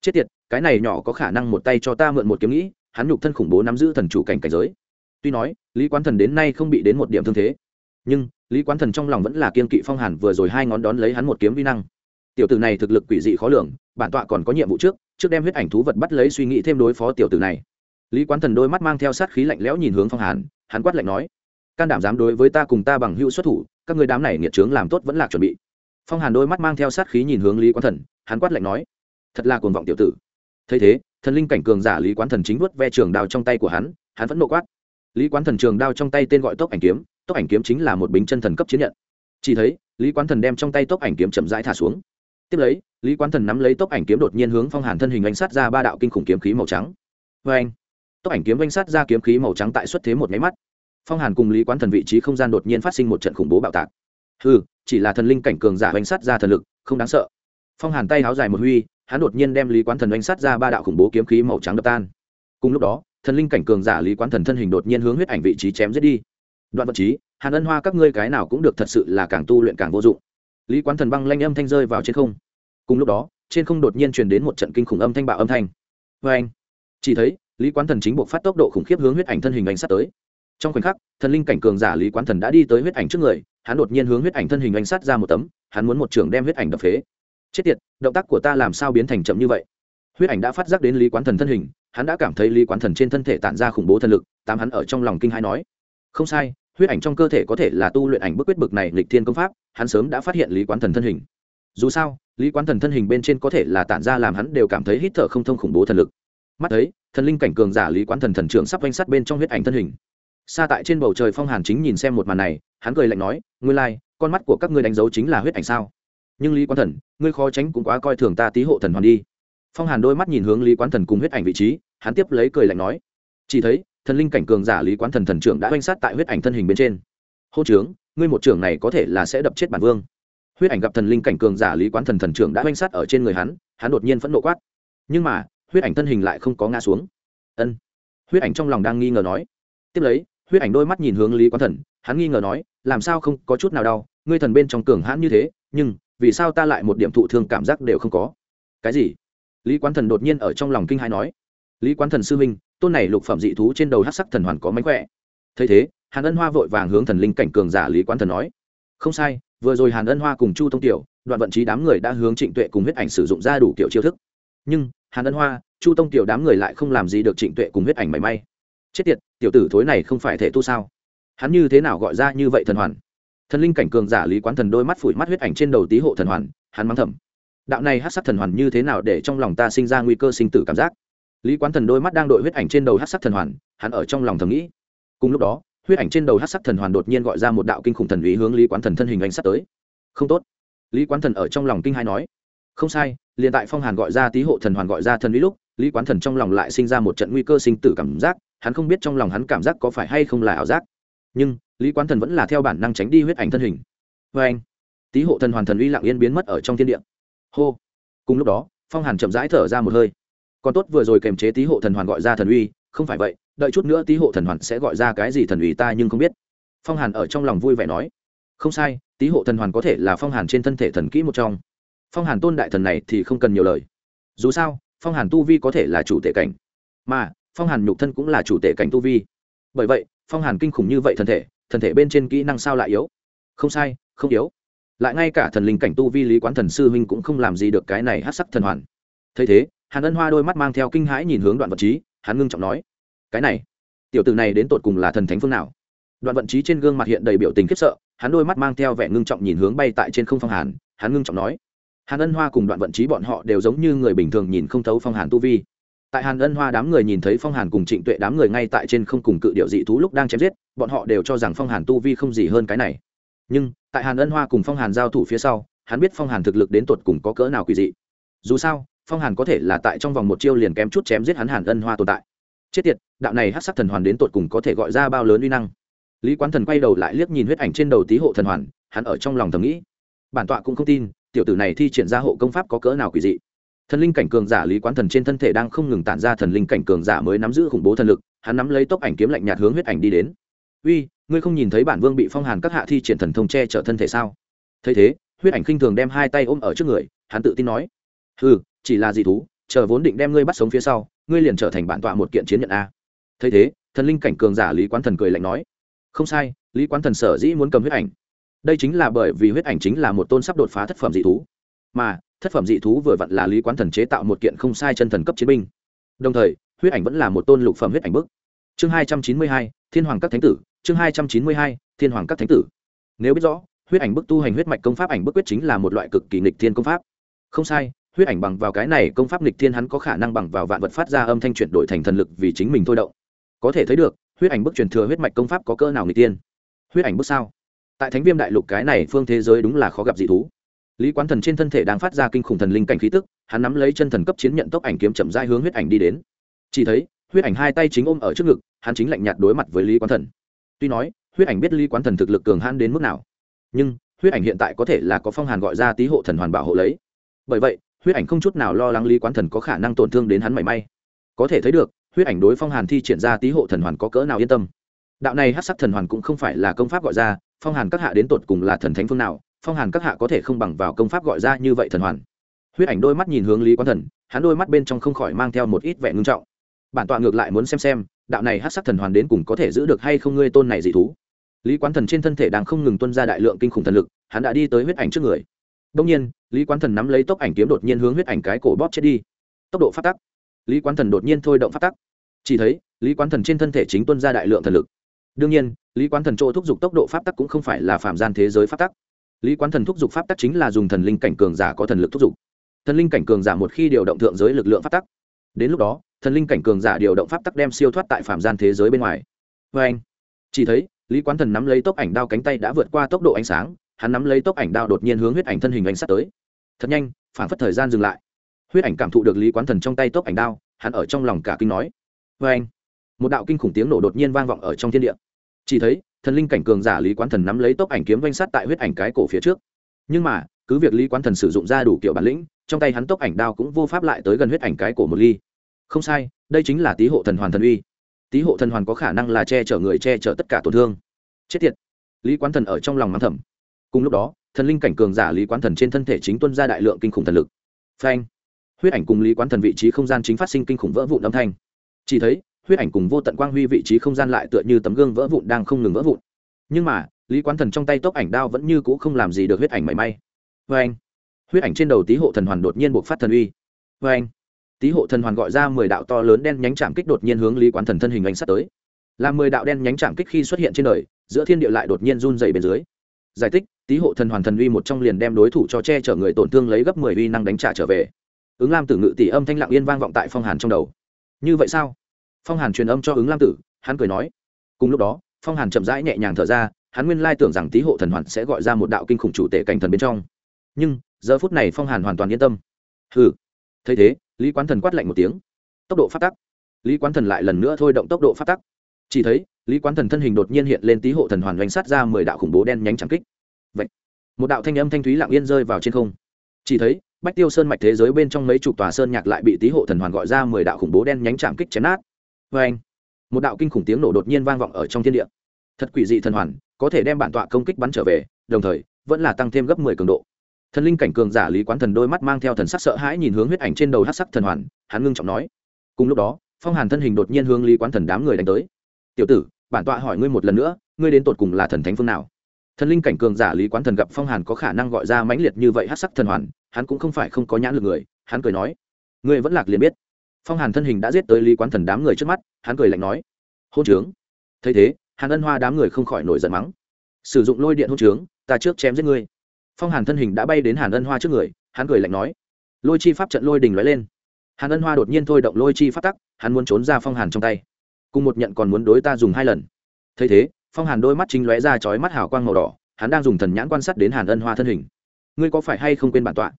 Chết tiệt, cái này nhỏ có khả năng một tay cho ta mượn một kiếm nghĩ, hắn nhục thân khủng bố nắm giữ thần chủ cảnh cảnh giới. Tuy nói, lý quán thần đến nay không bị đến một điểm thương thế, nhưng lý quán thần trong lòng vẫn là kiên kỵ phong hàn vừa rồi hai ngón đón lấy hắn một kiếm vi năng. Tiểu tử này thực lực quỷ dị khó lường, bản tọa còn có nhiệm vụ trước trước đem huyết ảnh thú vật bắt lấy suy nghĩ thêm đối phó tiểu tử này. Lý quán thần đôi mắt mang theo sát khí lạnh lẽo nhìn hướng phong hàn, hắn quát lạnh nói, can đảm dám đối với ta cùng ta bằng hữu xuất thủ các người đám này nghiệt trướng làm tốt vẫn là chuẩn bị. Phong hàn đôi mắt mang theo sát khí nhìn hướng lý quán thần, hắn quát lạnh nói, thật là cuồng vọng tiểu tử. Thấy thế, thần linh cảnh cường giả lý quán thần chính vuốt ve trường đao trong tay của hắn hắn vẫn nộ quát. Lý quán thần trường đao trong tay tên gọi tốc ảnh kiếm, tốc ảnh kiếm chính là một bính chân thần cấp chiến nhận. Chỉ thấy, lý quán thần đem trong tay tốc ảnh kiếm chậm rãi thả xuống. Tiếp lấy, lý quán thần nắm lấy tốc ảnh kiếm đột nhiên hướng phong hàn thân hình ánh sát ra ba đạo kinh khủng kiếm khí màu trắng. Vê anh tốc ảnh kiếm đánh sát ra kiếm khí màu trắng tại xuất thế một máy mắt phong hàn cùng lý quán thần vị trí không gian đột nhiên phát sinh một trận khủng bố bạo tạc ừ chỉ là thần linh cảnh cường giả oanh sát ra thần lực không đáng sợ phong hàn tay háo dài một huy hắn đột nhiên đem lý quán thần oanh sát ra ba đạo khủng bố kiếm khí màu trắng đập tan cùng lúc đó thần linh cảnh cường giả lý quán thần thân hình đột nhiên hướng huyết ảnh vị trí chém giết đi đoạn vật trí hàn ân hoa các ngươi cái nào cũng được thật sự là càng tu luyện càng vô dụng lý quán thần băng lanh âm thanh rơi vào trên không cùng lúc đó trên không đột nhiên truyền đến một trận kinh khủng âm thanh bạo âm thanh vê anh chỉ thấy lý quán thần chính buộc phát tốc độ khủng khiếp hướng huyết ảnh thân hình ảnh sát tới trong khoảnh khắc, thần linh cảnh cường giả lý quán thần đã đi tới huyết ảnh trước người, hắn đột nhiên hướng huyết ảnh thân hình anh sát ra một tấm, hắn muốn một trường đem huyết ảnh đập phế. Chết tiệt, động tác của ta làm sao biến thành chậm như vậy? Huyết ảnh đã phát giác đến lý quán thần thân hình, hắn đã cảm thấy lý quán thần trên thân thể tản ra khủng bố thần lực, tám hắn ở trong lòng kinh hãi nói. Không sai, huyết ảnh trong cơ thể có thể là tu luyện ảnh bức quyết bực này lịch thiên công pháp, hắn sớm đã phát hiện lý quán thần thân hình. Dù sao, lý quán thần thân hình bên trên có thể là tản ra làm hắn đều cảm thấy hít thở không thông khủng bố thần lực. Mắt thấy, thần linh cảnh cường giả lý quán thần thần trưởng sắp quanh sát bên trong huyết ảnh thân hình xa tại trên bầu trời phong hàn chính nhìn xem một màn này hắn cười lạnh nói ngươi lai、like, con mắt của các ngươi đánh dấu chính là huyết ảnh sao? Nhưng lý quán thần ngươi khó tránh cũng quá coi thường ta tí hộ thần hoàn đi. Phong hàn đôi mắt nhìn hướng lý quán thần cùng huyết ảnh vị trí hắn tiếp lấy cười lạnh nói chỉ thấy thần linh cảnh cường giả lý quán thần thần trưởng đã oanh sát tại huyết ảnh thân hình bên trên. Hô trướng ngươi một trưởng này có thể là sẽ đập chết bản vương. Huyết ảnh gặp thần linh cảnh cường giả lý quán thần thần trưởng đã oanh sát ở trên người hắn hắn đột nhiên phẫn nộ quát. Nhưng mà huyết ảnh thân hình lại không có ngã xuống. Ân. Huyết ảnh trong lòng đang nghi ngờ nói. Tiếp lấy huyết ảnh đôi mắt nhìn hướng lý quán thần, hắn nghi ngờ nói, làm sao không có chút nào đau? Ngươi thần bên trong cường hãn như thế, nhưng vì sao ta lại một điểm thụ thương cảm giác đều không có? Cái gì? Lý quán thần đột nhiên ở trong lòng kinh hãi nói. Lý quán thần sư minh tôn này lục phẩm dị thú trên đầu hát sắc thần hoàn có mánh khỏe. Thấy thế, hàn ân hoa vội vàng hướng thần linh cảnh cường giả lý quán thần nói. Không sai, vừa rồi hàn ân hoa cùng chu thông tiểu, đoạn vận trí đám người đã hướng trịnh tuệ cùng huyết ảnh sử dụng ra đủ kiểu chiêu thức. Nhưng, hàn ân hoa, chu tông tiểu đám người lại không làm gì được trịnh tuệ cùng huyết ảnh mảy may chết tiệt, tiểu tử thối này không phải thể tu sao? Hắn như thế nào gọi ra như vậy thần hoàn? Thần linh cảnh cường giả lý quán thần đôi mắt phủi mắt huyết ảnh trên đầu tý hộ thần hoàn, hắn mắng thầm. Đạo này hát sắc thần hoàn như thế nào để trong lòng ta sinh ra nguy cơ sinh tử cảm giác? Lý quán thần đôi mắt đang đội huyết ảnh trên đầu hát sắc thần hoàn, hắn ở trong lòng thầm nghĩ. Cùng lúc đó, huyết ảnh trên đầu hát sắc thần hoàn đột nhiên gọi ra một đạo kinh khủng thần ý hướng lý quán thần thân hình anh sắp tới. Không tốt. Lý quán thần ở trong lòng kinh hai nói. Không sai, liền tại phong hàn gọi ra tý hộ thần hoàn gọi ra thần ý lúc lý quán thần trong lòng lại sinh ra một trận nguy cơ sinh tử cảm giác, hắn không biết trong lòng hắn cảm giác có phải hay không là ảo giác. Nhưng, lý quán thần vẫn là theo bản năng tránh đi huyết ảnh thân hình. Vê anh tý hộ thần hoàn thần uy lặng yên biến mất ở trong thiên địa. Hô. Cùng lúc đó, phong hàn chậm rãi thở ra một hơi. Còn tốt vừa rồi kềm chế tý hộ thần hoàn gọi ra thần uy, không phải vậy, đợi chút nữa tý hộ thần hoàn sẽ gọi ra cái gì thần uy ta nhưng không biết. Phong hàn ở trong lòng vui vẻ nói. Không sai tý hộ thần hoàn có thể là phong hàn trên thân thể thần kỹ một trong. Phong hàn tôn đại thần này thì không cần nhiều lời. Dù sao phong hàn tu vi có thể là chủ tể cảnh, mà phong hàn nhục thân cũng là chủ tể cảnh tu vi. Bởi vậy, phong hàn kinh khủng như vậy thân thể thân thể bên trên kỹ năng sao lại yếu? Không sai, không yếu. Lại ngay cả thần linh cảnh tu vi lý quán thần sư huynh cũng không làm gì được cái này hát sắc thần hoàn. Thấy thế, hàn ân hoa đôi mắt mang theo kinh hãi nhìn hướng đoạn vật trí hắn ngưng trọng nói, cái này, tiểu tử này đến tột cùng là thần thánh phương nào? Đoạn vận trí trên gương mặt hiện đầy biểu tình khiếp sợ, hắn đôi mắt mang theo vẻ ngưng trọng nhìn hướng bay tại trên không phong hàn, hắn ngưng trọng nói hàn ân hoa cùng đoạn vận trí bọn họ đều giống như người bình thường nhìn không thấu phong hàn tu vi. Tại hàn ân hoa đám người nhìn thấy phong hàn cùng trịnh tuệ đám người ngay tại trên không cùng cự điệu dị thú lúc đang chém giết, bọn họ đều cho rằng phong hàn tu vi không gì hơn cái này. Nhưng, tại hàn ân hoa cùng phong hàn giao thủ phía sau, hắn biết phong hàn thực lực đến tột cùng có cỡ nào quỳ dị. Dù sao, phong hàn có thể là tại trong vòng một chiêu liền kém chút chém giết hắn hàn ân hoa tồn tại. Chết tiệt, đạo này hát sắc thần hoàn đến tột cùng có thể gọi ra bao lớn uy năng? Lý quán thần quay đầu lại liếc nhìn huyết ảnh trên đầu tý hộ thần hoàn, hắn ở trong lòng thầm nghĩ. Bản tọa cũng không tin tiểu tử này thi triển ra hộ công pháp có cỡ nào quỷ dị. Thần linh cảnh cường giả lý quán thần trên thân thể đang không ngừng tản ra thần linh cảnh cường giả mới nắm giữ khủng bố thần lực, hắn nắm lấy tốc ảnh kiếm lạnh nhạt hướng huyết ảnh đi đến. Uy, ngươi không nhìn thấy bản vương bị phong hàn các hạ thi triển thần thông che chở thân thể sao? Thấy thế, huyết ảnh khinh thường đem hai tay ôm ở trước người, hắn tự tin nói ừ chỉ là dị thú, chờ vốn định đem ngươi bắt sống phía sau, ngươi liền trở thành bản tọa một kiện chiến nhận a. Thấy thế, thần linh cảnh cường giả lý quán thần cười lạnh nói, không sai, lý quán thần sở dĩ muốn cầm huyết ảnh đây chính là bởi vì huyết ảnh chính là một tôn sắp đột phá thất phẩm dị thú. Mà, thất phẩm dị thú vừa vặn là lý quán thần chế tạo một kiện không sai chân thần cấp chiến binh. Đồng thời, huyết ảnh vẫn là một tôn lục phẩm huyết ảnh bức. Chương hai trăm chín mươi hai, thiên hoàng các thánh tử. Chương hai trăm chín mươi hai, thiên hoàng các thánh tử. Nếu biết rõ, huyết ảnh bức tu hành huyết mạch công pháp ảnh bức quyết chính là một loại cực kỳ nghịch thiên công pháp. Không sai, huyết ảnh bằng vào cái này công pháp nghịch thiên hắn có khả năng bằng vào vạn vật phát ra âm thanh chuyển đổi thành thần lực vì chính mình thôi động. Có thể thấy được, huyết ảnh bức truyền thừa huyết mạch công pháp có cơ nào nghịch tiên huyết ảnh bức sao? Tại thánh viêm đại lục cái này phương thế giới đúng là khó gặp dị thú. Lý quán thần trên thân thể đang phát ra kinh khủng thần linh cảnh khí tức, hắn nắm lấy chân thần cấp chiến nhận tốc ảnh kiếm chậm dai hướng huyết ảnh đi đến. Chỉ thấy, huyết ảnh hai tay chính ôm ở trước ngực, hắn chính lạnh nhạt đối mặt với lý quán thần. Tuy nói, huyết ảnh biết lý quán thần thực lực cường hãn đến mức nào, nhưng huyết ảnh hiện tại có thể là có phong hàn gọi ra tý hộ thần hoàn bảo hộ lấy. Bởi vậy, huyết ảnh không chút nào lo lắng lý quán thần có khả năng tổn thương đến hắn mảy may. Có thể thấy được, huyết ảnh đối phong hàn thi triển ra tý hộ thần hoàn có cỡ nào yên tâm. Đạo này hát sắc thần hoàn cũng không phải là công pháp gọi ra phong hàn các hạ đến tột cùng là thần thánh phương nào, phong hàn các hạ có thể không bằng vào công pháp gọi ra như vậy thần hoàn. Huyết ảnh đôi mắt nhìn hướng lý quán thần, hắn đôi mắt bên trong không khỏi mang theo một ít vẻ ngưng trọng. Bản tọa ngược lại muốn xem xem, đạo này hát sắc thần hoàn đến cùng có thể giữ được hay không ngươi tôn này dị thú. Lý quán thần trên thân thể đang không ngừng tuân ra đại lượng kinh khủng thần lực, hắn đã đi tới huyết ảnh trước người. Đông nhiên, lý quán thần nắm lấy tốc ảnh kiếm đột nhiên hướng huyết ảnh cái cổ bóp chết đi. Tốc độ phát tắc. Lý quán thần đột nhiên thôi động phát tắc. Chỉ thấy, lý quán thần trên thân thể chính tuân ra đại lượng thần lực đương nhiên, lý quán thần chỗ thúc giục tốc độ pháp tắc cũng không phải là phạm gian thế giới pháp tắc. Lý quán thần thúc giục pháp tắc chính là dùng thần linh cảnh cường giả có thần lực thúc giục. Thần linh cảnh cường giả một khi điều động thượng giới lực lượng pháp tắc, đến lúc đó, thần linh cảnh cường giả điều động pháp tắc đem siêu thoát tại phạm gian thế giới bên ngoài. Vê anh, chỉ thấy, lý quán thần nắm lấy tốc ảnh đao cánh tay đã vượt qua tốc độ ánh sáng, hắn nắm lấy tốc ảnh đao đột nhiên hướng huyết ảnh thân hình ánh sắt tới. Thật nhanh phản phất thời gian dừng lại. Huyết ảnh cảm thụ được lý quán thần trong tay tốc ảnh đao, hắn ở trong lòng cả kinh nói. Vê anh, một đạo kinh khủng tiếng nổ đột nhiên vang vọng ở trong thiên địa chỉ thấy, thần linh cảnh cường giả lý quán thần nắm lấy tốc ảnh kiếm vanh sát tại huyết ảnh cái cổ phía trước. Nhưng mà, cứ việc lý quán thần sử dụng ra đủ kiểu bản lĩnh, trong tay hắn tốc ảnh đao cũng vô pháp lại tới gần huyết ảnh cái cổ một ly. Không sai, đây chính là tý hộ thần hoàn thần uy. Tý hộ thần hoàn có khả năng là che chở người che chở tất cả tổn thương. Chết tiệt! Lý quán thần ở trong lòng mắng thầm. Cùng lúc đó, thần linh cảnh cường giả lý quán thần trên thân thể chính tuân ra đại lượng kinh khủng thần lực. Phanh! Huyết ảnh cùng lý quán thần vị trí không gian chính phát sinh kinh khủng vỡ vụn âm thanh. Chỉ thấy huyết ảnh cùng vô tận quang huy vị trí không gian lại tựa như tấm gương vỡ vụn đang không ngừng vỡ vụn. Nhưng mà, lý quán thần trong tay tốc ảnh đao vẫn như c ũ không làm gì được huyết ảnh mảy may. Vê anh, huyết ảnh trên đầu tý hộ thần hoàn đột nhiên buộc phát thần uy. Vê anh, tý hộ thần hoàn gọi ra mười đạo to lớn đen nhánh chạm kích đột nhiên hướng lý quán thần thân hình ánh sắt tới. Làm mười đạo đen nhánh chạm kích khi xuất hiện trên đời, giữa thiên địa lại đột nhiên run dày bên dưới. Giải thích, tý hộ thần hoàn thần uy một trong liền đem đối thủ cho che chở người tổn thương lấy gấp mười uy năng đánh trả trở về. Ứng lam tử ngự tỷ âm thanh lặng yên vang vọng tại phong hàn trong đầu. Như vậy sao? Phong hàn truyền âm cho ứng lam tử, hắn cười nói. Cùng lúc đó, phong hàn chậm rãi nhẹ nhàng thở ra, hắn nguyên lai tưởng rằng tý hộ thần hoàn sẽ gọi ra một đạo kinh khủng chủ tể cảnh thần bên trong. Nhưng, giờ phút này phong hàn hoàn toàn yên tâm. Ừ thấy thế, lý quán thần quát lạnh một tiếng. Tốc độ phát tắc. Lý quán thần lại lần nữa thôi động tốc độ phát tắc. Chỉ thấy, lý quán thần thân hình đột nhiên hiện lên tý hộ thần hoàn doanh sát ra mười đạo khủng bố đen nhánh trắng kích. Vậy một đạo thanh âm thanh thúy lặng yên rơi vào trên không. Chỉ thấy, bách tiêu sơn mạch thế giới bên trong mấy chục tòa sơn nhạc lại bị tý hộ thần hoàn gọi ra mười đạo khủng bố đen nhánh chạm kích chém nát vê anh, một đạo kinh khủng tiếng nổ đột nhiên vang vọng ở trong thiên địa. Thật quỷ dị thần hoàn, có thể đem bản tọa công kích bắn trở về, đồng thời, vẫn là tăng thêm gấp mười cường độ. Thần linh cảnh cường giả lý quán thần đôi mắt mang theo thần sắc sợ hãi nhìn hướng huyết ảnh trên đầu hát sắc thần hoàn, hắn ngưng trọng nói. Cùng lúc đó, phong hàn thân hình đột nhiên hướng lý quán thần đám người đánh tới. Tiểu tử, bản tọa hỏi ngươi một lần nữa, ngươi đến tột cùng là thần thánh phương nào? Thần linh cảnh cường giả lý quán thần gặp phong hàn có khả năng gọi ra mãnh liệt như vậy hát sắc thần hoàn, hắn cũng không phải không có nhãn lực người, hắn cười nói. Ngươi vẫn lạc liền biết phong hàn thân hình đã giết tới lý quán thần đám người trước mắt hắn cười lạnh nói hôn trướng thấy thế hàn ân hoa đám người không khỏi nổi giận mắng sử dụng lôi điện hôn trướng ta trước chém giết ngươi phong hàn thân hình đã bay đến hàn ân hoa trước người hắn cười lạnh nói lôi chi pháp trận lôi đình lóe lên hàn ân hoa đột nhiên thôi động lôi chi pháp tắc hắn muốn trốn ra phong hàn trong tay cùng một nhận còn muốn đối ta dùng hai lần thấy thế phong hàn đôi mắt chính lóe ra chói mắt hào quang màu đỏ hắn đang dùng thần nhãn quan sát đến hàn ân hoa thân hình ngươi có phải hay không quên bản tọa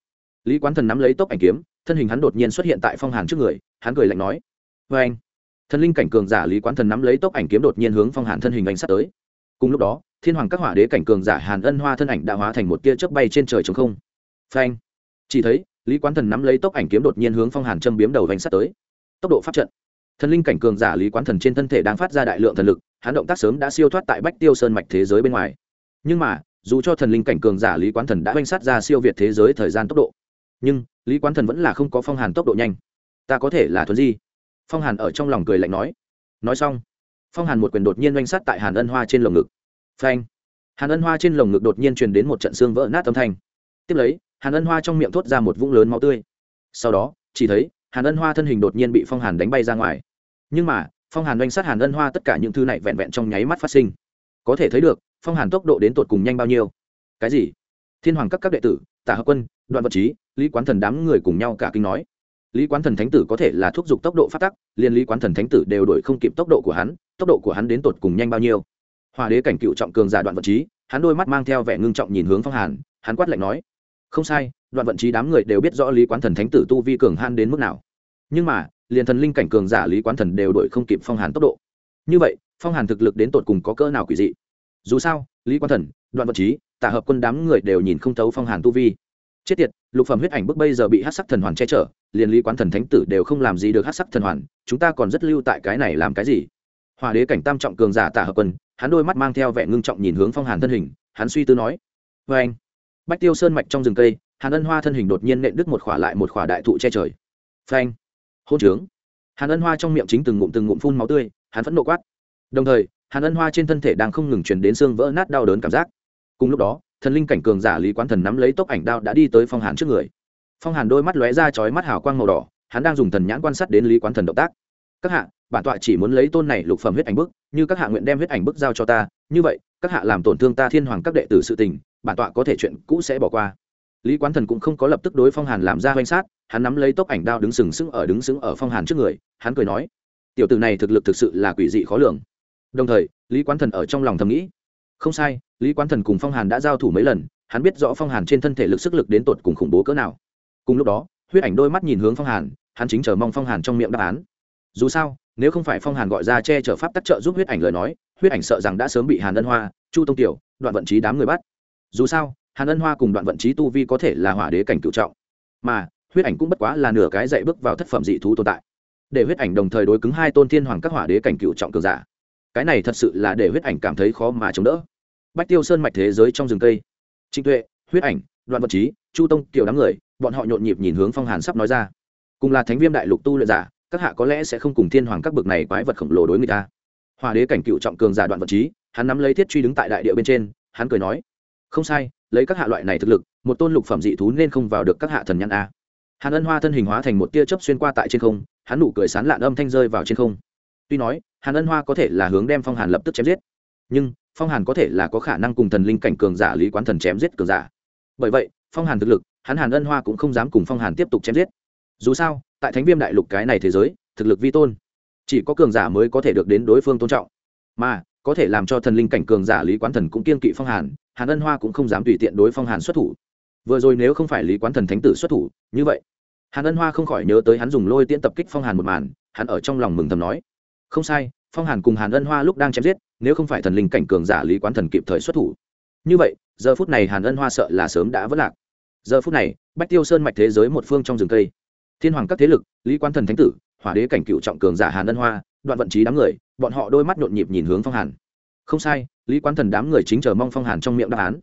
lý quán thần nắm lấy tốc ảnh kiếm thân hình hắn đột nhiên xuất hiện tại phong hàn trước người, hắn cười lạnh nói vê anh. Thần linh cảnh cường giả lý quán thần nắm lấy tốc ảnh kiếm đột nhiên hướng phong hàn thân hình đánh sát tới. Cùng lúc đó, thiên hoàng các hỏa đế cảnh cường giả hàn ân hoa thân ảnh đã hóa thành một tia chớp bay trên trời trống không. Phanh chỉ thấy, lý quán thần nắm lấy tốc ảnh kiếm đột nhiên hướng phong hàn châm biếm đầu vành sát tới. Tốc độ pháp trận. Thần linh cảnh cường giả lý quán thần trên thân thể đang phát ra đại lượng thần lực, hắn động tác sớm đã siêu thoát tại bách tiêu sơn mạch thế giới bên ngoài. Nhưng mà, dù cho thần linh cảnh cường giả lý quán thần đã oanh sát ra siêu việt thế giới thời gian tốc độ nhưng lý quán thần vẫn là không có phong hàn tốc độ nhanh ta có thể là thuần di phong hàn ở trong lòng cười lạnh nói nói xong phong hàn một quyền đột nhiên oanh sát tại hàn ân hoa trên lồng ngực phanh hàn ân hoa trên lồng ngực đột nhiên truyền đến một trận xương vỡ nát âm thanh tiếp lấy hàn ân hoa trong miệng thốt ra một vũng lớn máu tươi sau đó chỉ thấy hàn ân hoa thân hình đột nhiên bị phong hàn đánh bay ra ngoài nhưng mà phong hàn oanh sát hàn ân hoa tất cả những thứ này vẹn vẹn trong nháy mắt phát sinh có thể thấy được phong hàn tốc độ đến tột cùng nhanh bao nhiêu cái gì thiên hoàng các các đệ tử, tả hợp quân, đoạn vật trí, lý quán thần đám người cùng nhau cả kinh nói. Lý quán thần thánh tử có thể là thúc giục tốc độ phát tắc, liền lý quán thần thánh tử đều đổi không kịp tốc độ của hắn, tốc độ của hắn đến tột cùng nhanh bao nhiêu. Hòa đế cảnh cựu trọng cường giả đoạn vật trí, hắn đôi mắt mang theo vẻ ngưng trọng nhìn hướng phong hàn, hắn quát lạnh nói, không sai, đoạn vận trí đám người đều biết rõ lý quán thần thánh tử tu vi cường han đến mức nào. Nhưng mà, liền thần linh cảnh cường giả lý quán thần đều đổi không kịp phong hàn tốc độ. Như vậy, phong hàn thực lực đến tột cùng có cỡ nào quỷ dị? Dù sao, lý quán thần, đoạn vận trí tả hợp quân đám người đều nhìn không thấu phong hàn tu vi. Chết tiệt, lục phẩm huyết ảnh bức bây giờ bị hát sắc thần hoàn che chở, liền lý quán thần thánh tử đều không làm gì được hát sắc thần hoàn, chúng ta còn rất lưu tại cái này làm cái gì? Hòa đế cảnh tam trọng cường giả tả hợp quân, hắn đôi mắt mang theo vẻ ngưng trọng nhìn hướng phong hàn thân hình, hắn suy tư nói vê anh. Bách tiêu sơn mạch trong rừng cây, hàn ân hoa thân hình đột nhiên nện đứt một khỏa lại một khỏa đại thụ che trời. Phanh. Hôn trướng. Hàn ân hoa trong miệng chính từng ngụm từng ngụm phun máu tươi, hắn phẫn nộ quát. Đồng thời, hàn ân hoa trên thân thể đang không ngừng chuyển đến xương vỡ nát đau đớn cảm giác cùng lúc đó, thần linh cảnh cường giả lý quán thần nắm lấy tốc ảnh đao đã đi tới phong hàn trước người. Phong hàn đôi mắt lóe ra chói mắt hào quang màu đỏ, hắn đang dùng thần nhãn quan sát đến lý quán thần động tác. Các hạ, bản tọa chỉ muốn lấy tôn này lục phẩm huyết ảnh bức, như các hạ nguyện đem huyết ảnh bức giao cho ta, như vậy, các hạ làm tổn thương ta thiên hoàng các đệ tử sự tình, bản tọa có thể chuyện cũ sẽ bỏ qua. Lý quán thần cũng không có lập tức đối phong hàn làm ra danh sát, hắn nắm lấy tốc ảnh đao đứng sừng sững ở đứng sững ở phong hàn trước người, hắn cười nói, tiểu tử này thực lực thực sự là quỷ dị khó lường. Đồng thời, lý quán thần ở trong lòng thầm nghĩ không sai, lý quán thần cùng phong hàn đã giao thủ mấy lần, hắn biết rõ phong hàn trên thân thể lực sức lực đến tột cùng khủng bố cỡ nào. Cùng lúc đó, huyết ảnh đôi mắt nhìn hướng phong hàn, hắn chính chờ mong phong hàn trong miệng đáp án. Dù sao, nếu không phải phong hàn gọi ra che chở pháp tắc trợ giúp huyết ảnh lời nói, huyết ảnh sợ rằng đã sớm bị hàn ân hoa, chu tông tiểu, đoạn vận trí đám người bắt. Dù sao, hàn ân hoa cùng đoạn vận trí tu vi có thể là hỏa đế cảnh cựu trọng. Mà, huyết ảnh cũng bất quá là nửa cái dạy bước vào thất phẩm dị thú tồn tại. Để huyết ảnh đồng thời đối cứng hai tôn thiên hoàng các hỏa đế cảnh cựu trọng cường giả cái này thật sự là để huyết ảnh cảm thấy khó mà chống đỡ. Bách tiêu sơn mạch thế giới trong rừng cây. Trịnh tuệ, huyết ảnh, đoạn vật trí chu tông kiểu đám người, bọn họ nhộn nhịp nhìn hướng phong hàn sắp nói ra. Cùng là thánh viêm đại lục tu luyện giả, các hạ có lẽ sẽ không cùng thiên hoàng các bực này quái vật khổng lồ đối người ta. Hòa đế cảnh cựu trọng cường giả đoạn vật trí hắn nắm lấy thiết truy đứng tại đại địa bên trên, hắn cười nói, không sai, lấy các hạ loại này thực lực, một tôn lục phẩm dị thú nên không vào được các hạ thần nhãn a. Hàn ân hoa thân hình hóa thành một tia chớp xuyên qua tại trên không, hắn nụ cười sán lạn âm thanh rơi vào trên không tuy nói, hàn ân hoa có thể là hướng đem phong hàn lập tức chém giết, nhưng phong hàn có thể là có khả năng cùng thần linh cảnh cường giả, lý quán thần chém giết cường giả. Bởi vậy, phong hàn thực lực, hắn hàn ân hoa cũng không dám cùng phong hàn tiếp tục chém giết. Dù sao, tại thánh viêm đại lục cái này thế giới, thực lực vi tôn, chỉ có cường giả mới có thể được đến đối phương tôn trọng. Mà, có thể làm cho thần linh cảnh cường giả, lý quán thần cũng kiên kỵ phong hàn hàn ân hoa cũng không dám tùy tiện đối phong hàn xuất thủ. Vừa rồi nếu không phải lý quán thần thánh tử xuất thủ, như vậy, hàn ân hoa không khỏi nhớ tới hắn dùng lôi tiễn tập kích phong hàn một màn, hắn ở trong lòng mừng thầm nói không sai, phong hàn cùng hàn ân hoa lúc đang chém giết, nếu không phải thần linh cảnh cường giả lý quán thần kịp thời xuất thủ. Như vậy, giờ phút này hàn ân hoa sợ là sớm đã vất lạc. Giờ phút này, bách tiêu sơn mạch thế giới một phương trong rừng cây. Thiên hoàng các thế lực, lý quán thần thánh tử, hỏa đế cảnh cựu trọng cường giả hàn ân hoa, đoạn vận trí đám người, bọn họ đôi mắt nhộn nhịp nhìn hướng phong hàn. Không sai, lý quán thần đám người chính chờ mong phong hàn trong miệng đáp án.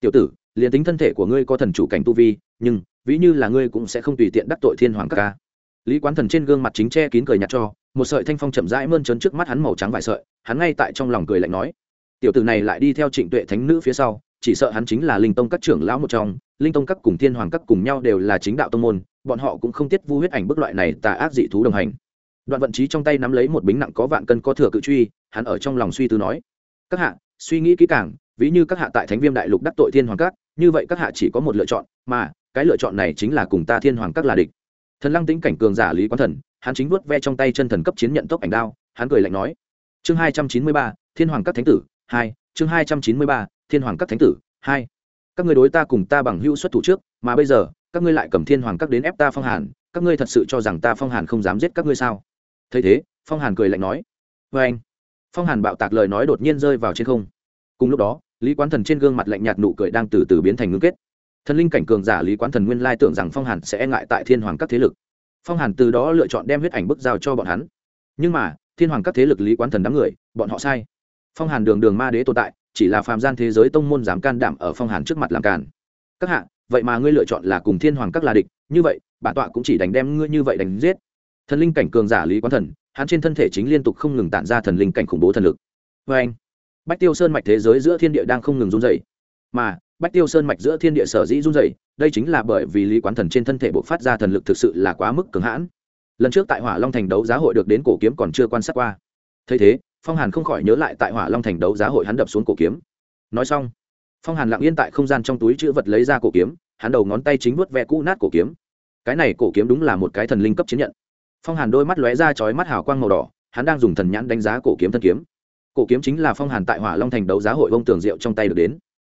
Tiểu tử, liền tính thân thể của ngươi có thần chủ cảnh tu vi, nhưng, ví như là ngươi cũng sẽ không tùy tiện đắc tội thiên hoàng các ca. Lý quán thần trên gương mặt chính che kín cười nhạt cho một sợi thanh phong chậm rãi mơn trớn trước mắt hắn màu trắng vài sợi, hắn ngay tại trong lòng cười lạnh nói, tiểu tử này lại đi theo trịnh tuệ thánh nữ phía sau, chỉ sợ hắn chính là linh tông các trưởng lão một trong, linh tông các cùng thiên hoàng các cùng nhau đều là chính đạo tông môn, bọn họ cũng không tiết vu huyết ảnh bức loại này tà ác dị thú đồng hành. Đoạn vận trí trong tay nắm lấy một bính nặng có vạn cân có thừa cự truy, hắn ở trong lòng suy tư nói, các hạ, suy nghĩ kỹ càng, ví như các hạ tại thánh viêm đại lục đắc tội thiên hoàng các, như vậy các hạ chỉ có một lựa chọn, mà cái lựa chọn này chính là cùng ta thiên hoàng các là địch. Thần lăng tính cảnh cường giả lý quán thần hắn chính vuốt ve trong tay chân thần cấp chiến nhận tốc ảnh đao, hắn cười lạnh nói, chương hai trăm chín mươi ba, thiên hoàng các thánh tử, hai, chương hai trăm chín mươi ba, thiên hoàng các thánh tử, hai. Các người đối ta cùng ta bằng hữu xuất thủ trước, mà bây giờ, các ngươi lại cầm thiên hoàng các đến ép ta phong hàn, các ngươi thật sự cho rằng ta phong hàn không dám giết các ngươi sao? Thấy thế, phong hàn cười lạnh nói vê anh. Phong hàn bạo tạc lời nói đột nhiên rơi vào trên không. Cùng lúc đó, lý quán thần trên gương mặt lạnh nhạt nụ cười đang từ từ biến thành ngưng kết. Thần linh cảnh cường giả lý quán thần nguyên lai tưởng rằng phong hàn sẽ e ngại tại thiên hoàng các thế lực phong hàn từ đó lựa chọn đem huyết ảnh bức giao cho bọn hắn. Nhưng mà, thiên hoàng các thế lực lý quán thần đám người, bọn họ sai. Phong hàn đường đường ma đế tồn tại, chỉ là phàm gian thế giới tông môn dám can đảm ở phong hàn trước mặt làm càn. Các hạ, vậy mà ngươi lựa chọn là cùng thiên hoàng các là địch, như vậy, bản tọa cũng chỉ đánh đem ngươi như vậy đánh giết. Thần linh cảnh cường giả lý quán thần, hắn trên thân thể chính liên tục không ngừng tản ra thần linh cảnh khủng bố thần lực. Vê anh bách tiêu sơn mạch thế giới giữa thiên địa đang không ngừng run dày mà bách tiêu sơn mạch giữa thiên địa sở dĩ run dày đây chính là bởi vì lý quán thần trên thân thể buộc phát ra thần lực thực sự là quá mức cường hãn. Lần trước tại hỏa long thành đấu giá hội được đến cổ kiếm còn chưa quan sát qua. Thấy thế, phong hàn không khỏi nhớ lại tại hỏa long thành đấu giá hội hắn đập xuống cổ kiếm. Nói xong, phong hàn lặng yên tại không gian trong túi chữ vật lấy ra cổ kiếm, hắn đầu ngón tay chính vuốt ve cũ nát cổ kiếm. Cái này cổ kiếm đúng là một cái thần linh cấp chiến nhận. Phong hàn đôi mắt lóe ra chói mắt hào quang màu đỏ, hắn đang dùng thần nhãn đánh giá cổ kiếm thân kiếm. Cổ kiếm chính là phong hàn tại hỏa long thành đấu giá hội bông tường rượu trong tay được đến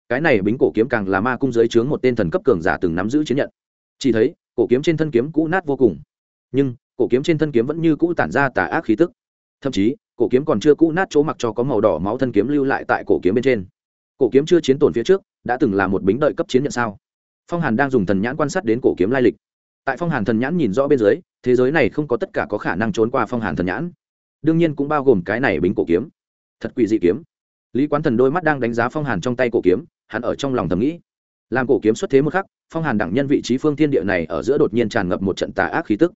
cái này bính cổ kiếm càng là ma cung giới chướng một tên thần cấp cường giả từng nắm giữ chiến nhận. Chỉ thấy, cổ kiếm trên thân kiếm cũ nát vô cùng. Nhưng, cổ kiếm trên thân kiếm vẫn như cũ tản ra tà ác khí tức. Thậm chí, cổ kiếm còn chưa cũ nát chỗ mặc cho có màu đỏ máu thân kiếm lưu lại tại cổ kiếm bên trên. Cổ kiếm chưa chiến tổn phía trước, đã từng là một bính đợi cấp chiến nhận sao? Phong hàn đang dùng thần nhãn quan sát đến cổ kiếm lai lịch. Tại phong hàn thần nhãn nhìn rõ bên dưới, thế giới này không có tất cả có khả năng trốn qua phong hàn thần nhãn. Đương nhiên cũng bao gồm cái này bính cổ kiếm. Thật quỷ dị kiếm. Lý quán thần đôi mắt đang đánh giá phong hàn trong tay cổ kiếm hắn ở trong lòng thầm nghĩ. Làm cổ kiếm xuất thế một khắc, phong hàn đẳng nhân vị trí phương thiên địa này ở giữa đột nhiên tràn ngập một trận tà ác khí tức.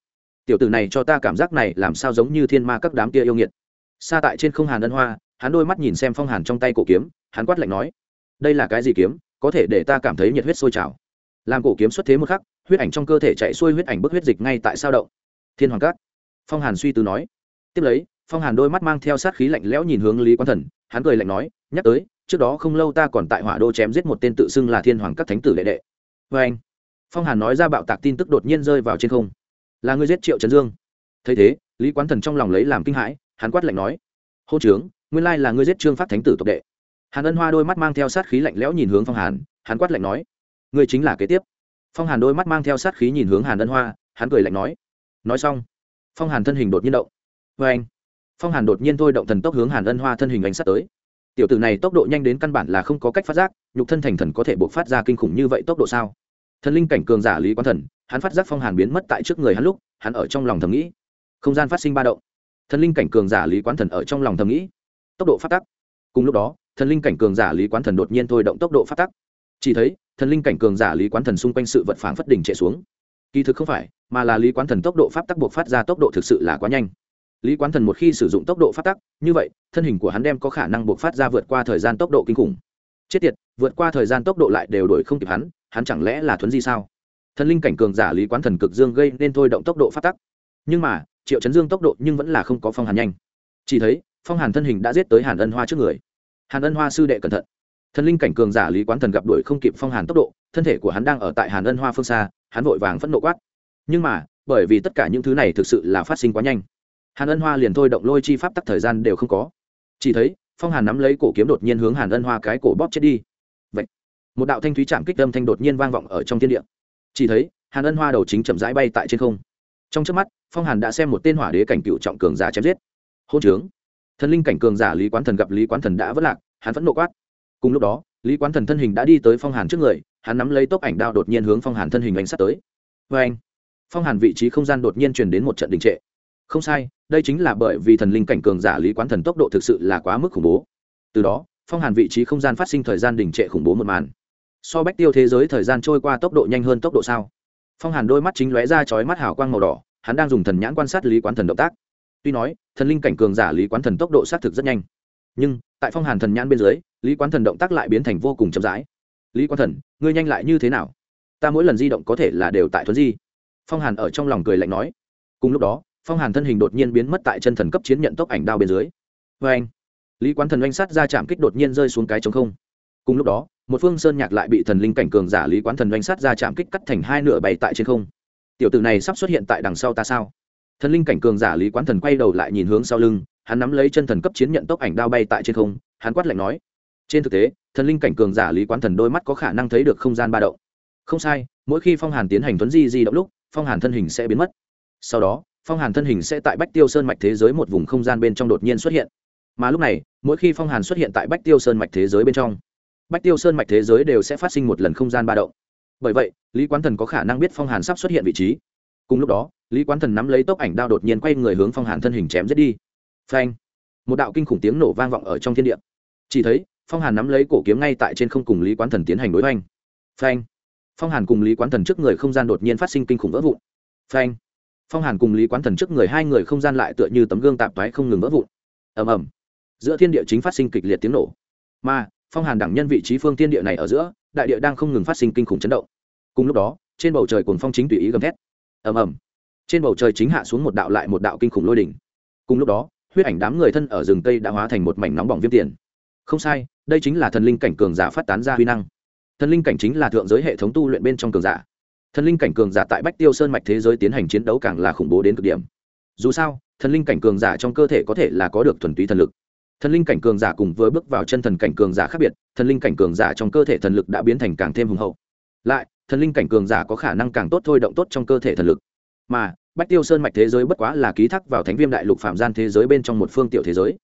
Tiểu tử này cho ta cảm giác này làm sao giống như thiên ma các đám kia yêu nghiệt. Xa tại trên không hàn ân hoa, hắn đôi mắt nhìn xem phong hàn trong tay cổ kiếm, hắn quát lạnh nói, đây là cái gì kiếm? Có thể để ta cảm thấy nhiệt huyết sôi trào. Làm cổ kiếm xuất thế một khắc, huyết ảnh trong cơ thể chạy xuôi huyết ảnh bức huyết dịch ngay tại sao động. Thiên hoàng cát phong hàn suy tư nói. Tiếp lấy, phong hàn đôi mắt mang theo sát khí lạnh lẽo nhìn hướng lý quán thần, hắn cười lạnh nói, nhắc tới trước đó không lâu ta còn tại hỏa đô chém giết một tên tự xưng là thiên hoàng các thánh tử đệ đệ. Vê anh, phong hàn nói ra bạo tạc tin tức đột nhiên rơi vào trên không. Là người giết triệu trấn dương. Thấy thế, lý quán thần trong lòng lấy làm kinh hãi, hắn quát lạnh nói hô trướng, nguyên lai là ngươi giết trương phát thánh tử tộc đệ. Hàn ân hoa đôi mắt mang theo sát khí lạnh lẽo nhìn hướng phong hàn, hắn quát lạnh nói, ngươi chính là kế tiếp. Phong hàn đôi mắt mang theo sát khí nhìn hướng hàn ân hoa, hắn cười lạnh nói nói xong. Phong hàn thân hình đột nhiên động. Vê anh, phong hàn đột nhiên thôi động thần tốc hướng hàn ân hoa thân hình ánh sát tới tiểu tử này tốc độ nhanh đến căn bản là không có cách phát giác, nhục thân thành thần có thể buộc phát ra kinh khủng như vậy tốc độ sao? Thần linh cảnh cường giả lý quán thần, hắn phát giác phong hàn biến mất tại trước người hắn lúc, hắn ở trong lòng thầm nghĩ. Không gian phát sinh ba động. Thần linh cảnh cường giả lý quán thần ở trong lòng thầm nghĩ. Tốc độ phát tắc. Cùng lúc đó, thần linh cảnh cường giả lý quán thần đột nhiên thôi động tốc độ phát tắc. Chỉ thấy, thần linh cảnh cường giả lý quán thần xung quanh sự vật phản phất đỉnh chạy xuống. Kỳ thực không phải, mà là lý quán thần tốc độ pháp tắc buộc phát ra tốc độ thực sự là quá nhanh lý quán thần một khi sử dụng tốc độ phát tắc, như vậy, thân hình của hắn đem có khả năng buộc phát ra vượt qua thời gian tốc độ kinh khủng. Chết tiệt, vượt qua thời gian tốc độ lại đều đổi không kịp hắn hắn chẳng lẽ là thuấn di sao? Thần linh cảnh cường giả lý quán thần cực dương gây nên thôi động tốc độ phát tắc. Nhưng mà, triệu chấn dương tốc độ nhưng vẫn là không có phong hàn nhanh. Chỉ thấy, phong hàn thân hình đã giết tới hàn ân hoa trước người. Hàn ân hoa sư đệ cẩn thận. Thần linh cảnh cường giả lý quán thần gặp đuổi không kịp phong hàn tốc độ, thân thể của hắn đang ở tại hàn ân hoa phương xa, hắn vội vàng phẫn nộ quát. Nhưng mà, bởi vì tất cả những thứ này thực sự là phát sinh quá nhanh hàn ân hoa liền thôi động lôi chi pháp tắc thời gian đều không có. Chỉ thấy, phong hàn nắm lấy cổ kiếm đột nhiên hướng hàn ân hoa cái cổ bóp chết đi. Vậy, một đạo thanh thúy chạm kích âm thanh đột nhiên vang vọng ở trong thiên địa. Chỉ thấy, hàn ân hoa đầu chính chậm rãi bay tại trên không. Trong trước mắt, phong hàn đã xem một tên hỏa đế cảnh cựu trọng cường giả chém giết. Hôn trướng. Thần linh cảnh cường giả lý quán thần gặp lý quán thần đã vất lạc, hắn vẫn nộ quát. Cùng lúc đó, lý quán thần thân hình đã đi tới phong hàn trước người, hắn nắm lấy tốc ảnh đao đột nhiên hướng phong hàn thân hình ánh sắt tới. Vê anh phong hàn vị trí không gian đột nhiên truyền đến một trận đình trệ. Không sai đây chính là bởi vì thần linh cảnh cường giả lý quán thần tốc độ thực sự là quá mức khủng bố. Từ đó, phong hàn vị trí không gian phát sinh thời gian đình trệ khủng bố một màn. So bách tiêu thế giới thời gian trôi qua tốc độ nhanh hơn tốc độ sao? Phong hàn đôi mắt chính lóe ra chói mắt hào quang màu đỏ, hắn đang dùng thần nhãn quan sát lý quán thần động tác. Tuy nói, thần linh cảnh cường giả lý quán thần tốc độ xác thực rất nhanh. Nhưng, tại phong hàn thần nhãn bên dưới, lý quán thần động tác lại biến thành vô cùng chậm rãi. Lý quán thần, ngươi nhanh lại như thế nào? Ta mỗi lần di động có thể là đều tại thuấn di. Phong hàn ở trong lòng cười lạnh nói. Cùng lúc đó phong hàn thân hình đột nhiên biến mất tại chân thần cấp chiến nhận tốc ảnh đao bên dưới. Vê anh, lý quán thần oanh sát ra chạm kích đột nhiên rơi xuống cái trống không. Cùng lúc đó, một phương sơn nhạc lại bị thần linh cảnh cường giả lý quán thần oanh sát ra chạm kích cắt thành hai nửa bay tại trên không. Tiểu tử này sắp xuất hiện tại đằng sau ta sao? Thần linh cảnh cường giả lý quán thần quay đầu lại nhìn hướng sau lưng, hắn nắm lấy chân thần cấp chiến nhận tốc ảnh đao bay tại trên không, hắn quát lạnh nói. Trên thực tế, thần linh cảnh cường giả lý quán thần đôi mắt có khả năng thấy được không gian ba động. Không sai, mỗi khi phong hàn tiến hành tuấn di di động lúc, phong hàn thân hình sẽ biến mất. Sau đó phong hàn thân hình sẽ tại bách tiêu sơn mạch thế giới một vùng không gian bên trong đột nhiên xuất hiện. Mà lúc này, mỗi khi phong hàn xuất hiện tại bách tiêu sơn mạch thế giới bên trong, bách tiêu sơn mạch thế giới đều sẽ phát sinh một lần không gian ba động. Bởi vậy, lý quán thần có khả năng biết phong hàn sắp xuất hiện vị trí. Cùng lúc đó, lý quán thần nắm lấy tốc ảnh đao đột nhiên quay người hướng phong hàn thân hình chém giết đi. Phanh! Một đạo kinh khủng tiếng nổ vang vọng ở trong thiên địa. Chỉ thấy, phong hàn nắm lấy cổ kiếm ngay tại trên không cùng lý quán thần tiến hành đối hoành. Phanh! Phong hàn cùng lý quán thần trước người không gian đột nhiên phát sinh kinh khủng vỡ vụn. Phanh! Phong hàn cùng lý quán thần trước người hai người không gian lại tựa như tấm gương tạp thoái không ngừng vỡ vụn. Ầm ầm. Giữa thiên địa chính phát sinh kịch liệt tiếng nổ. Mà, phong hàn đẳng nhân vị trí phương thiên địa này ở giữa, đại địa đang không ngừng phát sinh kinh khủng chấn động. Cùng lúc đó, trên bầu trời cồn phong chính tùy ý gầm thét. Ầm ầm. Trên bầu trời chính hạ xuống một đạo lại một đạo kinh khủng lôi đỉnh. Cùng lúc đó, huyết ảnh đám người thân ở rừng tây đã hóa thành một mảnh nóng bỏng viêm tiền. Không sai, đây chính là thần linh cảnh cường giả phát tán ra huy năng. Thần linh cảnh chính là thượng giới hệ thống tu luyện bên trong cường giả thần linh cảnh cường giả tại bách tiêu sơn mạch thế giới tiến hành chiến đấu càng là khủng bố đến cực điểm. Dù sao, thần linh cảnh cường giả trong cơ thể có thể là có được thuần túy thần lực. Thần linh cảnh cường giả cùng với bước vào chân thần cảnh cường giả khác biệt, thần linh cảnh cường giả trong cơ thể thần lực đã biến thành càng thêm hùng hậu. Lại, thần linh cảnh cường giả có khả năng càng tốt thôi động tốt trong cơ thể thần lực. Mà, bách tiêu sơn mạch thế giới bất quá là ký thác vào thánh viêm đại lục phạm gian thế giới bên trong một phương tiểu thế giới.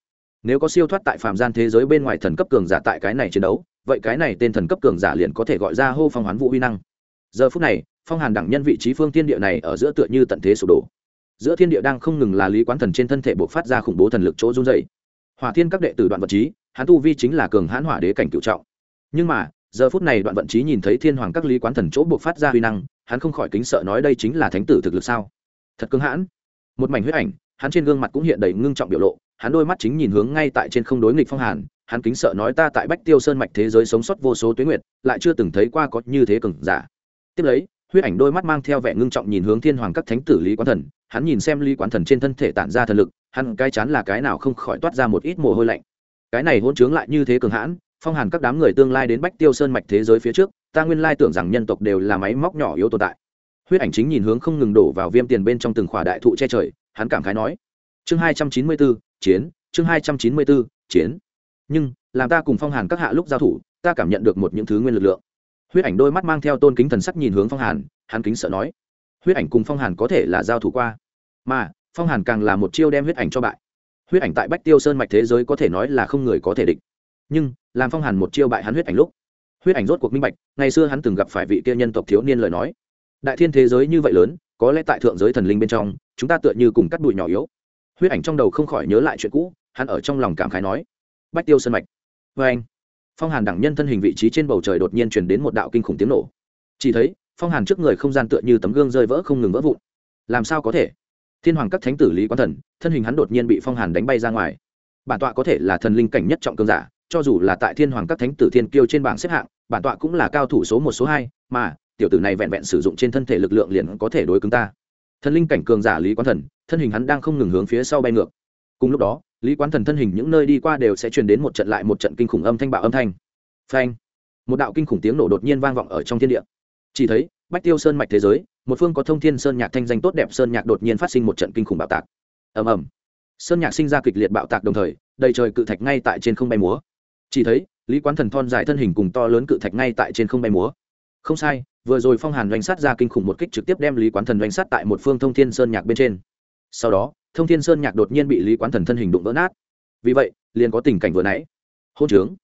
Nếu có siêu thoát tại phạm gian thế giới bên ngoài thần cấp cường giả tại cái này chiến đấu, vậy cái này tên thần cấp cường giả liền có thể gọi ra hô phong hoán vũ uy năng. Giờ phút này phong hàn đẳng nhân vị trí phương thiên địa này ở giữa tựa như tận thế sụp đổ. Giữa thiên địa đang không ngừng là lý quán thần trên thân thể buộc phát ra khủng bố thần lực chỗ run dày hỏa thiên các đệ tử đoạn vật trí, hắn tu vi chính là cường hãn hỏa đế cảnh cựu trọng. Nhưng mà, giờ phút này đoạn vận trí nhìn thấy thiên hoàng các lý quán thần chỗ buộc phát ra huy năng, hắn không khỏi kính sợ nói đây chính là thánh tử thực lực sao? Thật cưng hãn. Một mảnh huyết ảnh, hắn trên gương mặt cũng hiện đầy ngưng trọng biểu lộ, hắn đôi mắt chính nhìn hướng ngay tại trên không đối nghịch phong hàn, hắn kính sợ nói ta tại bách tiêu sơn mạch thế giới sống sót vô số tuyến nguyệt, lại chưa từng thấy qua có như thế cường giả. Tiếp lấy huyết ảnh đôi mắt mang theo vẻ ngưng trọng nhìn hướng thiên hoàng các thánh tử lý quán thần. Hắn nhìn xem lý quán thần trên thân thể tản ra thần lực, hắn cái chán là cái nào không khỏi toát ra một ít mồ hôi lạnh. Cái này hôn chướng lại như thế cường hãn, phong hàn các đám người tương lai đến bách tiêu sơn mạch thế giới phía trước, ta nguyên lai tưởng rằng nhân tộc đều là máy móc nhỏ yếu tồn tại. Huyết ảnh chính nhìn hướng không ngừng đổ vào viêm tiền bên trong từng khỏa đại thụ che trời, hắn cảm khái nói chương hai trăm chín mươi bốn, chiến, chương hai trăm chín mươi bốn, chiến. Nhưng, làm ta cùng phong hàn các hạ lúc giao thủ, ta cảm nhận được một những thứ nguyên lực lượng huyết ảnh đôi mắt mang theo tôn kính thần sắc nhìn hướng phong hàn, hắn kính sợ nói, huyết ảnh cùng phong hàn có thể là giao thủ qua, mà phong hàn càng là một chiêu đem huyết ảnh cho bại. Huyết ảnh tại bách tiêu sơn mạch thế giới có thể nói là không người có thể địch, nhưng làm phong hàn một chiêu bại hắn huyết ảnh lúc, huyết ảnh rốt cuộc minh bạch, ngày xưa hắn từng gặp phải vị kia nhân tộc thiếu niên lời nói, đại thiên thế giới như vậy lớn, có lẽ tại thượng giới thần linh bên trong, chúng ta tựa như cùng cắt đùi nhỏ yếu. Huyết ảnh trong đầu không khỏi nhớ lại chuyện cũ, hắn ở trong lòng cảm khái nói, bách tiêu Sơn mạch vê anh phong hàn đẳng nhân thân hình vị trí trên bầu trời đột nhiên chuyển đến một đạo kinh khủng tiếng nổ chỉ thấy phong hàn trước người không gian tựa như tấm gương rơi vỡ không ngừng vỡ vụn làm sao có thể thiên hoàng các thánh tử lý quan thần thân hình hắn đột nhiên bị phong hàn đánh bay ra ngoài bản tọa có thể là thần linh cảnh nhất trọng cương giả cho dù là tại thiên hoàng các thánh tử thiên kiêu trên bảng xếp hạng bản tọa cũng là cao thủ số một số hai mà tiểu tử này vẹn vẹn sử dụng trên thân thể lực lượng liền có thể đối cứng ta thần linh cảnh cường giả lý quán thần thân hình hắn đang không ngừng hướng phía sau bay ngược cùng lúc đó lý quán thần thân hình những nơi đi qua đều sẽ truyền đến một trận lại một trận kinh khủng âm thanh bạo âm thanh. Phanh! Một đạo kinh khủng tiếng nổ đột nhiên vang vọng ở trong thiên địa. Chỉ thấy, bách tiêu sơn mạch thế giới, một phương có thông thiên sơn nhạc thanh danh tốt đẹp sơn nhạc đột nhiên phát sinh một trận kinh khủng bạo tạc. Ầm ầm. Sơn nhạc sinh ra kịch liệt bạo tạc đồng thời, đầy trời cự thạch ngay tại trên không bay múa. Chỉ thấy, lý quán thần thon dài thân hình cùng to lớn cự thạch ngay tại trên không bay múa. Không sai, vừa rồi phong hàn doanh sát ra kinh khủng một kích trực tiếp đem lý quán thần doanh sát tại một phương thông thiên sơn nhạc bên trên. Sau đó thông thiên sơn nhạc đột nhiên bị lý quán thần thân hình đụng vỡ nát. Vì vậy, liền có tình cảnh vừa nãy. Hôn trướng.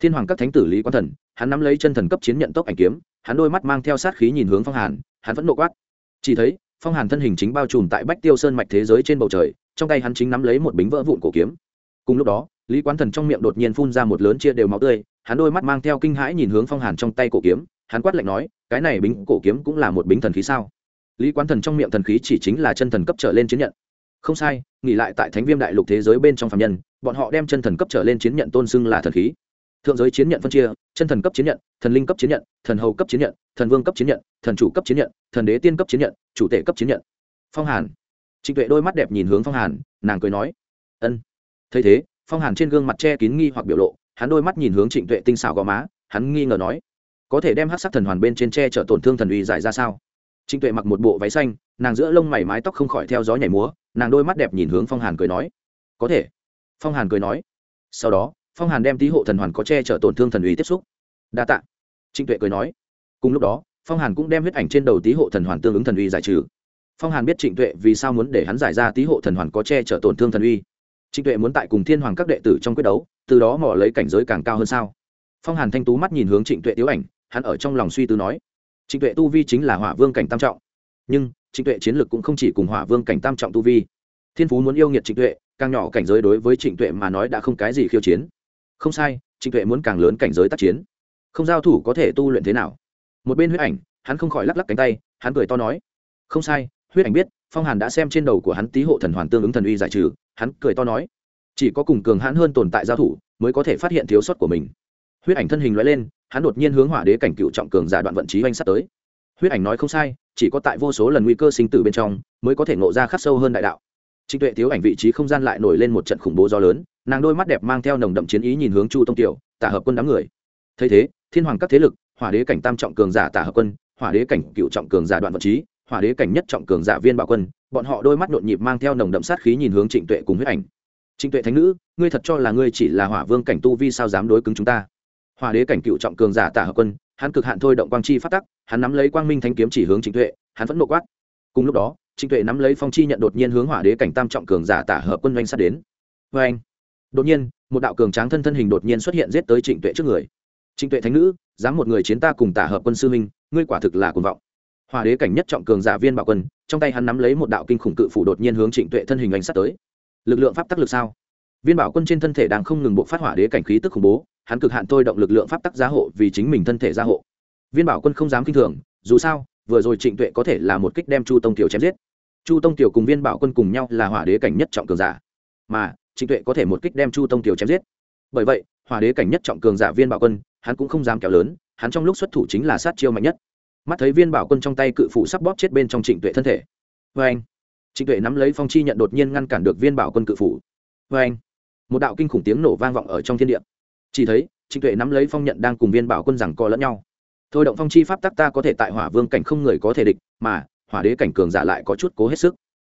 Thiên hoàng các thánh tử lý quán thần, hắn nắm lấy chân thần cấp chiến nhận tốc ảnh kiếm, hắn đôi mắt mang theo sát khí nhìn hướng phong hàn, hắn vẫn nộ quát. Chỉ thấy, phong hàn thân hình chính bao trùm tại bách tiêu sơn mạch thế giới trên bầu trời, trong tay hắn chính nắm lấy một bính vỡ vụn cổ kiếm. Cùng lúc đó, lý quán thần trong miệng đột nhiên phun ra một lớn chia đều máu tươi, hắn đôi mắt mang theo kinh hãi nhìn hướng phong hàn trong tay cổ kiếm, hắn quát lạnh nói, cái này bính cổ kiếm cũng là một bính thần khí sao? Lý quán thần trong miệng thần khí chỉ chính là chân thần cấp trở lên chiến nhận không sai, nghỉ lại tại thánh viêm đại lục thế giới bên trong phạm nhân, bọn họ đem chân thần cấp trở lên chiến nhận tôn xưng là thần khí. Thượng giới chiến nhận phân chia, chân thần cấp chiến nhận, thần linh cấp chiến nhận, thần hầu cấp chiến nhận, thần vương cấp chiến nhận, thần chủ cấp chiến nhận, thần đế tiên cấp chiến nhận, chủ tể cấp chiến nhận. Phong hàn. Trịnh tuệ đôi mắt đẹp nhìn hướng phong hàn, nàng cười nói, ân. Thấy thế, phong hàn trên gương mặt che kín nghi hoặc biểu lộ, hắn đôi mắt nhìn hướng trịnh tuệ tinh xảo gò má, hắn nghi ngờ nói, có thể đem hát sắc thần hoàn bên trên tre chở tổn thương thần uy giải ra sao? Trịnh tuệ mặc một bộ váy xanh, nàng giữa lông mày mái tóc không khỏi theo gió nhảy múa, nàng đôi mắt đẹp nhìn hướng phong hàn cười nói, có thể. Phong hàn cười nói, sau đó, phong hàn đem tý hộ thần hoàn có che chở tổn thương thần uy tiếp xúc. Đa tạ. Trịnh tuệ cười nói, cùng lúc đó, phong hàn cũng đem huyết ảnh trên đầu tý hộ thần hoàn tương ứng thần uy giải trừ. Phong hàn biết trịnh tuệ vì sao muốn để hắn giải ra tý hộ thần hoàn có che chở tổn thương thần uy. Trịnh tuệ muốn tại cùng thiên hoàng các đệ tử trong quyết đấu, từ đó mò lấy cảnh giới càng cao hơn sao? Phong hàn thanh tú mắt nhìn hướng trịnh tuệ tiếu ảnh, hắn ở trong lòng suy tư nói trịnh tuệ tu vi chính là hỏa vương cảnh tam trọng, nhưng trịnh tuệ chiến lược cũng không chỉ cùng hỏa vương cảnh tam trọng tu vi. Thiên phú muốn yêu nghiệt trịnh tuệ, càng nhỏ cảnh giới đối với trịnh tuệ mà nói đã không cái gì khiêu chiến. Không sai, trịnh tuệ muốn càng lớn cảnh giới tác chiến. Không giao thủ có thể tu luyện thế nào? Một bên huyết ảnh, hắn không khỏi lắc lắc cánh tay, hắn cười to nói. Không sai, huyết ảnh biết, phong hàn đã xem trên đầu của hắn tý hộ thần hoàn tương ứng thần uy giải trừ, hắn cười to nói. Chỉ có cùng cường hãn hơn tồn tại giao thủ, mới có thể phát hiện thiếu sót của mình huyết ảnh thân hình loại lên, hắn đột nhiên hướng hỏa đế cảnh cựu trọng cường giả đoạn vận trí oanh sắt tới. Huyết ảnh nói không sai, chỉ có tại vô số lần nguy cơ sinh tử bên trong, mới có thể ngộ ra khắc sâu hơn đại đạo. Trịnh tuệ thiếu ảnh vị trí không gian lại nổi lên một trận khủng bố do lớn, nàng đôi mắt đẹp mang theo nồng đậm chiến ý nhìn hướng chu tông tiểu, tả hợp quân đám người. Thấy thế, thiên hoàng các thế lực, hỏa đế cảnh tam trọng cường giả tả hợp quân, hỏa đế cảnh cựu trọng cường giả đoạn vận trí, hỏa đế cảnh nhất trọng cường giả viên bảo quân, bọn họ đôi mắt nhộn nhịp mang theo nồng đậm sát khí nhìn hướng trịnh tuệ cùng huyết ảnh. Trịnh tuệ thánh nữ, ngươi thật cho là ngươi chỉ là hỏa vương cảnh tu vi sao dám đối cứng chúng ta? Hòa đế cảnh cựu trọng cường giả tả hợp quân, hắn cực hạn thôi động quang chi phát tắc, hắn nắm lấy quang minh thanh kiếm chỉ hướng trịnh tuệ, hắn vẫn nộ quát. Cùng lúc đó, trịnh tuệ nắm lấy phong chi nhận đột nhiên hướng hỏa đế cảnh tam trọng cường giả tả hợp quân doanh sát đến. Vê anh đột nhiên, một đạo cường tráng thân thân hình đột nhiên xuất hiện giết tới trịnh tuệ trước người. Trịnh tuệ thánh nữ, dám một người chiến ta cùng tả hợp quân sư minh ngươi quả thực là cuồng vọng. Hòa đế cảnh nhất trọng cường giả viên bảo quân, trong tay hắn nắm lấy một đạo kinh khủng cự phủ đột nhiên hướng trịnh tuệ thân hình đánh sát tới. Lực lượng pháp tắc lực sao? Viên bảo quân trên thân thể đang không ngừng bộ phát hỏa đế cảnh khí tức khủng bố hắn cực hạn thôi động lực lượng pháp tắc gia hộ vì chính mình thân thể gia hộ. Viên bảo quân không dám kinh thường, dù sao, vừa rồi trịnh tuệ có thể là một kích đem chu tông tiểu chém giết. Chu tông tiểu cùng viên bảo quân cùng nhau là hỏa đế cảnh nhất trọng cường giả, mà trịnh tuệ có thể một kích đem chu tông tiểu chém giết. Bởi vậy, hỏa đế cảnh nhất trọng cường giả viên bảo quân, hắn cũng không dám kéo lớn, hắn trong lúc xuất thủ chính là sát chiêu mạnh nhất. Mắt thấy viên bảo quân trong tay cự phủ sắp bóp chết bên trong trịnh tuệ thân thể. Vê anh, trịnh tuệ nắm lấy phong chi nhận đột nhiên ngăn cản được viên bảo quân cự phủ. Vê anh, một đạo kinh khủng tiếng nổ vang vọng ở trong thiên địa chỉ thấy, trịnh tuệ nắm lấy phong nhận đang cùng viên bảo quân rằng co lẫn nhau. Thôi động phong chi pháp tắc ta có thể tại hỏa vương cảnh không người có thể địch, mà, hỏa đế cảnh cường giả lại có chút cố hết sức.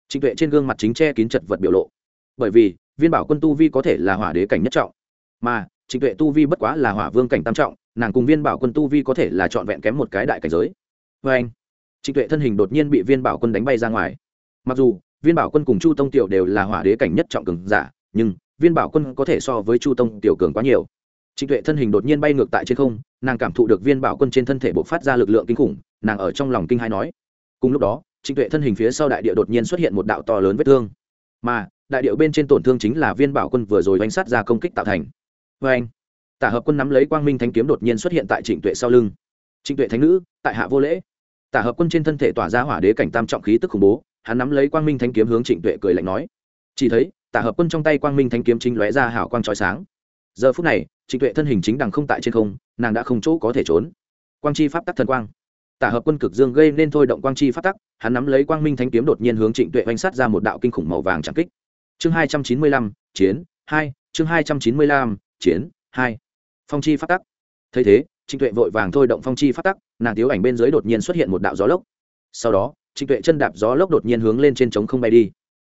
Trịnh tuệ trên gương mặt chính che kín chật vật biểu lộ. Bởi vì, viên bảo quân tu vi có thể là hỏa đế cảnh nhất trọng, mà, trịnh tuệ tu vi bất quá là hỏa vương cảnh tam trọng, nàng cùng viên bảo quân tu vi có thể là trọn vẹn kém một cái đại cảnh giới. Vê anh, trịnh tuệ thân hình đột nhiên bị viên bảo quân đánh bay ra ngoài. Mặc dù, viên bảo quân cùng chu tông tiểu đều là hỏa đế cảnh nhất trọng cường giả, nhưng, viên bảo quân có thể so với chu tông tiểu cường quá nhiều trịnh tuệ thân hình đột nhiên bay ngược tại trên không, nàng cảm thụ được viên bảo quân trên thân thể bộc phát ra lực lượng kinh khủng, nàng ở trong lòng kinh hai nói. Cùng lúc đó, trịnh tuệ thân hình phía sau đại địa đột nhiên xuất hiện một đạo to lớn vết thương. Mà, đại điệu bên trên tổn thương chính là viên bảo quân vừa rồi oanh sát ra công kích tạo thành. Vê anh, tả hợp quân nắm lấy quang minh thanh kiếm đột nhiên xuất hiện tại trịnh tuệ sau lưng. Trịnh tuệ thánh nữ, tại hạ vô lễ. Tả hợp quân trên thân thể tỏa ra hỏa đế cảnh tam trọng khí tức khủng bố, hắn nắm lấy quang minh thanh kiếm hướng trịnh tuệ cười lạnh nói. Chỉ thấy, tả hợp quân trong tay quang minh thanh kiếm chính lóe ra hảo quang trói sáng. Giờ phút này trịnh tuệ thân hình chính đằng không tại trên không, nàng đã không chỗ có thể trốn. Quang chi pháp tắc thần quang. Tả hợp quân cực dương gây nên thôi động quang chi pháp tắc, hắn nắm lấy quang minh thanh kiếm đột nhiên hướng trịnh tuệ oanh sát ra một đạo kinh khủng màu vàng trắng kích. Chương hai trăm chín mươi lăm, chiến, hai, chương hai trăm chín mươi lăm, chiến, hai. Phong chi pháp tắc. Thấy thế, trịnh tuệ vội vàng thôi động phong chi pháp tắc, nàng tiếu ảnh bên dưới đột nhiên xuất hiện một đạo gió lốc. Sau đó, trịnh tuệ chân đạp gió lốc đột nhiên hướng lên trên trống không bay đi.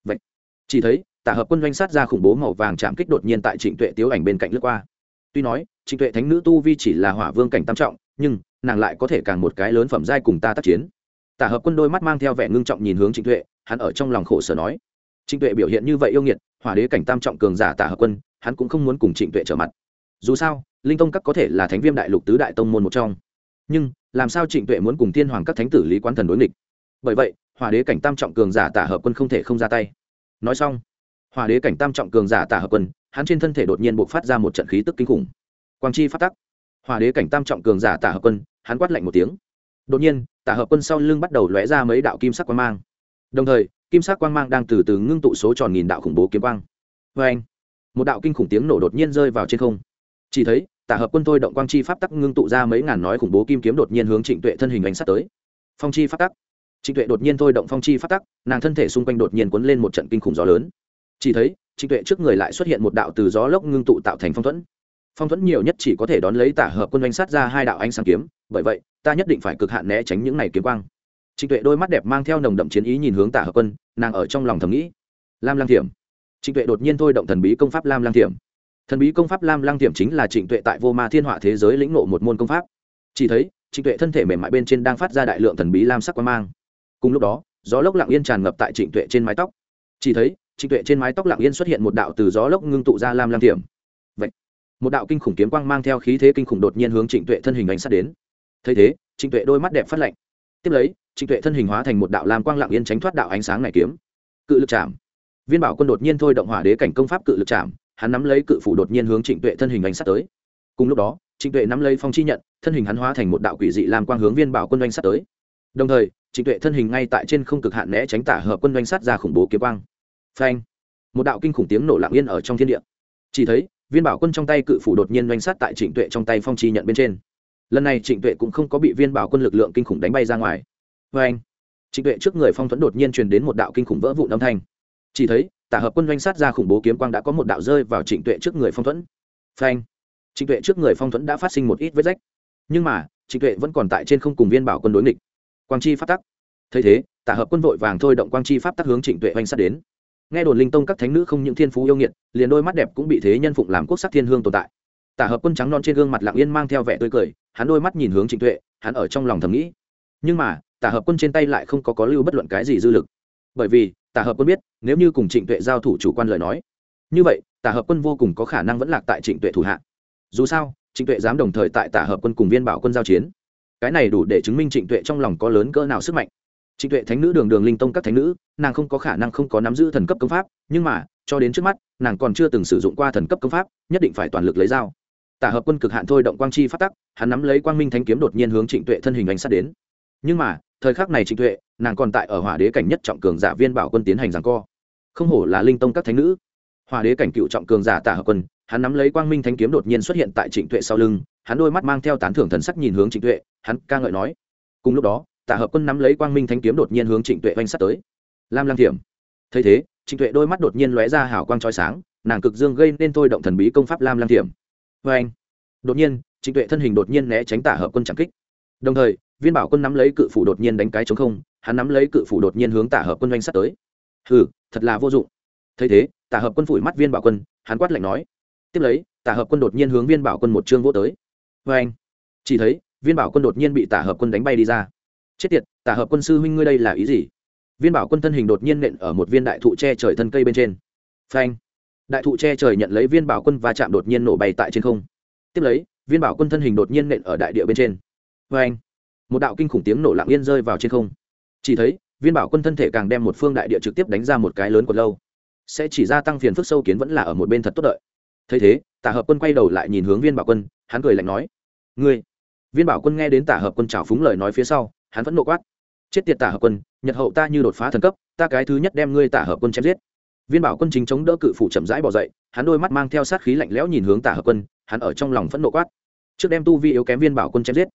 Vậy, chỉ thấy tả hợp quân doanh sát ra khủng bố màu vàng chạm kích đột nhiên tại trịnh tuệ tiếu ảnh bên cạnh lướt qua tuy nói trịnh tuệ thánh nữ tu vi chỉ là hỏa vương cảnh tam trọng, nhưng nàng lại có thể càng một cái lớn phẩm giai cùng ta tác chiến. Tả hợp quân đôi mắt mang theo vẻ ngưng trọng nhìn hướng trịnh tuệ, hắn ở trong lòng khổ sở nói. Trịnh tuệ biểu hiện như vậy yêu nghiệt, hỏa đế cảnh tam trọng cường giả tả hợp quân, hắn cũng không muốn cùng trịnh tuệ trở mặt. Dù sao, linh tông các có thể là thánh viêm đại lục tứ đại tông môn một trong. Nhưng, làm sao trịnh tuệ muốn cùng thiên hoàng các thánh tử lý quán thần đối nghịch? Bởi vậy, hỏa đế cảnh tam trọng cường giả tả hợp quân không thể không ra tay. Nói xong, hỏa đế cảnh tam trọng cường giả tả hợp quân hắn trên thân thể đột nhiên bộc phát ra một trận khí tức kinh khủng. Quang chi phát tắc. Hỏa đế cảnh tam trọng cường giả tả hợp quân, hắn quát lạnh một tiếng. Đột nhiên, tả hợp quân sau lưng bắt đầu lóe ra mấy đạo kim sắc quang mang. Đồng thời, kim sắc quang mang đang từ từ ngưng tụ số tròn nghìn đạo khủng bố kiếm quang. Vê anh, một đạo kinh khủng tiếng nổ đột nhiên rơi vào trên không. Chỉ thấy, tả hợp quân thôi động quang chi pháp tắc ngưng tụ ra mấy ngàn nói khủng bố kim kiếm đột nhiên hướng trịnh tuệ thân hình ánh sát tới. Phong chi pháp tắc. Trịnh tuệ đột nhiên thôi động phong chi pháp tắc, nàng thân thể xung quanh đột nhiên cuốn lên một trận kinh khủng gió lớn. Chỉ thấy trịnh tuệ trước người lại xuất hiện một đạo từ gió lốc ngưng tụ tạo thành phong thuẫn. Phong thuẫn nhiều nhất chỉ có thể đón lấy tả hợp quân đánh sát ra hai đạo ánh sáng kiếm, bởi vậy, ta nhất định phải cực hạn né tránh những này kiếm quang. Trịnh tuệ đôi mắt đẹp mang theo nồng đậm chiến ý nhìn hướng tả hợp quân, nàng ở trong lòng thầm nghĩ. Lam lang thiểm. Trịnh tuệ đột nhiên thôi động thần bí công pháp lam lang thiểm. Thần bí công pháp lam lang thiểm chính là trịnh tuệ tại vô ma thiên họa thế giới lĩnh ngộ một môn công pháp. Chỉ thấy, trịnh tuệ thân thể mềm mại bên trên đang phát ra đại lượng thần bí lam sắc quang mang. Cùng lúc đó, gió lốc lặng yên tràn ngập tại trịnh tuệ trên mái tóc. Chỉ thấy trịnh tuệ trên mái tóc lặng yên xuất hiện một đạo từ gió lốc ngưng tụ ra lam lam thiểm vậy, một đạo kinh khủng kiếm quang mang theo khí thế kinh khủng đột nhiên hướng trịnh tuệ thân hình đánh sát đến. Thấy thế, trịnh tuệ đôi mắt đẹp phát lạnh. Tiếp lấy, trịnh tuệ thân hình hóa thành một đạo lam quang lặng yên tránh thoát đạo ánh sáng này kiếm. Cự lực chạm. Viên bảo quân đột nhiên thôi động hỏa đế cảnh công pháp cự lực chạm, hắn nắm lấy cự phủ đột nhiên hướng trịnh tuệ thân hình đánh sát tới. Cùng lúc đó, trịnh tuệ nắm lấy phong chi nhận, thân hình hắn hóa thành một đạo quỷ dị làm quang hướng viên bảo quân đánh sát tới. Đồng thời, trịnh tuệ thân hình ngay tại trên không cực hạn né tránh tả hợp quân đánh sát ra khủng bố kiếm quang phanh. Một đạo kinh khủng tiếng nổ lặng yên ở trong thiên địa. Chỉ thấy, viên bảo quân trong tay cự phủ đột nhiên doanh sát tại trịnh tuệ trong tay phong chi nhận bên trên. Lần này trịnh tuệ cũng không có bị viên bảo quân lực lượng kinh khủng đánh bay ra ngoài. Phanh. Trịnh tuệ trước người phong thuẫn đột nhiên truyền đến một đạo kinh khủng vỡ vụn âm thanh. Chỉ thấy, tả hợp quân doanh sát ra khủng bố kiếm quang đã có một đạo rơi vào trịnh tuệ trước người phong thuẫn. Phanh. Trịnh tuệ trước người phong thuẫn đã phát sinh một ít vết rách. Nhưng mà, trịnh tuệ vẫn còn tại trên không cùng viên bảo quân đối nghịch. Quang chi phát tắc. Thấy thế, tả hợp quân vội vàng thôi động quang chi pháp tắc hướng trịnh tuệ oanh sát đến nghe đồn linh tông các thánh nữ không những thiên phú yêu nghiệt, liền đôi mắt đẹp cũng bị thế nhân phụng làm quốc sắc thiên hương tồn tại. Tả hợp quân trắng non trên gương mặt lặng yên mang theo vẻ tươi cười, hắn đôi mắt nhìn hướng trịnh tuệ, hắn ở trong lòng thầm nghĩ. Nhưng mà, tả hợp quân trên tay lại không có có lưu bất luận cái gì dư lực. Bởi vì, tả hợp quân biết, nếu như cùng trịnh tuệ giao thủ chủ quan lời nói, như vậy, tả hợp quân vô cùng có khả năng vẫn lạc tại trịnh tuệ thủ hạ. Dù sao, trịnh tuệ dám đồng thời tại tả hợp quân cùng viên bảo quân giao chiến. Cái này đủ để chứng minh trịnh tuệ trong lòng có lớn cỡ nào sức mạnh trịnh tuệ thánh nữ đường đường linh tông các thánh nữ, nàng không có khả năng không có nắm giữ thần cấp công pháp, nhưng mà, cho đến trước mắt, nàng còn chưa từng sử dụng qua thần cấp công pháp, nhất định phải toàn lực lấy dao. Tả hợp quân cực hạn thôi động quang chi phát tắc, hắn nắm lấy quang minh thanh kiếm đột nhiên hướng trịnh tuệ thân hình đánh sát đến. Nhưng mà, thời khắc này trịnh tuệ, nàng còn tại ở hỏa đế cảnh nhất trọng cường giả viên bảo quân tiến hành rằng co. Không hổ là linh tông các thánh nữ. Hỏa đế cảnh cựu trọng cường giả tả hợp quân, hắn nắm lấy quang minh thanh kiếm đột nhiên xuất hiện tại trịnh tuệ sau lưng, hắn đôi mắt mang theo tán thưởng thần sắc nhìn hướng trịnh tuệ, hắn ca ngợi nói. Cùng lúc đó tả hợp quân nắm lấy quang minh thanh kiếm đột nhiên hướng trịnh tuệ oanh sát tới. Lam lang thiểm. Thấy thế, trịnh tuệ đôi mắt đột nhiên lóe ra hào quang trói sáng, nàng cực dương gây nên thôi động thần bí công pháp lam lang thiểm. Vê anh đột nhiên, trịnh tuệ thân hình đột nhiên né tránh tả hợp quân chẳng kích. Đồng thời, viên bảo quân nắm lấy cự phủ đột nhiên đánh cái chống không, hắn nắm lấy cự phủ đột nhiên hướng tả hợp quân oanh sát tới. Hừ, thật là vô dụng. Thấy thế, tả hợp quân phủi mắt viên bảo quân, hắn quát lạnh nói. Tiếp lấy, tả hợp quân đột nhiên hướng viên bảo quân một chương vô tới. Vê anh chỉ thấy, viên bảo quân đột nhiên bị tả hợp quân đánh bay đi ra chết tiệt, tả hợp quân sư huynh ngươi đây là ý gì? Viên bảo quân thân hình đột nhiên nện ở một viên đại thụ che trời thân cây bên trên. Phanh. Đại thụ che trời nhận lấy viên bảo quân và chạm đột nhiên nổ bay tại trên không. Tiếp lấy, viên bảo quân thân hình đột nhiên nện ở đại địa bên trên. Phanh. Một đạo kinh khủng tiếng nổ lặng yên rơi vào trên không. Chỉ thấy, viên bảo quân thân thể càng đem một phương đại địa trực tiếp đánh ra một cái lớn còn lâu. Sẽ chỉ gia tăng phiền phức sâu kiến vẫn là ở một bên thật tốt đợi. Thấy thế, tả hợp quân quay đầu lại nhìn hướng viên bảo quân, hắn cười lạnh nói, ngươi. Viên bảo quân nghe đến tả hợp quân trào phúng lời nói phía sau hắn vẫn nộ quát. Chết tiệt tả hợp quân, nhật hậu ta như đột phá thần cấp, ta cái thứ nhất đem ngươi tả hợp quân chém giết. Viên bảo quân chính chống đỡ cự phủ chậm rãi bỏ dậy, hắn đôi mắt mang theo sát khí lạnh lẽo nhìn hướng tả hợp quân, hắn ở trong lòng phẫn nộ quát. Trước đem tu vi yếu kém viên bảo quân chém giết.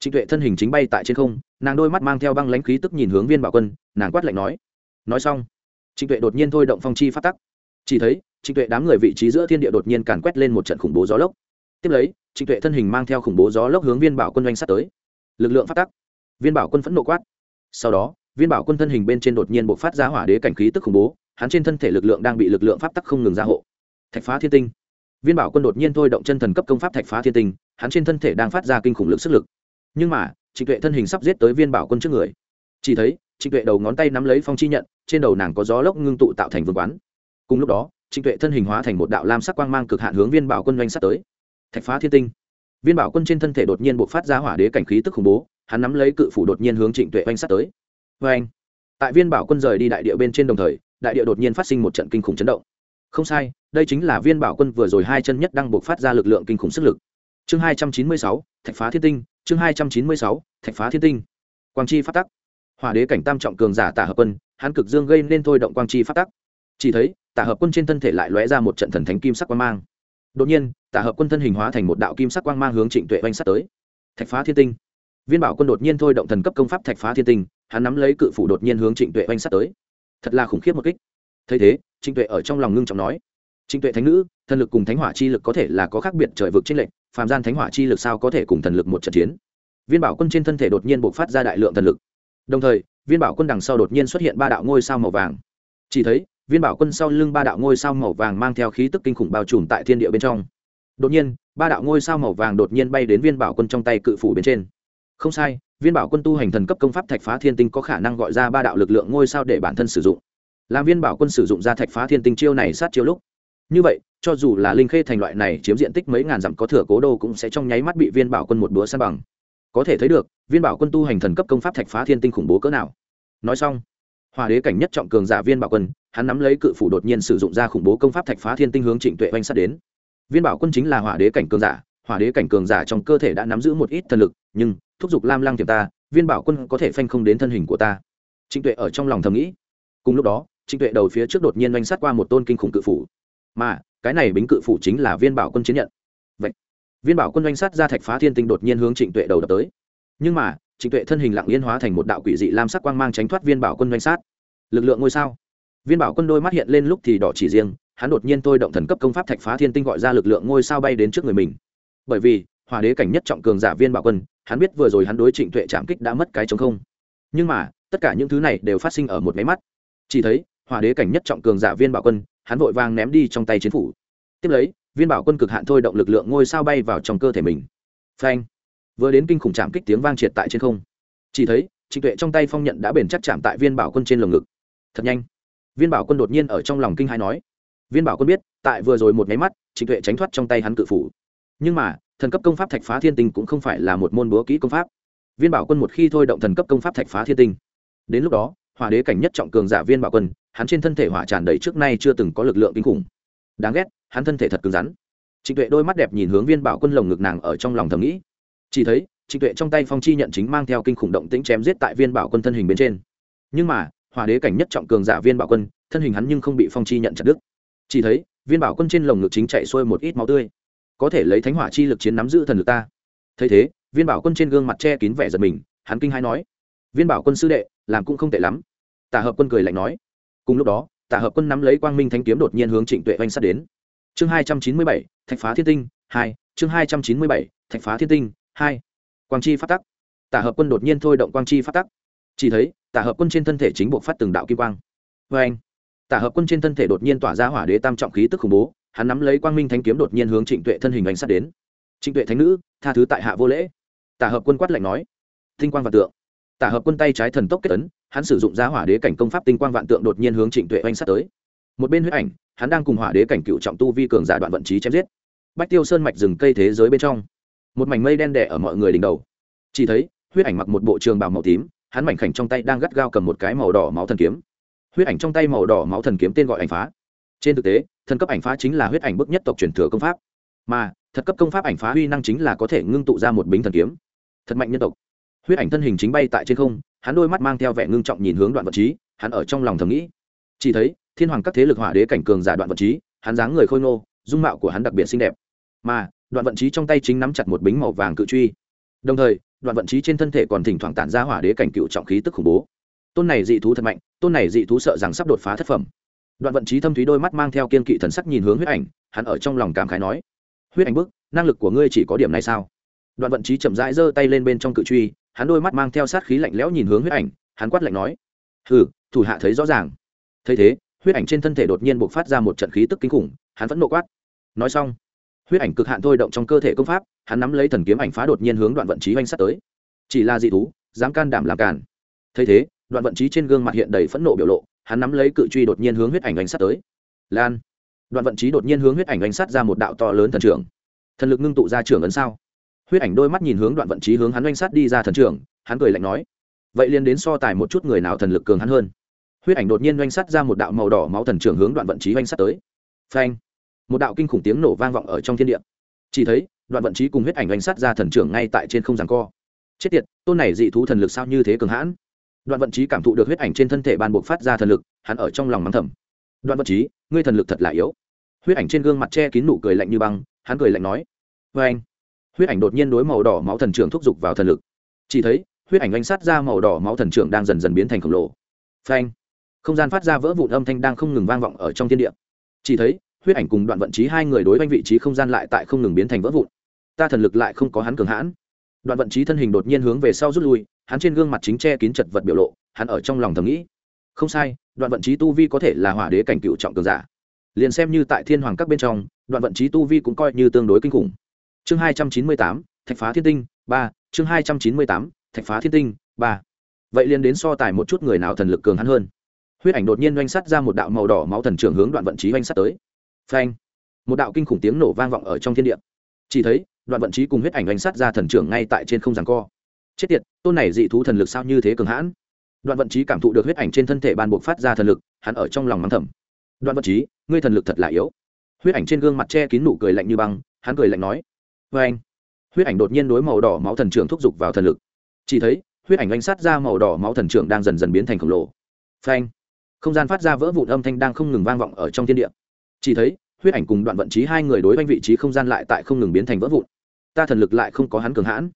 Trịnh tuệ thân hình chính bay tại trên không, nàng đôi mắt mang theo băng lãnh khí tức nhìn hướng viên bảo quân, nàng quát lạnh nói. Nói xong, trịnh tuệ đột nhiên thôi động phong chi phát tắc. Chỉ thấy, trịnh tuệ đám người vị trí giữa thiên địa đột nhiên càn quét lên một trận khủng bố gió lốc. Tiếp lấy, trịnh tuệ thân hình mang theo khủng bố gió lốc hướng viên bảo quân doanh sát tới. Lực lượng phát tắc viên bảo quân phẫn nộ quát. Sau đó, viên bảo quân thân hình bên trên đột nhiên b ộ c phát ra hỏa đế cảnh khí tức khủng bố, hắn trên thân thể lực lượng đang bị lực lượng pháp tắc không ngừng gia hộ. Thạch phá thiên tinh. Viên bảo quân đột nhiên thôi động chân thần cấp công pháp thạch phá thiên tinh, hắn trên thân thể đang phát ra kinh khủng lực sức lực. Nhưng mà, trịnh tuệ thân hình sắp giết tới viên bảo quân trước người. Chỉ thấy, trịnh tuệ đầu ngón tay nắm lấy phong chi nhận, trên đầu nàng có gió lốc ngưng tụ tạo thành vương quán. Cùng lúc đó, trịnh tuệ thân hình hóa thành một đạo lam sắc quang mang cực hạn hướng viên bảo quân doanh sắp tới. Thạch phá thiên tinh. Viên bảo quân trên thân thể đột nhiên b ộ c phát ra hỏa đế cảnh khí tức khủng bố hắn nắm lấy cự phủ đột nhiên hướng trịnh tuệ oanh sát tới. Vê anh tại viên bảo quân rời đi đại địa bên trên đồng thời, đại địa đột nhiên phát sinh một trận kinh khủng chấn động. Không sai, đây chính là viên bảo quân vừa rồi hai chân nhất đang buộc phát ra lực lượng kinh khủng sức lực. Chương hai trăm chín mươi sáu, thạch phá thiên tinh, chương hai trăm chín mươi sáu, thạch phá thiên tinh. Quang chi phát tắc. Hỏa đế cảnh tam trọng cường giả tả hợp quân, hắn cực dương gây nên thôi động quang chi phát tắc. Chỉ thấy, tả hợp quân trên thân thể lại lóe ra một trận thần thánh kim sắc quang mang. Đột nhiên, tả hợp quân thân hình hóa thành một đạo kim sắc quang mang hướng trịnh tuệ oanh sắt tới. Thạch phá thiên tinh viên bảo quân đột nhiên thôi động thần cấp công pháp thạch phá thiên tinh, hắn nắm lấy cự phủ đột nhiên hướng trịnh tuệ oanh sắt tới. Thật là khủng khiếp một kích. Thấy thế, trịnh tuệ ở trong lòng ngưng trọng nói, trịnh tuệ thánh nữ, thần lực cùng thánh hỏa chi lực có thể là có khác biệt trời vực trên lệch, phàm gian thánh hỏa chi lực sao có thể cùng thần lực một trận chiến? Viên bảo quân trên thân thể đột nhiên bộc phát ra đại lượng thần lực. Đồng thời, viên bảo quân đằng sau đột nhiên xuất hiện ba đạo ngôi sao màu vàng. Chỉ thấy, viên bảo quân sau lưng ba đạo ngôi sao màu vàng mang theo khí tức kinh khủng bao trùm tại thiên địa bên trong. Đột nhiên, ba đạo ngôi sao màu vàng đột nhiên bay đến viên bảo quân trong tay cự phủ bên trên không sai, viên bảo quân tu hành thần cấp công pháp thạch phá thiên tinh có khả năng gọi ra ba đạo lực lượng ngôi sao để bản thân sử dụng. Làm viên bảo quân sử dụng ra thạch phá thiên tinh chiêu này sát chiêu lúc. Như vậy, cho dù là linh khê thành loại này chiếm diện tích mấy ngàn dặm có thừa cố đô cũng sẽ trong nháy mắt bị viên bảo quân một búa san bằng. Có thể thấy được, viên bảo quân tu hành thần cấp công pháp thạch phá thiên tinh khủng bố cỡ nào. Nói xong, hòa đế cảnh nhất trọng cường giả viên bảo quân, hắn nắm lấy cự phủ đột nhiên sử dụng ra khủng bố công pháp thạch phá thiên tinh hướng trịnh tuệ oanh sát đến. Viên bảo quân chính là hỏa đế cảnh cường giả hỏa đế cảnh cường giả trong cơ thể đã nắm giữ một ít thần lực, nhưng thúc giục lam lăng tiềm ta, viên bảo quân có thể phanh không đến thân hình của ta. Trịnh tuệ ở trong lòng thầm nghĩ. Cùng lúc đó, trịnh tuệ đầu phía trước đột nhiên oanh sát qua một tôn kinh khủng cự phủ. Mà, cái này bính cự phủ chính là viên bảo quân chiến nhận. Vậy, viên bảo quân oanh sát ra thạch phá thiên tinh đột nhiên hướng trịnh tuệ đầu đập tới. Nhưng mà, trịnh tuệ thân hình lặng yên hóa thành một đạo quỷ dị lam sắc quang mang tránh thoát viên bảo quân oanh sát. Lực lượng ngôi sao. Viên bảo quân đôi mắt hiện lên lúc thì đỏ chỉ riêng, hắn đột nhiên tôi động thần cấp công pháp thạch phá thiên tinh gọi ra lực lượng ngôi sao bay đến trước người mình. Bởi vì hòa đế cảnh nhất trọng cường giả viên bảo quân hắn biết vừa rồi hắn đối trịnh tuệ chạm kích đã mất cái chống không. Nhưng mà, tất cả những thứ này đều phát sinh ở một máy mắt. Chỉ thấy hòa đế cảnh nhất trọng cường giả viên bảo quân, hắn vội vàng ném đi trong tay chiến phủ. Tiếp lấy, viên bảo quân cực hạn thôi động lực lượng ngôi sao bay vào trong cơ thể mình. Phanh! Vừa đến kinh khủng chạm kích tiếng vang triệt tại trên không. Chỉ thấy, trịnh tuệ trong tay phong nhận đã bền chắc chạm tại viên bảo quân trên lồng ngực. Thật nhanh! Viên bảo quân đột nhiên ở trong lòng kinh hai nói. Viên bảo quân biết, tại vừa rồi một nháy mắt, trịnh tuệ tránh thoát trong tay hắn cự phủ. Nhưng mà thần cấp công pháp thạch phá thiên tinh cũng không phải là một môn búa kỹ công pháp. Viên bảo quân một khi thôi động thần cấp công pháp thạch phá thiên tinh, đến lúc đó, hỏa đế cảnh nhất trọng cường giả viên bảo quân, hắn trên thân thể hỏa tràn đầy trước nay chưa từng có lực lượng kinh khủng. Đáng ghét, hắn thân thể thật cứng rắn. Trịnh tuệ đôi mắt đẹp nhìn hướng viên bảo quân lồng ngực nàng ở trong lòng thầm nghĩ. Chỉ thấy, trịnh tuệ trong tay phong chi nhận chính mang theo kinh khủng động tĩnh chém giết tại viên bảo quân thân hình bên trên. Nhưng mà, hỏa đế cảnh nhất trọng cường giả viên bảo quân, thân hình hắn nhưng không bị phong chi nhận chặt đứt. Chỉ thấy, viên bảo quân trên lồng ngực chính chạy xuôi một ít máu tươi có thể lấy thánh hỏa chi lực chiến nắm giữ thần lực ta. Thấy thế, viên bảo quân trên gương mặt che kín vẻ giật mình, hắn kinh hai nói, viên bảo quân sư đệ, làm cũng không tệ lắm. Tả hợp quân cười lạnh nói. Cùng lúc đó, tả hợp quân nắm lấy quang minh thanh kiếm đột nhiên hướng trịnh tuệ oanh sát đến. Chương hai trăm chín mươi bảy, thạch phá thiên tinh, hai, chương hai trăm chín mươi bảy, thạch phá thiên tinh, hai. Quang chi phát tắc. Tả hợp quân đột nhiên thôi động quang chi phát tắc. Chỉ thấy, tả hợp quân trên thân thể chính bộ phát từng đạo kim quang. Vê anh tả hợp quân trên thân thể đột nhiên tỏa ra hỏa đế tam trọng khí tức khủng bố hắn nắm lấy quang minh thanh kiếm đột nhiên hướng trịnh tuệ thân hình ánh sát đến trịnh tuệ thánh nữ tha thứ tại hạ vô lễ tả hợp quân quát lạnh nói tinh quang vạn tượng tả hợp quân tay trái thần tốc kết ấn hắn sử dụng giá hỏa đế cảnh công pháp tinh quang vạn tượng đột nhiên hướng trịnh tuệ oanh sát tới một bên huyết ảnh hắn đang cùng hỏa đế cảnh cựu trọng tu vi cường giả đoạn vận trí chém giết bách tiêu sơn mạch rừng cây thế giới bên trong một mảnh mây đen đẻ ở mọi người đỉnh đầu chỉ thấy huyết ảnh mặc một bộ trường bào màu tím hắn mảnh khảnh trong tay đang gắt gao cầm một cái màu đỏ máu thần kiếm huyết ảnh trong tay màu đỏ máu thần kiếm tên gọi ảnh phá trên thực tế thần cấp ảnh phá chính là huyết ảnh bức nhất tộc truyền thừa công pháp. Mà, thật cấp công pháp ảnh phá huy năng chính là có thể ngưng tụ ra một bính thần kiếm. Thật mạnh nhân tộc. Huyết ảnh thân hình chính bay tại trên không, hắn đôi mắt mang theo vẻ ngưng trọng nhìn hướng đoạn vật trí, hắn ở trong lòng thầm nghĩ. Chỉ thấy, thiên hoàng các thế lực hỏa đế cảnh cường giả đoạn vật trí, hắn dáng người khôi ngô, dung mạo của hắn đặc biệt xinh đẹp. Mà, đoạn vận trí trong tay chính nắm chặt một bính màu vàng cự truy. Đồng thời, đoạn vận trí trên thân thể còn thỉnh thoảng tản ra hỏa đế cảnh cựu trọng khí tức khủng bố. Tôn này dị thú thật mạnh, tôn này dị thú sợ rằng sắp đột phá thất phẩm đoạn vận trí thâm thúy đôi mắt mang theo kiên kỵ thần sắc nhìn hướng huyết ảnh, hắn ở trong lòng cảm khái nói, huyết ảnh bức, năng lực của ngươi chỉ có điểm này sao? Đoạn vận trí chậm rãi giơ tay lên bên trong cự truy, hắn đôi mắt mang theo sát khí lạnh lẽo nhìn hướng huyết ảnh, hắn quát lạnh nói, hừ, thủ hạ thấy rõ ràng. Thấy thế, huyết ảnh trên thân thể đột nhiên b ộ c phát ra một trận khí tức kinh khủng, hắn vẫn nộ quát, nói xong. Huyết ảnh cực hạn thôi động trong cơ thể công pháp, hắn nắm lấy thần kiếm ảnh phá đột nhiên hướng đoạn vận trí oanh sắt tới. Chỉ là dị thú, dám can đảm làm cản thấy thế, đoạn vận trí trên gương mặt hiện đầy phẫn nộ biểu lộ hắn nắm lấy cự truy đột nhiên hướng huyết ảnh oanh sát tới. Lan. Đoạn vận trí đột nhiên hướng huyết ảnh oanh sát ra một đạo to lớn thần trưởng. Thần lực ngưng tụ ra trưởng ấn sao? Huyết ảnh đôi mắt nhìn hướng đoạn vận trí hướng hắn oanh sát đi ra thần trưởng, hắn cười lạnh nói, vậy liền đến so tài một chút người nào thần lực cường hắn hơn. Huyết ảnh đột nhiên oanh sát ra một đạo màu đỏ máu thần trưởng hướng đoạn vận trí oanh sát tới. Phanh. Một đạo kinh khủng tiếng nổ vang vọng ở trong thiên địa. Chỉ thấy, đoạn vận trí cùng huyết ảnh oanh sát ra thần trưởng ngay tại trên không giằng co. Chết tiệt, tôn này dị thú thần lực sao như thế cường hãn? Đoạn vận trí cảm thụ được huyết ảnh trên thân thể ban buộc phát ra thần lực, hắn ở trong lòng mắng thầm. Đoạn vận trí, ngươi thần lực thật là yếu. Huyết ảnh trên gương mặt che kín nụ cười lạnh như băng, hắn cười lạnh nói. Vê anh, huyết ảnh đột nhiên đối màu đỏ máu thần trưởng thúc giục vào thần lực. Chỉ thấy, huyết ảnh oanh sát ra màu đỏ máu thần trưởng đang dần dần biến thành khổng lồ. Phanh không gian phát ra vỡ vụn âm thanh đang không ngừng vang vọng ở trong thiên địa. Chỉ thấy, huyết ảnh cùng đoạn vận trí hai người đối với vị trí không gian lại tại không ngừng biến thành vỡ vụn. Ta thần lực lại không có hắn cường hãn. Đoạn vận trí thân hình đột nhiên hướng về sau rút lui hắn trên gương mặt chính che kín chật vật biểu lộ, hắn ở trong lòng thầm nghĩ, không sai, đoạn vận trí tu vi có thể là hỏa đế cảnh cựu trọng cường giả. Liền xem như tại thiên hoàng các bên trong, đoạn vận trí tu vi cũng coi như tương đối kinh khủng. Chương hai trăm chín mươi tám, thạch phá thiên tinh, ba. Chương hai trăm chín mươi tám, thạch phá thiên tinh, ba. Vậy liền đến so tài một chút người nào thần lực cường hắn hơn. Huyết ảnh đột nhiên oanh sắt ra một đạo màu đỏ máu thần trưởng hướng đoạn vận trí oanh sắt tới. Phanh! Một đạo kinh khủng tiếng nổ vang vọng ở trong thiên địa. Chỉ thấy, đoạn vận trí cùng huyết ảnh oanh sắt ra thần trưởng ngay tại trên không giằng co chết tiệt, tôn này dị thú thần lực sao như thế cường hãn? Đoạn vận trí cảm thụ được huyết ảnh trên thân thể ban buộc phát ra thần lực, hắn ở trong lòng mắng thầm. Đoạn vận trí, ngươi thần lực thật là yếu. Huyết ảnh trên gương mặt che kín nụ cười lạnh như băng, hắn cười lạnh nói. Vê anh, huyết ảnh đột nhiên đối màu đỏ máu thần trưởng thúc giục vào thần lực. Chỉ thấy, huyết ảnh oanh sát ra màu đỏ máu thần trưởng đang dần dần biến thành khổng lồ. Phanh không gian phát ra vỡ vụn âm thanh đang không ngừng vang vọng ở trong thiên địa. Chỉ thấy, huyết ảnh cùng đoạn vận trí hai người đối với vị trí không gian lại tại không ngừng biến thành vỡ vụn. Ta thần lực lại không có hắn cường hãn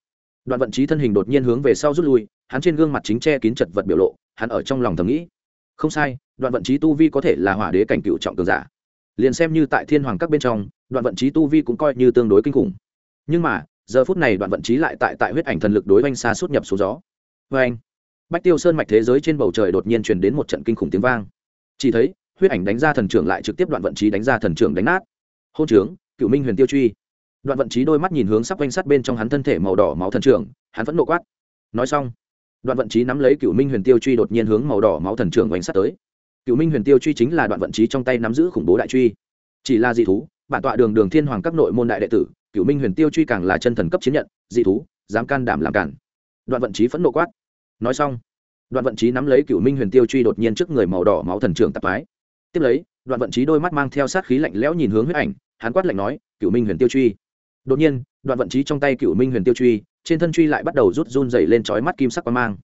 đoạn vận trí thân hình đột nhiên hướng về sau rút lui, hắn trên gương mặt chính che kín chật vật biểu lộ, hắn ở trong lòng thầm nghĩ, không sai, đoạn vận trí tu vi có thể là hỏa đế cảnh cựu trọng cường giả. Liền xem như tại thiên hoàng các bên trong, đoạn vận trí tu vi cũng coi như tương đối kinh khủng. Nhưng mà, giờ phút này đoạn vận trí lại tại tại huyết ảnh thần lực đối oanh xa suốt nhập xuống gió. Vê anh, bách tiêu sơn mạch thế giới trên bầu trời đột nhiên truyền đến một trận kinh khủng tiếng vang. Chỉ thấy, huyết ảnh đánh ra thần trưởng lại trực tiếp đoạn vận trí đánh ra thần trưởng đánh nát. Hôn trướng, cựu minh huyền tiêu truy đoạn vận trí đôi mắt nhìn hướng sắp quanh sát bên trong hắn thân thể màu đỏ máu thần trưởng hắn vẫn nộ quát. Nói xong, đoạn vận trí nắm lấy cựu minh huyền tiêu truy đột nhiên hướng màu đỏ máu thần trưởng quanh sát tới. Cựu minh huyền tiêu truy chính là đoạn vận trí trong tay nắm giữ khủng bố đại truy. Chỉ là dị thú, bản tọa đường đường thiên hoàng các nội môn đại đệ tử cựu minh huyền tiêu truy càng là chân thần cấp chiến nhận, dị thú, dám can đảm làm cản. Đoạn vận trí phẫn nộ quát. Nói xong, đoạn vận trí nắm lấy cựu minh huyền tiêu truy đột nhiên trước người màu đỏ máu thần trưởng tạp mái tiếp lấy, đoạn vận trí đôi mắt mang theo sát khí lạnh lẽo nhìn hướng huyết ảnh, hắn quát lạnh nói cựu minh huyền tiêu truy đột nhiên, đoạn vận trí trong tay cựu minh huyền tiêu truy, trên thân truy lại bắt đầu rút run dày lên trói mắt kim sắc quang mang.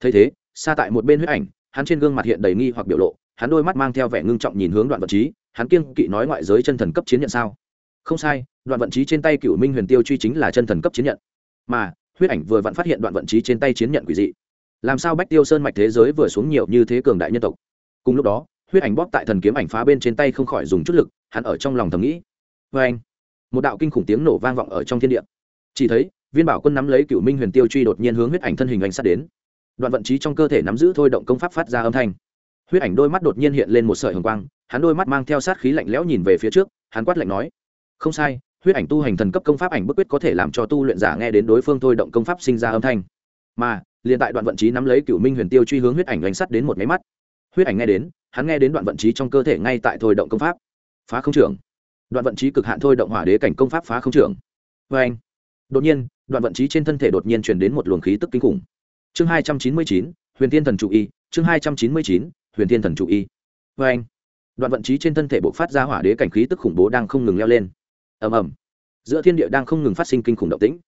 Thấy thế, xa tại một bên huyết ảnh, hắn trên gương mặt hiện đầy nghi hoặc biểu lộ, hắn đôi mắt mang theo vẻ ngưng trọng nhìn hướng đoạn vận trí, hắn kiêng kỵ nói ngoại giới chân thần cấp chiến nhận sao? Không sai, đoạn vận trí trên tay cựu minh huyền tiêu truy chính là chân thần cấp chiến nhận. Mà, huyết ảnh vừa vặn phát hiện đoạn vận trí trên tay chiến nhận quỷ dị. Làm sao bách tiêu sơn mạch thế giới vừa xuống nhiều như thế cường đại nhân tộc? Cùng lúc đó, huyết ảnh bóp tại thần kiếm ảnh phá bên trên tay không khỏi dùng chút lực, hắn ở trong lòng thầm nghĩ. Vê anh một đạo kinh khủng tiếng nổ vang vọng ở trong thiên địa. Chỉ thấy, viên bảo quân nắm lấy cựu minh huyền tiêu truy đột nhiên hướng huyết ảnh thân hình anh sát đến. Đoạn vận trí trong cơ thể nắm giữ thôi động công pháp phát ra âm thanh. Huyết ảnh đôi mắt đột nhiên hiện lên một sợi hồng quang, hắn đôi mắt mang theo sát khí lạnh lẽo nhìn về phía trước, hắn quát lạnh nói, không sai, huyết ảnh tu hành thần cấp công pháp ảnh bức quyết có thể làm cho tu luyện giả nghe đến đối phương thôi động công pháp sinh ra âm thanh. Mà, liền tại đoạn vận trí nắm lấy cựu minh huyền tiêu truy hướng huyết ảnh đánh sắt đến một máy mắt. Huyết ảnh nghe đến, hắn nghe đến đoạn vận trí trong cơ thể ngay tại thôi động công pháp. Phá không trưởng đoạn vận trí cực hạn thôi động hỏa đế cảnh công pháp phá không trưởng. Vê anh, đột nhiên, đoạn vận trí trên thân thể đột nhiên chuyển đến một luồng khí tức kinh khủng. Chương hai trăm chín mươi chín, huyền thiên thần chủ y, chương hai trăm chín mươi chín, huyền thiên thần chủ y. Vê anh, đoạn vận trí trên thân thể bộc phát ra hỏa đế cảnh khí tức khủng bố đang không ngừng leo lên. Ầm ầm. Giữa thiên địa đang không ngừng phát sinh kinh khủng động tĩnh.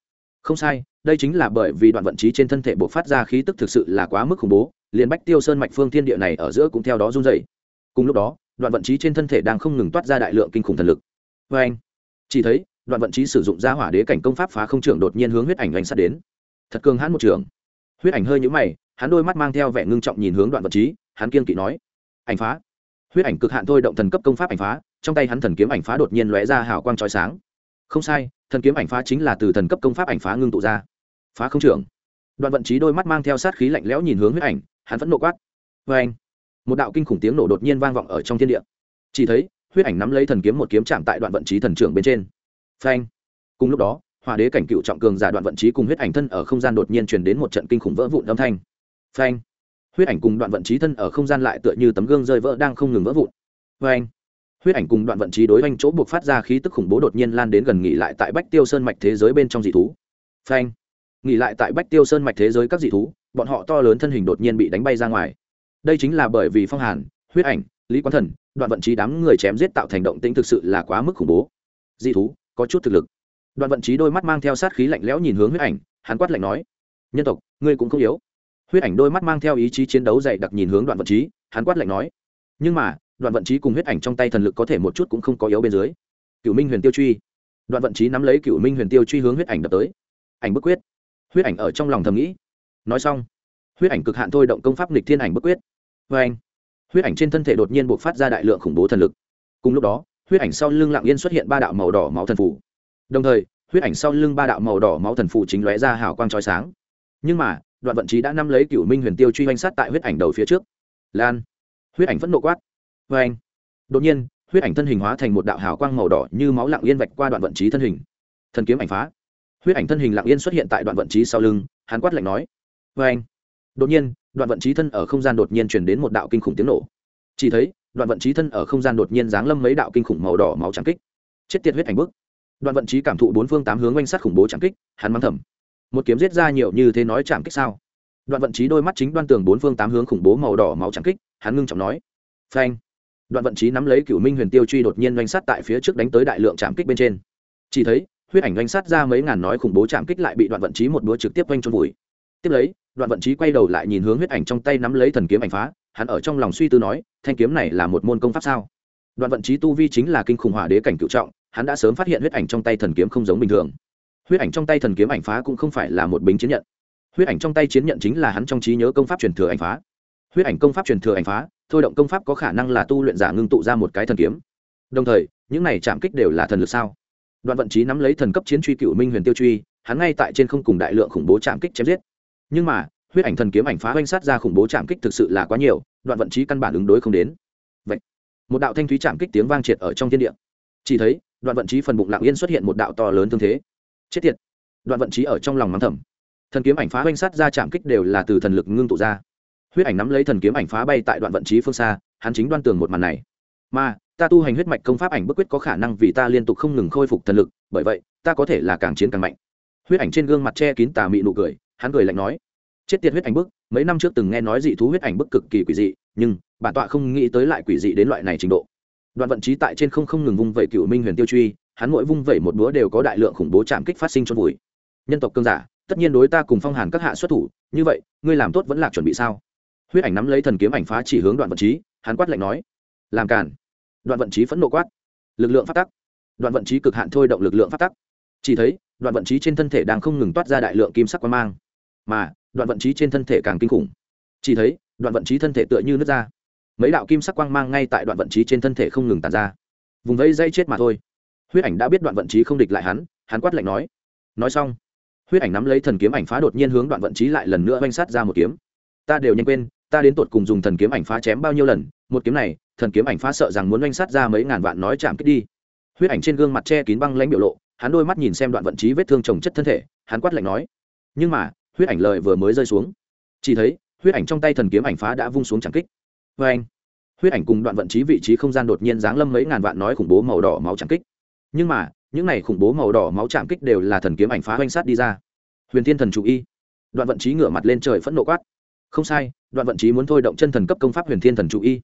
Không sai, đây chính là bởi vì đoạn vận trí trên thân thể bộc phát ra khí tức thực sự là quá mức khủng bố, liền bách tiêu sơn mạch phương thiên địa này ở giữa cũng theo đó run dày cùng lúc đó, đoạn vận trí trên thân thể đang không ngừng toát ra đại lượng kinh khủng thần lực vê anh. Chỉ thấy, đoạn vận trí sử dụng ra hỏa đế cảnh công pháp phá không trưởng đột nhiên hướng huyết ảnh oanh sát đến. Thật cường hãn một trường. Huyết ảnh hơi nhũ mày, hắn đôi mắt mang theo vẻ ngưng trọng nhìn hướng đoạn vận trí, hắn kiên kỵ nói, ảnh phá. Huyết ảnh cực hạn thôi động thần cấp công pháp ảnh phá, trong tay hắn thần kiếm ảnh phá đột nhiên lóe ra hào quang trói sáng. Không sai, thần kiếm ảnh phá chính là từ thần cấp công pháp ảnh phá ngưng tụ ra. Phá không trưởng. Đoạn vận trí đôi mắt mang theo sát khí lạnh lẽo nhìn hướng huyết ảnh, hắn vẫn nộ quát vê anh. Một đạo kinh khủng tiếng nổ đột nhiên vang vọng ở trong thiên địa. Chỉ thấy huyết ảnh nắm lấy thần kiếm một kiếm chạm tại đoạn vận trí thần trưởng bên trên. Phanh. Cùng lúc đó hòa đế cảnh cựu trọng cường giả đoạn vận trí cùng huyết ảnh thân ở không gian đột nhiên truyền đến một trận kinh khủng vỡ vụn âm thanh. Phanh. Huyết ảnh cùng đoạn vận trí thân ở không gian lại tựa như tấm gương rơi vỡ đang không ngừng vỡ vụn. Phanh. Huyết ảnh cùng đoạn vận trí đối anh chỗ buộc phát ra khí tức khủng bố đột nhiên lan đến gần nghỉ lại tại bách tiêu sơn mạch thế giới bên trong dị thú. Phanh. Nghỉ lại tại bách tiêu sơn mạch thế giới các dị thú, bọn họ to lớn thân hình đột nhiên bị đánh bay ra ngoài. Đây chính là bởi vì phong hàn, huyết ảnh, lý quán thần đoạn vận trí đám người chém giết tạo thành động tĩnh thực sự là quá mức khủng bố. Dị thú, có chút thực lực. Đoạn vận trí đôi mắt mang theo sát khí lạnh lẽo nhìn hướng huyết ảnh, hắn quát lạnh nói, nhân tộc, ngươi cũng không yếu. Huyết ảnh đôi mắt mang theo ý chí chiến đấu dày đặc nhìn hướng đoạn vận trí, hắn quát lạnh nói, nhưng mà, đoạn vận trí cùng huyết ảnh trong tay thần lực có thể một chút cũng không có yếu bên dưới. Cựu minh huyền tiêu truy. Đoạn vận trí nắm lấy cựu minh huyền tiêu truy hướng huyết ảnh đập tới. Ảnh bức quyết. Huyết ảnh ở trong lòng thầm nghĩ. Nói xong, huyết ảnh cực hạn thôi động công pháp nghịch thiên ảnh bức quyết. Vê anh huyết ảnh trên thân thể đột nhiên buộc phát ra đại lượng khủng bố thần lực. Cùng lúc đó, huyết ảnh sau lưng lạng yên xuất hiện ba đạo màu đỏ máu thần phủ đồng thời, huyết ảnh sau lưng ba đạo màu đỏ máu thần phủ chính lóe ra hào quang trói sáng. Nhưng mà, đoạn vận trí đã nắm lấy cựu minh huyền tiêu truy oanh sát tại huyết ảnh đầu phía trước. Lan! Huyết ảnh vẫn nộ quát. Vê anh đột nhiên, huyết ảnh thân hình hóa thành một đạo hào quang màu đỏ như máu lặng yên vạch qua đoạn vận trí thân hình. Thần kiếm ảnh phá. Huyết ảnh thân hình lặng yên xuất hiện tại đoạn vận trí sau lưng, hắn quát lạnh nói. Vê anh đột nhiên, đoạn vận trí thân ở không gian đột nhiên chuyển đến một đạo kinh khủng tiếng nổ. Chỉ thấy, đoạn vận trí thân ở không gian đột nhiên giáng lâm mấy đạo kinh khủng màu đỏ máu trắng kích. Chết tiệt huyết ảnh bức. Đoạn vận trí cảm thụ bốn phương tám hướng oanh sát khủng bố trắng kích, hắn mắng thầm. Một kiếm giết ra nhiều như thế nói trảm kích sao? Đoạn vận trí đôi mắt chính đoan tường bốn phương tám hướng khủng bố màu đỏ máu trắng kích, hắn ngưng trọng nói. Phanh. Đoạn vận trí nắm lấy cửu minh huyền tiêu truy đột nhiên oanh sát tại phía trước đánh tới đại lượng trảm kích bên trên. Chỉ thấy, huyết ảnh oanh sát ra mấy ngàn nói khủng bố trảm kích lại bị đoạn vận trí một búa trực tiếp oanh trôn vùi tiếp lấy, đoạn vận trí quay đầu lại nhìn hướng huyết ảnh trong tay nắm lấy thần kiếm ảnh phá, hắn ở trong lòng suy tư nói, thanh kiếm này là một môn công pháp sao? Đoạn vận trí tu vi chính là kinh khủng hỏa đế cảnh cựu trọng, hắn đã sớm phát hiện huyết ảnh trong tay thần kiếm không giống bình thường. Huyết ảnh trong tay thần kiếm ảnh phá cũng không phải là một bính chiến nhận. Huyết ảnh trong tay chiến nhận chính là hắn trong trí nhớ công pháp truyền thừa ảnh phá. Huyết ảnh công pháp truyền thừa ảnh phá, thôi động công pháp có khả năng là tu luyện giả ngưng tụ ra một cái thần kiếm. Đồng thời, những này chạm kích đều là thần lực sao? Đoạn vận trí nắm lấy thần cấp chiến truy cựu minh huyền tiêu truy, hắn ngay tại trên không cùng đại lượng khủng bố chạm kích chém giết nhưng mà, huyết ảnh thần kiếm ảnh phá oanh sát ra khủng bố chạm kích thực sự là quá nhiều, đoạn vận trí căn bản ứng đối không đến. Vậy, một đạo thanh thúy chạm kích tiếng vang triệt ở trong thiên địa. Chỉ thấy, đoạn vận trí phần bụng lạng yên xuất hiện một đạo to lớn thương thế. Chết tiệt! Đoạn vận trí ở trong lòng mắng thầm. Thần kiếm ảnh phá oanh sát ra chạm kích đều là từ thần lực ngưng tụ ra. Huyết ảnh nắm lấy thần kiếm ảnh phá bay tại đoạn vận trí phương xa, hắn chính đoan tường một màn này. Mà, ta tu hành huyết mạch công pháp ảnh bức quyết có khả năng vì ta liên tục không ngừng khôi phục thần lực, bởi vậy, ta có thể là càng chiến càng mạnh. Huyết ảnh trên gương mặt che kín tà mị nụ cười hắn cười lạnh nói, chết tiệt huyết ảnh bức, mấy năm trước từng nghe nói dị thú huyết ảnh bức cực kỳ quỷ dị, nhưng bản tọa không nghĩ tới lại quỷ dị đến loại này trình độ. Đoạn vận trí tại trên không không ngừng vung vẩy cựu minh huyền tiêu truy, hắn mỗi vung vẩy một búa đều có đại lượng khủng bố chạm kích phát sinh trong vùi. Nhân tộc cương giả, tất nhiên đối ta cùng phong hàn các hạ xuất thủ, như vậy, ngươi làm tốt vẫn là chuẩn bị sao? Huyết ảnh nắm lấy thần kiếm ảnh phá chỉ hướng đoạn vận trí, hắn quát lạnh nói, làm cản đoạn vận trí phẫn nộ quát, lực lượng phát tắc. Đoạn vận trí cực hạn thôi động lực lượng phát tắc. Chỉ thấy, đoạn vận trí trên thân thể đang không ngừng toát ra đại lượng kim sắc quang mang mà đoạn vận trí trên thân thể càng kinh khủng. Chỉ thấy, đoạn vận trí thân thể tựa như nước ra. Mấy đạo kim sắc quang mang ngay tại đoạn vận trí trên thân thể không ngừng tàn ra. Vùng vẫy dây chết mà thôi. Huyết ảnh đã biết đoạn vận trí không địch lại hắn hắn quát lạnh nói. Nói xong, huyết ảnh nắm lấy thần kiếm ảnh phá đột nhiên hướng đoạn vận trí lại lần nữa oanh sát ra một kiếm. Ta đều nhanh quên, ta đến tột cùng dùng thần kiếm ảnh phá chém bao nhiêu lần, một kiếm này, thần kiếm ảnh phá sợ rằng muốn oanh sát ra mấy ngàn vạn nói chạm kích đi. Huyết ảnh trên gương mặt che kín băng lãnh biểu lộ, hắn đôi mắt nhìn xem đoạn vận trí vết thương trồng chất thân thể, hắn quát lạnh nói. Nhưng mà huyết ảnh lời vừa mới rơi xuống. Chỉ thấy, huyết ảnh trong tay thần kiếm ảnh phá đã vung xuống chẳng kích. Vê anh, huyết ảnh cùng đoạn vận trí vị trí không gian đột nhiên giáng lâm mấy ngàn vạn nói khủng bố màu đỏ máu chẳng kích. Nhưng mà, những này khủng bố màu đỏ máu chạm kích đều là thần kiếm ảnh phá oanh sát đi ra. Huyền thiên thần chủ y, đoạn vận trí ngửa mặt lên trời phẫn nộ quát. Không sai, đoạn vận trí muốn thôi động chân thần cấp công pháp huyền thiên thần chủ y.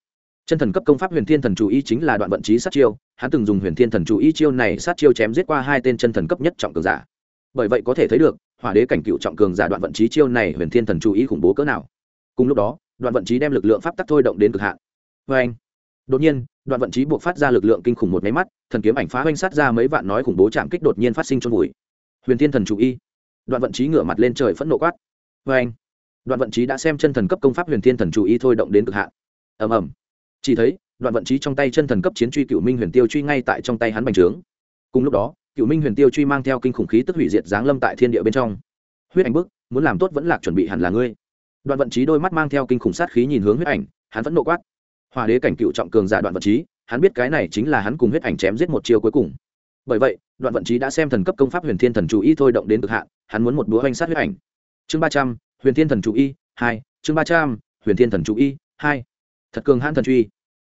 Chân thần cấp công pháp huyền thiên thần chủ y chính là đoạn vận trí sát chiêu. Hắn từng dùng huyền thiên thần chủ y chiêu này sát chiêu chém giết qua hai tên chân thần cấp nhất trọng cường giả. Bởi vậy có thể thấy được hỏa đế cảnh cựu trọng cường giả đoạn vận trí chiêu này huyền thiên thần chú ý khủng bố cỡ nào. Cùng lúc đó, đoạn vận trí đem lực lượng pháp tắc thôi động đến cực hạn. Vê anh, đột nhiên, đoạn vận trí buộc phát ra lực lượng kinh khủng một máy mắt, thần kiếm ảnh phá oanh sát ra mấy vạn nói khủng bố chạm kích đột nhiên phát sinh trong vùi. Huyền thiên thần chủ y đoạn vận trí ngửa mặt lên trời phẫn nộ quát. Vê anh, đoạn vận trí đã xem chân thần cấp công pháp huyền thiên thần chủ y thôi động đến cực hạn. Ầm ầm. Chỉ thấy, đoạn vận trí trong tay chân thần cấp chiến truy cựu minh huyền tiêu truy ngay tại trong tay hắn bành trướng. Cùng lúc đó cựu minh huyền tiêu truy mang theo kinh khủng khí tức hủy diệt giáng lâm tại thiên địa bên trong. Huyết ảnh bức, muốn làm tốt vẫn lạc chuẩn bị hẳn là ngươi. Đoạn vận trí đôi mắt mang theo kinh khủng sát khí nhìn hướng huyết ảnh, hắn vẫn nộ quát. Hòa đế cảnh cựu trọng cường giả đoạn vận trí, hắn biết cái này chính là hắn cùng huyết ảnh chém giết một chiêu cuối cùng. Bởi vậy, đoạn vận trí đã xem thần cấp công pháp huyền thiên thần chủ y thôi động đến cực hạn, hắn muốn một búa oanh sát huyết ảnh. Chương ba trăm, huyền thiên thần chủ y, hai, chương ba trăm, huyền thiên thần chủ y, hai. Thật cường hãn thần truy.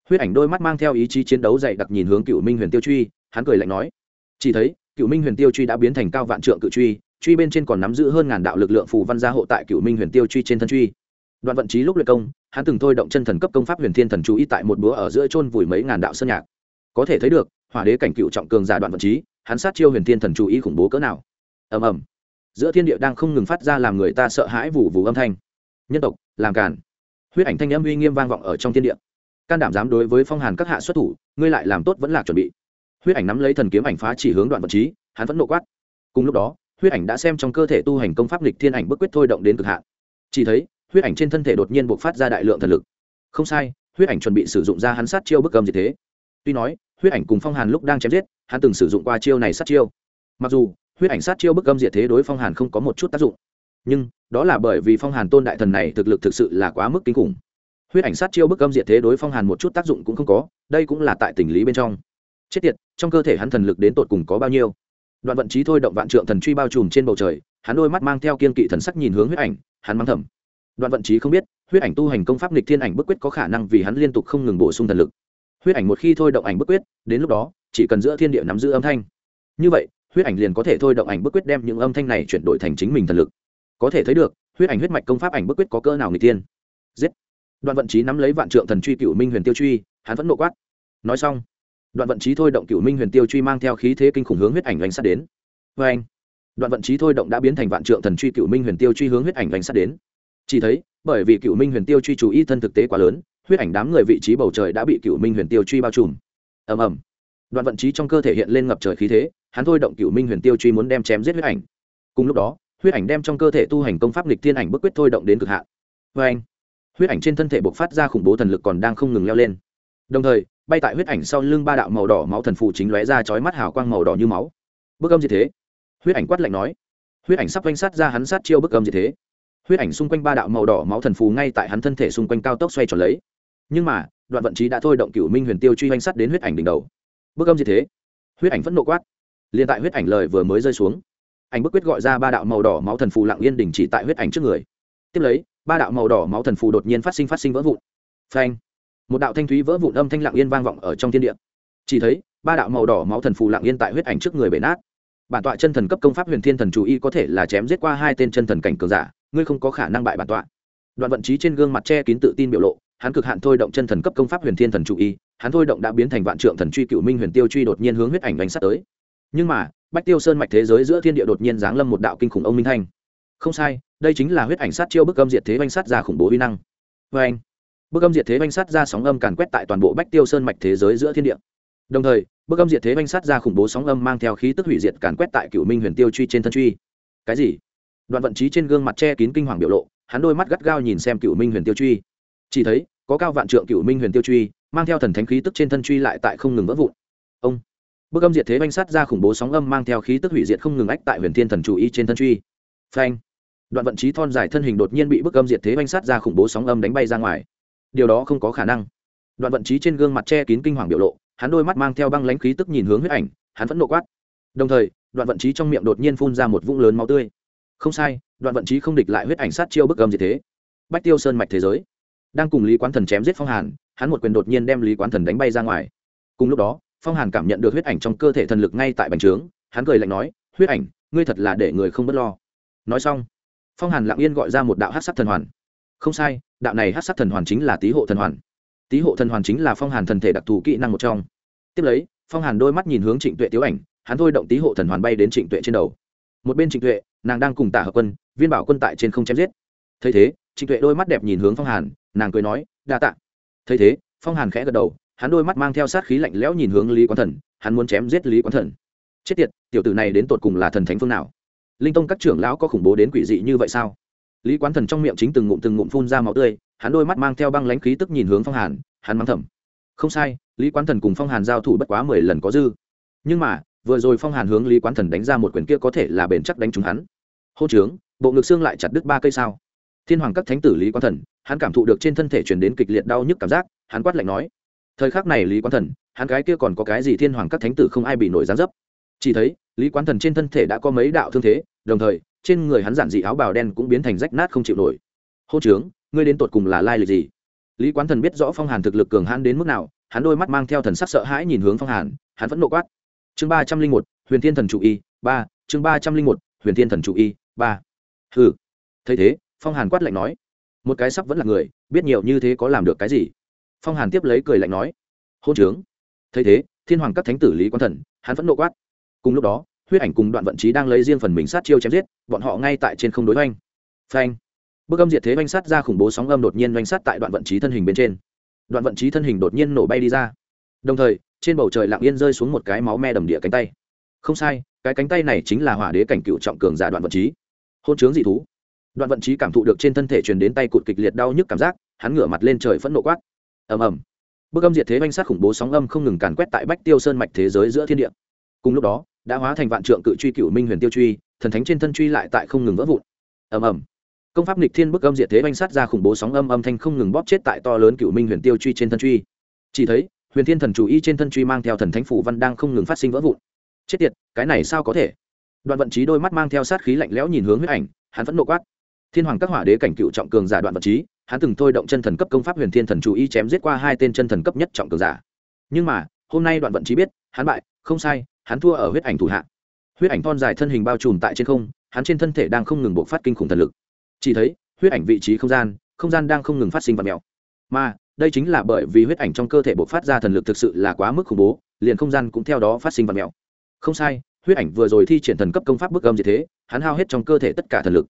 Huyết ảnh đôi mắt mang theo ý chí chiến đấu dày đặc nhìn hướng cựu minh huyền tiêu truy, hắn cười lạnh nói chỉ thấy cựu minh huyền tiêu truy đã biến thành cao vạn trượng cự truy truy bên trên còn nắm giữ hơn ngàn đạo lực lượng phù văn gia hộ tại cựu minh huyền tiêu truy trên thân truy. Đoạn vận trí lúc luyện công, hắn từng thôi động chân thần cấp công pháp huyền thiên thần chú ý tại một búa ở giữa chôn vùi mấy ngàn đạo sơn nhạc. Có thể thấy được, hỏa đế cảnh cựu trọng cường giả đoạn vận trí, hắn sát chiêu huyền thiên thần chú ý khủng bố cỡ nào. Ầm ầm. Giữa thiên địa đang không ngừng phát ra làm người ta sợ hãi vụ vụ âm thanh. Nhân tộc, làm càn. Huyết ảnh thanh âm uy nghiêm vang vọng ở trong thiên địa. Can đảm dám đối với phong hàn các hạ xuất thủ, ngươi lại làm tốt vẫn là chuẩn bị huyết ảnh nắm lấy thần kiếm ảnh phá chỉ hướng đoạn vật trí, hắn vẫn nộ quát. Cùng lúc đó, huyết ảnh đã xem trong cơ thể tu hành công pháp lịch thiên ảnh bức quyết thôi động đến cực hạn. Chỉ thấy, huyết ảnh trên thân thể đột nhiên buộc phát ra đại lượng thần lực. Không sai, huyết ảnh chuẩn bị sử dụng ra hắn sát chiêu bức cầm gì thế. Tuy nói, huyết ảnh cùng phong hàn lúc đang chém giết, hắn từng sử dụng qua chiêu này sát chiêu. Mặc dù, huyết ảnh sát chiêu bức âm diệt thế đối phong hàn không có một chút tác dụng. Nhưng, đó là bởi vì phong hàn tôn đại thần này thực lực thực sự là quá mức kinh khủng. Huyết ảnh sát chiêu bức âm diệt thế đối phong hàn một chút tác dụng cũng không có, đây cũng là tại tình lý bên trong chết tiệt, trong cơ thể hắn thần lực đến tột cùng có bao nhiêu? Đoạn vận trí thôi động vạn trượng thần truy bao trùm trên bầu trời, hắn đôi mắt mang theo kiên kỵ thần sắc nhìn hướng huyết ảnh, hắn mắng thầm. Đoạn vận trí không biết, huyết ảnh tu hành công pháp nghịch thiên ảnh bức quyết có khả năng vì hắn liên tục không ngừng bổ sung thần lực. Huyết ảnh một khi thôi động ảnh bức quyết, đến lúc đó, chỉ cần giữa thiên địa nắm giữ âm thanh. Như vậy, huyết ảnh liền có thể thôi động ảnh bức quyết đem những âm thanh này chuyển đổi thành chính mình thần lực. Có thể thấy được, huyết ảnh huyết mạch công pháp ảnh bức quyết có cơ nào người tiên giết. Đoạn vận trí nắm lấy vạn trượng thần truy cựu minh huyền tiêu truy, hắn vẫn nộ quát. Nói xong đoạn vận trí thôi động cựu minh huyền tiêu truy mang theo khí thế kinh khủng hướng huyết ảnh đánh sát đến. Vê anh, đoạn vận trí thôi động đã biến thành vạn trượng thần truy cựu minh huyền tiêu truy hướng huyết ảnh đánh sát đến. Chỉ thấy, bởi vì cựu minh huyền tiêu truy chủ y thân thực tế quá lớn, huyết ảnh đám người vị trí bầu trời đã bị cựu minh huyền tiêu truy bao trùm. Ầm ầm. Đoạn vận trí trong cơ thể hiện lên ngập trời khí thế, hắn thôi động cựu minh huyền tiêu truy muốn đem chém giết huyết ảnh. Cùng lúc đó, huyết ảnh đem trong cơ thể tu hành công pháp lịch thiên ảnh bức quyết thôi động đến cực hạn. Vê anh, huyết ảnh trên thân thể bộc phát ra khủng bố thần lực còn đang không ngừng leo lên. Đồng thời bay tại huyết ảnh sau lưng ba đạo màu đỏ máu thần phù chính lóe ra chói mắt hào quang màu đỏ như máu. Bức âm gì thế. Huyết ảnh quát lạnh nói. Huyết ảnh sắp quanh sát ra hắn sát chiêu bức âm gì thế. Huyết ảnh xung quanh ba đạo màu đỏ máu thần phù ngay tại hắn thân thể xung quanh cao tốc xoay tròn lấy. Nhưng mà, đoạn vận trí đã thôi động cửu minh huyền tiêu truy oanh sắt đến huyết ảnh đỉnh đầu. Bức âm gì thế. Huyết ảnh vẫn nộ quát. Liền tại huyết ảnh lời vừa mới rơi xuống, ảnh bức quyết gọi ra ba đạo màu đỏ máu thần phù lặng yên đình chỉ tại huyết ảnh trước người. Tiếp lấy, ba đạo màu đỏ máu thần phù đột nhiên phát sinh phát sinh vỡ vụn. Phanh một đạo thanh thúy vỡ vụn âm thanh lặng yên vang vọng ở trong thiên địa. Chỉ thấy, ba đạo màu đỏ máu thần phù lặng yên tại huyết ảnh trước người bể nát. Bản tọa chân thần cấp công pháp huyền thiên thần chủ y có thể là chém giết qua hai tên chân thần cảnh cường giả, ngươi không có khả năng bại bản tọa. Đoạn vận trí trên gương mặt che kín tự tin biểu lộ, hắn cực hạn thôi động chân thần cấp công pháp huyền thiên thần chủ y, hắn thôi động đã biến thành vạn trượng thần truy cựu minh huyền tiêu truy đột nhiên hướng huyết ảnh đánh sát tới. Nhưng mà, bách tiêu sơn mạch thế giới giữa thiên địa đột nhiên giáng lâm một đạo kinh khủng ông minh thanh. Không sai, đây chính là huyết ảnh sát chiêu bức âm diệt thế oanh sát ra khủng bố uy năng. Vê anh bức âm diệt thế oanh sát ra sóng âm càn quét tại toàn bộ bách tiêu sơn mạch thế giới giữa thiên địa. Đồng thời, bức âm diệt thế oanh sát ra khủng bố sóng âm mang theo khí tức hủy diệt càn quét tại cựu minh huyền tiêu truy trên thân truy. Cái gì? Đoạn vận trí trên gương mặt che kín kinh hoàng biểu lộ, hắn đôi mắt gắt gao nhìn xem cựu minh huyền tiêu truy. Chỉ thấy, có cao vạn trượng cựu minh huyền tiêu truy, mang theo thần thánh khí tức trên thân truy lại tại không ngừng vỡ vụn. Ông! Bức âm diệt thế oanh sát ra khủng bố sóng âm mang theo khí tức hủy diệt không ngừng ách tại huyền thiên thần chủ y trên thân truy. Phanh! Đoạn vận trí thon dài thân hình đột nhiên bị bức âm diệt thế oanh sát ra khủng bố sóng âm đánh bay ra ngoài điều đó không có khả năng. Đoạn vận trí trên gương mặt che kín kinh hoàng biểu lộ, hắn đôi mắt mang theo băng lãnh khí tức nhìn hướng huyết ảnh, hắn vẫn nộ quát. Đồng thời, đoạn vận trí trong miệng đột nhiên phun ra một vũng lớn máu tươi. Không sai, đoạn vận trí không địch lại huyết ảnh sát chiêu bức âm gì thế. Bách tiêu sơn mạch thế giới. Đang cùng lý quán thần chém giết phong hàn, hắn một quyền đột nhiên đem lý quán thần đánh bay ra ngoài. Cùng lúc đó, phong hàn cảm nhận được huyết ảnh trong cơ thể thần lực ngay tại bành trướng, hắn cười lạnh nói, huyết ảnh, ngươi thật là để người không b ấ t lo. Nói xong, phong hàn lặng yên gọi ra một đạo hát sắc thần hoàn không sai, đạo này hát sát thần hoàn chính là tý hộ thần hoàn. Tý hộ thần hoàn chính là phong hàn thần thể đặc thù kỹ năng một trong. Tiếp lấy, phong hàn đôi mắt nhìn hướng trịnh tuệ tiếu ảnh, hắn thôi động tý hộ thần hoàn bay đến trịnh tuệ trên đầu. Một bên trịnh tuệ, nàng đang cùng tả hợp quân, viên bảo quân tại trên không chém giết. Thấy thế, trịnh tuệ đôi mắt đẹp nhìn hướng phong hàn, nàng cười nói, đa t ạ thấy thế, phong hàn khẽ gật đầu, hắn đôi mắt mang theo sát khí lạnh lẽo nhìn hướng lý quán thần, hắn muốn chém giết lý quán thần. Chết tiệt, tiểu tử này đến tột cùng là thần thánh phương nào? Linh tông các trưởng lão có khủng bố đến quỷ dị như vậy sao? Lý quán thần trong miệng chính từng ngụm từng ngụm phun ra máu tươi, hắn đôi mắt mang theo băng lãnh khí tức nhìn hướng phong hàn, hắn mắng thầm. Không sai, lý quán thần cùng phong hàn giao thủ bất quá mười lần có dư. Nhưng mà, vừa rồi phong hàn hướng lý quán thần đánh ra một quyền kia có thể là bền chắc đánh trúng hắn. Hô trướng bộ ngực xương lại chặt đứt ba cây sao? Thiên hoàng các thánh tử lý quán thần, hắn cảm thụ được trên thân thể truyền đến kịch liệt đau nhức cảm giác, hắn quát lạnh nói. Thời khắc này lý quán thần, hắn gái kia còn có cái gì thiên hoàng các thánh tử không ai bị nổi gián dấp. Chỉ thấy, lý quán thần trên thân thể đã có mấy đạo thương thế, đồng thời trên người hắn giản dị áo bào đen cũng biến thành rách nát không chịu nổi. Hô trướng, ngươi đến tột cùng là lai lịch gì? Lý quán thần biết rõ phong hàn thực lực cường hãn đến mức nào, hắn đôi mắt mang theo thần sắc sợ hãi nhìn hướng phong hàn, hắn vẫn nộ quát. Chương ba trăm linh một, huyền thiên thần chủ y, ba, chương ba trăm linh một, huyền thiên thần chủ y, ba. Hừ. Thấy thế, phong hàn quát lạnh nói. Một cái sắp vẫn là người, biết nhiều như thế có làm được cái gì? Phong hàn tiếp lấy cười lạnh nói. Hôn trướng. Thấy thế, thiên hoàng các thánh tử lý Quán thần, hắn vẫn nộ quát. Cùng lúc đó huyết ảnh cùng đoạn vận trí đang lấy riêng phần mình sát chiêu chém giết, bọn họ ngay tại trên không đối oanh phanh. Bức âm diệt thế oanh sát ra khủng bố sóng âm đột nhiên oanh sát tại đoạn vận trí thân hình bên trên. Đoạn vận trí thân hình đột nhiên nổ bay đi ra. Đồng thời, trên bầu trời lặng yên rơi xuống một cái máu me đầm địa cánh tay. Không sai, cái cánh tay này chính là hỏa đế cảnh cựu trọng cường giả đoạn vận trí. Hôn chướng dị thú. Đoạn vận trí cảm thụ được trên thân thể truyền đến tay cụt kịch liệt đau nhức cảm giác, hắn ngửa mặt lên trời phẫn nộ quát. Ầm ầm. Bức âm diệt thế oanh sát khủng bố sóng âm không ngừng càn quét tại bách tiêu sơn mạch thế giới giữa thiên địa. Cùng lúc đó đã hóa thành vạn trượng cự truy cựu minh huyền tiêu truy, thần thánh trên thân truy lại tại không ngừng vỡ vụn. Ầm ầm. Công pháp nghịch thiên bức âm diệt thế oanh sát ra khủng bố sóng âm âm thanh không ngừng bóp chết tại to lớn cựu minh huyền tiêu truy trên thân truy. Chỉ thấy, huyền thiên thần chủ y trên thân truy mang theo thần thánh phủ văn đang không ngừng phát sinh vỡ vụn. Chết tiệt, cái này sao có thể? Đoạn vận trí đôi mắt mang theo sát khí lạnh lẽo nhìn hướng huyết ảnh, hắn vẫn nộ quát. Thiên hoàng các hỏa đế cảnh cựu trọng cường giả đoạn vận trí, hắn từng thôi động chân thần cấp công pháp huyền thiên thần chủ y chém giết qua hai tên chân thần cấp nhất trọng cường giả. Nhưng mà, hôm nay đoạn vận trí biết, hắn bại, không sai hắn thua ở huyết ảnh thủ hạ. Huyết ảnh thon dài thân hình bao trùm tại trên không, hắn trên thân thể đang không ngừng bộc phát kinh khủng thần lực. Chỉ thấy, huyết ảnh vị trí không gian không gian đang không ngừng phát sinh vật mèo. Mà, đây chính là bởi vì huyết ảnh trong cơ thể bộc phát ra thần lực thực sự là quá mức khủng bố, liền không gian cũng theo đó phát sinh vật mèo. Không sai, huyết ảnh vừa rồi thi triển thần cấp công pháp bức âm gì thế, hắn hao hết trong cơ thể tất cả thần lực.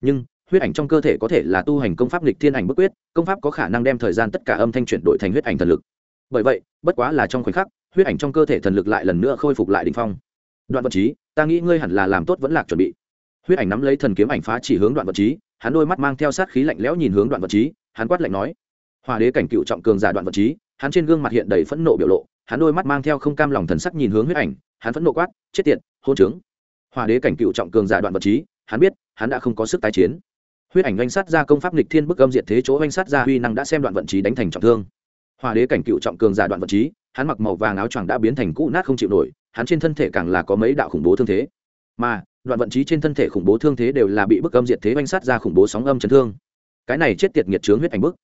Nhưng, huyết ảnh trong cơ thể có thể là tu hành công pháp lịch thiên ảnh bức quyết, công pháp có khả năng đem thời gian tất cả âm thanh chuyển đổi thành huyết ảnh thần lực. Bởi vậy, bất quá là trong khoảnh khắc huyết ảnh trong cơ thể thần lực lại lần nữa khôi phục lại đình phong. Đoạn vật trí, ta nghĩ ngươi hẳn là làm tốt vẫn lạc chuẩn bị. Huyết ảnh nắm lấy thần kiếm ảnh phá chỉ hướng đoạn vật trí, hắn đôi mắt mang theo sát khí lạnh lẽo nhìn hướng đoạn vật trí, hắn quát lạnh nói. Hòa đế cảnh cựu trọng cường giả đoạn vật trí, hắn trên gương mặt hiện đầy phẫn nộ biểu lộ, hắn đôi mắt mang theo không cam lòng thần sắc nhìn hướng huyết ảnh, hắn phẫn nộ quát, chết tiệt, hôn trướng. Hòa đế cảnh cựu trọng cường giả đoạn vật trí, hắn biết, hắn đã không có sức tái chiến. Huyết ảnh oanh sát ra công pháp lịch thiên bức âm diệt thế chỗ oanh sát ra huy năng đã xem đoạn vận trí đánh thành trọng thương. Hòa đế cảnh cựu trọng cường giả đoạn vận trí hắn mặc màu vàng áo choàng đã biến thành cũ nát không chịu nổi, hắn trên thân thể càng là có mấy đạo khủng bố thương thế. Mà, đoạn vận trí trên thân thể khủng bố thương thế đều là bị bức âm diệt thế oanh sát ra khủng bố sóng âm chấn thương. Cái này chết tiệt nghiệt trướng huyết ảnh bức.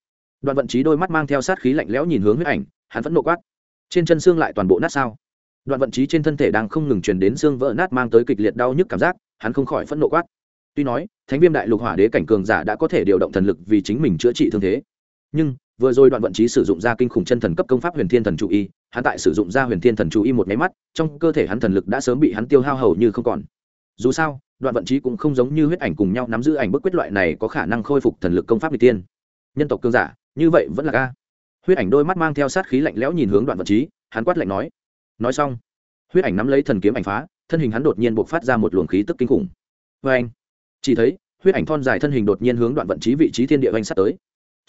Đoạn vận trí đôi mắt mang theo sát khí lạnh lẽo nhìn hướng huyết ảnh, hắn vẫn nộ quát. Trên chân xương lại toàn bộ nát sao? Đoạn vận trí trên thân thể đang không ngừng truyền đến xương vỡ nát mang tới kịch liệt đau nhức cảm giác, hắn không khỏi phẫn nộ quát. Tuy nói, thánh viêm đại lục hỏa đế cảnh cường giả đã có thể điều động thần lực vì chính mình chữa trị thương thế, nhưng vừa rồi đoạn vận trí sử dụng ra kinh khủng chân thần cấp công pháp huyền thiên thần chủ y, hắn tại sử dụng ra huyền thiên thần chủ y một máy mắt, trong cơ thể hắn thần lực đã sớm bị hắn tiêu hao hầu như không còn. Dù sao, đoạn vận trí cũng không giống như huyết ảnh cùng nhau nắm giữ ảnh bức quyết loại này có khả năng khôi phục thần lực công pháp n tiên. Nhân tộc cương giả, như vậy vẫn là ca huyết ảnh đôi mắt mang theo sát khí lạnh lẽo nhìn hướng đoạn vận trí, hắn quát lạnh nói. Nói xong, huyết ảnh nắm lấy thần kiếm ảnh phá, thân hình hắn đột nhiên buộc phát ra một luồng khí tức kinh khủng. Vê anh chỉ thấy, huyết ảnh thon dài thân hình đột nhiên hướng đoạn vận trí vị trí thiên địa oanh sắt tới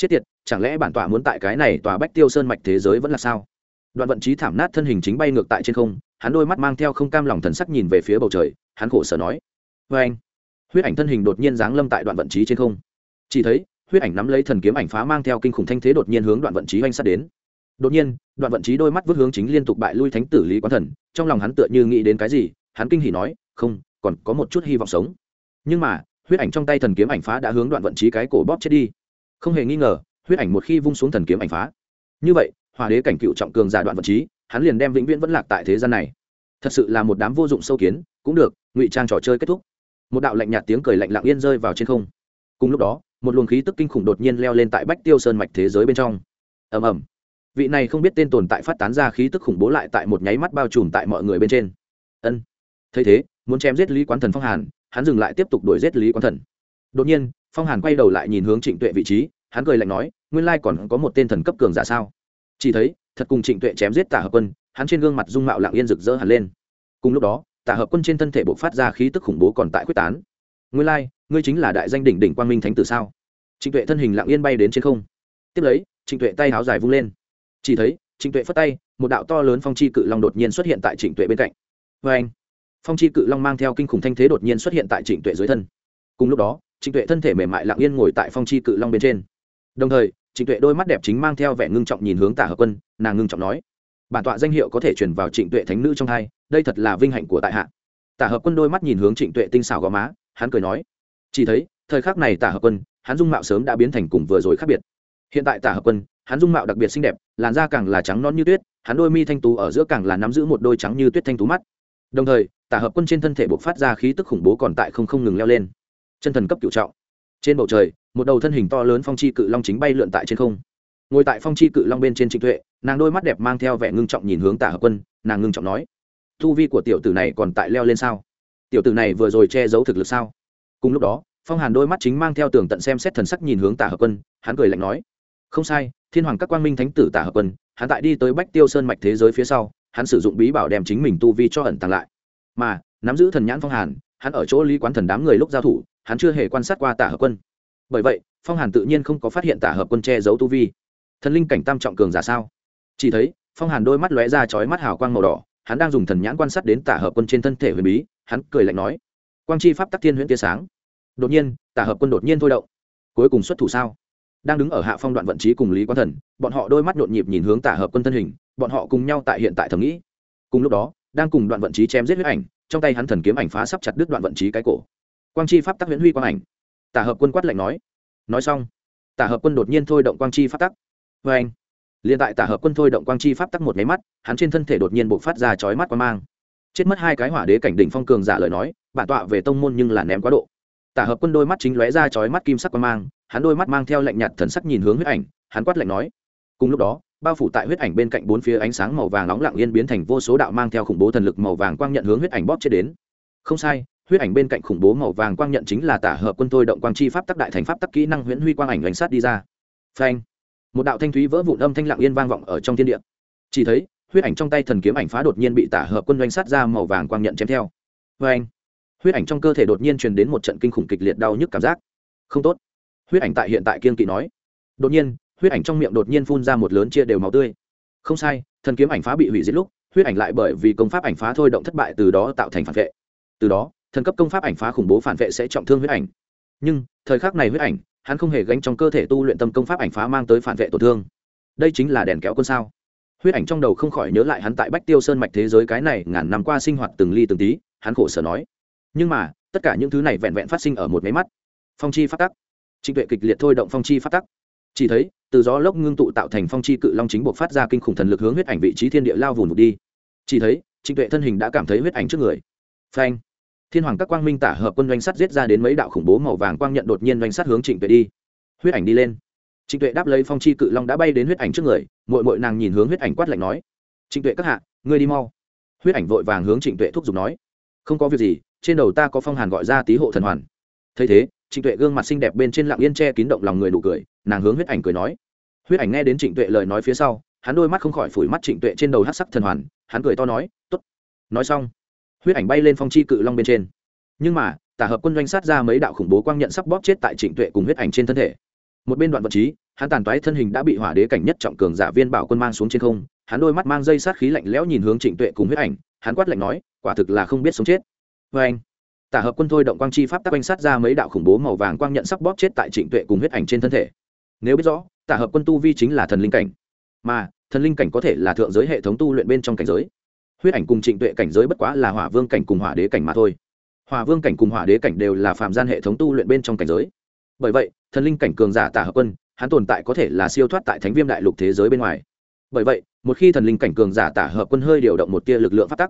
chết tiệt, chẳng lẽ bản tọa muốn tại cái này tòa bách tiêu sơn mạch thế giới vẫn là sao? Đoạn vận trí thảm nát thân hình chính bay ngược tại trên không, hắn đôi mắt mang theo không cam lòng thần sắc nhìn về phía bầu trời, hắn khổ sở nói vê anh huyết ảnh thân hình đột nhiên giáng lâm tại đoạn vận trí trên không. Chỉ thấy, huyết ảnh nắm lấy thần kiếm ảnh phá mang theo kinh khủng thanh thế đột nhiên hướng đoạn vận trí oanh sát đến. Đột nhiên, đoạn vận trí đôi mắt vứt hướng chính liên tục bại lui thánh tử lý quán thần, trong lòng hắn tựa như nghĩ đến cái gì, hắn kinh hỉ nói, không, còn có một chút hy vọng sống. Nhưng mà, huyết ảnh trong tay thần kiếm ảnh phá đã hướng đoạn vận trí cái cổ bóp chết đi không hề nghi ngờ, huyết ảnh một khi vung xuống thần kiếm ảnh phá. Như vậy hòa đế cảnh cựu trọng cường giả đoạn vận trí, hắn liền đem vĩnh viễn vẫn lạc tại thế gian này. Thật sự là một đám vô dụng sâu kiến, cũng được, ngụy trang trò chơi kết thúc. Một đạo lạnh nhạt tiếng cười lạnh lặng yên rơi vào trên không. Cùng lúc đó, một luồng khí tức kinh khủng đột nhiên leo lên tại bách tiêu sơn mạch thế giới bên trong. Ầm ầm. Vị này không biết tên tồn tại phát tán ra khí tức khủng bố lại tại một nháy mắt bao trùm tại mọi người bên trên. Ân. Thấy thế, muốn chém giết lý quán thần phong hàn, hắn dừng lại tiếp tục đuổi giết lý quán thần. Đột nhiên phong hàn quay đầu lại nhìn hướng trịnh tuệ vị trí, hắn cười lạnh nói, nguyên lai còn có một tên thần cấp cường giả sao? Chỉ thấy, thật cùng trịnh tuệ chém giết tả hợp quân, hắn trên gương mặt dung mạo lặng yên rực rỡ hẳn lên. Cùng lúc đó tả hợp quân trên thân thể buộc phát ra khí tức khủng bố còn tại quyết tán. Nguyên lai, ngươi chính là đại danh đỉnh đỉnh quang minh thánh tử sao? Trịnh tuệ thân hình lặng yên bay đến trên không. Tiếp lấy, trịnh tuệ tay háo dài vung lên. Chỉ thấy, trịnh tuệ phất tay, một đạo to lớn phong chi cự long đột nhiên xuất hiện tại trịnh tuệ bên cạnh. Vê anh phong chi cự long mang theo kinh khủng thanh thế đột nhiên xuất hiện tại trịnh tuệ dưới thân. Cùng lúc đó trịnh tuệ thân thể mềm mại lặng yên ngồi tại phong chi cự long bên trên. Đồng thời, trịnh tuệ đôi mắt đẹp chính mang theo vẻ ngưng trọng nhìn hướng tả hợp quân, nàng ngưng trọng nói, bản tọa danh hiệu có thể truyền vào trịnh tuệ thánh nữ trong hai đây thật là vinh hạnh của tại hạ. Tả hợp quân đôi mắt nhìn hướng trịnh tuệ tinh xảo gò má, hắn cười nói, chỉ thấy, thời khắc này tả hợp quân, hắn dung mạo sớm đã biến thành cùng vừa rồi khác biệt. Hiện tại tả hợp quân, hắn dung mạo đặc biệt xinh đẹp, làn da càng là trắng non như tuyết, hắn đôi mi thanh tú ở giữa càng là nắm giữ một đôi trắng như tuyết thanh tú mắt. Đồng thời, tả hợp quân trên thân thể buộc phát ra khí tức khủng bố còn tại không không ngừng leo lên chân thần cấp cựu trọng. Trên bầu trời, một đầu thân hình to lớn phong chi cự long chính bay lượn tại trên không. Ngồi tại phong chi cự long bên trên trịnh tuệ, nàng đôi mắt đẹp mang theo vẻ ngưng trọng nhìn hướng tả hợp quân, nàng ngưng trọng nói, thu vi của tiểu tử này còn tại leo lên sao? Tiểu tử này vừa rồi che giấu thực lực sao? Cùng lúc đó, phong hàn đôi mắt chính mang theo tường tận xem xét thần sắc nhìn hướng tả hợp quân, hắn cười lạnh nói, không sai, thiên hoàng các quang minh thánh tử tả hợp quân, hắn tại đi tới bách tiêu sơn mạch thế giới phía sau, hắn sử dụng bí bảo đem chính mình tu vi cho ẩn tàng lại. Mà, nắm giữ thần nhãn phong hàn hắn ở chỗ lý quán thần đám người lúc giao thủ, hắn chưa hề quan sát qua tả hợp quân. Bởi vậy, phong hàn tự nhiên không có phát hiện tả hợp quân che giấu tu vi. Thần linh cảnh tam trọng cường giả sao? Chỉ thấy, phong hàn đôi mắt lóe ra chói mắt hào quang màu đỏ, hắn đang dùng thần nhãn quan sát đến tả hợp quân trên thân thể huyền bí, hắn cười lạnh nói, quang chi pháp tắc thiên huyễn tia sáng. Đột nhiên, tả hợp quân đột nhiên thôi động. Cuối cùng xuất thủ sao? Đang đứng ở hạ phong đoạn vận trí cùng lý quán thần, bọn họ đôi mắt nhộn nhịp nhìn hướng tả hợp quân thân hình, bọn họ cùng nhau tại hiện tại thầm nghĩ. Cùng lúc đó, đang cùng đoạn vận trí chém giết huyết ảnh trong tay hắn thần kiếm ảnh phá sắp chặt đứt đoạn vận trí cái cổ. Quang chi pháp tắc huyễn huy quang ảnh. Tả hợp quân quát lạnh nói. Nói xong, tả hợp quân đột nhiên thôi động quang chi pháp tắc. Vê anh, liền tại tả hợp quân thôi động quang chi pháp tắc một máy mắt, hắn trên thân thể đột nhiên bộc phát ra chói mắt quang mang. Chết mất hai cái hỏa đế cảnh đỉnh phong cường giả lời nói, bản tọa về tông môn nhưng là ném quá độ. Tả hợp quân đôi mắt chính lóe ra chói mắt kim sắc quang mang, hắn đôi mắt mang theo lạnh nhạt thần sắc nhìn hướng huyết ảnh, hắn quát lạnh nói. Cùng lúc đó bao phủ tại huyết ảnh bên cạnh bốn phía ánh sáng màu vàng nóng lặng yên biến thành vô số đạo mang theo khủng bố thần lực màu vàng quang nhận hướng huyết ảnh bóp chết đến. Không sai, huyết ảnh bên cạnh khủng bố màu vàng quang nhận chính là tả hợp quân thôi động quang chi pháp tắc đại thành pháp tắc kỹ năng huyễn huy quang ảnh đánh sát đi ra. Phanh. Một đạo thanh thúy vỡ vụn âm thanh lặng yên vang vọng ở trong thiên địa. Chỉ thấy, huyết ảnh trong tay thần kiếm ảnh phá đột nhiên bị tả hợp quân doanh sát ra màu vàng quang nhận chém theo. Phanh. Huyết ảnh trong cơ thể đột nhiên truyền đến một trận kinh khủng kịch liệt đau nhức cảm giác. Không tốt. Huyết ảnh tại hiện tại kiên kỵ nói. Đột nhiên huyết ảnh trong miệng đột nhiên phun ra một lớn chia đều máu tươi. Không sai, thần kiếm ảnh phá bị hủy diệt lúc, huyết ảnh lại bởi vì công pháp ảnh phá thôi động thất bại từ đó tạo thành phản vệ. Từ đó, thần cấp công pháp ảnh phá khủng bố phản vệ sẽ trọng thương huyết ảnh. Nhưng, thời khắc này huyết ảnh, hắn không hề gánh trong cơ thể tu luyện tâm công pháp ảnh phá mang tới phản vệ tổn thương. Đây chính là đèn kéo quân sao. Huyết ảnh trong đầu không khỏi nhớ lại hắn tại bách tiêu sơn mạch thế giới cái này ngàn năm qua sinh hoạt từng ly từng tí, hắn khổ sở nói. Nhưng mà, tất cả những thứ này vẹn vẹn phát sinh ở một máy mắt. Phong chi phát tắc. Trịnh tuệ kịch liệt thôi động phong chi phát tắc. Chỉ thấy từ gió lốc ngưng tụ tạo thành phong chi cự long chính buộc phát ra kinh khủng thần lực hướng huyết ảnh vị trí thiên địa lao vùn vụt đi. Chỉ thấy, trịnh tuệ thân hình đã cảm thấy huyết ảnh trước người. Phanh! Thiên hoàng các quang minh tả hợp quân doanh sắt giết ra đến mấy đạo khủng bố màu vàng quang nhận đột nhiên doanh sắt hướng trịnh tuệ đi. Huyết ảnh đi lên. Trịnh tuệ đáp lấy phong chi cự long đã bay đến huyết ảnh trước người mội mội nàng nhìn hướng huyết ảnh quát lạnh nói. Trịnh tuệ các hạ, ngươi đi mau. Huyết ảnh vội vàng hướng trịnh tuệ thúc giục nói. Không có việc gì, trên đầu ta có phong hàn gọi ra tý hộ thần hoàn. Thấy thế, trịnh tuệ gương mặt xinh đẹp bên trên lặng yên che kín động lòng người nụ cười nàng hướng huyết ảnh cười nói. Huyết ảnh nghe đến trịnh tuệ lời nói phía sau, hắn đôi mắt không khỏi phủi mắt trịnh tuệ trên đầu hát sắc thần hoàn, hắn cười to nói t ố t nói xong. Huyết ảnh bay lên phong chi cự long bên trên. Nhưng mà, tả hợp quân doanh sát ra mấy đạo khủng bố quang nhận sắp bóp chết tại trịnh tuệ cùng huyết ảnh trên thân thể. Một bên đoạn vật trí, hắn tàn toái thân hình đã bị hỏa đế cảnh nhất trọng cường giả viên bảo quân mang xuống trên không, hắn đôi mắt mang dây sát khí lạnh lẽo nhìn hướng trịnh tuệ cùng huyết ảnh, hắn quát lạnh nói, quả thực là không biết sống chết. Vê anh, tả hợp quân thôi động quang chi pháp tắc quanh sát ra mấy đạo khủng bố màu vàng quang nhận sắc bóp chết tại trịnh tuệ cùng huyết ảnh trên thân thể nếu biết rõ, tả hợp quân tu vi chính là thần linh cảnh. Mà, thần linh cảnh có thể là thượng giới hệ thống tu luyện bên trong cảnh giới. Huyết ảnh cùng trịnh tuệ cảnh giới bất quá là hỏa vương cảnh cùng hỏa đế cảnh mà thôi. Hỏa vương cảnh cùng hỏa đế cảnh đều là phạm gian hệ thống tu luyện bên trong cảnh giới. Bởi vậy, thần linh cảnh cường giả tả hợp quân, hắn tồn tại có thể là siêu thoát tại thánh viêm đại lục thế giới bên ngoài. Bởi vậy, một khi thần linh cảnh cường giả tả hợp quân hơi điều động một tia lực lượng phát tắc,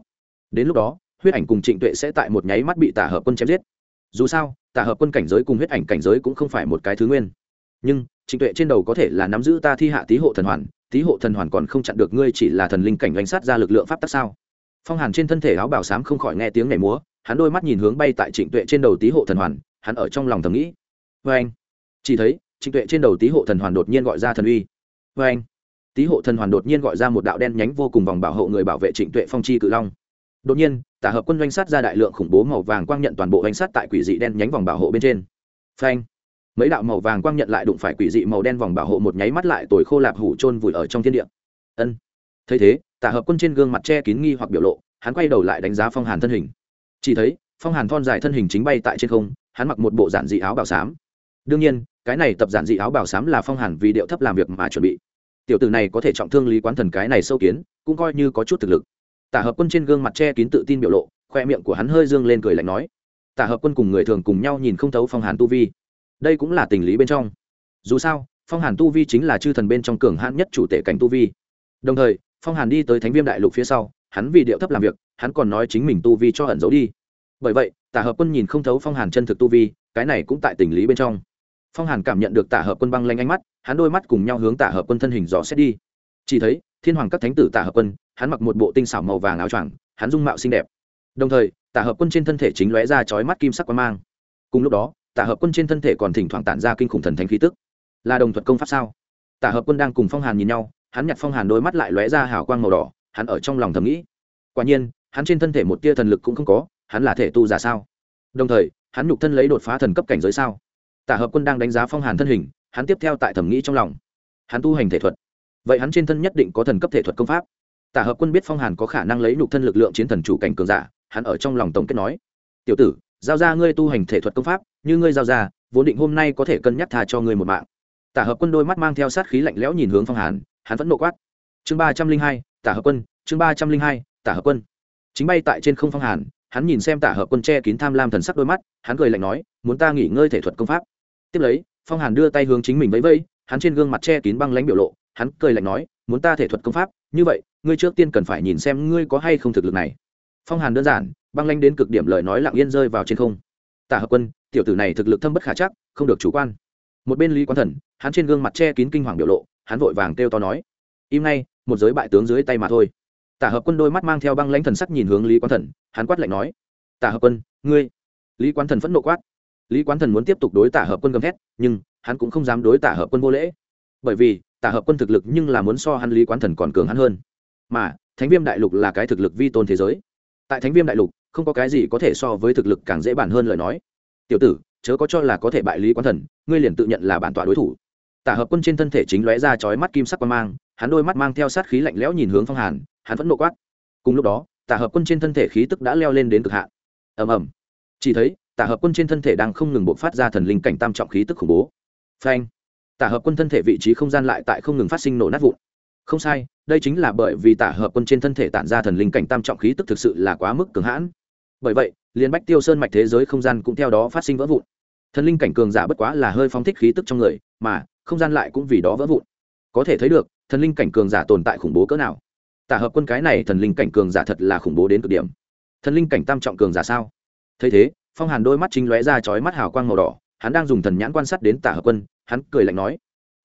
đến lúc đó, huyết ảnh cùng trịnh tuệ sẽ tại một nháy mắt bị tả hợp quân chém giết. Dù sao, tả hợp quân cảnh giới cùng huyết ảnh cảnh giới cũng không phải một cái thứ nguyên. Nhưng trịnh tuệ trên đầu có thể là nắm giữ ta thi hạ tý hộ thần hoàn, tý hộ thần hoàn còn không chặn được ngươi chỉ là thần linh cảnh đánh sát ra lực lượng pháp tắc sao? Phong hàn trên thân thể áo bảo sám không khỏi nghe tiếng nhảy múa, hắn đôi mắt nhìn hướng bay tại trịnh tuệ trên đầu tý hộ thần hoàn, hắn ở trong lòng thầm nghĩ. Vê anh. Chỉ thấy trịnh tuệ trên đầu tý hộ thần hoàn đột nhiên gọi ra thần uy. Vê anh. Tý hộ thần hoàn đột nhiên gọi ra một đạo đen nhánh vô cùng vòng bảo hộ người bảo vệ trịnh tuệ phong chi cự long. Đột nhiên, tả hợp quân doanh sát ra đại lượng khủng bố màu vàng quang nhận toàn bộ doanh sát tại quỷ dị đen nhánh vòng bảo hộ bên trên. Phanh mấy đạo màu vàng quang nhận lại đụng phải quỷ dị màu đen vòng bảo hộ một nháy mắt lại tồi khô lạp hủ trôn vùi ở trong thiên địa. Ân. Thấy thế, tả hợp quân trên gương mặt che kín nghi hoặc biểu lộ, hắn quay đầu lại đánh giá phong hàn thân hình. Chỉ thấy, phong hàn thon dài thân hình chính bay tại trên không, hắn mặc một bộ giản dị áo bảo xám. Đương nhiên, cái này tập giản dị áo bảo xám là phong hàn vì điệu thấp làm việc mà chuẩn bị. Tiểu tử này có thể trọng thương lý quán thần cái này sâu kiến, cũng coi như có chút thực lực. Tả hợp quân trên gương mặt che kín tự tin biểu lộ, khoe miệng của hắn hơi dương lên cười lạnh nói. Tả hợp quân cùng người thường cùng nhau nhìn không thấu phong hàn tu vi đây cũng là tình lý bên trong. Dù sao, phong hàn tu vi chính là chư thần bên trong cường hãn nhất chủ tể cảnh tu vi. Đồng thời, phong hàn đi tới thánh viêm đại lục phía sau, hắn vì điệu thấp làm việc, hắn còn nói chính mình tu vi cho ẩn giấu đi. Bởi vậy, tả hợp quân nhìn không thấu phong hàn chân thực tu vi, cái này cũng tại tình lý bên trong. Phong hàn cảm nhận được tả hợp quân băng lanh ánh mắt, hắn đôi mắt cùng nhau hướng tả hợp quân thân hình dò xét đi. Chỉ thấy, thiên hoàng các thánh tử tả hợp quân, hắn mặc một bộ tinh xảo màu vàng áo choàng, hắn dung mạo xinh đẹp. Đồng thời, tả hợp quân trên thân thể chính lóe ra chói mắt kim sắc quang mang. Cùng lúc đó tả hợp quân trên thân thể còn thỉnh thoảng tản ra kinh khủng thần thánh khí tức. Là đồng thuật công pháp sao? Tả hợp quân đang cùng phong hàn nhìn nhau, hắn nhặt phong hàn đôi mắt lại lóe ra hào quang màu đỏ, hắn ở trong lòng thầm nghĩ. Quả nhiên, hắn trên thân thể một tia thần lực cũng không có, hắn là thể tu giả sao? Đồng thời, hắn nhục thân lấy đột phá thần cấp cảnh giới sao? Tả hợp quân đang đánh giá phong hàn thân hình, hắn tiếp theo tại thẩm nghĩ trong lòng. Hắn tu hành thể thuật. Vậy hắn trên thân nhất định có thần cấp thể thuật công pháp. Tả hợp quân biết phong hàn có khả năng lấy nhục thân lực lượng chiến thần chủ cảnh cường giả, hắn ở trong lòng tổng kết nói. Tiểu tử, giao ra ngươi tu hành thể thuật công pháp như ngươi giao ra, vốn định hôm nay có thể cân nhắc tha cho ngươi một mạng. Tả hợp quân đôi mắt mang theo sát khí lạnh lẽo nhìn hướng phong hàn, hắn vẫn nộ quát. Chương ba trăm linh hai, tả hợp quân, chương ba trăm linh hai, tả hợp quân. Chính bay tại trên không phong hàn, hắn nhìn xem tả hợp quân che kín tham lam thần sắc đôi mắt, hắn cười lạnh nói, muốn ta nghỉ ngơi thể thuật công pháp? Tiếp lấy, phong hàn đưa tay hướng chính mình vẫy vẫy, hắn trên gương mặt che kín băng lãnh biểu lộ, hắn cười lạnh nói, muốn ta thể thuật công pháp? Như vậy, ngươi trước tiên cần phải nhìn xem ngươi có hay không thực lực này. Phong hàn đơn giản, băng lãnh đến cực điểm lời nói lặng yên rơi vào trên không. Tả hợp quân tiểu tử này thực lực thâm bất khả chắc, không được chủ quan. Một bên lý quán thần, hắn trên gương mặt che kín kinh hoàng biểu lộ, hắn vội vàng kêu to nói, im ngay, một giới bại tướng dưới tay mà thôi. Tả hợp quân đôi mắt mang theo băng lãnh thần sắc nhìn hướng lý quán thần, hắn quát lạnh nói, tả hợp quân, ngươi. Lý quán thần phẫn nộ quát. Lý quán thần muốn tiếp tục đối tả hợp quân gầm thét, nhưng hắn cũng không dám đối tả hợp quân vô lễ. Bởi vì, tả hợp quân thực lực nhưng là muốn so hắn lý quán thần còn cường hắn hơn. Mà, thánh viêm đại lục là cái thực lực vi tôn thế giới. Tại thánh viêm đại lục, không có cái gì có thể so với thực lực càng dễ bản hơn lời nói tiểu tử, chớ có cho là có thể bại lý quán thần, ngươi liền tự nhận là bản tọa đối thủ. Tả hợp quân trên thân thể chính lóe ra chói mắt kim sắc quan mang, hắn đôi mắt mang theo sát khí lạnh lẽo nhìn hướng phong hàn, hắn vẫn nộ quát. Cùng lúc đó, tả hợp quân trên thân thể khí tức đã leo lên đến cực hạn. Ầm ầm. Chỉ thấy, tả hợp quân trên thân thể đang không ngừng bộc phát ra thần linh cảnh tam trọng khí tức khủng bố. Phanh. Tả hợp quân thân thể vị trí không gian lại tại không ngừng phát sinh nổ nát vụn. Không sai, đây chính là bởi vì tả hợp quân trên thân thể tản ra thần linh cảnh tam trọng khí tức thực sự là quá mức cường hãn bởi vậy liên bách tiêu sơn mạch thế giới không gian cũng theo đó phát sinh vỡ vụn. Thần linh cảnh cường giả bất quá là hơi phóng thích khí tức trong người, mà không gian lại cũng vì đó vỡ vụn. Có thể thấy được, thần linh cảnh cường giả tồn tại khủng bố cỡ nào. Tả hợp quân cái này thần linh cảnh cường giả thật là khủng bố đến cực điểm. Thần linh cảnh tam trọng cường giả sao? Thấy thế, phong hàn đôi mắt chính lóe ra chói mắt hào quang màu đỏ, hắn đang dùng thần nhãn quan sát đến tả hợp quân, hắn cười lạnh nói,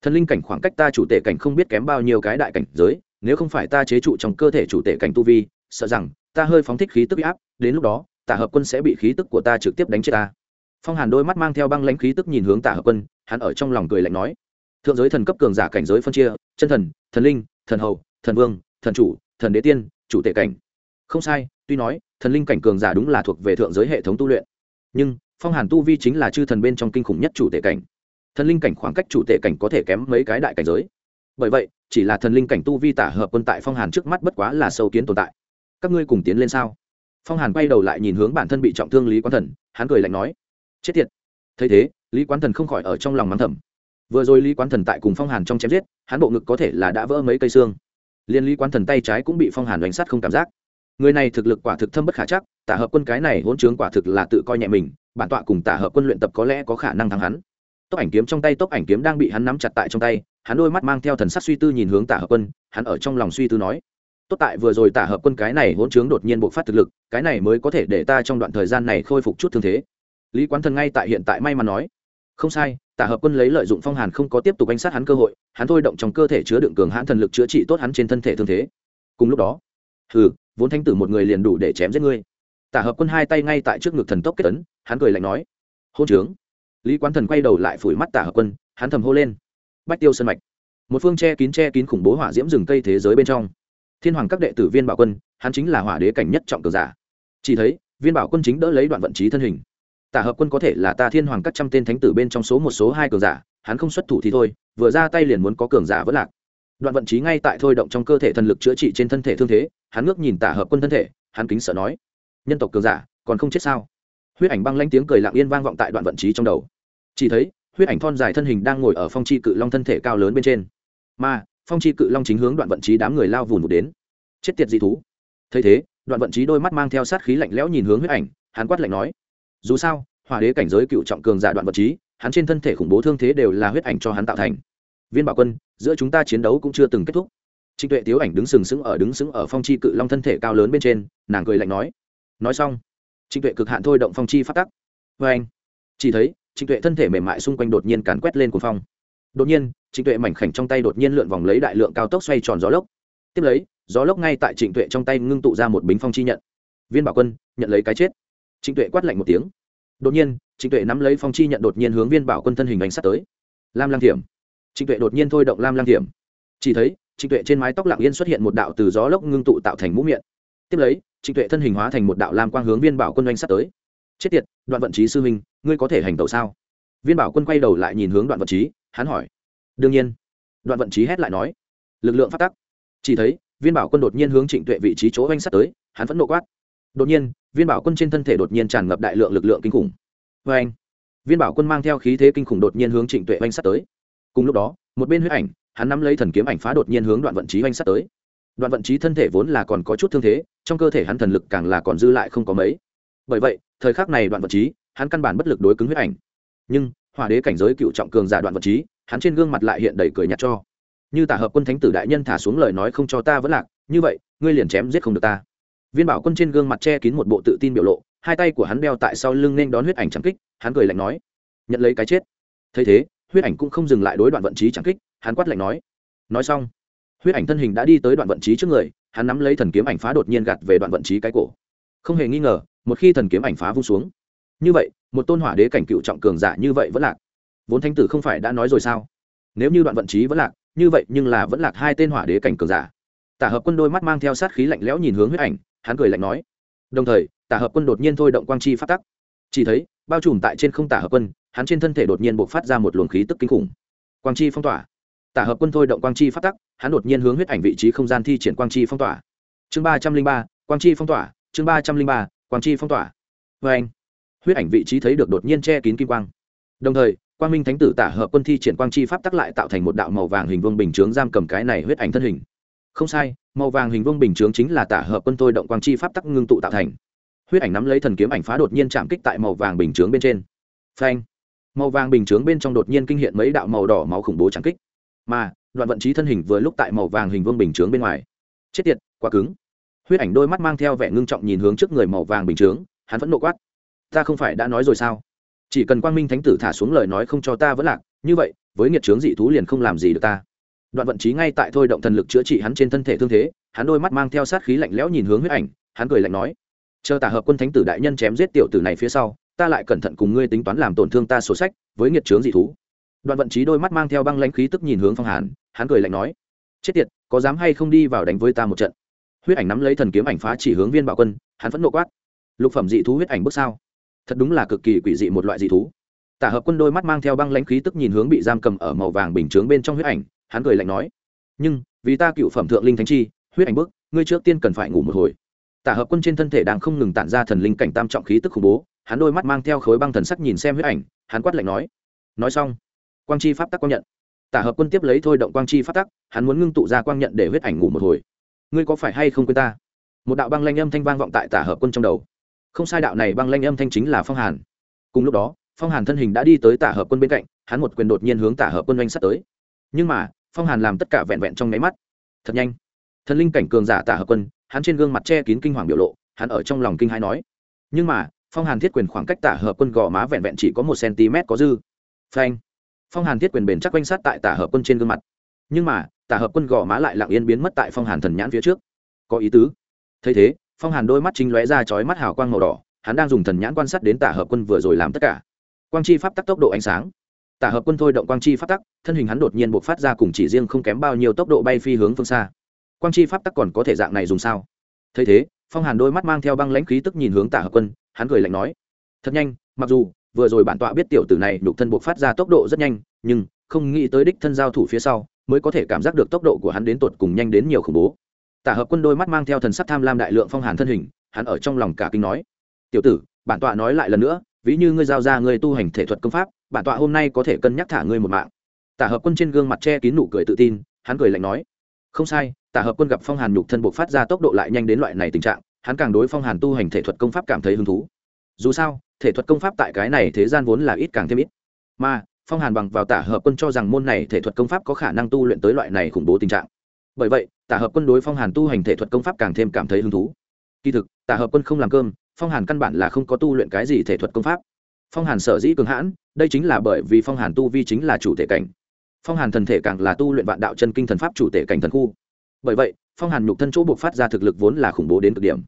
thần linh cảnh khoảng cách ta chủ tể cảnh không biết kém bao nhiêu cái đại cảnh giới, nếu không phải ta chế trụ trong cơ thể chủ tể cảnh tu vi, sợ rằng ta hơi phóng thích khí tức áp, đến lúc đó, tả hợp quân sẽ bị khí tức của ta trực tiếp đánh chết ta. Phong hàn đôi mắt mang theo băng lãnh khí tức nhìn hướng tả hợp quân, hắn ở trong lòng cười lạnh nói, thượng giới thần cấp cường giả cảnh giới phân chia, chân thần thần linh, thần hầu, thần vương, thần chủ, thần đế tiên, chủ tể cảnh. Không sai, tuy nói, thần linh cảnh cường giả đúng là thuộc về thượng giới hệ thống tu luyện, nhưng phong hàn tu vi chính là chư thần bên trong kinh khủng nhất chủ tể cảnh. Thần linh cảnh khoảng cách chủ tể cảnh có thể kém mấy cái đại cảnh giới. Bởi vậy, chỉ là thần linh cảnh tu vi tả hợp quân tại phong hàn trước mắt bất quá là sâu kiến tồn tại các ngươi cùng tiến lên sao? Phong hàn quay đầu lại nhìn hướng bản thân bị trọng thương lý quán thần, hắn cười lạnh nói, chết tiệt. Thấy thế, lý quán thần không khỏi ở trong lòng mắng thầm. Vừa rồi lý quán thần tại cùng phong hàn trong chém giết, hắn bộ ngực có thể là đã vỡ mấy cây xương. Liên lý quán thần tay trái cũng bị phong hàn đánh sát không cảm giác. Người này thực lực quả thực thâm bất khả chắc, tả hợp quân cái này hỗn trướng quả thực là tự coi nhẹ mình, bản tọa cùng tả hợp quân luyện tập có lẽ có khả năng thắng hắn. Tốc ảnh kiếm trong tay, tốc ảnh kiếm đang bị hắn nắm chặt tại trong tay, hắn đôi mắt mang theo thần sắc suy tư nhìn hướng tả hợp quân, hắn ở trong lòng suy tư nói tốt tại vừa rồi tả hợp quân cái này hỗn trướng đột nhiên bộc phát thực lực, cái này mới có thể để ta trong đoạn thời gian này khôi phục chút thương thế. Lý quán thần ngay tại hiện tại may mắn nói, không sai, tả hợp quân lấy lợi dụng phong hàn không có tiếp tục anh sát hắn cơ hội, hắn thôi động trong cơ thể chứa đựng cường hãn thần lực chữa trị tốt hắn trên thân thể thương thế. Cùng lúc đó, hừ, vốn thanh tử một người liền đủ để chém giết ngươi. Tả hợp quân hai tay ngay tại trước ngực thần tốc kết tấn hắn cười lạnh nói hôn trướng. Lý quán thần quay đầu lại phủi mắt tả hợp quân, hắn thầm hô lên, bách tiêu sân mạch. Một phương che kín che kín khủng bố hỏa diễm rừng cây thế giới bên trong thiên hoàng các đệ tử viên bảo quân, hắn chính là hỏa đế cảnh nhất trọng cường giả. Chỉ thấy, viên bảo quân chính đỡ lấy đoạn vận trí thân hình. Tả hợp quân có thể là ta thiên hoàng các trăm tên thánh tử bên trong số một, số hai cường giả, hắn không xuất thủ thì thôi, vừa ra tay liền muốn có cường giả vỡ lạc. Đoạn vận trí ngay tại thôi động trong cơ thể thần lực chữa trị trên thân thể thương thế, hắn ngước nhìn tả hợp quân thân thể, hắn kính sợ nói, nhân tộc cường giả, còn không chết sao? Huyết ảnh băng lanh tiếng cười lặng yên vang vọng tại đoạn vận trí trong đầu. Chỉ thấy, huyết ảnh thon dài thân hình đang ngồi ở phong chi cự long thân thể cao lớn bên trên. Mà phong chi cự long chính hướng đoạn vận trí đám người lao vùn vụt đến. Chết tiệt dị thú. Thấy thế, đoạn vận trí đôi mắt mang theo sát khí lạnh lẽo nhìn hướng huyết ảnh, hắn quát lạnh nói, dù sao, hỏa đế cảnh giới cựu trọng cường giả đoạn vận trí, hắn trên thân thể khủng bố thương thế đều là huyết ảnh cho hắn tạo thành. Viên bảo quân, giữa chúng ta chiến đấu cũng chưa từng kết thúc. Trịnh tuệ tiếu ảnh đứng sừng sững ở, đứng sững ở phong chi cự long thân thể cao lớn bên trên, nàng cười lạnh nói nói xong, trịnh tuệ cực hạn thôi động phong chi phát tắc. Vê anh chỉ thấy, trịnh tuệ thân thể mềm mại xung quanh đột nhiên càn quét lên của phong đột nhiên, trịnh tuệ mảnh khảnh trong tay đột nhiên lượn vòng lấy đại lượng cao tốc xoay tròn gió lốc. Tiếp lấy, gió lốc ngay tại trịnh tuệ trong tay ngưng tụ ra một bính phong chi nhận. Viên bảo quân, nhận lấy cái chết. Trịnh tuệ quát lạnh một tiếng. Đột nhiên, trịnh tuệ nắm lấy phong chi nhận đột nhiên hướng viên bảo quân thân hình đánh sát tới. Lam lang thiểm. Trịnh tuệ đột nhiên thôi động lam lang thiểm. Chỉ thấy, trịnh tuệ trên mái tóc lạng yên xuất hiện một đạo từ gió lốc ngưng tụ tạo thành mũ miệng. Tiếp lấy, trịnh tuệ thân hình hóa thành một đạo lam quang hướng viên bảo quân oanh sát tới. Chết tiệt, đoạn vận trí sư huynh, ngươi có thể hành tẩu sao? Viên bảo quân quay đầu lại nhìn hướng đoạn vận trí hắn hỏi. Đương nhiên. Đoạn vận trí hét lại nói. Lực lượng phát tắc. Chỉ thấy, viên bảo quân đột nhiên hướng trịnh tuệ vị trí chỗ oanh sát tới, hắn vẫn nộ quát. Đột nhiên, viên bảo quân trên thân thể đột nhiên tràn ngập đại lượng lực lượng kinh khủng. Vê anh viên bảo quân mang theo khí thế kinh khủng đột nhiên hướng trịnh tuệ oanh sát tới. Cùng lúc đó, một bên huyết ảnh, hắn nắm lấy thần kiếm ảnh phá đột nhiên hướng đoạn vận trí oanh sát tới. Đoạn vận trí thân thể vốn là còn có chút thương thế, trong cơ thể hắn thần lực càng là còn dư lại không có mấy. Bởi vậy, thời khắc này đoạn vận trí, hắn căn bản bất lực đối cứng huyết ảnh. Nhưng hỏa đế cảnh giới cựu trọng cường giả đoạn vận trí, hắn trên gương mặt lại hiện đầy cười nhạt cho. Như tả hợp quân thánh tử đại nhân thả xuống lời nói không cho ta vẫn lạc, như vậy, ngươi liền chém giết không được ta. Viên bảo quân trên gương mặt che kín một bộ tự tin biểu lộ, hai tay của hắn đeo tại sau lưng nên đón huyết ảnh trắng kích, hắn cười lạnh nói, nhận lấy cái chết. Thấy thế, huyết ảnh cũng không dừng lại đối đoạn vận trí trắng kích, hắn quát lạnh nói nói xong. Huyết ảnh thân hình đã đi tới đoạn vận trí trước người, hắn nắm lấy thần kiếm ảnh phá đột nhiên gạt về đoạn vận trí cái cổ. Không hề nghi ngờ, một khi thần kiếm ảnh phá vung xuống, như vậy một tôn hỏa đế cảnh cựu trọng cường giả như vậy vẫn lạc. Vốn thánh tử không phải đã nói rồi sao? Nếu như đoạn vận trí vẫn lạc, như vậy nhưng là vẫn lạc hai tên hỏa đế cảnh cường giả. Tả hợp quân đôi mắt mang theo sát khí lạnh lẽo nhìn hướng huyết ảnh, hắn cười lạnh nói. Đồng thời, tả hợp quân đột nhiên thôi động quang chi phát tắc. Chỉ thấy, bao trùm tại trên không tả hợp quân, hắn trên thân thể đột nhiên bộc phát ra một luồng khí tức kinh khủng. Quang chi phong tỏa. Tả hợp quân thôi động quang chi phát tắc, hắn đột nhiên hướng huyết ảnh vị trí không gian thi triển quang chi phong tỏa. Chương ba trăm linh ba, quang chi phong tỏa, chương ba trăm linh ba, quang chi phong tỏa. Vê anh huyết ảnh vị trí thấy được đột nhiên che kín kim quang. Đồng thời, quang minh thánh tử tả hợp quân thi triển quang chi pháp tắc lại tạo thành một đạo màu vàng hình vương bình chướng giam cầm cái này huyết ảnh thân hình. Không sai, màu vàng hình vương bình chướng chính là tả hợp quân thôi động quang chi pháp tắc ngưng tụ tạo thành. Huyết ảnh nắm lấy thần kiếm ảnh phá đột nhiên chạm kích tại màu vàng bình chướng bên trên. Phanh! Màu vàng bình chướng bên trong đột nhiên kinh hiện mấy đạo màu đỏ máu khủng bố chạm kích. Mà, đoạn vận trí thân hình vừa lúc tại màu vàng hình vương bình chướng bên ngoài. Chết tiệt, quá cứng. Huyết ảnh đôi mắt mang theo vẻ ngưng trọng nhìn hướng trước người màu vàng bình chướng, hắn vẫn nộ quát ta không phải đã nói rồi sao? Chỉ cần quang minh thánh tử thả xuống lời nói không cho ta vẫn lạc, như vậy, với nghiệt trướng dị thú liền không làm gì được ta. Đoạn vận trí ngay tại thôi động thần lực chữa trị hắn trên thân thể thương thế, hắn đôi mắt mang theo sát khí lạnh lẽo nhìn hướng huyết ảnh, hắn cười lạnh nói, chờ tả hợp quân thánh tử đại nhân chém giết tiểu tử này phía sau, ta lại cẩn thận cùng ngươi tính toán làm tổn thương ta sổ sách, với nghiệt trướng dị thú. Đoạn vận trí đôi mắt mang theo băng lãnh khí tức nhìn hướng phong hàn, hắn cười lạnh nói, chết tiệt, có dám hay không đi vào đánh với ta một trận? Huyết ảnh nắm lấy thần kiếm ảnh phá chỉ hướng viên bảo quân, hắn vẫn nộ quát, lục phẩm dị thú huyết ảnh bước sao? Thật đúng là cực kỳ quỷ dị một loại dị thú. Tả hợp quân đôi mắt mang theo băng lãnh khí tức nhìn hướng bị giam cầm ở màu vàng bình chướng bên trong huyết ảnh, hắn cười lạnh nói, nhưng, vì ta cựu phẩm thượng linh thánh chi, huyết ảnh bước, ngươi trước tiên cần phải ngủ một hồi. Tả hợp quân trên thân thể đang không ngừng tản ra thần linh cảnh tam trọng khí tức khủng bố, hắn đôi mắt mang theo khối băng thần sắc nhìn xem huyết ảnh, hắn quát lạnh nói nói xong, quang chi pháp tắc quang nhận. Tả hợp quân tiếp lấy thôi động quang chi pháp tắc, hắn muốn ngưng tụ ra quang nhận để huyết ảnh ngủ một hồi. Ngươi có phải hay không quên ta? Một đạo băng lanh âm thanh vang vọng tại tả hợp quân trong đầu không sai đạo này băng lanh âm thanh chính là phong hàn cùng lúc đó phong hàn thân hình đã đi tới tả hợp quân bên cạnh hắn một quyền đột nhiên hướng tả hợp quân oanh sắt tới nhưng mà phong hàn làm tất cả vẹn vẹn trong nháy mắt thật nhanh thần linh cảnh cường giả tả hợp quân hắn trên gương mặt che kín kinh hoàng biểu lộ hắn ở trong lòng kinh hãi nói nhưng mà phong hàn thiết quyền khoảng cách tả hợp quân gò má vẹn vẹn chỉ có một cm có dư phanh phong hàn thiết quyền bền chắc quanh sát tại tả hợp quân trên gương mặt nhưng mà tả hợp quân gò má lại lặng yên biến mất tại phong hàn thần nhãn phía trước có ý tứ thấy thế phong hàn đôi mắt chính lóe ra chói mắt hào quang màu đỏ, hắn đang dùng thần nhãn quan sát đến tả hợp quân vừa rồi làm tất cả. Quang chi pháp tắc tốc độ ánh sáng. Tả hợp quân thôi động quang chi pháp tắc, thân hình hắn đột nhiên buộc phát ra cùng chỉ riêng không kém bao nhiêu tốc độ bay phi hướng phương xa. Quang chi pháp tắc còn có thể dạng này dùng sao? Thấy thế, phong hàn đôi mắt mang theo băng lãnh khí tức nhìn hướng tả hợp quân, hắn cười lạnh nói, thật nhanh, mặc dù vừa rồi bản tọa biết tiểu tử này đục thân buộc phát ra tốc độ rất nhanh, nhưng không nghĩ tới đích thân giao thủ phía sau mới có thể cảm giác được tốc độ của hắn đến tột cùng nhanh đến nhiều khủng bố tả hợp quân đôi mắt mang theo thần sắc tham lam đại lượng phong hàn thân hình, hắn ở trong lòng cả kinh nói, tiểu tử, bản tọa nói lại lần nữa, ví như ngươi giao ra ngươi tu hành thể thuật công pháp, bản tọa hôm nay có thể cân nhắc thả ngươi một mạng. Tả hợp quân trên gương mặt che kín nụ cười tự tin, hắn cười lạnh nói, không sai, tả hợp quân gặp phong hàn nhục thân buộc phát ra tốc độ lại nhanh đến loại này tình trạng, hắn càng đối phong hàn tu hành thể thuật công pháp cảm thấy hứng thú. Dù sao, thể thuật công pháp tại cái này thế gian vốn là ít càng thêm ít. Mà, phong hàn bằng vào tả hợp quân cho rằng môn này thể thuật công pháp có khả năng tu luyện tới loại này khủng bố tình trạng. Bởi vậy tả hợp quân đối phong hàn tu hành thể thuật công pháp càng thêm cảm thấy hứng thú. Kỳ thực, tả hợp quân không làm cơm, phong hàn căn bản là không có tu luyện cái gì thể thuật công pháp. Phong hàn sở dĩ cường hãn, đây chính là bởi vì phong hàn tu vi chính là chủ thể cảnh. Phong hàn thần thể càng là tu luyện vạn đạo chân kinh thần pháp chủ thể cảnh thần khu. Bởi vậy, phong hàn nhục thân chỗ buộc phát ra thực lực vốn là khủng bố đến cực điểm.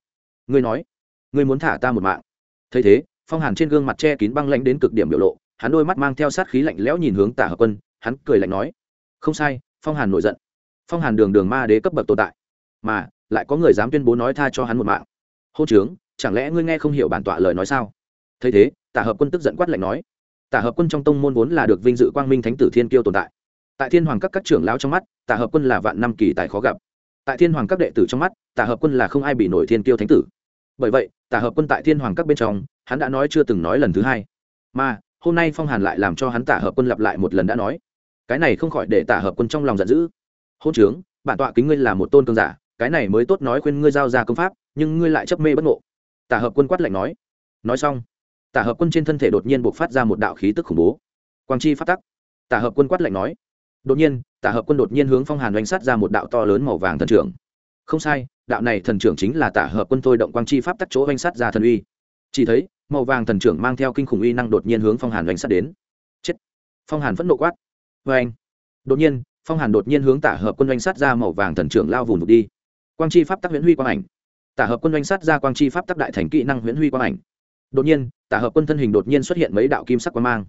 Ngươi nói, ngươi muốn thả ta một mạng. Thấy thế, phong hàn trên gương mặt che kín băng lãnh đến cực điểm biểu lộ, hắn đôi mắt mang theo sát khí lạnh lẽo nhìn hướng tả hợp quân, hắn cười lạnh nói, không sai, phong hàn nổi giận phong hàn đường đường ma đế cấp bậc tồn tại. Mà, lại có người dám tuyên bố nói tha cho hắn một mạng. Hô trướng, chẳng lẽ ngươi nghe không hiểu bản tọa lời nói sao? Thấy thế, tả hợp quân tức giận quát lạnh nói. Tả hợp quân trong tông môn vốn là được vinh dự quang minh thánh tử thiên kiêu tồn tại. Tại thiên hoàng các các trưởng lao trong mắt, tả hợp quân là vạn năm kỳ tài khó gặp. Tại thiên hoàng các đệ tử trong mắt, tả hợp quân là không ai bị nổi thiên kiêu thánh tử. Bởi vậy, tả hợp quân tại thiên hoàng các bên trong, hắn đã nói chưa từng nói lần thứ hai. Mà, hôm nay phong hàn lại làm cho hắn tả hợp quân lặp lại một lần đã nói. Cái này không khỏi để tả hợp quân trong lòng giận dữ hôn trướng, bản tọa kính ngươi là một tôn cường giả, cái này mới tốt nói khuyên ngươi giao ra công pháp, nhưng ngươi lại chấp mê bất ngộ. Tả hợp quân quát lạnh nói. Nói xong, tả hợp quân trên thân thể đột nhiên buộc phát ra một đạo khí tức khủng bố. Quang chi phát tắc. Tả hợp quân quát lạnh nói. Đột nhiên, tả hợp quân đột nhiên hướng phong hàn oanh sát ra một đạo to lớn màu vàng thần trưởng. Không sai, đạo này thần trưởng chính là tả hợp quân thôi động quang chi pháp tắc chỗ oanh sát ra thần uy. Chỉ thấy, màu vàng thần trưởng mang theo kinh khủng uy năng đột nhiên hướng phong hàn oanh sát đến. Chết. Phong hàn phẫn nộ quát. Vê anh đột nhiên phong hàn đột nhiên hướng tả hợp quân doanh sát ra màu vàng thần trưởng lao vùng đi quang chi pháp tắc huyễn huy quang ảnh tả hợp quân doanh sát ra quang chi pháp tắc đại thành kỹ năng huyễn huy quang ảnh đột nhiên tả hợp quân thân hình đột nhiên xuất hiện mấy đạo kim sắc quang mang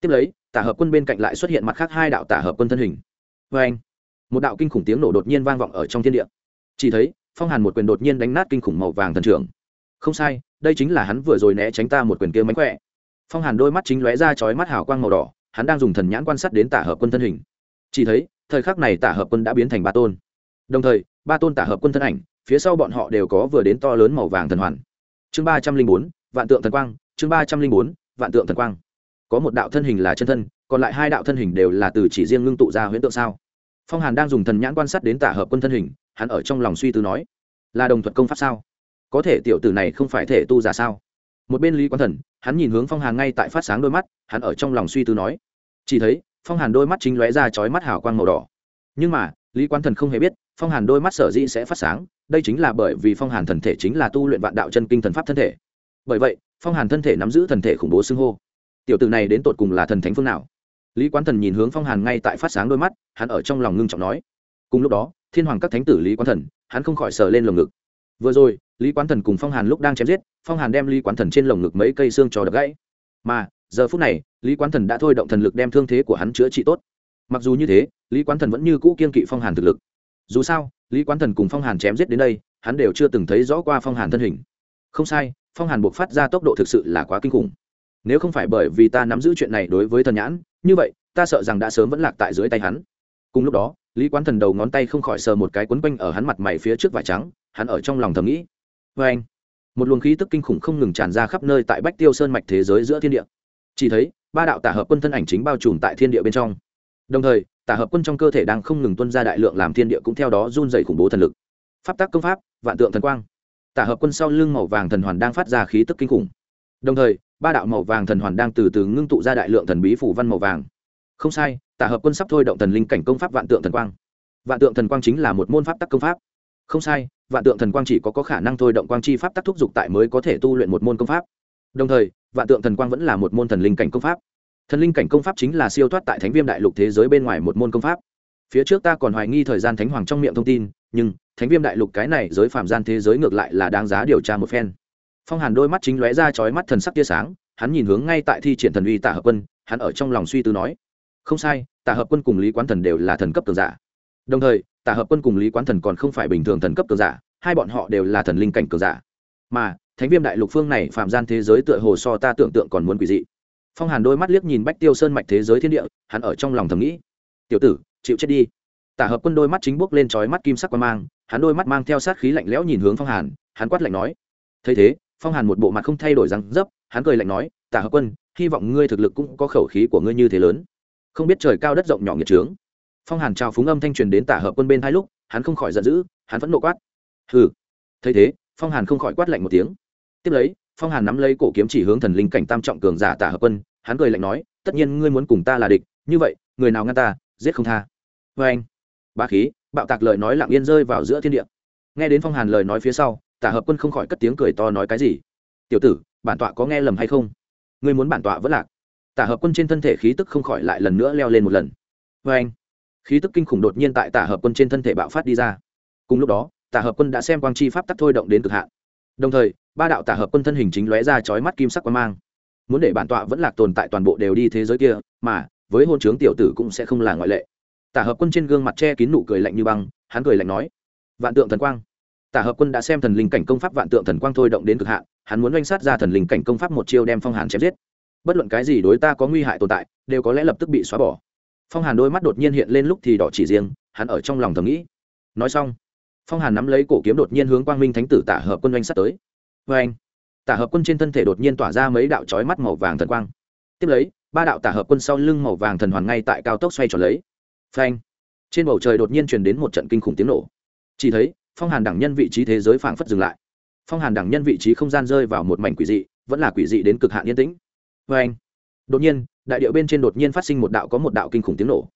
tiếp lấy tả hợp quân bên cạnh lại xuất hiện mặt khác hai đạo tả hợp quân thân hình vê anh một đạo kinh khủng tiếng nổ đột nhiên vang vọng ở trong thiên địa chỉ thấy phong hàn một quyền đột nhiên đánh nát kinh khủng màu vàng thần trưởng không sai đây chính là hắn vừa rồi né tránh ta một quyền kia mánh khỏe phong hàn đôi mắt chính lóe ra chói mắt hào quang màu đỏ hắn đang dùng thần nhãn quan sát đến tả hợp quân thân hình chỉ thấy thời khắc này tả hợp quân đã biến thành ba tôn. Đồng thời, ba tôn tả hợp quân thân ảnh, phía sau bọn họ đều có vừa đến to lớn màu vàng thần hoàn. Chương ba trăm linh bốn, vạn tượng thần quang, chương ba trăm linh bốn, vạn tượng thần quang. Có một đạo thân hình là chân thân, còn lại hai đạo thân hình đều là từ chỉ riêng ngưng tụ ra huyễn tượng sao? Phong hàn đang dùng thần nhãn quan sát đến tả hợp quân thân hình, hắn ở trong lòng suy tư nói, là đồng thuật công pháp sao? Có thể tiểu tử này không phải thể tu giả sao? Một bên lý quan thần, hắn nhìn hướng phong hàn ngay tại phát sáng đôi mắt, hắn ở trong lòng suy tư nói, chỉ thấy phong hàn đôi mắt chính lóe ra chói mắt hào quang màu đỏ. Nhưng mà, lý quan thần không hề biết, phong hàn đôi mắt sở dĩ sẽ phát sáng, đây chính là bởi vì phong hàn thần thể chính là tu luyện vạn đạo chân kinh thần pháp thân thể. Bởi vậy, phong hàn thân thể nắm giữ thần thể khủng bố xưng hô. Tiểu tử này đến tột cùng là thần thánh phương nào? Lý quán thần nhìn hướng phong hàn ngay tại phát sáng đôi mắt, hắn ở trong lòng ngưng trọng nói. Cùng lúc đó, thiên hoàng các thánh tử lý quán thần, hắn không khỏi sờ lên lồng ngực. Vừa rồi, lý quán thần cùng phong hàn lúc đang chém giết, phong hàn đem lý quán thần trên lồng ngực mấy cây xương trò đập gãy. Mà giờ phút này, lý quán thần đã thôi động thần lực đem thương thế của hắn chữa trị tốt. Mặc dù như thế, lý quán thần vẫn như cũ kiên kỵ phong hàn thực lực. Dù sao, lý quán thần cùng phong hàn chém giết đến đây, hắn đều chưa từng thấy rõ qua phong hàn thân hình. Không sai, phong hàn buộc phát ra tốc độ thực sự là quá kinh khủng. Nếu không phải bởi vì ta nắm giữ chuyện này đối với thần nhãn, như vậy, ta sợ rằng đã sớm vẫn lạc tại dưới tay hắn. Cùng lúc đó, lý quán thần đầu ngón tay không khỏi sờ một cái quấn quanh ở hắn mặt mày phía trước vải trắng, hắn ở trong lòng thầm nghĩ. Vê anh một luồng khí tức kinh khủng không ngừng tràn ra khắp nơi tại bách tiêu sơn mạch thế giới giữa thiên địa chỉ thấy ba đạo tả hợp quân thân ảnh chính bao trùm tại thiên địa bên trong. Đồng thời tả hợp quân trong cơ thể đang không ngừng tuân ra đại lượng làm thiên địa cũng theo đó run dày khủng bố thần lực. Pháp tác công pháp vạn tượng thần quang. Tả hợp quân sau lưng màu vàng thần hoàn đang phát ra khí tức kinh khủng. Đồng thời ba đạo màu vàng thần hoàn đang từ từ ngưng tụ ra đại lượng thần bí phủ văn màu vàng. Không sai tả hợp quân sắp thôi động thần linh cảnh công pháp vạn tượng thần quang. Vạn tượng thần quang chính là một môn pháp tắc công pháp. Không sai vạn tượng thần quang chỉ có, có khả năng thôi động quang chi pháp tắc thúc giục tại mới có thể tu luyện một môn công pháp. Đồng thời vạn tượng thần quang vẫn là một môn thần linh cảnh công pháp. Thần linh cảnh công pháp chính là siêu thoát tại thánh viêm đại lục thế giới bên ngoài một môn công pháp. Phía trước ta còn hoài nghi thời gian thánh hoàng trong miệng thông tin, nhưng thánh viêm đại lục cái này giới phạm gian thế giới ngược lại là đáng giá điều tra một phen. Phong hàn đôi mắt chính lóe ra chói mắt thần sắc tia sáng, hắn nhìn hướng ngay tại thi triển thần uy tả hợp quân, hắn ở trong lòng suy tư nói, không sai, tả hợp quân cùng lý quán thần đều là thần cấp cường giả. Đồng thời, tả hợp quân cùng lý quán thần còn không phải bình thường thần cấp cường giả, hai bọn họ đều là thần linh cảnh cường giả. Mà thánh viêm đại lục phương này phạm gian thế giới tựa hồ so ta tưởng tượng còn muốn quỷ dị. Phong hàn đôi mắt liếc nhìn bách tiêu sơn mạch thế giới thiên địa, hắn ở trong lòng thầm nghĩ. Tiểu tử, chịu chết đi. Tả hợp quân đôi mắt chính bốc lên trói mắt kim sắc quan mang, hắn đôi mắt mang theo sát khí lạnh lẽo nhìn hướng phong hàn, hắn quát lạnh nói. Thấy thế, phong hàn một bộ mặt không thay đổi răng dấp, hắn cười lạnh nói, tả hợp quân, hy vọng ngươi thực lực cũng có khẩu khí của ngươi như thế lớn. Không biết trời cao đất rộng nhỏ nghiệt trướng. Phong hàn trao phúng âm thanh truyền đến tả hợp quân bên hai lúc, hắn không khỏi giận dữ, hắn vẫn nộ quát. Hừ. Thấy thế, phong hàn không khỏi quát lạnh một tiếng tiếp lấy, phong hàn nắm lấy cổ kiếm chỉ hướng thần linh cảnh tam trọng cường giả tả hợp quân, hắn cười lạnh nói, tất nhiên ngươi muốn cùng ta là địch, như vậy, người nào ngăn ta, giết không tha. Vê anh ba khí, bạo tạc lời nói lặng yên rơi vào giữa thiên địa. Nghe đến phong hàn lời nói phía sau, tả hợp quân không khỏi cất tiếng cười to nói cái gì? Tiểu tử, bản tọa có nghe lầm hay không? Ngươi muốn bản tọa vẫn lạc. Tả hợp quân trên thân thể khí tức không khỏi lại lần nữa leo lên một lần. Vê anh, khí tức kinh khủng đột nhiên tại tả hợp quân trên thân thể bạo phát đi ra. Cùng lúc đó, tả hợp quân đã xem quang chi pháp tắc thôi động đến cực hạn. Đồng thời ba đạo tả hợp quân thân hình chính lóe ra chói mắt kim sắc quang mang. Muốn để bản tọa vẫn lạc tồn tại toàn bộ đều đi thế giới kia, mà, với hôn trướng tiểu tử cũng sẽ không là ngoại lệ. Tả hợp quân trên gương mặt che kín nụ cười lạnh như băng, hắn cười lạnh nói, vạn tượng thần quang. Tả hợp quân đã xem thần linh cảnh công pháp vạn tượng thần quang thôi động đến cực hạn, hắn muốn oanh sát ra thần linh cảnh công pháp một chiêu đem phong hàn chém giết. Bất luận cái gì đối ta có nguy hại tồn tại, đều có lẽ lập tức bị xóa bỏ. Phong hàn đôi mắt đột nhiên hiện lên lúc thì đỏ chỉ riêng, hắn ở trong lòng thầm nghĩ. Nói xong, phong hàn nắm lấy cổ kiếm đột nhiên hướng quang minh thánh tử tả hợp quân oanh sát tới vê anh, tả hợp quân trên thân thể đột nhiên tỏa ra mấy đạo trói mắt màu vàng thần quang. Tiếp lấy, ba đạo tả hợp quân sau lưng màu vàng thần hoàn ngay tại cao tốc xoay tròn lấy. Phanh! Trên bầu trời đột nhiên truyền đến một trận kinh khủng tiếng nổ. Chỉ thấy, phong hàn đẳng nhân vị trí thế giới phảng phất dừng lại. Phong hàn đẳng nhân vị trí không gian rơi vào một mảnh quỷ dị, vẫn là quỷ dị đến cực hạn yên tĩnh. Vê anh, đột nhiên, đại điệu bên trên đột nhiên phát sinh một đạo có một đạo kinh khủng tiếng nổ.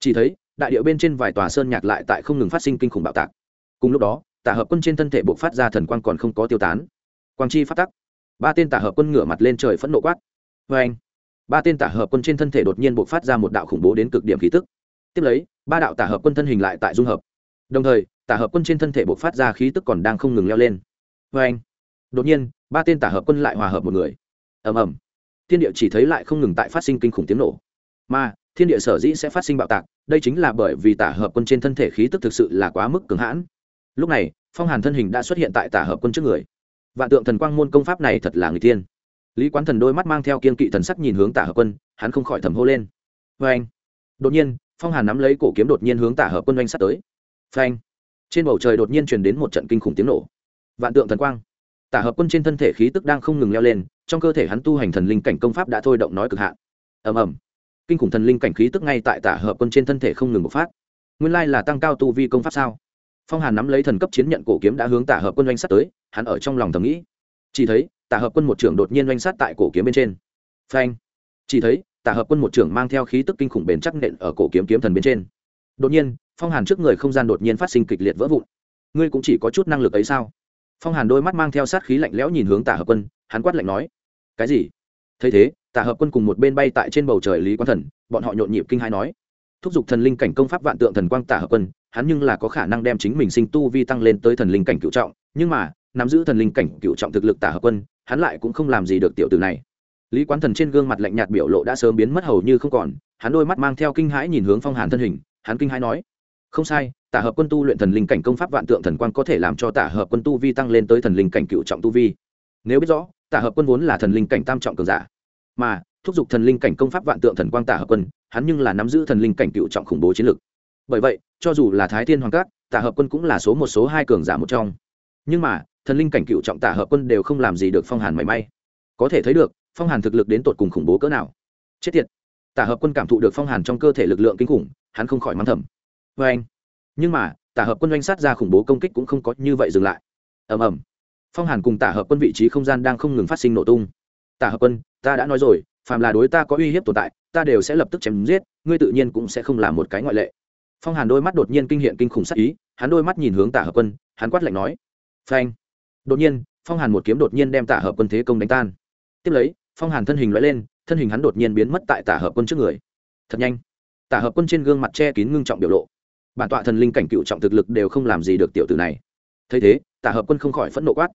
Chỉ thấy, đại điệu bên trên vài tòa sơn nhạc lại tại không ngừng phát sinh kinh khủng bạo tạc. Cùng lúc đó, tả hợp quân trên thân thể buộc phát ra thần quang còn không có tiêu tán quang chi phát tắc. Ba tên tả hợp quân ngửa mặt lên trời phẫn nộ quát. Vê anh. Ba tên tả hợp quân trên thân thể đột nhiên bộc phát ra một đạo khủng bố đến cực điểm khí tức. Tiếp lấy, ba đạo tả hợp quân thân hình lại tại dung hợp. Đồng thời, tả hợp quân trên thân thể bộc phát ra khí tức còn đang không ngừng leo lên. Vê anh. Đột nhiên, ba tên tả hợp quân lại hòa hợp một người. Ầm ầm. Thiên địa chỉ thấy lại không ngừng tại phát sinh kinh khủng tiếng nổ. Mà, thiên địa sở dĩ sẽ phát sinh bạo tạc, đây chính là bởi vì tả hợp quân trên thân thể khí tức thực sự là quá mức cường hãn. Lúc này, phong hàn thân hình đã xuất hiện tại tả hợp quân trước người vạn tượng thần quang môn công pháp này thật là người tiên lý quán thần đôi mắt mang theo kiên kỵ thần sắc nhìn hướng tả hợp quân, hắn không khỏi thầm hô lên. Vê anh đột nhiên, phong hàn nắm lấy cổ kiếm đột nhiên hướng tả hợp quân oanh sắt tới. Phanh! Trên bầu trời đột nhiên truyền đến một trận kinh khủng tiếng nổ. Vạn tượng thần quang. Tả hợp quân trên thân thể khí tức đang không ngừng leo lên, trong cơ thể hắn tu hành thần linh cảnh công pháp đã thôi động nói cực hạn. Ầm ầm. Kinh khủng thần linh cảnh khí tức ngay tại tả hợp quân trên thân thể không ngừng bộc phát. Nguyên lai là tăng cao tu vi công pháp sao? Phong hàn nắm lấy thần cấp chiến nhận cổ kiếm đã hướng tả hợp quân oanh sát tới, hắn ở trong lòng thầm nghĩ. Chỉ thấy, tả hợp quân một trưởng đột nhiên oanh sát tại cổ kiếm bên trên. Phanh. Chỉ thấy, tả hợp quân một trưởng mang theo khí tức kinh khủng bền chắc nện ở cổ kiếm kiếm thần bên trên. Đột nhiên, phong hàn trước người không gian đột nhiên phát sinh kịch liệt vỡ vụn. Ngươi cũng chỉ có chút năng lực ấy sao? Phong hàn đôi mắt mang theo sát khí lạnh lẽo nhìn hướng tả hợp quân, hắn quát lạnh nói. Cái gì? Thấy thế, tả hợp quân cùng một bên bay tại trên bầu trời lý quán thần, bọn họ nhộn nhịp kinh hai nói. Thúc giục thần linh cảnh công pháp vạn tượng thần quang tả hợp quân hắn nhưng là có khả năng đem chính mình sinh tu vi tăng lên tới thần linh cảnh cựu trọng, nhưng mà, nắm giữ thần linh cảnh cựu trọng thực lực tả hợp quân, hắn lại cũng không làm gì được tiểu tử này. Lý quán thần trên gương mặt lạnh nhạt biểu lộ đã sớm biến mất hầu như không còn, hắn đôi mắt mang theo kinh hãi nhìn hướng phong hàn thân hình, hắn kinh hãi nói, không sai, tả hợp quân tu luyện thần linh cảnh công pháp vạn tượng thần quang có thể làm cho tả hợp quân tu vi tăng lên tới thần linh cảnh cựu trọng tu vi. Nếu biết rõ, tả hợp quân vốn là thần linh cảnh tam trọng cường giả, mà, thúc giục thần linh cảnh công pháp vạn tượng thần quang tả hợp quân, hắn nhưng là nắm giữ thần linh cảnh cựu trọng khủng bố chiến lực bởi vậy, cho dù là thái thiên hoàng cát, tả hợp quân cũng là số một, số hai cường giả một trong. Nhưng mà, thần linh cảnh cựu trọng tả hợp quân đều không làm gì được phong hàn mảy may. Có thể thấy được, phong hàn thực lực đến tột cùng khủng bố cỡ nào. Chết tiệt. Tả hợp quân cảm thụ được phong hàn trong cơ thể lực lượng kinh khủng, hắn không khỏi mắng thầm. Vê anh. Nhưng mà, tả hợp quân doanh sát ra khủng bố công kích cũng không có như vậy dừng lại. Ầm ầm. Phong hàn cùng tả hợp quân vị trí không gian đang không ngừng phát sinh nổ tung. Tả hợp quân, ta đã nói rồi, phàm là đối ta có uy hiếp tồn tại, ta đều sẽ lập tức chém giết, ngươi tự nhiên cũng sẽ không làm một cái ngoại lệ phong hàn đôi mắt đột nhiên kinh hiện kinh khủng sắc ý, hắn đôi mắt nhìn hướng tả hợp quân, hắn quát lạnh nói, phanh! Đột nhiên, phong hàn một kiếm đột nhiên đem tả hợp quân thế công đánh tan. Tiếp lấy, phong hàn thân hình loại lên, thân hình hắn đột nhiên biến mất tại tả hợp quân trước người. Thật nhanh. Tả hợp quân trên gương mặt che kín ngưng trọng biểu lộ. Bản tọa thần linh cảnh cựu trọng thực lực đều không làm gì được tiểu tử này. Thấy thế tả hợp quân không khỏi phẫn nộ quát.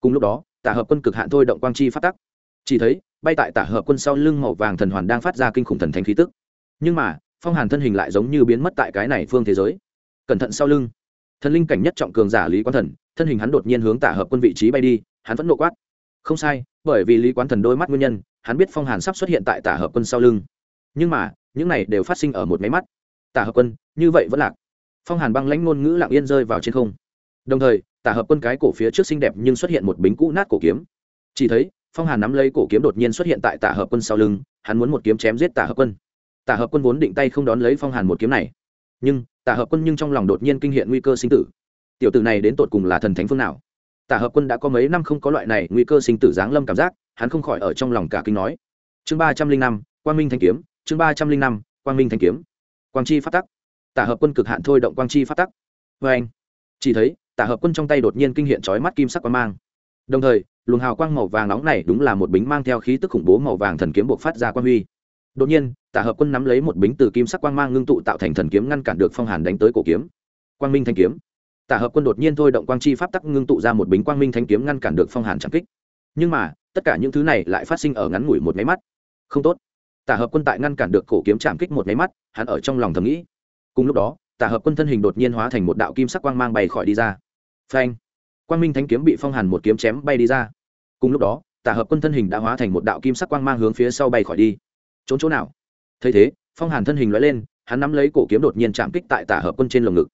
Cùng lúc đó tả hợp quân cực hạn thôi động quang chi phát tắc. Chỉ thấy, bay tại tả hợp quân sau lưng màu vàng thần hoàn đang phát ra kinh khủng thần thánh khí tức. Nhưng mà phong hàn thân hình lại giống như biến mất tại cái này phương thế giới. Cẩn thận sau lưng. Thần linh cảnh nhất trọng cường giả lý quán thần, thân hình hắn đột nhiên hướng tả hợp quân vị trí bay đi, hắn vẫn nộ quát. Không sai, bởi vì lý quán thần đôi mắt nguyên nhân, hắn biết phong hàn sắp xuất hiện tại tả hợp quân sau lưng. Nhưng mà, những này đều phát sinh ở một máy mắt. Tả hợp quân, như vậy vẫn lạc. Phong hàn băng lãnh ngôn ngữ lặng yên rơi vào trên không. Đồng thời, tả hợp quân cái cổ phía trước xinh đẹp nhưng xuất hiện một bính cũ nát cổ kiếm. Chỉ thấy, phong hàn nắm lấy cổ kiếm đột nhiên xuất hiện tại tả hợp quân sau lưng, hắn muốn một kiếm chém giết tả hợp quân tả hợp quân vốn định tay không đón lấy phong hàn một kiếm này nhưng tả hợp quân nhưng trong lòng đột nhiên kinh hiện nguy cơ sinh tử tiểu tử này đến tột cùng là thần thánh phương nào tả hợp quân đã có mấy năm không có loại này nguy cơ sinh tử giáng lâm cảm giác hắn không khỏi ở trong lòng cả kinh nói chương ba trăm linh năm quang minh thanh kiếm chương ba trăm linh năm quang minh thanh kiếm quang chi phát tắc tả hợp quân cực hạn thôi động quang chi phát tắc vê anh chỉ thấy tả hợp quân trong tay đột nhiên kinh hiện trói mắt kim sắc quang mang đồng thời luồng hào quang màu vàng nóng này đúng là một bính mang theo khí tức khủng bố màu vàng thần kiếm buộc phát ra quang huy đột nhiên, tả hợp quân nắm lấy một bính từ kim sắc quang mang ngưng tụ tạo thành thần kiếm ngăn cản được phong hàn đánh tới cổ kiếm. Quang minh thanh kiếm. Tả hợp quân đột nhiên thôi động quang chi pháp tắc ngưng tụ ra một bính quang minh thanh kiếm ngăn cản được phong hàn trảm kích. Nhưng mà, tất cả những thứ này lại phát sinh ở ngắn ngủi một máy mắt. Không tốt. Tả hợp quân tại ngăn cản được cổ kiếm chạm kích một máy mắt, hắn ở trong lòng thầm nghĩ. Cùng lúc đó, tả hợp quân thân hình đột nhiên hóa thành một đạo kim sắc quang mang bay khỏi đi ra. Phanh. Quang minh thanh kiếm bị phong hàn một kiếm chém bay đi ra. Cùng lúc đó, tả hợp quân thân hình đã hóa thành một đạo kim sắc quang mang hướng phía sau bay khỏi đi trốn chỗ nào? Thấy thế, phong hàn thân hình loại lên, hắn nắm lấy cổ kiếm đột nhiên chạm kích tại tả hợp quân trên lồng ngực.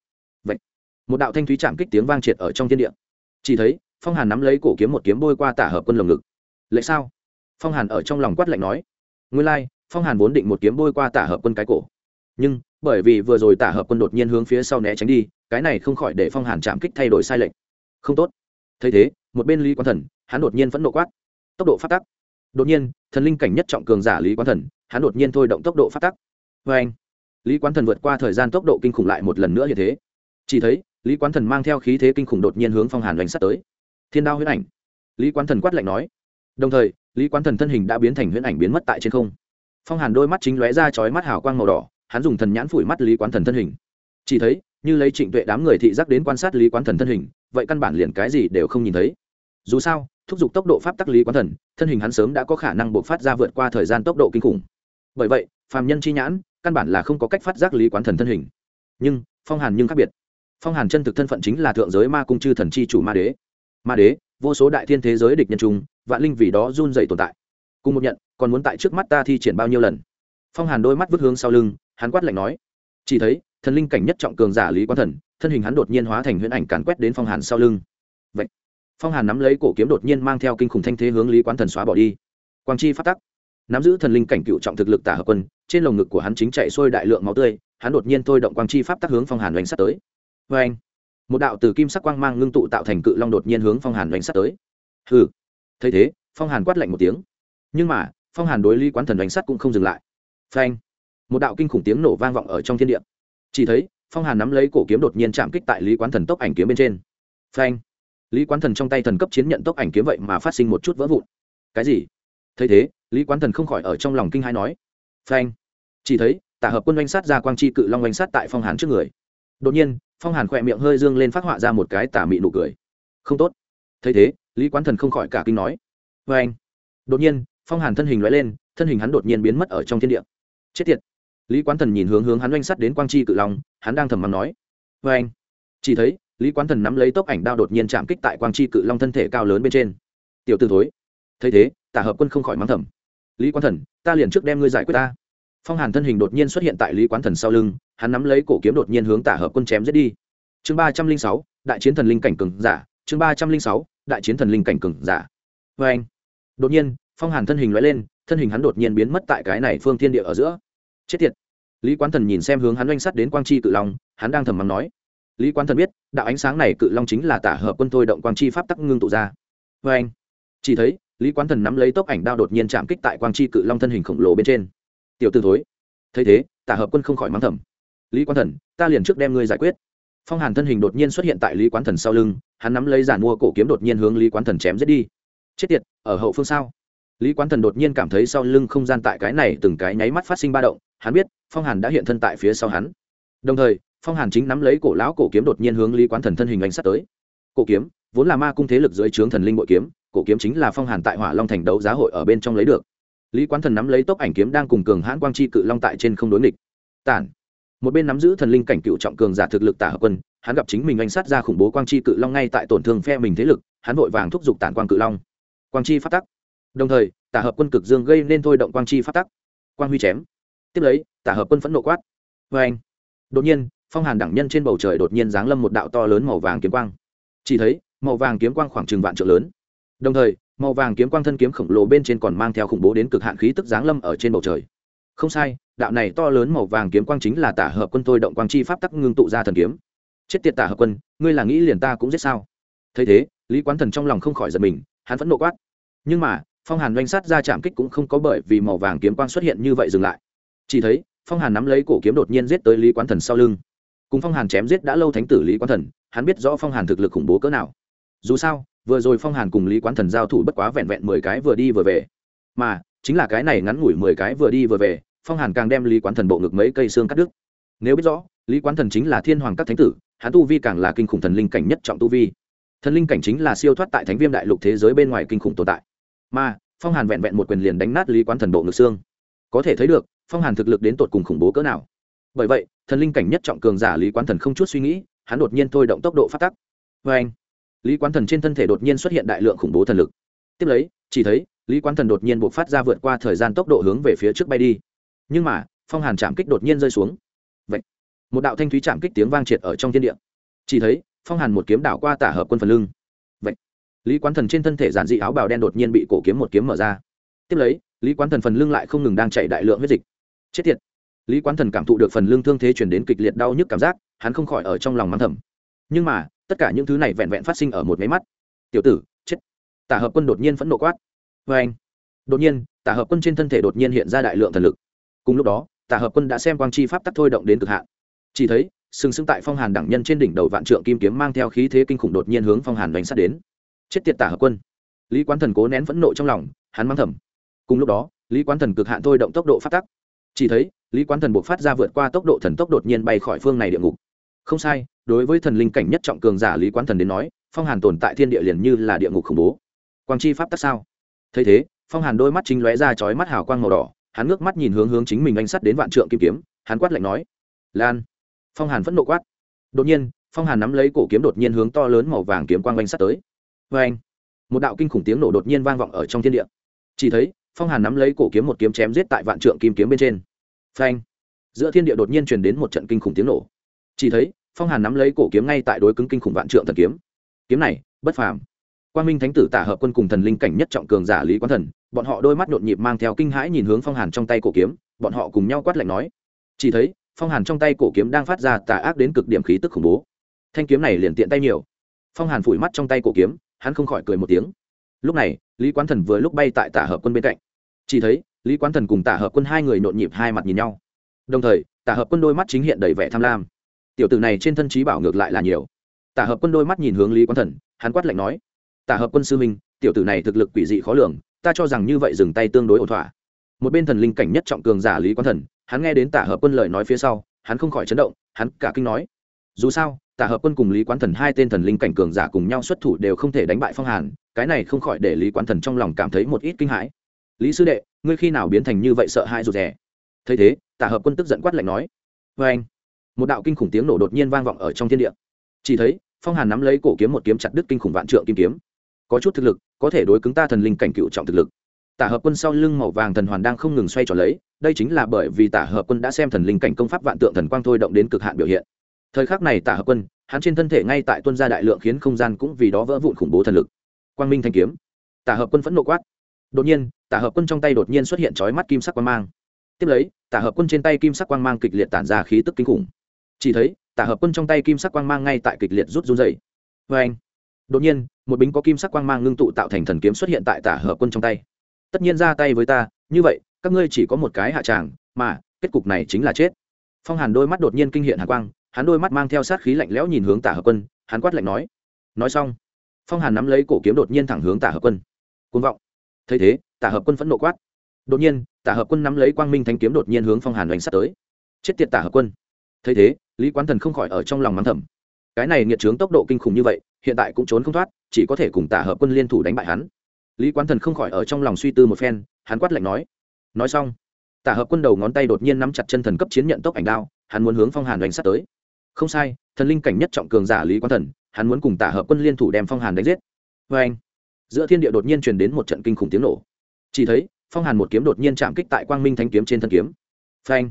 Vậy một đạo thanh thúy chạm kích tiếng vang triệt ở trong thiên địa. Chỉ thấy, phong hàn nắm lấy cổ kiếm một kiếm bôi qua tả hợp quân lồng ngực. Lệ sao? Phong hàn ở trong lòng quát lạnh nói. Nguyên lai, phong hàn vốn định một kiếm bôi qua tả hợp quân cái cổ. Nhưng, bởi vì vừa rồi tả hợp quân đột nhiên hướng phía sau né tránh đi, cái này không khỏi để phong hàn chạm kích thay đổi sai lệch. Không tốt. Thấy thế, một bên lý quan thần, hắn đột nhiên phẫn nộ quát. Tốc độ phát tắc. Đột nhiên, thần linh cảnh nhất trọng cường giả lý quan thần hắn đột nhiên thôi động tốc độ phát tắc. Vê anh, lý quán thần vượt qua thời gian tốc độ kinh khủng lại một lần nữa như thế. Chỉ thấy, lý quán thần mang theo khí thế kinh khủng đột nhiên hướng phong hàn đánh sắt tới. Thiên đao huyễn ảnh. Lý quán thần quát lạnh nói. Đồng thời, lý quán thần thân hình đã biến thành huyễn ảnh biến mất tại trên không. Phong hàn đôi mắt chính lóe ra chói mắt hào quang màu đỏ, hắn dùng thần nhãn phủi mắt lý quán thần thân hình. Chỉ thấy, như lấy trịnh tuệ đám người thị giác đến quan sát lý quán thần thân hình, vậy căn bản liền cái gì đều không nhìn thấy. Dù sao, thúc giục tốc độ pháp tắc lý quán thần, thân hình hắn sớm đã có khả năng buộc phát ra vượt qua thời gian tốc độ kinh khủng bởi vậy, phàm nhân chi nhãn, căn bản là không có cách phát giác lý quán thần thân hình. Nhưng, phong hàn nhưng khác biệt. Phong hàn chân thực thân phận chính là thượng giới ma cung chư thần chi chủ ma đế. Ma đế, vô số đại thiên thế giới địch nhân trung, vạn linh vì đó run dày tồn tại. Cùng một nhận, còn muốn tại trước mắt ta thi triển bao nhiêu lần? Phong hàn đôi mắt vứt hướng sau lưng, hắn quát lạnh nói. Chỉ thấy, thần linh cảnh nhất trọng cường giả lý quán thần, thân hình hắn đột nhiên hóa thành huyễn ảnh càn quét đến phong hàn sau lưng. Vậy, phong hàn nắm lấy cổ kiếm đột nhiên mang theo kinh khủng thanh thế hướng lý quán thần xóa bỏ đi. Quang chi phát tắc nắm giữ thần linh cảnh cựu trọng thực lực tả hợp quân, trên lồng ngực của hắn chính chạy sôi đại lượng máu tươi, hắn đột nhiên thôi động quang chi pháp tác hướng phong hàn đánh sắt tới. Vê anh một đạo từ kim sắc quang mang ngưng tụ tạo thành cự long đột nhiên hướng phong hàn đánh sắt tới. Hừ! Thấy thế, phong hàn quát lạnh một tiếng. Nhưng mà, phong hàn đối lý quán thần đánh sắt cũng không dừng lại. Phanh! Một đạo kinh khủng tiếng nổ vang vọng ở trong thiên địa. Chỉ thấy, phong hàn nắm lấy cổ kiếm đột nhiên chạm kích tại lý quán thần tốc ảnh kiếm bên trên. Phanh! Lý quán thần trong tay thần cấp chiến nhận tốc ảnh kiếm vậy mà phát sinh một chút vỡ vụn. Cái gì? Thấy thế lý quán thần không khỏi ở trong lòng kinh hai nói, phanh. Chỉ thấy, tả hợp quân oanh sát ra quang chi cự long oanh sát tại phong hàn trước người. Đột nhiên, phong hàn khỏe miệng hơi dương lên phát họa ra một cái tả mị nụ cười. Không tốt. Thấy thế, lý quán thần không khỏi cả kinh nói, phanh. Đột nhiên, phong hàn thân hình loại lên, thân hình hắn đột nhiên biến mất ở trong thiên địa. Chết tiệt. Lý quán thần nhìn hướng hướng hắn oanh sắt đến quang chi cự long, hắn đang thầm mắng nói, phanh. Chỉ thấy, lý quán thần nắm lấy tốc ảnh đao đột nhiên chạm kích tại quang chi cự long thân thể cao lớn bên trên. Tiểu t ử thối. Thấy thế, tả hợp quân không khỏi mắng thầm lý quán thần, ta liền trước đem ngươi giải quyết ta. Phong hàn thân hình đột nhiên xuất hiện tại lý quán thần sau lưng, hắn nắm lấy cổ kiếm đột nhiên hướng tả hợp quân chém giết đi. Chương ba trăm linh sáu, đại chiến thần linh cảnh cường giả. Chương ba trăm linh sáu, đại chiến thần linh cảnh cường giả. Vê anh, đột nhiên, phong hàn thân hình loại lên, thân hình hắn đột nhiên biến mất tại cái này phương thiên địa ở giữa. Chết tiệt. Lý quán thần nhìn xem hướng hắn oanh sắt đến quang chi cự long, hắn đang thầm mắng nói. Lý quán thần biết, đạo ánh sáng này cự long chính là tả hợp quân thôi động quang chi pháp tắc ngưng tụ ra. Vê anh, chỉ thấy lý quán thần nắm lấy tốc ảnh đao đột nhiên chạm kích tại quang chi cự long thân hình khổng lồ bên trên. Tiểu t ử thối. Thấy thế, tả hợp quân không khỏi mắng thầm. Lý quán thần, ta liền trước đem ngươi giải quyết. Phong hàn thân hình đột nhiên xuất hiện tại lý quán thần sau lưng, hắn nắm lấy giàn mua cổ kiếm đột nhiên hướng lý quán thần chém giết đi. Chết tiệt, ở hậu phương sao? Lý quán thần đột nhiên cảm thấy sau lưng không gian tại cái này từng cái nháy mắt phát sinh ba động, hắn biết phong hàn đã hiện thân tại phía sau hắn. Đồng thời, phong hàn chính nắm lấy cổ lão cổ kiếm đột nhiên hướng lý quán thần thân hình anh sắt tới. Cổ kiếm, vốn là ma cung thế lực dưới trướng thần linh bội kiếm cổ kiếm chính là phong hàn tại hỏa long thành đấu giá hội ở bên trong lấy được. Lý quán thần nắm lấy tốc ảnh kiếm đang cùng cường hãn quang chi cự long tại trên không đối nghịch. Tản. Một bên nắm giữ thần linh cảnh cựu trọng cường giả thực lực tả hợp quân, hắn gặp chính mình anh sát ra khủng bố quang chi cự long ngay tại tổn thương phe mình thế lực, hắn vội vàng thúc giục tản quang cự long. Quang chi phát tắc. Đồng thời, tả hợp quân cực dương gây nên thôi động quang chi phát tắc. Quang huy chém. Tiếp lấy, tả hợp quân phẫn nộ quát. Vê anh đột nhiên, phong hàn đẳng nhân trên bầu trời đột nhiên giáng lâm một đạo to lớn màu vàng kiếm quang. Chỉ thấy, màu vàng kiếm quang khoảng chừng vạn trượng lớn đồng thời, màu vàng kiếm quang thân kiếm khổng lồ bên trên còn mang theo khủng bố đến cực hạn khí tức giáng lâm ở trên bầu trời. Không sai, đạo này to lớn màu vàng kiếm quang chính là tả hợp quân tôi động quang chi pháp tắc ngưng tụ ra thần kiếm. Chết tiệt tả hợp quân, ngươi là nghĩ liền ta cũng giết sao? Thấy thế, lý quán thần trong lòng không khỏi giật mình, hắn vẫn nộ quát. Nhưng mà, phong hàn doanh sát ra chạm kích cũng không có bởi vì màu vàng kiếm quang xuất hiện như vậy dừng lại. Chỉ thấy, phong hàn nắm lấy cổ kiếm đột nhiên giết tới lý quán thần sau lưng. Cùng phong hàn chém giết đã lâu thánh tử lý quán thần, hắn biết rõ phong hàn thực lực khủng bố cỡ nào. Dù sao vừa rồi phong hàn cùng lý quán thần giao thủ bất quá vẹn vẹn mười cái vừa đi vừa về. Mà, chính là cái này ngắn ngủi mười cái vừa đi vừa về, phong hàn càng đem lý quán thần bộ ngực mấy cây xương cắt đứt. Nếu biết rõ, lý quán thần chính là thiên hoàng các thánh tử, hắn tu vi càng là kinh khủng thần linh cảnh nhất trọng tu vi. Thần linh cảnh chính là siêu thoát tại thánh viêm đại lục thế giới bên ngoài kinh khủng tồn tại. Mà, phong hàn vẹn vẹn một quyền liền đánh nát lý quán thần bộ ngực xương. Có thể thấy được, phong hàn thực lực đến tột cùng khủng bố cỡ nào. Bởi vậy, thần linh cảnh nhất trọng cường giả lý quán thần không chút suy nghĩ, hắn đột nhiên thôi động tốc độ phát tắc. Vê anh lý quán thần trên thân thể đột nhiên xuất hiện đại lượng khủng bố thần lực. Tiếp lấy, chỉ thấy, lý quán thần đột nhiên buộc phát ra vượt qua thời gian tốc độ hướng về phía trước bay đi. Nhưng mà, phong hàn chạm kích đột nhiên rơi xuống. Vậy một đạo thanh thúy chạm kích tiếng vang triệt ở trong thiên địa. Chỉ thấy, phong hàn một kiếm đảo qua tả hợp quân phần lưng. Vậy lý quán thần trên thân thể giản dị áo bào đen đột nhiên bị cổ kiếm một kiếm mở ra. Tiếp lấy, lý quán thần phần lưng lại không ngừng đang chạy đại lượng huyết dịch. Chết tiệt! Lý quán thần cảm thụ được phần lưng thương thế chuyển đến kịch liệt đau nhức cảm giác, hắn không khỏi ở trong lòng mắng thầm. Nhưng mà tất cả những thứ này vẹn vẹn phát sinh ở một máy mắt. Tiểu tử, chết. Tả hợp quân đột nhiên phẫn nộ quát. Vê anh. Đột nhiên, tả hợp quân trên thân thể đột nhiên hiện ra đại lượng thần lực. Cùng lúc đó, tả hợp quân đã xem quang chi pháp tắc thôi động đến cực hạn. Chỉ thấy, sừng sững tại phong hàn đẳng nhân trên đỉnh đầu vạn trượng kim kiếm mang theo khí thế kinh khủng đột nhiên hướng phong hàn đánh sát đến. Chết tiệt tả hợp quân. Lý quán thần cố nén phẫn nộ trong lòng, hắn mang thầm. Cùng lúc đó, lý quán thần cực hạn thôi động tốc độ phát tắc. Chỉ thấy, lý quán thần buộc phát ra vượt qua tốc độ thần tốc đột nhiên bay khỏi phương này địa ngục không sai, đối với thần linh cảnh nhất trọng cường giả lý quán thần đến nói, phong hàn tồn tại thiên địa liền như là địa ngục khủng bố. Quang chi pháp tắc sao? Thấy thế, phong hàn đôi mắt chính lóe ra chói mắt hào quang màu đỏ, hắn ngước mắt nhìn hướng hướng chính mình anh sắt đến vạn trượng kim kiếm, hắn quát lạnh nói, lan. Phong hàn phẫn nộ quát. Đột nhiên, phong hàn nắm lấy cổ kiếm đột nhiên hướng to lớn màu vàng kiếm quang anh sắt tới. Vê anh một đạo kinh khủng tiếng nổ đột nhiên vang vọng ở trong thiên địa. Chỉ thấy, phong hàn nắm lấy cổ kiếm một kiếm chém giết tại vạn trượng kim kiếm bên trên. Phanh! Giữa thiên địa đột nhiên truyền đến một trận kinh khủng tiếng nổ. Chỉ thấy phong hàn nắm lấy cổ kiếm ngay tại đối cứng kinh khủng vạn trượng thần kiếm kiếm này bất phàm quan minh thánh tử tả hợp quân cùng thần linh cảnh nhất trọng cường giả lý quán thần bọn họ đôi mắt nhộn nhịp mang theo kinh hãi nhìn hướng phong hàn trong tay cổ kiếm bọn họ cùng nhau quát lạnh nói chỉ thấy phong hàn trong tay cổ kiếm đang phát ra tà ác đến cực điểm khí tức khủng bố thanh kiếm này liền tiện tay nhiều phong hàn phủi mắt trong tay cổ kiếm hắn không khỏi cười một tiếng lúc này lý quán thần vừa lúc bay tại tả hợp quân bên cạnh chỉ thấy lý quán thần cùng tả hợp quân hai người nhộn nhịp hai mặt nhìn nhau đồng thời tả hợp quân đôi mắt chính hiện đầy vẻ tham lam tiểu tử này trên thân trí bảo ngược lại là nhiều. Tả hợp quân đôi mắt nhìn hướng lý quán thần, hắn quát lạnh nói, tả hợp quân sư minh, tiểu tử này thực lực quỷ dị khó lường, ta cho rằng như vậy dừng tay tương đối ổn thỏa. Một bên thần linh cảnh nhất trọng cường giả lý quán thần, hắn nghe đến tả hợp quân lời nói phía sau, hắn không khỏi chấn động, hắn cả kinh nói, dù sao, tả hợp quân cùng lý quán thần hai tên thần linh cảnh cường giả cùng nhau xuất thủ đều không thể đánh bại phong hàn, cái này không khỏi để lý quán thần trong lòng cảm thấy một ít kinh hãi. Lý sư đệ, ngươi khi nào biến thành như vậy sợ hãi rụt rè? Thấy thế, tả hợp quân tức giận quát lạnh nói vê anh một đạo kinh khủng tiếng nổ đột nhiên vang vọng ở trong thiên địa. Chỉ thấy, phong hàn nắm lấy cổ kiếm một kiếm chặt đứt kinh khủng vạn trượng kim kiếm. Có chút thực lực, có thể đối cứng ta thần linh cảnh cựu trọng thực lực. Tả hợp quân sau lưng màu vàng thần hoàn đang không ngừng xoay tròn lấy, đây chính là bởi vì tả hợp quân đã xem thần linh cảnh công pháp vạn tượng thần quang thôi động đến cực hạn biểu hiện. Thời khắc này tả hợp quân, hắn trên thân thể ngay tại tuân gia đại lượng khiến không gian cũng vì đó vỡ vụn khủng bố thần lực. Quang minh thanh kiếm. Tả hợp quân phẫn nộ quát. Đột nhiên, tả hợp quân trong tay đột nhiên xuất hiện chói mắt kim sắc quang mang. Tiếp lấy, tả hợp quân trên tay kim sắc quang mang kịch liệt tản ra khí tức kinh khủng chỉ thấy, tả hợp quân trong tay kim sắc quang mang ngay tại kịch liệt rút run dày vê anh, đột nhiên, một bính có kim sắc quang mang ngưng tụ tạo thành thần kiếm xuất hiện tại tả hợp quân trong tay. Tất nhiên ra tay với ta, như vậy, các ngươi chỉ có một cái hạ tràng, mà, kết cục này chính là chết. Phong hàn đôi mắt đột nhiên kinh hiện hạ quang, hắn đôi mắt mang theo sát khí lạnh lẽo nhìn hướng tả hợp quân, hắn quát lạnh nói. Nói xong, phong hàn nắm lấy cổ kiếm đột nhiên thẳng hướng tả hợp quân. Côn vọng. Thấy thế, tả hợp quân phẫn nộ quát. Đột nhiên, tả hợp quân nắm lấy quang minh thanh kiếm đột nhiên hướng phong hàn đánh sát tới. Chết tiệt tả hợp quân. Thấy thế lý quán thần không khỏi ở trong lòng mắng thầm. Cái này nghiệt trướng tốc độ kinh khủng như vậy, hiện tại cũng trốn không thoát, chỉ có thể cùng tả hợp quân liên thủ đánh bại hắn. Lý quán thần không khỏi ở trong lòng suy tư một phen, hắn quát lạnh nói. Nói xong, tả hợp quân đầu ngón tay đột nhiên nắm chặt chân thần cấp chiến nhận tốc ảnh đao, hắn muốn hướng phong hàn đánh sát tới. Không sai, thần linh cảnh nhất trọng cường giả lý quán thần, hắn muốn cùng tả hợp quân liên thủ đem phong hàn đánh giết. Vê anh, giữa thiên địa đột nhiên truyền đến một trận kinh khủng tiếng nổ. Chỉ thấy, phong hàn một kiếm đột nhiên chạm kích tại quang minh thanh kiếm trên thân kiếm. Phanh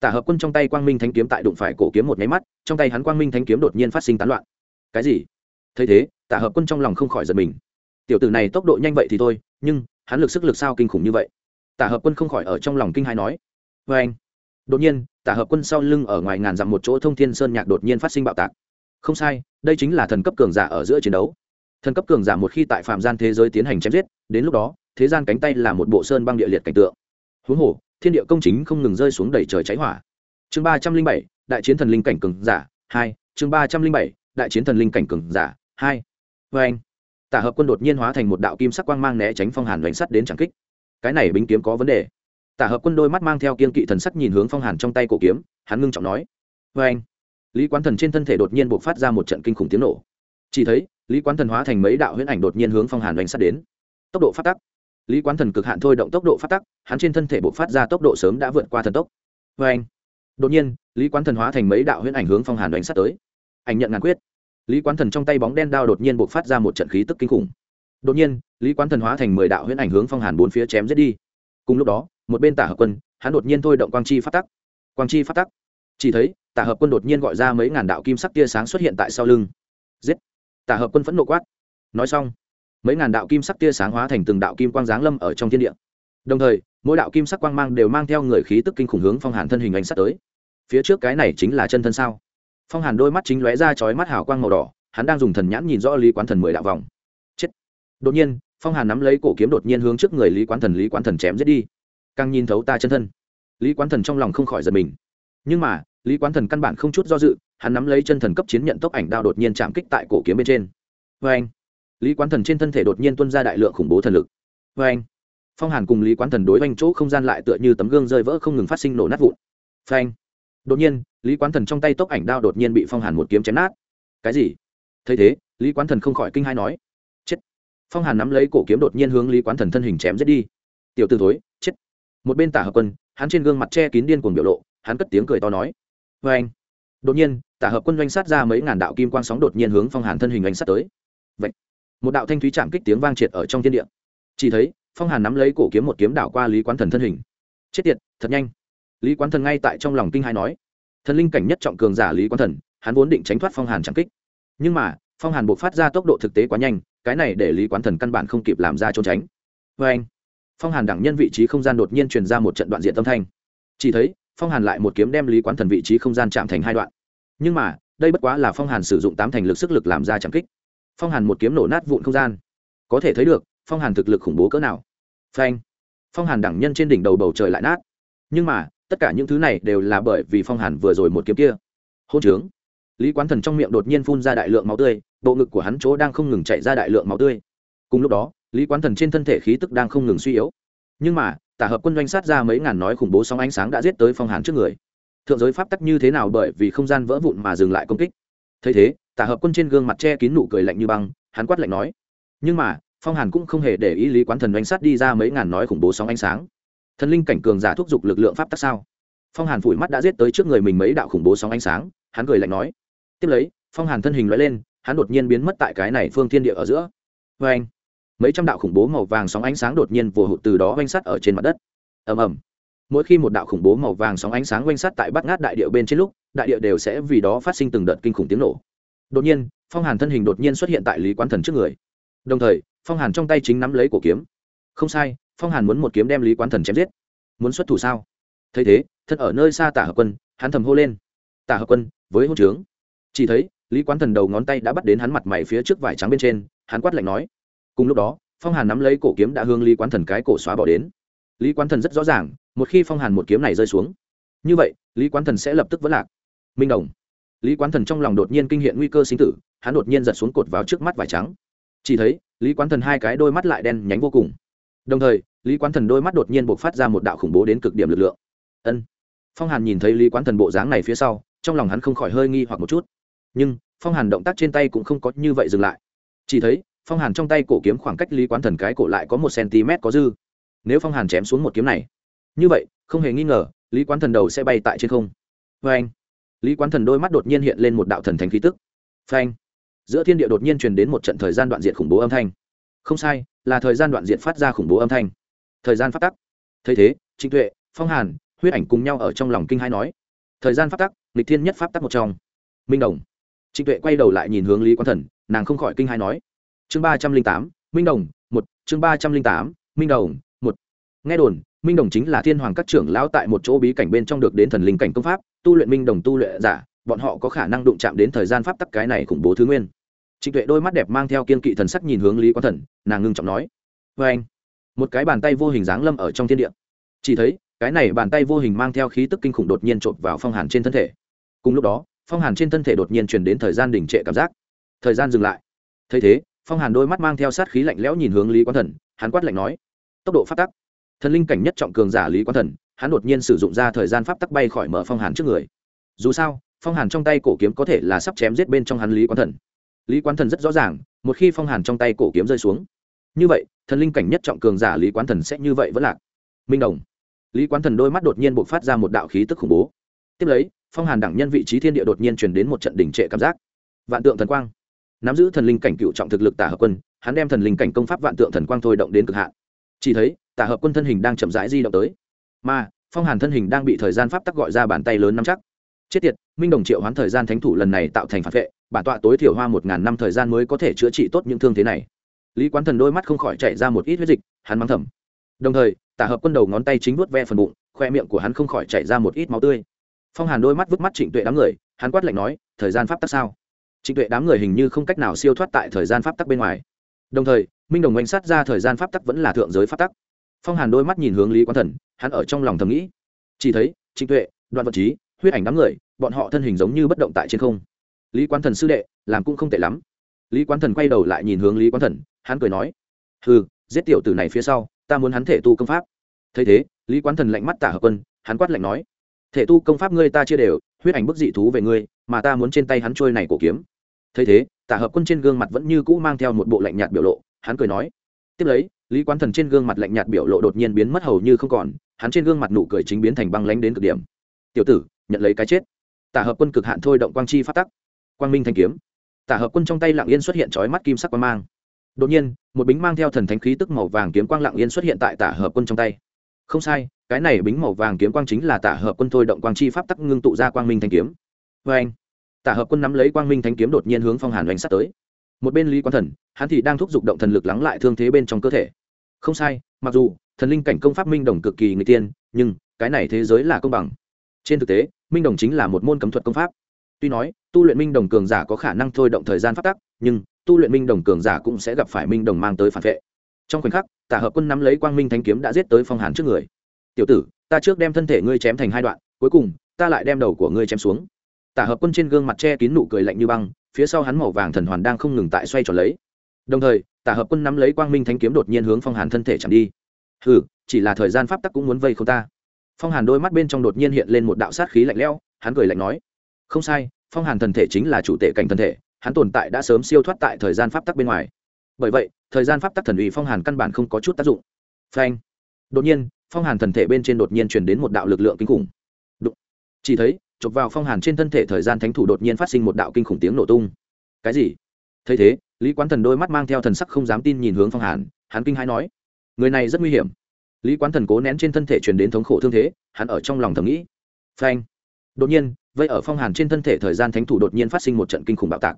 tả hợp quân trong tay quang minh thanh kiếm tại đụng phải cổ kiếm một nháy mắt, trong tay hắn quang minh thanh kiếm đột nhiên phát sinh tán loạn. Cái gì? Thấy thế, tả hợp quân trong lòng không khỏi giật mình. Tiểu tử này tốc độ nhanh vậy thì thôi, nhưng hắn lực sức lực sao kinh khủng như vậy? Tả hợp quân không khỏi ở trong lòng kinh hai nói. Vê anh, đột nhiên, tả hợp quân sau lưng ở ngoài ngàn dặm một chỗ thông thiên sơn nhạc đột nhiên phát sinh bạo tạc. Không sai, đây chính là thần cấp cường giả ở giữa chiến đấu. Thần cấp cường giả một khi tại phạm gian thế giới tiến hành chém giết, đến lúc đó, thế gian cánh tay là một bộ sơn băng địa liệt cảnh tượng. Huống hồ thiên địa công chính không ngừng rơi xuống đầy trời cháy hỏa. Chương ba trăm linh bảy, đại chiến thần linh cảnh cường giả, hai, chương ba trăm linh bảy, đại chiến thần linh cảnh cường giả, hai. Vê anh, tả hợp quân đột nhiên hóa thành một đạo kim sắc quang mang né tránh phong hàn đánh sắt đến tràng kích. Cái này binh kiếm có vấn đề. Tả hợp quân đôi mắt mang theo kiên kỵ thần sắc nhìn hướng phong hàn trong tay cổ kiếm, hắn ngưng trọng nói. Vê anh, lý quán thần trên thân thể đột nhiên buộc phát ra một trận kinh khủng tiếng nổ. Chỉ thấy, lý quán thần hóa thành mấy đạo huyễn ảnh đột nhiên hướng phong hàn đánh sắt đến. Tốc độ phát tắc lý quán thần cực hạn thôi động tốc độ phát tắc, hắn trên thân thể bộ phát ra tốc độ sớm đã vượt qua thần tốc. Vê anh, đột nhiên, lý quán thần hóa thành mấy đạo huyễn ảnh hướng phong hàn đánh sát tới. Ảnh nhận ngàn quyết. Lý quán thần trong tay bóng đen đao đột nhiên buộc phát ra một trận khí tức kinh khủng. Đột nhiên, lý quán thần hóa thành mười đạo huyễn ảnh hướng phong hàn bốn phía chém giết đi. Cùng lúc đó, một bên tả hợp quân, hắn đột nhiên thôi động quang chi phát tắc. Quang chi phát tắc. Chỉ thấy, tả hợp quân đột nhiên gọi ra mấy ngàn đạo kim sắc tia sáng xuất hiện tại sau lưng. Giết! Tả hợp quân phẫn nộ quát. Nói xong mấy ngàn đạo kim sắc tia sáng hóa thành từng đạo kim quang giáng lâm ở trong thiên địa. Đồng thời, mỗi đạo kim sắc quang mang đều mang theo người khí tức kinh khủng hướng phong hàn thân hình ánh sắt tới. Phía trước cái này chính là chân thân sao? Phong hàn đôi mắt chính lóe ra chói mắt hào quang màu đỏ, hắn đang dùng thần nhãn nhìn rõ lý quán thần mười đạo vòng. Chết! Đột nhiên, phong hàn nắm lấy cổ kiếm đột nhiên hướng trước người lý quán thần, lý quán thần chém giết đi. Càng nhìn thấu ta chân thân. Lý quán thần trong lòng không khỏi giật mình. Nhưng mà, lý quán thần căn bản không chút do dự, hắn nắm lấy chân thần cấp chiến nhận tốc ảnh đao đột nhiên chạm kích tại cổ kiếm bên trên. Vê anh lý quán thần trên thân thể đột nhiên tuân ra đại lượng khủng bố thần lực. Vê anh, phong hàn cùng lý quán thần đối oanh chỗ không gian lại tựa như tấm gương rơi vỡ không ngừng phát sinh nổ nát vụn. Phanh đột nhiên, lý quán thần trong tay tốc ảnh đao đột nhiên bị phong hàn một kiếm chém nát. Cái gì? Thấy thế, lý quán thần không khỏi kinh hai nói, chết. Phong hàn nắm lấy cổ kiếm đột nhiên hướng lý quán thần thân hình chém giết đi. Tiểu t thối, chết. Một bên tả hợp quân, hắn trên gương mặt che kín điên cuồng biểu lộ, hắn cất tiếng cười to nói vê anh. Đột nhiên, tả hợp quân doanh sát ra mấy ngàn đạo kim quang sóng đột nhiên hướng phong hàn thân hình anh sát tới. Vậy một đạo thanh thúy chạm kích tiếng vang triệt ở trong thiên địa. Chỉ thấy, phong hàn nắm lấy cổ kiếm một kiếm đảo qua lý quán thần thân hình. Chết tiệt, thật nhanh. Lý quán thần ngay tại trong lòng kinh hai nói, thần linh cảnh nhất trọng cường giả lý quán thần, hắn vốn định tránh thoát phong hàn chạm kích. Nhưng mà, phong hàn buộc phát ra tốc độ thực tế quá nhanh, cái này để lý quán thần căn bản không kịp làm ra trốn tránh. Vê anh, phong hàn đẳng nhân vị trí không gian đột nhiên truyền ra một trận đoạn diện tâm thanh. Chỉ thấy, phong hàn lại một kiếm đem lý quán thần vị trí không gian chạm thành hai đoạn. Nhưng mà, đây bất quá là phong hàn sử dụng tám thành lực sức lực làm ra chạm kích phong hàn một kiếm nổ nát vụn không gian. Có thể thấy được, phong hàn thực lực khủng bố cỡ nào. Phanh. Phong hàn đẳng nhân trên đỉnh đầu bầu trời lại nát. Nhưng mà, tất cả những thứ này đều là bởi vì phong hàn vừa rồi một kiếm kia. Hôn trướng. Lý quán thần trong miệng đột nhiên phun ra đại lượng máu tươi, bộ ngực của hắn chỗ đang không ngừng chạy ra đại lượng máu tươi. Cùng lúc đó, lý quán thần trên thân thể khí tức đang không ngừng suy yếu. Nhưng mà, tả hợp quân doanh sát ra mấy ngàn nói khủng bố sóng ánh sáng đã giết tới phong hàn trước người. Thượng giới pháp tắc như thế nào bởi vì không gian vỡ vụn mà dừng lại công kích. Thấy thế tả hợp quân trên gương mặt che kín nụ cười lạnh như băng, hắn quát lạnh nói. Nhưng mà, phong hàn cũng không hề để ý lý quán thần oanh sát đi ra mấy ngàn nói khủng bố sóng ánh sáng. Thần linh cảnh cường giả thúc giục lực lượng pháp tắc sao? Phong hàn phủi mắt đã giết tới trước người mình mấy đạo khủng bố sóng ánh sáng, hắn cười lạnh nói. Tiếp lấy, phong hàn thân hình loại lên, hắn đột nhiên biến mất tại cái này phương thiên địa ở giữa. Vê anh, mấy trăm đạo khủng bố màu vàng sóng ánh sáng đột nhiên vồ hụt từ đó oanh sắt ở trên mặt đất. Ầm ầm. Mỗi khi một đạo khủng bố màu vàng sóng ánh sáng oanh sắt tại bắt ngát đại địa bên trên lúc, đại địa đều sẽ vì đó phát sinh từng đợt kinh khủng tiếng nổ đột nhiên, phong hàn thân hình đột nhiên xuất hiện tại lý quán thần trước người. Đồng thời, phong hàn trong tay chính nắm lấy cổ kiếm. Không sai, phong hàn muốn một kiếm đem lý quán thần chém giết. Muốn xuất thủ sao? Thấy thế, thân ở nơi xa tả hợp quân, hắn thầm hô lên. Tả hợp quân, với hôn trướng. Chỉ thấy, lý quán thần đầu ngón tay đã bắt đến hắn mặt mày phía trước vải trắng bên trên, hắn quát lạnh nói. Cùng lúc đó, phong hàn nắm lấy cổ kiếm đã hương lý quán thần cái cổ xóa bỏ đến. Lý quán thần rất rõ ràng, một khi phong hàn một kiếm này rơi xuống, như vậy, lý quán thần sẽ lập tức vẫn lạc. Minh đồng lý quán thần trong lòng đột nhiên kinh hiện nguy cơ sinh tử, hắn đột nhiên giật xuống cột vào trước mắt vải trắng. Chỉ thấy, lý quán thần hai cái đôi mắt lại đen nhánh vô cùng. Đồng thời, lý quán thần đôi mắt đột nhiên buộc phát ra một đạo khủng bố đến cực điểm lực lượng. Ân. Phong hàn nhìn thấy lý quán thần bộ dáng này phía sau, trong lòng hắn không khỏi hơi nghi hoặc một chút. Nhưng, phong hàn động tác trên tay cũng không có như vậy dừng lại. Chỉ thấy, phong hàn trong tay cổ kiếm khoảng cách lý quán thần cái cổ lại có một cm có dư. Nếu phong hàn chém xuống một kiếm này, như vậy, không hề nghi ngờ, lý quán thần đầu sẽ bay tại trên không. Vê anh lý quán thần đôi mắt đột nhiên hiện lên một đạo thần thánh khí tức. Phanh! Giữa thiên địa đột nhiên truyền đến một trận thời gian đoạn diện khủng bố âm thanh. Không sai, là thời gian đoạn diện phát ra khủng bố âm thanh. Thời gian phát tắc. Thấy thế, trịnh tuệ, phong hàn, huyết ảnh cùng nhau ở trong lòng kinh hai nói. Thời gian phát tắc lịch thiên nhất pháp tắc một trong. Minh đồng. Trịnh tuệ quay đầu lại nhìn hướng lý quán thần, nàng không khỏi kinh hai nói. Chương ba trăm linh tám, minh đồng, một. Chương ba trăm linh tám, minh đồng, một. Nghe đồn minh đồng chính là thiên hoàng các trưởng lão tại một chỗ bí cảnh bên trong được đến thần linh cảnh công pháp, tu luyện minh đồng tu luyện giả, bọn họ có khả năng đụng chạm đến thời gian pháp tắc cái này khủng bố thứ nguyên. Trịnh tuệ đôi mắt đẹp mang theo kiên kỵ thần sắc nhìn hướng lý quán thần, nàng ngưng trọng nói vê anh. Một cái bàn tay vô hình dáng lâm ở trong thiên địa. Chỉ thấy, cái này bàn tay vô hình mang theo khí tức kinh khủng đột nhiên trộn vào phong hàn trên thân thể. Cùng lúc đó, phong hàn trên thân thể đột nhiên chuyển đến thời gian đình trệ cảm giác. Thời gian dừng lại. Thấy thế, phong hàn đôi mắt mang theo sát khí lạnh lẽo nhìn hướng lý quán thần, hắn quát lạnh nói, tốc độ phát tắc thần linh cảnh nhất trọng cường giả lý quán thần, hắn đột nhiên sử dụng ra thời gian pháp tắc bay khỏi mở phong hàn trước người. Dù sao, phong hàn trong tay cổ kiếm có thể là sắp chém giết bên trong hắn lý quán thần. Lý quán thần rất rõ ràng, một khi phong hàn trong tay cổ kiếm rơi xuống. Như vậy, thần linh cảnh nhất trọng cường giả lý quán thần sẽ như vậy vẫn lạc. Minh đồng. Lý quán thần đôi mắt đột nhiên buộc phát ra một đạo khí tức khủng bố. Tiếp lấy, phong hàn đẳng nhân vị trí thiên địa đột nhiên chuyển đến một trận đỉnh trệ cảm giác. Vạn tượng thần quang. Nắm giữ thần linh cảnh cựu trọng thực lực tả hợp quân, hắn đem thần linh cảnh công pháp vạn tượng thần quang thôi động đến cực hạn. Chỉ thấy tả hợp quân thân hình đang chậm rãi di động tới. Mà, phong hàn thân hình đang bị thời gian pháp tắc gọi ra bàn tay lớn nắm chắc. Chết tiệt, minh đồng triệu hoán thời gian thánh thủ lần này tạo thành phản vệ, bản tọa tối thiểu hoa một ngàn năm thời gian mới có thể chữa trị tốt những thương thế này. Lý quán thần đôi mắt không khỏi chạy ra một ít huyết dịch, hắn mắng thầm. Đồng thời, tả hợp quân đầu ngón tay chính vuốt ve phần bụng, khoe miệng của hắn không khỏi chạy ra một ít máu tươi. Phong hàn đôi mắt vứt mắt trịnh tuệ đám người, hắn quát lạnh nói, thời gian pháp tắc sao? Trịnh tuệ đám người hình như không cách nào siêu thoát tại thời gian pháp tắc bên ngoài. Đồng thời, minh đồng oanh sát ra thời gian pháp tắc vẫn là thượng giới pháp tắc phong hàn đôi mắt nhìn hướng lý quán thần, hắn ở trong lòng thầm nghĩ. Chỉ thấy, trịnh tuệ, đoạn vật trí huyết ảnh đám người, bọn họ thân hình giống như bất động tại trên không. Lý quán thần sư đệ, làm cũng không tệ lắm. Lý quán thần quay đầu lại nhìn hướng lý quán thần, hắn cười nói, hừ, giết tiểu tử này phía sau, ta muốn hắn thể tu công pháp. Thấy thế, lý quán thần lạnh mắt tả hợp quân, hắn quát lạnh nói, thể tu công pháp ngươi ta chia đều, huyết ảnh bức dị thú về ngươi, mà ta muốn trên tay hắn trôi này cổ kiếm. Thấy thế, tả hợp quân trên gương mặt vẫn như cũ mang theo một bộ lạnh nhạt biểu lộ, hắn cười nói, tiếp lấy lý quán thần trên gương mặt lạnh nhạt biểu lộ đột nhiên biến mất hầu như không còn, hắn trên gương mặt nụ cười chính biến thành băng lánh đến cực điểm. Tiểu tử, nhận lấy cái chết. Tả hợp quân cực hạn thôi động quang chi phát tắc. Quang minh thanh kiếm. Tả hợp quân trong tay lạng yên xuất hiện trói mắt kim sắc quang mang. Đột nhiên, một bính mang theo thần thánh khí tức màu vàng kiếm quang lạng yên xuất hiện tại tả hợp quân trong tay. Không sai, cái này bính màu vàng kiếm quang chính là tả hợp quân thôi động quang chi pháp tắc ngưng tụ ra quang minh thanh kiếm. Vê anh, tả hợp quân nắm lấy quang minh thanh kiếm đột nhiên hướng phong hàn oanh sắt tới. Một bên lý quán thần, hắn thì đang thúc giục động thần lực lắng lại thương thế bên trong cơ thể không sai, mặc dù thần linh cảnh công pháp minh đồng cực kỳ người tiên nhưng cái này thế giới là công bằng. Trên thực tế, minh đồng chính là một môn cấm thuật công pháp. Tuy nói, tu luyện minh đồng cường giả có khả năng thôi động thời gian phát tắc, nhưng tu luyện minh đồng cường giả cũng sẽ gặp phải minh đồng mang tới phản vệ. Trong khoảnh khắc tả hợp quân nắm lấy quang minh thanh kiếm đã giết tới phong hàn trước người. Tiểu tử, ta trước đem thân thể ngươi chém thành hai đoạn, cuối cùng ta lại đem đầu của ngươi chém xuống. Tả hợp quân trên gương mặt che kín nụ cười lạnh như băng, phía sau hắn màu vàng thần hoàn đang không ngừng tại xoay tròn lấy đồng thời, tả hợp quân nắm lấy quang minh thanh kiếm đột nhiên hướng phong hàn thân thể chạm đi. Ừ chỉ là thời gian pháp tắc cũng muốn vây không ta. Phong hàn đôi mắt bên trong đột nhiên hiện lên một đạo sát khí lạnh lẽo, hắn cười lạnh nói. Không sai, phong hàn thần thể chính là chủ tể cảnh thần thể, hắn tồn tại đã sớm siêu thoát tại thời gian pháp tắc bên ngoài. Bởi vậy, thời gian pháp tắc thần uy phong hàn căn bản không có chút tác dụng. Phanh. Đột nhiên, phong hàn thần thể bên trên đột nhiên truyền đến một đạo lực lượng kinh khủng. Đụng. chỉ thấy, chụp vào phong hàn trên thân thể thời gian thánh thủ đột nhiên phát sinh một đạo kinh khủng tiếng nổ tung. Cái gì? Thấy thế lý quán thần đôi mắt mang theo thần sắc không dám tin nhìn hướng phong hàn, hắn kinh hãi nói, người này rất nguy hiểm. Lý quán thần cố nén trên thân thể truyền đến thống khổ thương thế, hắn ở trong lòng thầm nghĩ. Phanh. Đột nhiên, vây ở phong hàn trên thân thể thời gian thánh thủ đột nhiên phát sinh một trận kinh khủng bạo tạc.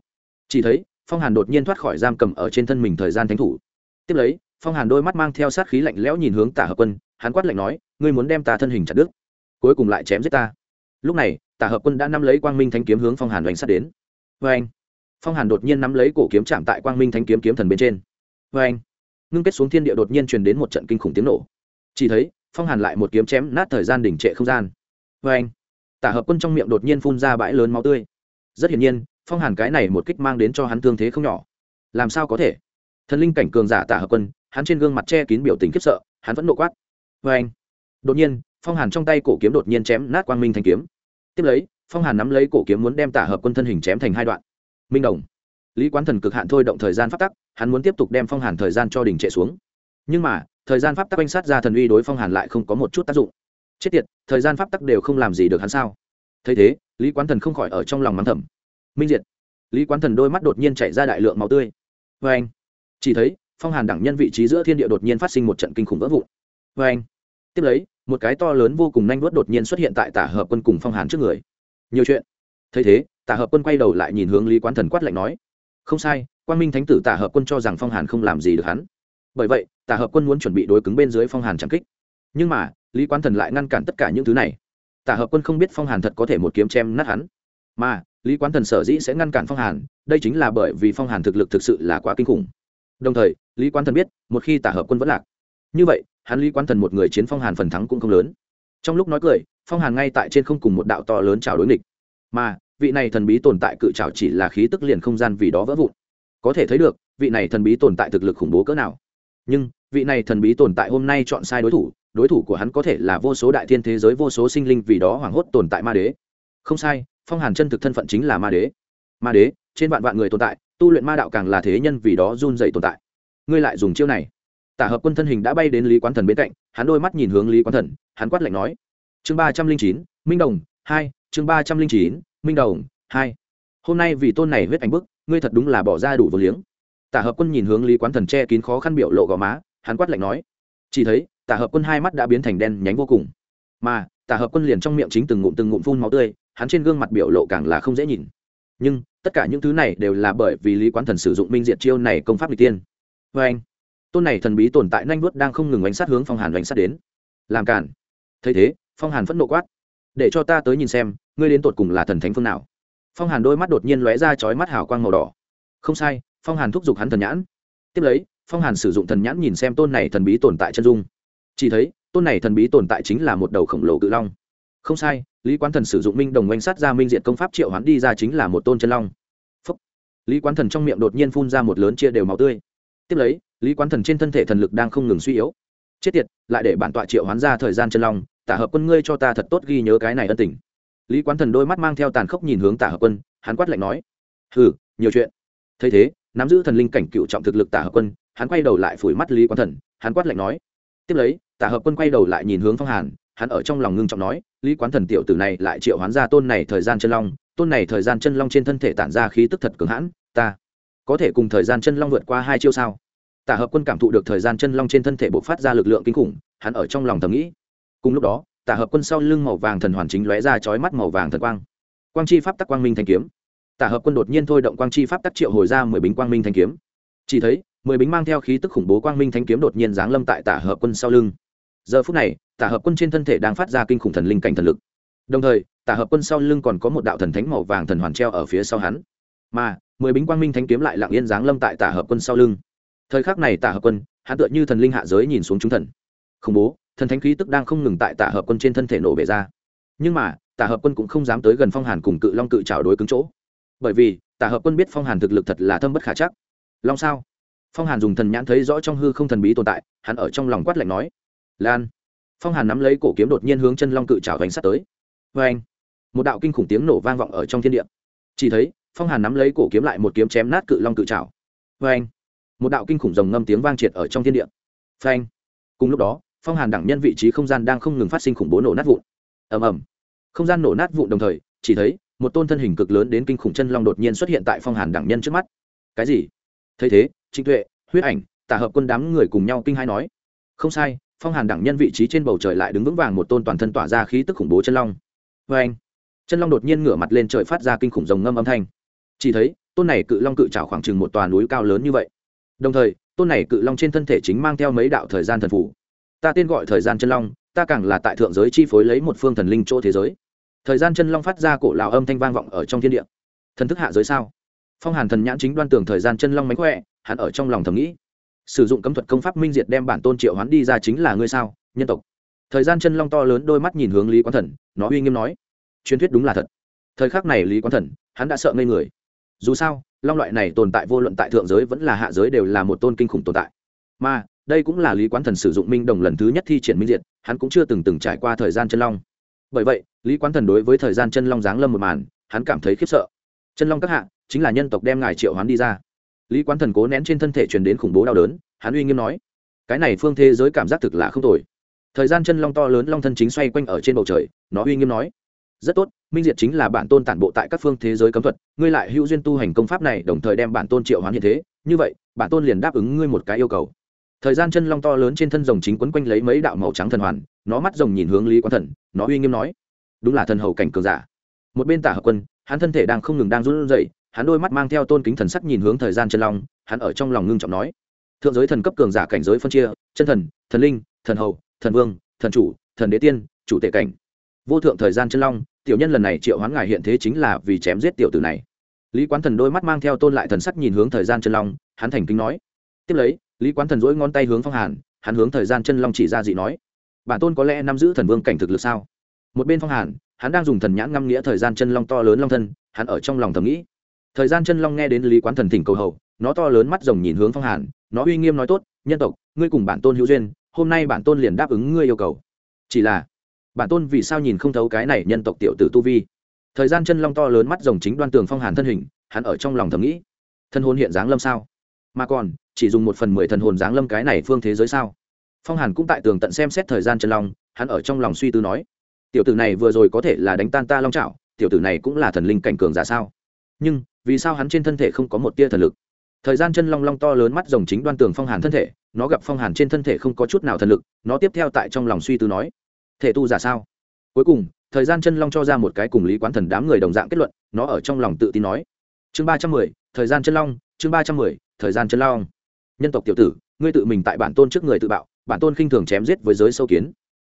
Chỉ thấy, phong hàn đột nhiên thoát khỏi giam cầm ở trên thân mình thời gian thánh thủ. Tiếp lấy, phong hàn đôi mắt mang theo sát khí lạnh lẽo nhìn hướng tả hợp quân, hắn quát lạnh nói, ngươi muốn đem ta thân hình chặt đứt, cuối cùng lại chém giết ta. Lúc này, tả hợp quân đã nắm lấy quang minh thanh kiếm hướng phong hàn đánh sát đến. Vê anh phong hàn đột nhiên nắm lấy cổ kiếm chạm tại quang minh thanh kiếm kiếm thần bên trên vê anh ngưng kết xuống thiên địa đột nhiên truyền đến một trận kinh khủng tiếng nổ chỉ thấy phong hàn lại một kiếm chém nát thời gian đỉnh trệ không gian vê anh tả hợp quân trong miệng đột nhiên phun ra bãi lớn máu tươi rất hiển nhiên phong hàn cái này một kích mang đến cho hắn thương thế không nhỏ làm sao có thể thần linh cảnh cường giả tả hợp quân hắn trên gương mặt che kín biểu tình khiếp sợ hắn vẫn nộ quát vê anh đột nhiên phong hàn trong tay cổ kiếm đột nhiên chém nát quang minh thanh kiếm tiếp lấy phong hàn nắm lấy cổ kiếm muốn đem tả hợp quân thân hình chém thành hai đoạn minh đồng. Lý quán thần cực hạn thôi động thời gian pháp tắc, hắn muốn tiếp tục đem phong hàn thời gian cho đỉnh trệ xuống. Nhưng mà, thời gian pháp tắc quanh sát ra thần uy đối phong hàn lại không có một chút tác dụng. Chết tiệt, thời gian pháp tắc đều không làm gì được hắn sao? Thấy thế, lý quán thần không khỏi ở trong lòng mắng thầm. Minh diệt. Lý quán thần đôi mắt đột nhiên chảy ra đại lượng máu tươi. Vê anh chỉ thấy, phong hàn đẳng nhân vị trí giữa thiên địa đột nhiên phát sinh một trận kinh khủng vỡ vụn. Vê anh tiếp lấy, một cái to lớn vô cùng nhanh vớt đột nhiên xuất hiện tại tả hợp quân cùng phong hàn trước người. Nhiều chuyện. Thấy thế tả hợp quân quay đầu lại nhìn hướng lý quán thần quát lạnh nói, không sai quan minh thánh tử tả hợp quân cho rằng phong hàn không làm gì được hắn. Bởi vậy, tả hợp quân muốn chuẩn bị đối cứng bên dưới phong hàn chẳng kích. Nhưng mà, lý quán thần lại ngăn cản tất cả những thứ này. Tả hợp quân không biết phong hàn thật có thể một kiếm chém nát hắn. Mà, lý quán thần sở dĩ sẽ ngăn cản phong hàn, đây chính là bởi vì phong hàn thực lực thực sự là quá kinh khủng. Đồng thời, lý quán thần biết, một khi tả hợp quân vẫn lạc, như vậy, hắn lý quán thần một người chiến phong hàn phần thắng cũng không lớn. Trong lúc nói cười, phong hàn ngay tại trên không cùng một đạo to lớn trào đối nghịch. Mà vị này thần bí tồn tại cự trào chỉ là khí tức liền không gian vì đó vỡ vụn. Có thể thấy được, vị này thần bí tồn tại thực lực khủng bố cỡ nào. Nhưng, vị này thần bí tồn tại hôm nay chọn sai đối thủ đối thủ của hắn có thể là vô số đại thiên thế giới, vô số sinh linh vì đó hoảng hốt tồn tại ma đế. Không sai, phong hàn chân thực thân phận chính là ma đế. Ma đế, trên vạn vạn người tồn tại, tu luyện ma đạo càng là thế nhân vì đó run rẩy tồn tại. Ngươi lại dùng chiêu này. Tả hợp quân thân hình đã bay đến lý quán thần bên cạnh, hắn đôi mắt nhìn hướng lý quán thần, hắn quát lạnh nói. Chương ba trăm linh chín, minh đồng, hai, chương ba trăm linh chín minh đồng, hai. Hôm nay vì tôn này huyết ảnh bức, ngươi thật đúng là bỏ ra đủ vô liếng. Tả hợp quân nhìn hướng lý quán thần che kín khó khăn biểu lộ gò má, hắn quát lạnh nói. Chỉ thấy, tả hợp quân hai mắt đã biến thành đen nhánh vô cùng. Mà, tả hợp quân liền trong miệng chính từng ngụm từng ngụm phun máu tươi, hắn trên gương mặt biểu lộ càng là không dễ nhìn. Nhưng, tất cả những thứ này đều là bởi vì lý quán thần sử dụng minh diệt chiêu này công pháp n g tiên. Vê anh, tôn này thần bí tồn tại nanh vuốt đang không ngừng bánh sát hướng phong hàn bánh sát đến. Làm cản thấy thế, phong hàn phẫn nộ quát để cho ta tới nhìn xem, ngươi đến tột cùng là thần thánh phương nào? Phong hàn đôi mắt đột nhiên lóe ra chói mắt hào quang màu đỏ. Không sai, phong hàn thúc giục hắn thần nhãn. Tiếp lấy, phong hàn sử dụng thần nhãn nhìn xem tôn này thần bí tồn tại chân dung. Chỉ thấy, tôn này thần bí tồn tại chính là một đầu khổng lồ cự long. Không sai, lý quán thần sử dụng minh đồng oanh sát ra minh diện công pháp triệu hắn đi ra chính là một tôn chân long. Phúc. lý quán thần trong miệng đột nhiên phun ra một lớn chia đều máu tươi. Tiếp lấy, lý quán thần trên thân thể thần lực đang không ngừng suy yếu chết tiệt, lại để bản tọa triệu hoán ra thời gian chân long, tả hợp quân ngươi cho ta thật tốt ghi nhớ cái này ân tình. Lý quán thần đôi mắt mang theo tàn khốc nhìn hướng tả hợp quân, hắn quát lạnh nói, hừ, nhiều chuyện. Thấy thế, nắm giữ thần linh cảnh cựu trọng thực lực tả hợp quân, hắn quay đầu lại phủi mắt lý quán thần, hắn quát lạnh nói, tiếp lấy. Tả hợp quân quay đầu lại nhìn hướng phong hàn, hắn ở trong lòng ngưng trọng nói, lý quán thần tiểu tử này lại triệu hoán ra tôn này thời gian chân long, tôn này thời gian chân long trên thân thể tản ra khí tức thật cường hãn, ta có thể cùng thời gian chân long vượt qua hai chiêu sao? Tả hợp quân cảm thụ được thời gian chân long trên thân thể bộc phát ra lực lượng kinh khủng, hắn ở trong lòng thầm nghĩ. Cùng lúc đó, tả hợp quân sau lưng màu vàng thần hoàn chính lóe ra chói mắt màu vàng thần quang. Quang chi pháp tắc quang minh thanh kiếm. Tả hợp quân đột nhiên thôi động quang chi pháp tắc triệu hồi ra mười bính quang minh thanh kiếm. Chỉ thấy, mười bính mang theo khí tức khủng bố quang minh thanh kiếm đột nhiên giáng lâm tại tả hợp quân sau lưng. Giờ phút này, tả hợp quân trên thân thể đang phát ra kinh khủng thần linh cảnh thần lực. Đồng thời, tả hợp quân sau lưng còn có một đạo thần thánh màu vàng thần hoàn treo ở phía sau hắn. Mà, mười bính quang minh thanh kiếm lại lặng yên giáng lâm tại tả hợp quân sau lưng thời khắc này tả hợp quân, hắn tựa như thần linh hạ giới nhìn xuống chúng thần. Khủng bố, thần thánh khí tức đang không ngừng tại tả hợp quân trên thân thể nổ bể ra. Nhưng mà, tả hợp quân cũng không dám tới gần phong hàn cùng cự long cự trào đối cứng chỗ. Bởi vì, tả hợp quân biết phong hàn thực lực thật là thâm bất khả chắc. Long sao? Phong hàn dùng thần nhãn thấy rõ trong hư không thần bí tồn tại, hắn ở trong lòng quát lạnh nói. Lan. Phong hàn nắm lấy cổ kiếm đột nhiên hướng chân long cự trào đánh sát tới. Vê anh một đạo kinh khủng tiếng nổ vang vọng ở trong thiên địa. Chỉ thấy, phong hàn nắm lấy cổ kiếm lại một kiếm chém nát cự long cự trào vê anh một đạo kinh khủng rồng ngâm tiếng vang triệt ở trong thiên địa. Phanh. Cùng lúc đó, phong hàn đẳng nhân vị trí không gian đang không ngừng phát sinh khủng bố nổ nát vụn. Ầm ầm. Không gian nổ nát vụn đồng thời, chỉ thấy một tôn thân hình cực lớn đến kinh khủng chân long đột nhiên xuất hiện tại phong hàn đẳng nhân trước mắt. Cái gì? Thấy thế, trịnh tuệ, huyết ảnh, tả hợp quân đám người cùng nhau kinh hai nói. Không sai, phong hàn đẳng nhân vị trí trên bầu trời lại đứng vững vàng một tôn toàn thân tỏa ra khí tức khủng bố chân long. Vê anh chân long đột nhiên ngửa mặt lên trời phát ra kinh khủng rồng ngâm âm thanh. Chỉ thấy, tôn này cự long cự trào khoảng chừng một tòa núi cao lớn như vậy đồng thời, tôn này cự long trên thân thể chính mang theo mấy đạo thời gian thần phủ. Ta tên gọi thời gian chân long, ta càng là tại thượng giới chi phối lấy một phương thần linh chỗ thế giới. Thời gian chân long phát ra cổ lào âm thanh vang vọng ở trong thiên địa. Thần thức hạ giới sao? Phong hàn thần nhãn chính đoan tường thời gian chân long mánh khỏe, hắn ở trong lòng thầm nghĩ. Sử dụng cấm thuật công pháp minh diệt đem bản tôn triệu hắn đi ra chính là ngươi sao, nhân tộc. Thời gian chân long to lớn đôi mắt nhìn hướng lý quán thần, nó uy nghiêm nói. Truyền thuyết đúng là thật. Thời khắc này lý quán thần, hắn đã sợ ngây người. Dù sao long loại này tồn tại vô luận tại thượng giới vẫn là hạ giới đều là một tôn kinh khủng tồn tại. Mà, đây cũng là lý quán thần sử dụng minh đồng lần thứ nhất thi triển minh diệt, hắn cũng chưa từng từng trải qua thời gian chân long. Bởi vậy, lý quán thần đối với thời gian chân long giáng lâm một màn, hắn cảm thấy khiếp sợ. Chân long các hạ, chính là nhân tộc đem ngài triệu hắn đi ra. Lý quán thần cố nén trên thân thể truyền đến khủng bố đau đớn, hắn uy nghiêm nói, cái này phương thế giới cảm giác thực là không tồi. Thời gian chân long to lớn long thân chính xoay quanh ở trên bầu trời, nó uy nghiêm nói rất tốt, minh diệt chính là bản tôn tản bộ tại các phương thế giới cấm thuật, ngươi lại hữu duyên tu hành công pháp này, đồng thời đem bản tôn triệu hoán hiện thế, như vậy, bản tôn liền đáp ứng ngươi một cái yêu cầu. Thời gian chân long to lớn trên thân rồng chính quấn quanh lấy mấy đạo màu trắng thần hoàn, nó mắt rồng nhìn hướng lý quán thần, nó uy nghiêm nói, đúng là thần hầu cảnh cường giả. Một bên tả hợp quân, hắn thân thể đang không ngừng đang run rẩy, hắn đôi mắt mang theo tôn kính thần sắc nhìn hướng thời gian chân long, hắn ở trong lòng ngưng trọng nói, thượng giới thần cấp cường giả cảnh giới phân chia, chân thần thần linh, thần hầu, thần vương, thần chủ, thần đế tiên, chủ tể cảnh vô thượng thời gian chân long, tiểu nhân lần này triệu hoán ngài hiện thế chính là vì chém giết tiểu tử này. Lý quán thần đôi mắt mang theo tôn lại thần sắc nhìn hướng thời gian chân long, hắn thành kính nói. Tiếp lấy, lý quán thần dỗi ngón tay hướng phong hàn, hắn hướng thời gian chân long chỉ ra dị nói. Bản tôn có lẽ nắm giữ thần vương cảnh thực lực sao? Một bên phong hàn, hắn đang dùng thần nhãn ngâm nghĩa thời gian chân long to lớn long thân, hắn ở trong lòng thầm nghĩ. Thời gian chân long nghe đến lý quán thần thỉnh cầu hầu, nó to lớn mắt rồng nhìn hướng phong hàn, nó uy nghiêm nói tốt, nhân tộc, ngươi cùng bản tôn hữu duyên, hôm nay bản tôn liền đáp ứng ngươi yêu cầu. Chỉ là bản tôn vì sao nhìn không thấu cái này nhân tộc tiểu tử tu vi? Thời gian chân long to lớn mắt rồng chính đoan tường phong hàn thân hình, hắn ở trong lòng thầm nghĩ, thân hồn hiện dáng lâm sao? Mà còn, chỉ dùng một phần mười thần hồn dáng lâm cái này phương thế giới sao? Phong hàn cũng tại tường tận xem xét thời gian chân long, hắn ở trong lòng suy tư nói, tiểu tử này vừa rồi có thể là đánh tan ta long trạo tiểu tử này cũng là thần linh cảnh cường giả sao? Nhưng, vì sao hắn trên thân thể không có một tia thần lực? Thời gian chân long long to lớn mắt rồng chính đoan tường phong hàn thân thể, nó gặp phong hàn trên thân thể không có chút nào thần lực, nó tiếp theo tại trong lòng suy tư nói thể tu giả sao? Cuối cùng, thời gian chân long cho ra một cái cùng lý quán thần đám người đồng dạng kết luận, nó ở trong lòng tự tin nói. Chương ba trăm mười, thời gian chân long, chương ba trăm mười, thời gian chân long. Nhân tộc tiểu tử, ngươi tự mình tại bản tôn trước người tự bạo, bản tôn khinh thường chém giết với giới sâu kiến.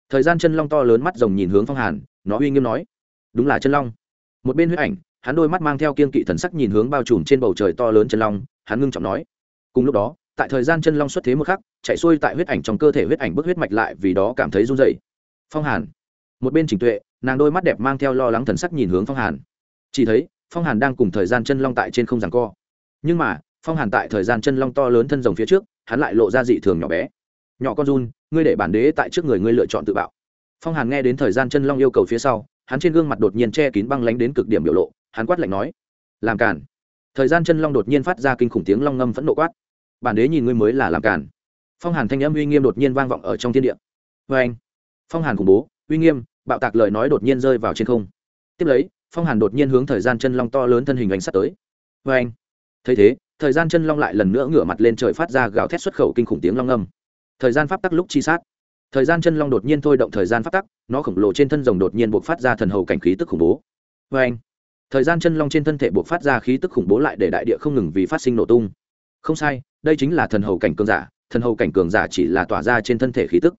Thời gian chân long to lớn mắt rồng nhìn hướng phong hàn, nó uy nghiêm nói. Đúng là chân long. Một bên huyết ảnh, hắn đôi mắt mang theo kiên kỵ thần sắc nhìn hướng bao trùm trên bầu trời to lớn chân long, hắn ngưng trọng nói. Cùng lúc đó, tại thời gian chân long xuất thế một khắc, chạy xuôi tại huyết ảnh trong cơ thể huyết ảnh bức huyết mạch lại vì đó cảm thấy run dày phong hàn. Một bên trình tuệ, nàng đôi mắt đẹp mang theo lo lắng thần sắc nhìn hướng phong hàn. Chỉ thấy, phong hàn đang cùng thời gian chân long tại trên không giằng co. Nhưng mà, phong hàn tại thời gian chân long to lớn thân rồng phía trước, hắn lại lộ ra dị thường nhỏ bé. Nhỏ con run, ngươi để bản đế tại trước người ngươi lựa chọn tự bạo. Phong hàn nghe đến thời gian chân long yêu cầu phía sau, hắn trên gương mặt đột nhiên che kín băng lánh đến cực điểm biểu lộ, hắn quát lạnh nói, làm cản thời gian chân long đột nhiên phát ra kinh khủng tiếng long ngâm phẫn nộ quát. Bản đế nhìn ngươi mới là làm cản phong hàn thanh âm uy nghiêm đột nhiên vang vọng ở trong thiên địa. Vê anh phong hàn khủng bố, uy nghiêm, bạo tạc lời nói đột nhiên rơi vào trên không. Tiếp lấy, phong hàn đột nhiên hướng thời gian chân long to lớn thân hình ánh sắt tới. Vê anh thấy thế, thời gian chân long lại lần nữa ngửa mặt lên trời phát ra gào thét xuất khẩu kinh khủng tiếng long âm. Thời gian pháp tắc lúc chi sát. Thời gian chân long đột nhiên thôi động thời gian pháp tắc, nó khổng lồ trên thân rồng đột nhiên buộc phát ra thần hầu cảnh khí tức khủng bố. Vê anh thời gian chân long trên thân thể buộc phát ra khí tức khủng bố lại để đại địa không ngừng vì phát sinh nổ tung. Không sai, đây chính là thần hầu cảnh cường giả, thần hầu cảnh cường giả chỉ là tỏa ra trên thân thể khí tức.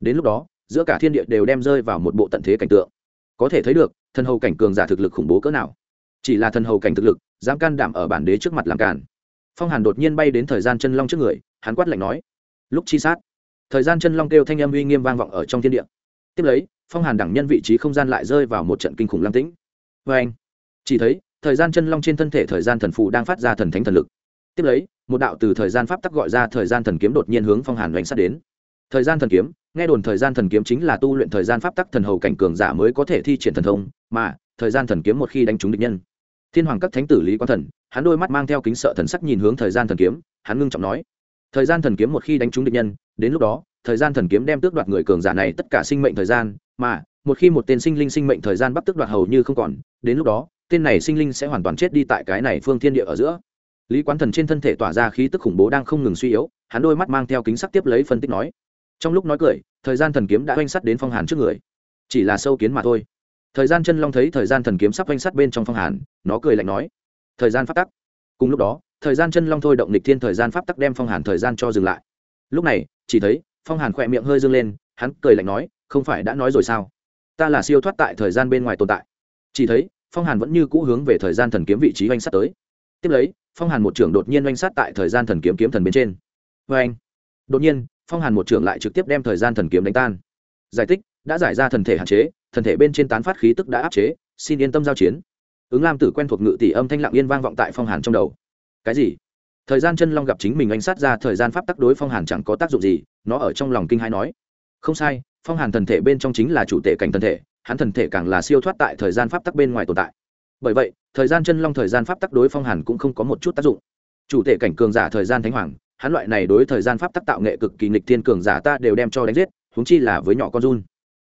Đến lúc đó giữa cả thiên địa đều đem rơi vào một bộ tận thế cảnh tượng. Có thể thấy được, thần hầu cảnh cường giả thực lực khủng bố cỡ nào. Chỉ là thần hầu cảnh thực lực, dám can đảm ở bản đế trước mặt làm cản phong hàn đột nhiên bay đến thời gian chân long trước người, hắn quát lạnh nói, lúc chi sát. Thời gian chân long kêu thanh âm uy nghiêm vang vọng ở trong thiên địa. Tiếp lấy, phong hàn đẳng nhân vị trí không gian lại rơi vào một trận kinh khủng lam tĩnh. Vê anh, chỉ thấy, thời gian chân long trên thân thể thời gian thần phù đang phát ra thần thánh thần lực. Tiếp lấy, một đạo từ thời gian pháp tắc gọi ra thời gian thần kiếm đột nhiên hướng phong hàn oanh sát đến. Thời gian thần kiếm nghe đồn thời gian thần kiếm chính là tu luyện thời gian pháp tắc thần hầu cảnh cường giả mới có thể thi triển thần thông, mà thời gian thần kiếm một khi đánh trúng địch nhân. Thiên hoàng các thánh tử lý quang thần, hắn đôi mắt mang theo kính sợ thần sắc nhìn hướng thời gian thần kiếm, hắn ngưng trọng nói, thời gian thần kiếm một khi đánh trúng địch nhân, đến lúc đó, thời gian thần kiếm đem tước đoạt người cường giả này tất cả sinh mệnh thời gian, mà một khi một tên sinh linh sinh mệnh thời gian bắt tước đoạt hầu như không còn, đến lúc đó, tên này sinh linh sẽ hoàn toàn chết đi tại cái này phương thiên địa ở giữa. Lý quán thần trên thân thể tỏa ra khí tức khủng bố đang không ngừng suy yếu, hắn đôi mắt mang theo kính sắc tiếp lấy phân tích nói trong lúc nói cười, thời gian thần kiếm đã oanh sắt đến phong hàn trước người. Chỉ là sâu kiến mà thôi. Thời gian chân long thấy thời gian thần kiếm sắp oanh sắt bên trong phong hàn, nó cười lạnh nói, thời gian pháp tắc. Cùng lúc đó, thời gian chân long thôi động lịch thiên thời gian pháp tắc đem phong hàn thời gian cho dừng lại. Lúc này, chỉ thấy phong hàn khỏe miệng hơi dâng lên, hắn cười lạnh nói, không phải đã nói rồi sao? Ta là siêu thoát tại thời gian bên ngoài tồn tại. Chỉ thấy, phong hàn vẫn như cũ hướng về thời gian thần kiếm vị trí oanh sát tới. Tiếp lấy, phong hàn một trưởng đột nhiên oanh sát tại thời gian thần kiếm kiếm thần bên trên. Vê anh đột nhiên phong hàn một trưởng lại trực tiếp đem thời gian thần kiếm đánh tan. Giải thích, đã giải ra thần thể hạn chế, thần thể bên trên tán phát khí tức đã áp chế, xin yên tâm giao chiến. Ứng lam tử quen thuộc ngự tỷ âm thanh lặng yên vang vọng tại phong hàn trong đầu. Cái gì? Thời gian chân long gặp chính mình anh sát ra thời gian pháp tắc đối phong hàn chẳng có tác dụng gì, nó ở trong lòng kinh hai nói. Không sai, phong hàn thần thể bên trong chính là chủ thể cảnh thần thể, hắn thần thể càng là siêu thoát tại thời gian pháp tắc bên ngoài tồn tại. Bởi vậy, thời gian chân long thời gian pháp tắc đối phong hàn cũng không có một chút tác dụng. Chủ thể cảnh cường giả thời gian thánh hoàng hắn loại này đối thời gian pháp tắc tạo nghệ cực kỳ nghịch thiên cường giả ta đều đem cho đánh giết, huống chi là với nhỏ con run.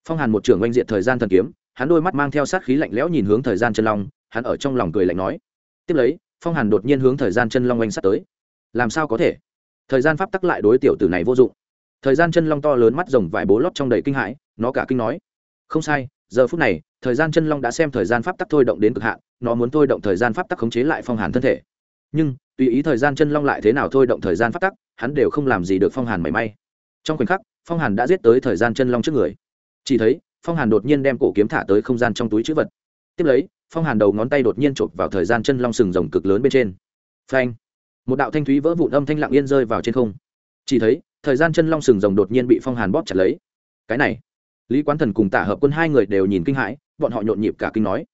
Phong hàn một trưởng oanh diện thời gian thần kiếm, hắn đôi mắt mang theo sát khí lạnh lẽo nhìn hướng thời gian chân long, hắn ở trong lòng cười lạnh nói. Tiếp lấy, phong hàn đột nhiên hướng thời gian chân long oanh sát tới. Làm sao có thể? Thời gian pháp tắc lại đối tiểu tử này vô dụng. Thời gian chân long to lớn mắt rồng vải bố lót trong đầy kinh hãi, nó cả kinh nói. Không sai, giờ phút này, thời gian chân long đã xem thời gian pháp tắc thôi động đến cực hạn, nó muốn thôi động thời gian pháp tắc khống chế lại phong hàn thân thể. Nhưng tùy ý thời gian chân long lại thế nào thôi, động thời gian phát tắc, hắn đều không làm gì được phong hàn mảy may. Trong khoảnh khắc, phong hàn đã giết tới thời gian chân long trước người. Chỉ thấy, phong hàn đột nhiên đem cổ kiếm thả tới không gian trong túi chữ vật. Tiếp lấy, phong hàn đầu ngón tay đột nhiên chộp vào thời gian chân long sừng rồng cực lớn bên trên. Phanh! Một đạo thanh thúy vỡ vụn âm thanh lặng yên rơi vào trên không. Chỉ thấy, thời gian chân long sừng rồng đột nhiên bị phong hàn bóp chặt lấy. Cái này, lý quán thần cùng tả hợp quân hai người đều nhìn kinh hãi, bọn họ nhộn nhịp cả kinh nói.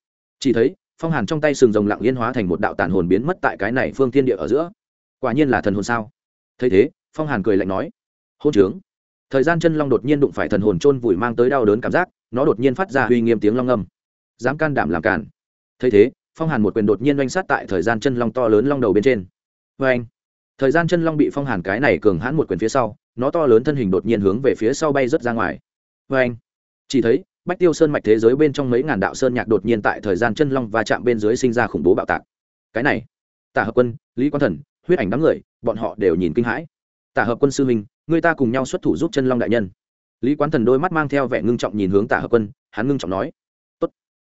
Chỉ thấy phong hàn trong tay sừng rồng lặng yên hóa thành một đạo tàn hồn biến mất tại cái này phương thiên địa ở giữa. Quả nhiên là thần hồn sao? Thấy thế, phong hàn cười lạnh nói, hôn trướng. Thời gian chân long đột nhiên đụng phải thần hồn chôn vùi mang tới đau đớn cảm giác, nó đột nhiên phát ra uy nghiêm tiếng long âm. Dám can đảm làm cản thấy thế, phong hàn một quyền đột nhiên oanh sát tại thời gian chân long to lớn long đầu bên trên. Vê anh thời gian chân long bị phong hàn cái này cường hãn một quyền phía sau, nó to lớn thân hình đột nhiên hướng về phía sau bay rớt ra ngoài. Vê anh chỉ thấy bách tiêu sơn mạch thế giới bên trong mấy ngàn đạo sơn nhạc đột nhiên tại thời gian chân long và chạm bên dưới sinh ra khủng bố bạo tạc. Cái này, tả hợp quân, lý quang thần, huyết ảnh đám người, bọn họ đều nhìn kinh hãi. Tả hợp quân sư minh người ta cùng nhau xuất thủ giúp chân long đại nhân. Lý quán thần đôi mắt mang theo vẻ ngưng trọng nhìn hướng tả hợp quân, hắn ngưng trọng nói, Tốt.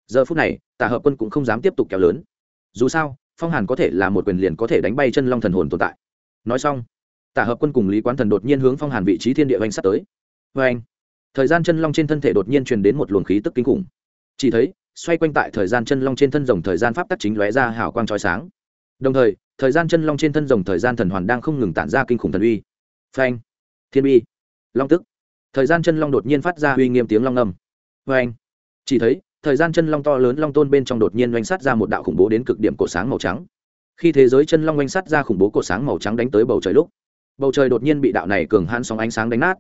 giờ phút này, tả hợp quân cũng không dám tiếp tục kéo lớn. Dù sao, phong hàn có thể là một quyền liền có thể đánh bay chân long thần hồn tồn tại. Nói xong, tả hợp quân cùng lý quán thần đột nhiên hướng phong hàn vị trí thiên địa oanh sắt tới. Vê anh thời gian chân long trên thân thể đột nhiên truyền đến một luồng khí tức kinh khủng. Chỉ thấy, xoay quanh tại thời gian chân long trên thân rồng thời gian pháp tắc chính lóe ra hào quang trói sáng. Đồng thời thời gian chân long trên thân rồng thời gian thần hoàn đang không ngừng tản ra kinh khủng thần uy. Phanh! Thiên uy! Long tức! Thời gian chân long đột nhiên phát ra uy nghiêm tiếng long âm. Vê anh chỉ thấy, thời gian chân long to lớn long tôn bên trong đột nhiên oanh sát ra một đạo khủng bố đến cực điểm cổ sáng màu trắng. Khi thế giới chân long oanh sát ra khủng bố cổ sáng màu trắng đánh tới bầu trời lúc, bầu trời đột nhiên bị đạo này cường hãn sóng ánh sáng đánh nát.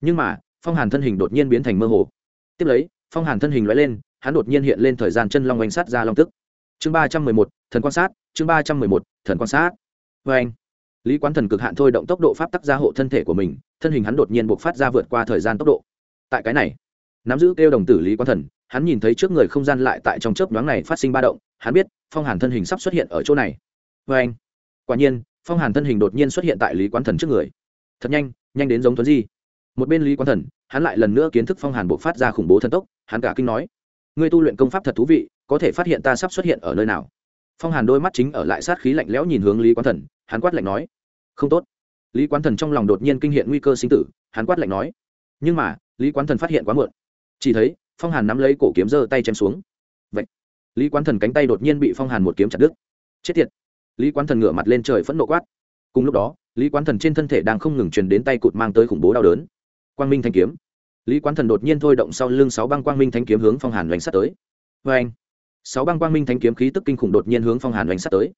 Nhưng mà phong hàn thân hình đột nhiên biến thành mơ hồ tiếp lấy phong hàn thân hình loại lên hắn đột nhiên hiện lên thời gian chân long oanh sát ra long tức chương ba trăm mười một thần quan sát chương ba trăm mười một thần quan sát vê anh lý quán thần cực hạn thôi động tốc độ pháp tắc gia hộ thân thể của mình thân hình hắn đột nhiên buộc phát ra vượt qua thời gian tốc độ tại cái này nắm giữ kêu đồng tử lý quán thần hắn nhìn thấy trước người không gian lại tại trong chớp nhoáng này phát sinh ba động hắn biết phong hàn thân hình sắp xuất hiện ở chỗ này vê anh quả nhiên phong hàn thân hình đột nhiên xuất hiện tại lý quán thần trước người thật nhanh nhanh đến giống thuấn di một bên lý quán thần hắn lại lần nữa kiến thức phong hàn bộ phát ra khủng bố thần tốc, hắn cả kinh nói, ngươi tu luyện công pháp thật thú vị, có thể phát hiện ta sắp xuất hiện ở nơi nào? Phong hàn đôi mắt chính ở lại sát khí lạnh lẽo nhìn hướng lý quán thần, hắn quát lạnh nói, không tốt. Lý quán thần trong lòng đột nhiên kinh hiện nguy cơ sinh tử, hắn quát lạnh nói, nhưng mà, lý quán thần phát hiện quá muộn. Chỉ thấy, phong hàn nắm lấy cổ kiếm giơ tay chém xuống. Vậy lý quán thần cánh tay đột nhiên bị phong hàn một kiếm chặt đứt. Chết tiệt. Lý quán thần ngửa mặt lên trời phẫn nộ quát. Cùng lúc đó, lý quán thần trên thân thể đang không ngừng truyền đến tay cụt mang tới khủng bố đau đớn quang minh thanh kiếm. Lý quán thần đột nhiên thôi động sau lưng sáu băng quang minh thanh kiếm hướng phong hàn đánh sát tới. Vê anh sáu băng quang minh thanh kiếm khí tức kinh khủng đột nhiên hướng phong hàn đánh sát tới.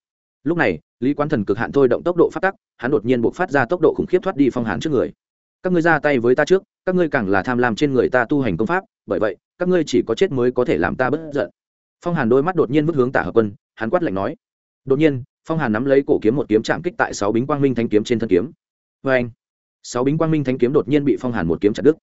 Lúc này, lý quán thần cực hạn thôi động tốc độ phát tắc, hắn đột nhiên buộc phát ra tốc độ khủng khiếp thoát đi phong hàn trước người. Các ngươi ra tay với ta trước, các ngươi càng là tham lam trên người ta tu hành công pháp, bởi vậy, các ngươi chỉ có chết mới có thể làm ta bất giận. Phong hàn đôi mắt đột nhiên vứt hướng tả hợp quân, hắn quát lạnh nói. Đột nhiên, phong hàn nắm lấy cổ kiếm một kiếm chạm kích tại sáu bính quang minh thanh kiếm trên thân kiếm. Vê anh sáu bính quang minh thanh kiếm đột nhiên bị phong hàn một kiếm chặt đứt.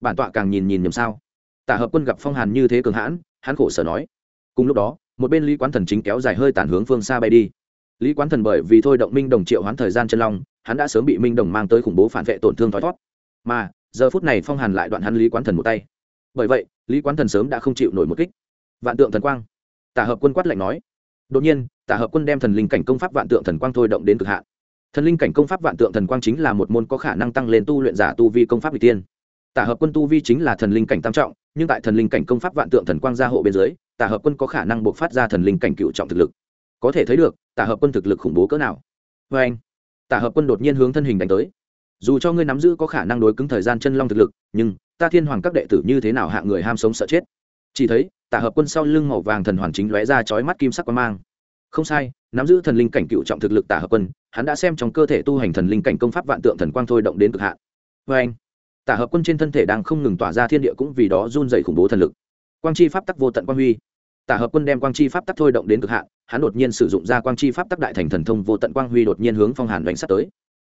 Bản tọa càng nhìn nhìn nhầm sao. Tả hợp quân gặp phong hàn như thế cường hãn, hắn khổ sở nói. Cùng lúc đó, một bên lý quán thần chính kéo dài hơi tản hướng phương xa bay đi. Lý quán thần bởi vì thôi động minh đồng triệu hoán thời gian chân long, hắn đã sớm bị minh đồng mang tới khủng bố phản vệ tổn thương thói thoát mà, giờ phút này phong hàn lại đoạn hắn lý quán thần một tay. Bởi vậy, lý quán thần sớm đã không chịu nổi một kích. Vạn tượng thần quang. Tả hợp quân quát lạnh nói. Đột nhiên, tả hợp quân đem thần linh cảnh công pháp vạn tượng thần quang thôi động đến cực hạn thần linh cảnh công pháp vạn tượng thần quang chính là một môn có khả năng tăng lên tu luyện giả tu vi công pháp n tiên. Tả hợp quân tu vi chính là thần linh cảnh tam trọng, nhưng tại thần linh cảnh công pháp vạn tượng thần quang gia hộ bên dưới, tả hợp quân có khả năng buộc phát ra thần linh cảnh cựu trọng thực lực. Có thể thấy được, tả hợp quân thực lực khủng bố cỡ nào. Vê anh, tả hợp quân đột nhiên hướng thân hình đánh tới. Dù cho ngươi nắm giữ có khả năng đối cứng thời gian chân long thực lực, nhưng, ta thiên hoàng các đệ tử như thế nào hạ người ham sống sợ chết? Chỉ thấy, tả hợp quân sau lưng màu vàng thần hoàn chính lóe ra chói mắt kim sắc quang mang không sai, nắm giữ thần linh cảnh cựu trọng thực lực tả hợp quân, hắn đã xem trong cơ thể tu hành thần linh cảnh công pháp vạn tượng thần quang thôi động đến cực hạn. Vê anh, tả hợp quân trên thân thể đang không ngừng tỏa ra thiên địa cũng vì đó run dày khủng bố thần lực. Quang chi pháp tắc vô tận quang huy. Tả hợp quân đem quang chi pháp tắc thôi động đến cực hạn, hắn đột nhiên sử dụng ra quang chi pháp tắc đại thành thần thông vô tận quang huy đột nhiên hướng phong hàn đánh sắt tới.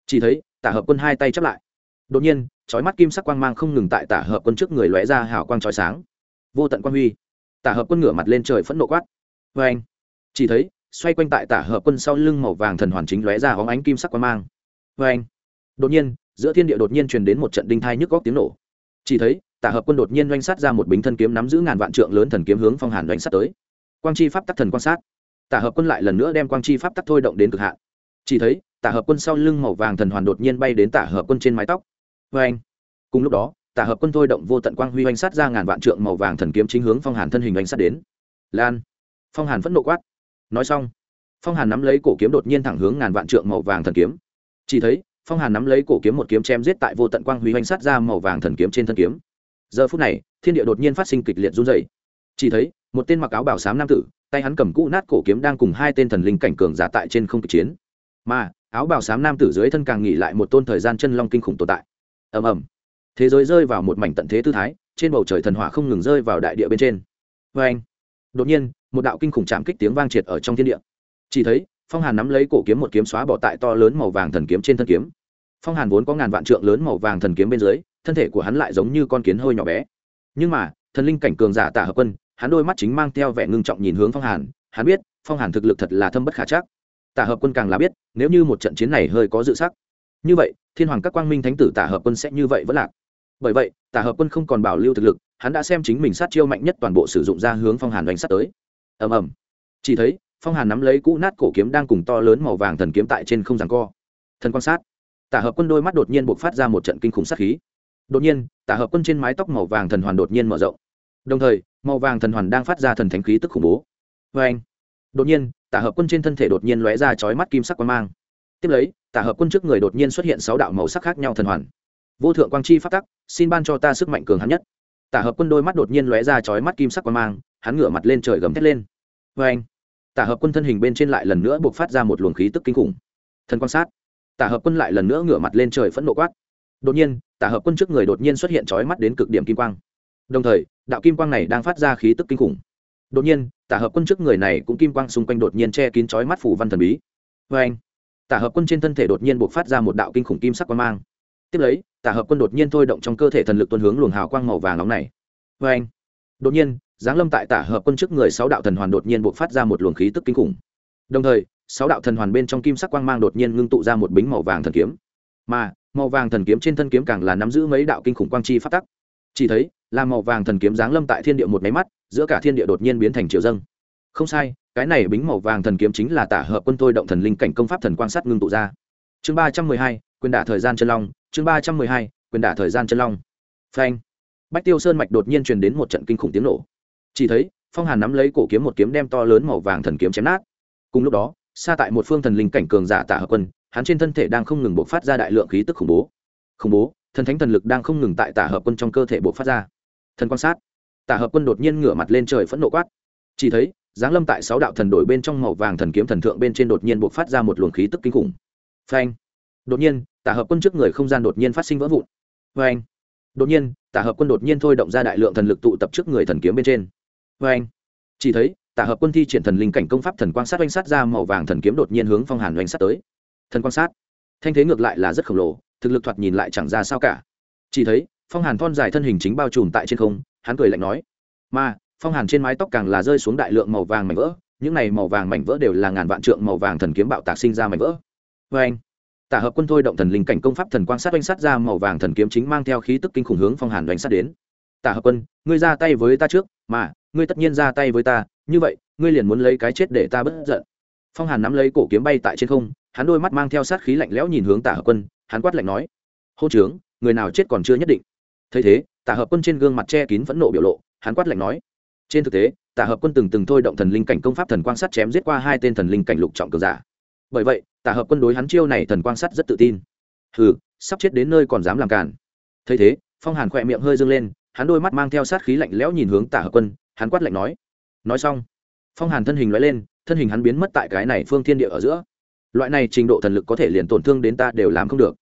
Chỉ thấy, tả hợp quân hai tay chắp lại. Đột nhiên, chói mắt kim sắc quang mang không ngừng tại tả hợp quân trước người lóe ra hào quang chói sáng. Vô tận quang huy. Tả hợp quân ngửa mặt lên trời phẫn nộ quát. Vê anh, chỉ thấy xoay quanh tại tả hợp quân sau lưng màu vàng thần hoàn chính lóe ra hóng ánh kim sắc quang mang. Vê anh, đột nhiên, giữa thiên địa đột nhiên truyền đến một trận đinh thai nhức góc tiếng nổ. Chỉ thấy, tả hợp quân đột nhiên doanh sát ra một bính thân kiếm nắm giữ ngàn vạn trượng lớn thần kiếm hướng phong hàn doanh sát tới. Quang chi pháp tắc thần quan sát. Tả hợp quân lại lần nữa đem quang chi pháp tắc thôi động đến cực hạn. Chỉ thấy, tả hợp quân sau lưng màu vàng thần hoàn đột nhiên bay đến tả hợp quân trên mái tóc. Vê anh, cùng lúc đó, tả hợp quân thôi động vô tận quang huy oanh sát ra ngàn vạn trượng màu vàng thần kiếm chính hướng phong hàn thân hình oanh sát đến. Lan, phong hàn phẫn nộ quát nói xong, phong hàn nắm lấy cổ kiếm đột nhiên thẳng hướng ngàn vạn trượng màu vàng thần kiếm. Chỉ thấy, phong hàn nắm lấy cổ kiếm một kiếm chém giết tại vô tận quang huy hoành sát ra màu vàng thần kiếm trên thân kiếm. Giờ phút này, thiên địa đột nhiên phát sinh kịch liệt run dày chỉ thấy, một tên mặc áo bảo sám nam tử, tay hắn cầm cũ nát cổ kiếm đang cùng hai tên thần linh cảnh cường giả tại trên không kịch chiến. Mà, áo bảo sám nam tử dưới thân càng nghỉ lại một tôn thời gian chân long kinh khủng tồn tại. Ầm ầm. Thế giới rơi vào một mảnh tận thế tư thái, trên bầu trời thần hỏa không ngừng rơi vào đại địa bên trên. Vê anh, đột nhiên một đạo kinh khủng chạm kích tiếng vang triệt ở trong thiên địa. Chỉ thấy, phong hàn nắm lấy cổ kiếm một kiếm xóa bỏ tại to lớn màu vàng thần kiếm trên thân kiếm. Phong hàn vốn có ngàn vạn trượng lớn màu vàng thần kiếm bên dưới, thân thể của hắn lại giống như con kiến hơi nhỏ bé. Nhưng mà, thần linh cảnh cường giả tả hợp quân, hắn đôi mắt chính mang theo vẻ ngưng trọng nhìn hướng phong hàn, hắn biết, phong hàn thực lực thật là thâm bất khả chắc. Tả hợp quân càng là biết, nếu như một trận chiến này hơi có dự sắc. Như vậy, thiên hoàng các quang minh thánh tử tả hợp quân sẽ như vậy vẫn lạc. Bởi vậy tả hợp quân không còn bảo lưu thực lực, hắn đã xem chính mình sát chiêu mạnh nhất toàn bộ sử dụng ra hướng phong hàn đánh sát tới ầm ầm. Chỉ thấy, phong hàn nắm lấy cũ nát cổ kiếm đang cùng to lớn màu vàng thần kiếm tại trên không giằng co. Thần quan sát. Tả hợp quân đôi mắt đột nhiên buộc phát ra một trận kinh khủng sát khí. Đột nhiên, tả hợp quân trên mái tóc màu vàng thần hoàn đột nhiên mở rộng. Đồng thời, màu vàng thần hoàn đang phát ra thần thánh khí tức khủng bố. Vê anh đột nhiên, tả hợp quân trên thân thể đột nhiên lóe ra chói mắt kim sắc quang mang. Tiếp lấy, tả hợp quân trước người đột nhiên xuất hiện sáu đạo màu sắc khác nhau thần hoàn. Vô thượng quang chi phát tắc, xin ban cho ta sức mạnh cường hắn nhất tả hợp quân đôi mắt đột nhiên lóe ra chói mắt kim sắc quang mang, hắn ngửa mặt lên trời gầm thét lên. Vê anh, tả hợp quân thân hình bên trên lại lần nữa buộc phát ra một luồng khí tức kinh khủng. Thần quan sát. Tả hợp quân lại lần nữa ngửa mặt lên trời phẫn nộ quát. Đột nhiên, tả hợp quân trước người đột nhiên xuất hiện chói mắt đến cực điểm kim quang. Đồng thời, đạo kim quang này đang phát ra khí tức kinh khủng. Đột nhiên, tả hợp quân trước người này cũng kim quang xung quanh đột nhiên che kín chói mắt phủ văn thần bí. Vê anh, tả hợp quân trên thân thể đột nhiên buộc phát ra một đạo kinh khủng kim sắc quang mang tiếp lấy, tả hợp quân đột nhiên thôi động trong cơ thể thần lực tuân hướng luồng hào quang màu vàng nóng này. Vê anh, đột nhiên, giáng lâm tại tả hợp quân trước người sáu đạo thần hoàn đột nhiên buộc phát ra một luồng khí tức kinh khủng. Đồng thời, sáu đạo thần hoàn bên trong kim sắc quang mang đột nhiên ngưng tụ ra một bính màu vàng thần kiếm. Mà, màu vàng thần kiếm trên thân kiếm càng là nắm giữ mấy đạo kinh khủng quang chi phát tắc. Chỉ thấy, là màu vàng thần kiếm giáng lâm tại thiên địa một máy mắt, giữa cả thiên địa đột nhiên biến thành triều dâng. Không sai, cái này bính màu vàng thần kiếm chính là tả hợp quân thôi động thần linh cảnh công pháp thần quan sát ngưng tụ ra. Chương ba trăm mười hai quyền đả thời gian chân long, chương ba trăm mười hai, quyền đả thời gian chân long. Phanh. Bách tiêu sơn mạch đột nhiên truyền đến một trận kinh khủng tiếng nổ. Chỉ thấy, phong hàn nắm lấy cổ kiếm một kiếm đem to lớn màu vàng thần kiếm chém nát. Cùng lúc đó, xa tại một phương thần linh cảnh cường giả tả hợp quân, hắn trên thân thể đang không ngừng bộc phát ra đại lượng khí tức khủng bố. Khủng bố, thần thánh thần lực đang không ngừng tại tả hợp quân trong cơ thể bộc phát ra. Thần quan sát. Tả hợp quân đột nhiên ngửa mặt lên trời phẫn nộ quát. Chỉ thấy, giáng lâm tại sáu đạo thần đổi bên trong màu vàng thần kiếm thần thượng bên trên đột nhiên bộc phát ra một luồng khí tức kinh khủng. Phanh đột nhiên, tả hợp quân trước người không gian đột nhiên phát sinh vỡ vụn. Phanh đột nhiên, tả hợp quân đột nhiên thôi động ra đại lượng thần lực tụ tập trước người thần kiếm bên trên. Phanh chỉ thấy, tả hợp quân thi triển thần linh cảnh công pháp thần quan sát oanh sát ra màu vàng thần kiếm đột nhiên hướng phong hàn oanh sát tới. Thần quan sát. Thanh thế ngược lại là rất khổng lồ, thực lực thoạt nhìn lại chẳng ra sao cả. Chỉ thấy, phong hàn thon dài thân hình chính bao trùm tại trên không, hắn cười lạnh nói. Mà, phong hàn trên mái tóc càng là rơi xuống đại lượng màu vàng mảnh vỡ, những này màu vàng mảnh vỡ đều là ngàn vạn trượng màu vàng thần kiếm bạo tạc sinh ra mảnh vỡ. Vê anh tả hợp quân thôi động thần linh cảnh công pháp thần quan sát oanh sát ra màu vàng thần kiếm chính mang theo khí tức kinh khủng hướng phong hàn oanh sát đến. Tả hợp quân, ngươi ra tay với ta trước, mà, ngươi tất nhiên ra tay với ta, như vậy, ngươi liền muốn lấy cái chết để ta bất giận. Phong hàn nắm lấy cổ kiếm bay tại trên không, hắn đôi mắt mang theo sát khí lạnh lẽo nhìn hướng tả hợp quân, hắn quát lạnh nói hô trướng, người nào chết còn chưa nhất định. Thấy thế, tả hợp quân trên gương mặt che kín phẫn nộ biểu lộ, hắn quát lạnh nói, trên thực tế, tả hợp quân từng từng thôi động thần linh cảnh công pháp thần quang sát chém giết qua hai tên thần linh cảnh lục trọng cường giả. Bởi vậy tả hợp quân đối hắn chiêu này thần quang sát rất tự tin. Hừ, sắp chết đến nơi còn dám làm cản thấy thế, phong hàn khỏe miệng hơi dâng lên, hắn đôi mắt mang theo sát khí lạnh lẽo nhìn hướng tả hợp quân, hắn quát lạnh nói. Nói xong, phong hàn thân hình loại lên, thân hình hắn biến mất tại cái này phương thiên địa ở giữa. Loại này trình độ thần lực có thể liền tổn thương đến ta đều làm không được.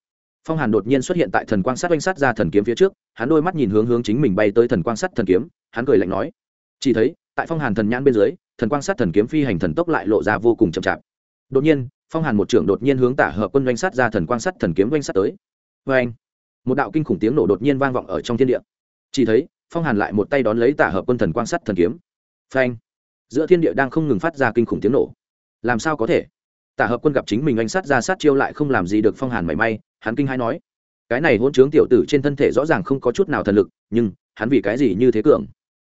Phong hàn đột nhiên xuất hiện tại thần quang sát oanh sát ra thần kiếm phía trước, hắn đôi mắt nhìn hướng hướng chính mình bay tới thần quang sát thần kiếm, hắn cười lạnh nói. Chỉ thấy, tại phong hàn thần nhãn bên dưới, thần quang sát thần kiếm phi hành thần tốc lại lộ ra vô cùng chậm chạp. Đột nhiên phong hàn một trưởng đột nhiên hướng tả hợp quân doanh sát ra thần quang sắt thần kiếm doanh sát tới. Vê anh, một đạo kinh khủng tiếng nổ đột nhiên vang vọng ở trong thiên địa. Chỉ thấy, phong hàn lại một tay đón lấy tả hợp quân thần quang sắt thần kiếm. Phanh giữa thiên địa đang không ngừng phát ra kinh khủng tiếng nổ. Làm sao có thể? Tả hợp quân gặp chính mình anh sát ra sát chiêu lại không làm gì được phong hàn mảy may, hắn kinh hai nói. Cái này hôn chướng tiểu tử trên thân thể rõ ràng không có chút nào thần lực, nhưng, hắn vì cái gì như thế cường?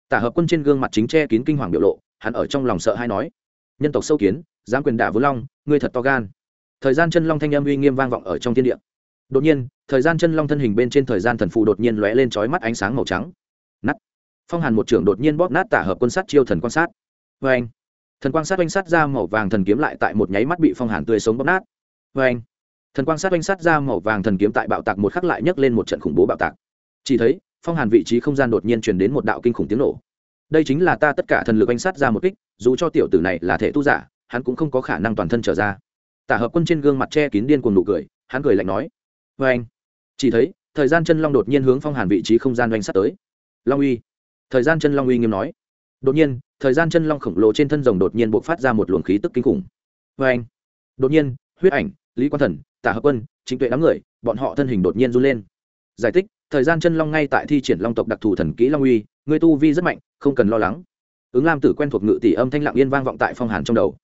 Tả hợp quân trên gương mặt chính che kín kinh hoàng biểu lộ, hắn ở trong lòng sợ hai nói. Nhân tộc sâu kiến giáng quyền đả vô long, ngươi thật to gan. Thời gian chân long thanh âm uy nghiêm vang vọng ở trong thiên địa. Đột nhiên, thời gian chân long thân hình bên trên thời gian thần phụ đột nhiên lóe lên trói mắt ánh sáng màu trắng. Nắt phong hàn một trưởng đột nhiên bóp nát tả hợp quân sát chiêu thần quan sát. Vê anh thần quan sát oanh sát ra màu vàng thần kiếm lại tại một nháy mắt bị phong hàn tươi sống bóp nát. Vê anh thần quan sát oanh sát ra màu vàng thần kiếm tại bạo tạc một khắc lại nhấc lên một trận khủng bố bạo tạc. Chỉ thấy, phong hàn vị trí không gian đột nhiên truyền đến một đạo kinh khủng tiếng nổ. Đây chính là ta tất cả thần lực oanh sát ra một kích, dù cho tiểu tử này là thể tu giả hắn cũng không có khả năng toàn thân trở ra. Tả hợp quân trên gương mặt che kín điên cuồng nụ cười, hắn cười lạnh nói vê anh. Chỉ thấy, thời gian chân long đột nhiên hướng phong hàn vị trí không gian oanh sát tới. Long uy. Thời gian chân long uy nghiêm nói. Đột nhiên, thời gian chân long khổng lồ trên thân rồng đột nhiên bộc phát ra một luồng khí tức kinh khủng. Vê anh. Đột nhiên, huyết ảnh, lý quan thần, tả hợp quân chính tuệ đám người, bọn họ thân hình đột nhiên run lên. Giải thích, thời gian chân long ngay tại thi triển long tộc đặc thù thần kỹ long uy, người tu vi rất mạnh, không cần lo lắng. Ứng lam tử quen thuộc ngự tỷ âm thanh lặng yên vang vọng tại phong hàn trong đầu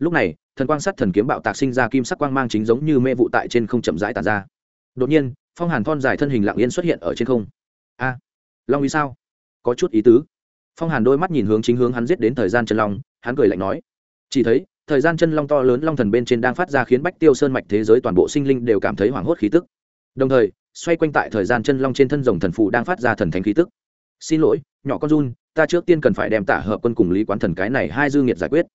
lúc này, thần quang sắt thần kiếm bạo tạc sinh ra kim sắc quang mang chính giống như mê vụ tại trên không chậm rãi tàn ra. Đột nhiên, phong hàn thon dài thân hình lặng yên xuất hiện ở trên không. A, long uy sao? Có chút ý tứ. Phong hàn đôi mắt nhìn hướng chính hướng hắn giết đến thời gian chân long, hắn cười lạnh nói. Chỉ thấy, thời gian chân long to lớn long thần bên trên đang phát ra khiến bách tiêu sơn mạch thế giới toàn bộ sinh linh đều cảm thấy hoảng hốt khí tức. Đồng thời, xoay quanh tại thời gian chân long trên thân rồng thần phụ đang phát ra thần thánh khí tức. Xin lỗi, nhỏ con run, ta trước tiên cần phải đem tả hợp quân cùng lý quán thần cái này hai dư nghiệt giải quyết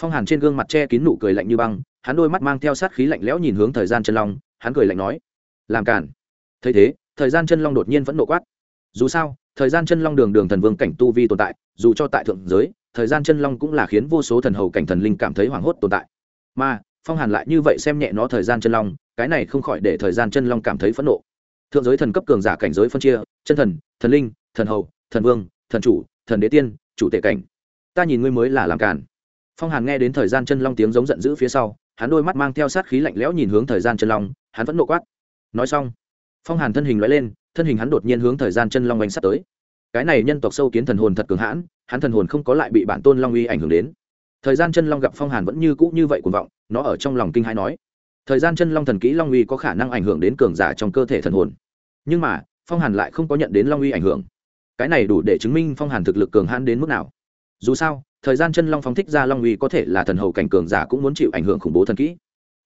phong hàn trên gương mặt che kín nụ cười lạnh như băng, hắn đôi mắt mang theo sát khí lạnh lẽo nhìn hướng thời gian chân long, hắn cười lạnh nói, làm cản. Thấy thế, thời gian chân long đột nhiên vẫn nộ quát, dù sao, thời gian chân long đường đường thần vương cảnh tu vi tồn tại, dù cho tại thượng giới, thời gian chân long cũng là khiến vô số thần hầu cảnh thần linh cảm thấy hoảng hốt tồn tại. Mà, phong hàn lại như vậy xem nhẹ nó thời gian chân long, cái này không khỏi để thời gian chân long cảm thấy phẫn nộ. Thượng giới thần cấp cường giả cảnh giới phân chia, chân thần thần linh, thần hầu, thần vương, thần chủ, thần đế tiên, chủ tể cảnh. Ta nhìn ngươi mới là làm cản phong hàn nghe đến thời gian chân long tiếng giống giận dữ phía sau, hắn đôi mắt mang theo sát khí lạnh lẽo nhìn hướng thời gian chân long, hắn vẫn nộ quát. Nói xong, phong hàn thân hình loại lên, thân hình hắn đột nhiên hướng thời gian chân long oanh sắt tới. Cái này nhân tộc sâu kiến thần hồn thật cường hãn, hắn thần hồn không có lại bị bản tôn long uy ảnh hưởng đến. Thời gian chân long gặp phong hàn vẫn như cũ như vậy cuồng vọng, nó ở trong lòng kinh hãi nói, thời gian chân long thần kỹ long uy có khả năng ảnh hưởng đến cường giả trong cơ thể thần hồn. Nhưng mà, phong hàn lại không có nhận đến long uy ảnh hưởng. Cái này đủ để chứng minh phong hàn thực lực cường hãn đến mức nào. Dù sao thời gian chân long phong thích ra long uy có thể là thần hầu cảnh cường giả cũng muốn chịu ảnh hưởng khủng bố thần kỹ.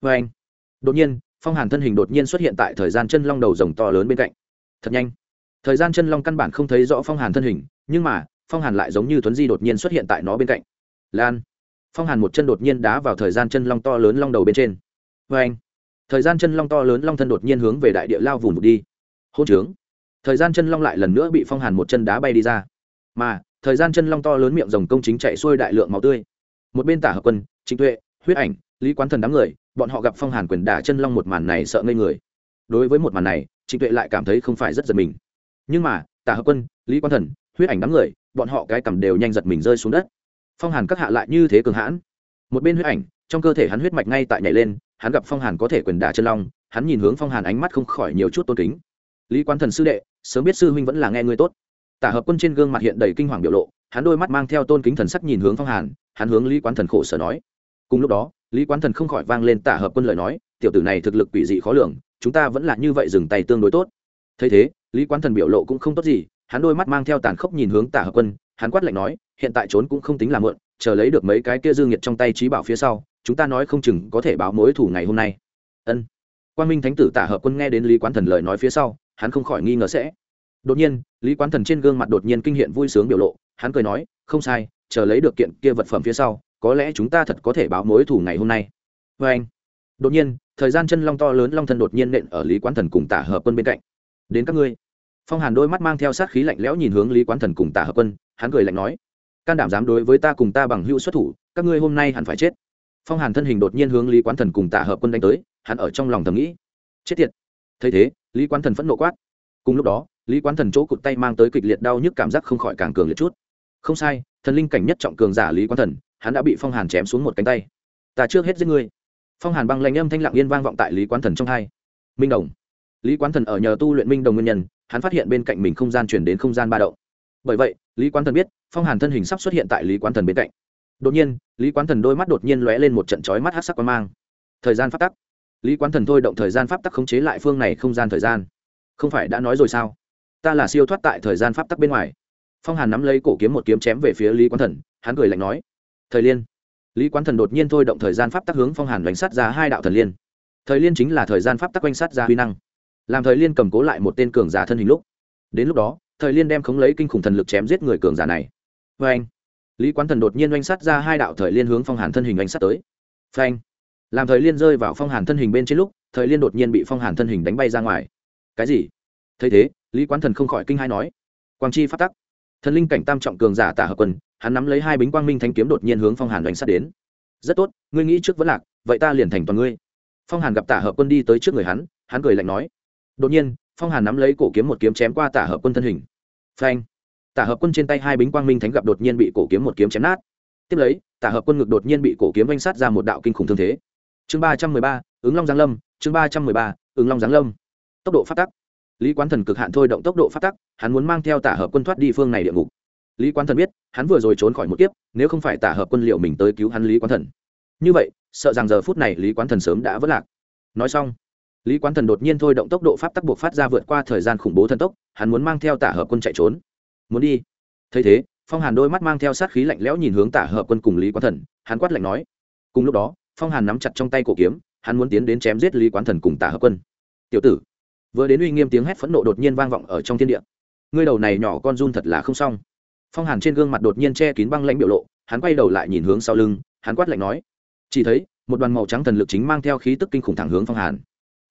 Vê anh, đột nhiên, phong hàn thân hình đột nhiên xuất hiện tại thời gian chân long đầu rồng to lớn bên cạnh. Thật nhanh. Thời gian chân long căn bản không thấy rõ phong hàn thân hình, nhưng mà, phong hàn lại giống như tuấn di đột nhiên xuất hiện tại nó bên cạnh. Lan. Phong hàn một chân đột nhiên đá vào thời gian chân long to lớn long đầu bên trên. Vê anh, thời gian chân long to lớn long thân đột nhiên hướng về đại địa lao vùng đi. Hôn trướng. Thời gian chân long lại lần nữa bị phong hàn một chân đá bay đi ra. Mà thời gian chân long to lớn miệng rồng công chính chạy xuôi đại lượng máu tươi. Một bên tả hợp quân, trịnh tuệ, huyết ảnh, lý quán thần đám người, bọn họ gặp phong hàn quyền đả chân long một màn này sợ ngây người. Đối với một màn này, trịnh tuệ lại cảm thấy không phải rất giật mình. Nhưng mà, tả hợp quân, lý quán thần, huyết ảnh đám người, bọn họ cái cầm đều nhanh giật mình rơi xuống đất. Phong hàn các hạ lại như thế cường hãn. Một bên huyết ảnh, trong cơ thể hắn huyết mạch ngay tại nhảy lên, hắn gặp phong hàn có thể quyền đả chân long, hắn nhìn hướng phong hàn ánh mắt không khỏi nhiều chút tôn kính. Lý quán thần sư đệ, sớm biết sư huynh vẫn là nghe ngươi tốt tả hợp quân trên gương mặt hiện đầy kinh hoàng biểu lộ, hắn đôi mắt mang theo tôn kính thần sắc nhìn hướng phong hàn, hắn hướng lý quán thần khổ sở nói. Cùng lúc đó, lý quán thần không khỏi vang lên tả hợp quân lời nói, tiểu tử này thực lực quỷ dị khó lường, chúng ta vẫn là như vậy dừng tay tương đối tốt. Thấy thế, lý quán thần biểu lộ cũng không tốt gì, hắn đôi mắt mang theo tàn khốc nhìn hướng tả hợp quân, hắn quát lạnh nói, hiện tại trốn cũng không tính là mượn chờ lấy được mấy cái kia dương nhiệt trong tay trí bảo phía sau, chúng ta nói không chừng có thể báo mối thủ ngày hôm nay. Ân. Quan minh thánh tử tả hợp quân nghe đến lý quán thần lời nói phía sau, hắn không khỏi nghi ngờ sẽ đột nhiên, lý quán thần trên gương mặt đột nhiên kinh hiện vui sướng biểu lộ, hắn cười nói, không sai, chờ lấy được kiện kia vật phẩm phía sau, có lẽ chúng ta thật có thể báo mối thủ ngày hôm nay. Vê anh, đột nhiên, thời gian chân long to lớn long thần đột nhiên nện ở lý quán thần cùng tả hợp quân bên cạnh. Đến các ngươi. Phong hàn đôi mắt mang theo sát khí lạnh lẽo nhìn hướng lý quán thần cùng tả hợp quân, hắn cười lạnh nói, can đảm dám đối với ta cùng ta bằng hữu xuất thủ, các ngươi hôm nay hẳn phải chết. Phong hàn thân hình đột nhiên hướng lý quán thần cùng tả hợp quân đánh tới, hắn ở trong lòng thầm nghĩ, chết tiệt. Thấy thế, lý quán thần phẫn nộ quát, cùng lúc đó lý quán thần chỗ cụt tay mang tới kịch liệt đau nhức cảm giác không khỏi càng cường liệt chút. Không sai, thần linh cảnh nhất trọng cường giả lý quán thần, hắn đã bị phong hàn chém xuống một cánh tay. Ta trước hết giết ngươi. Phong hàn băng lanh âm thanh lặng yên vang vọng tại lý quán thần trong hai. Minh đồng. Lý quán thần ở nhờ tu luyện minh đồng nguyên nhân, hắn phát hiện bên cạnh mình không gian chuyển đến không gian ba động. Bởi vậy, lý quán thần biết, phong hàn thân hình sắp xuất hiện tại lý quán thần bên cạnh. Đột nhiên, lý quán thần đôi mắt đột nhiên lóe lên một trận chói mắt hát sắc quang mang. Thời gian pháp tắc. Lý quán thần thôi động thời gian pháp tắc khống chế lại phương này không gian thời gian. Không phải đã nói rồi sao? Ta là siêu thoát tại thời gian pháp tắc bên ngoài. Phong hàn nắm lấy cổ kiếm một kiếm chém về phía lý quán thần, hắn cười lạnh nói, thời liên. Lý quán thần đột nhiên thôi động thời gian pháp tắc hướng phong hàn đánh sát ra hai đạo thần liên. Thời liên chính là thời gian pháp tắc quanh sát ra huy năng. Làm thời liên cầm cố lại một tên cường giả thân hình lúc, đến lúc đó, thời liên đem khống lấy kinh khủng thần lực chém giết người cường giả này. Vê anh lý quán thần đột nhiên oanh sát ra hai đạo thời liên hướng phong hàn thân hình oanh sát tới. Phanh! Làm thời liên rơi vào phong hàn thân hình bên trên lúc, thời liên đột nhiên bị phong hàn thân hình đánh bay ra ngoài. Cái gì? Thấy thế lý quán thần không khỏi kinh hai nói, quang chi phát tắc, thần linh cảnh tam trọng cường giả tả hợp quân hắn nắm lấy hai bính quang minh thanh kiếm đột nhiên hướng phong hàn đánh sát đến. Rất tốt, ngươi nghĩ trước vẫn lạc, vậy ta liền thành toàn ngươi. Phong hàn gặp tả hợp quân đi tới trước người hắn hắn cười lạnh nói, đột nhiên, phong hàn nắm lấy cổ kiếm một kiếm chém qua tả hợp quân thân hình. Phanh, tả hợp quân trên tay hai bính quang minh thánh gặp đột nhiên bị cổ kiếm một kiếm chém nát. Tiếp lấy, tả hợp quân ngực đột nhiên bị cổ kiếm oanh sát ra một đạo kinh khủng thương thế. Chương ba trăm mười ba, ứng long giáng lâm, chương ba trăm mười ba, ứng long giáng lâm. Tốc độ phát tắc lý quán thần cực hạn thôi động tốc độ phát tắc, hắn muốn mang theo tả hợp quân thoát đi phương này địa ngục. Lý quán thần biết, hắn vừa rồi trốn khỏi một kiếp, nếu không phải tả hợp quân liệu mình tới cứu hắn lý quán thần. Như vậy, sợ rằng giờ phút này lý quán thần sớm đã vất lạc. Nói xong, lý quán thần đột nhiên thôi động tốc độ pháp tắc buộc phát ra vượt qua thời gian khủng bố thần tốc, hắn muốn mang theo tả hợp quân chạy trốn. Muốn đi. Thấy thế, phong hàn đôi mắt mang theo sát khí lạnh lẽo nhìn hướng tả hợp quân cùng lý quán thần, hắn quát lạnh nói. Cùng lúc đó, phong hàn nắm chặt trong tay cổ kiếm, hắn muốn tiến đến chém giết lý quán thần cùng tả hợp quân. Tiểu tử vừa đến uy nghiêm tiếng hét phẫn nộ đột nhiên vang vọng ở trong thiên địa. Ngươi đầu này nhỏ con run thật là không xong. Phong hàn trên gương mặt đột nhiên che kín băng lãnh biểu lộ, hắn quay đầu lại nhìn hướng sau lưng, hắn quát lạnh nói, chỉ thấy, một đoàn màu trắng thần lực chính mang theo khí tức kinh khủng thẳng hướng phong hàn.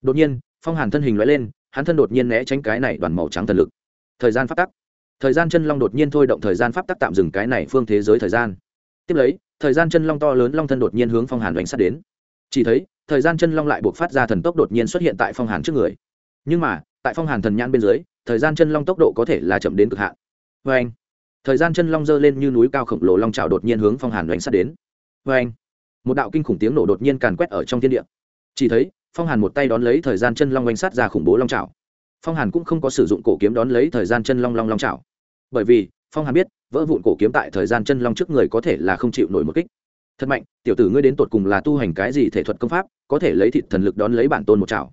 Đột nhiên, phong hàn thân hình loại lên, hắn thân đột nhiên né tránh cái này đoàn màu trắng thần lực. Thời gian phát tắc. Thời gian chân long đột nhiên thôi động thời gian pháp tắc tạm dừng cái này phương thế giới thời gian. Tiếp lấy, thời gian chân long to lớn long thân đột nhiên hướng phong hàn đánh sát đến. Chỉ thấy, thời gian chân long lại buộc phát ra thần tốc đột nhiên xuất hiện tại phong hàn trước người nhưng mà, tại phong hàn thần nhãn bên dưới, thời gian chân long tốc độ có thể là chậm đến cực hạn. Vê anh, thời gian chân long dơ lên như núi cao khổng lồ long trào đột nhiên hướng phong hàn đánh sát đến. Vê anh, một đạo kinh khủng tiếng nổ đột nhiên càn quét ở trong thiên địa. Chỉ thấy, phong hàn một tay đón lấy thời gian chân long oanh sát ra khủng bố long trào phong hàn cũng không có sử dụng cổ kiếm đón lấy thời gian chân long long long trào bởi vì, phong hàn biết, vỡ vụn cổ kiếm tại thời gian chân long trước người có thể là không chịu nổi một kích. Thật mạnh, tiểu tử ngươi đến tột cùng là tu hành cái gì thể thuật công pháp, có thể lấy thịt thần lực đón lấy bản tôn một chảo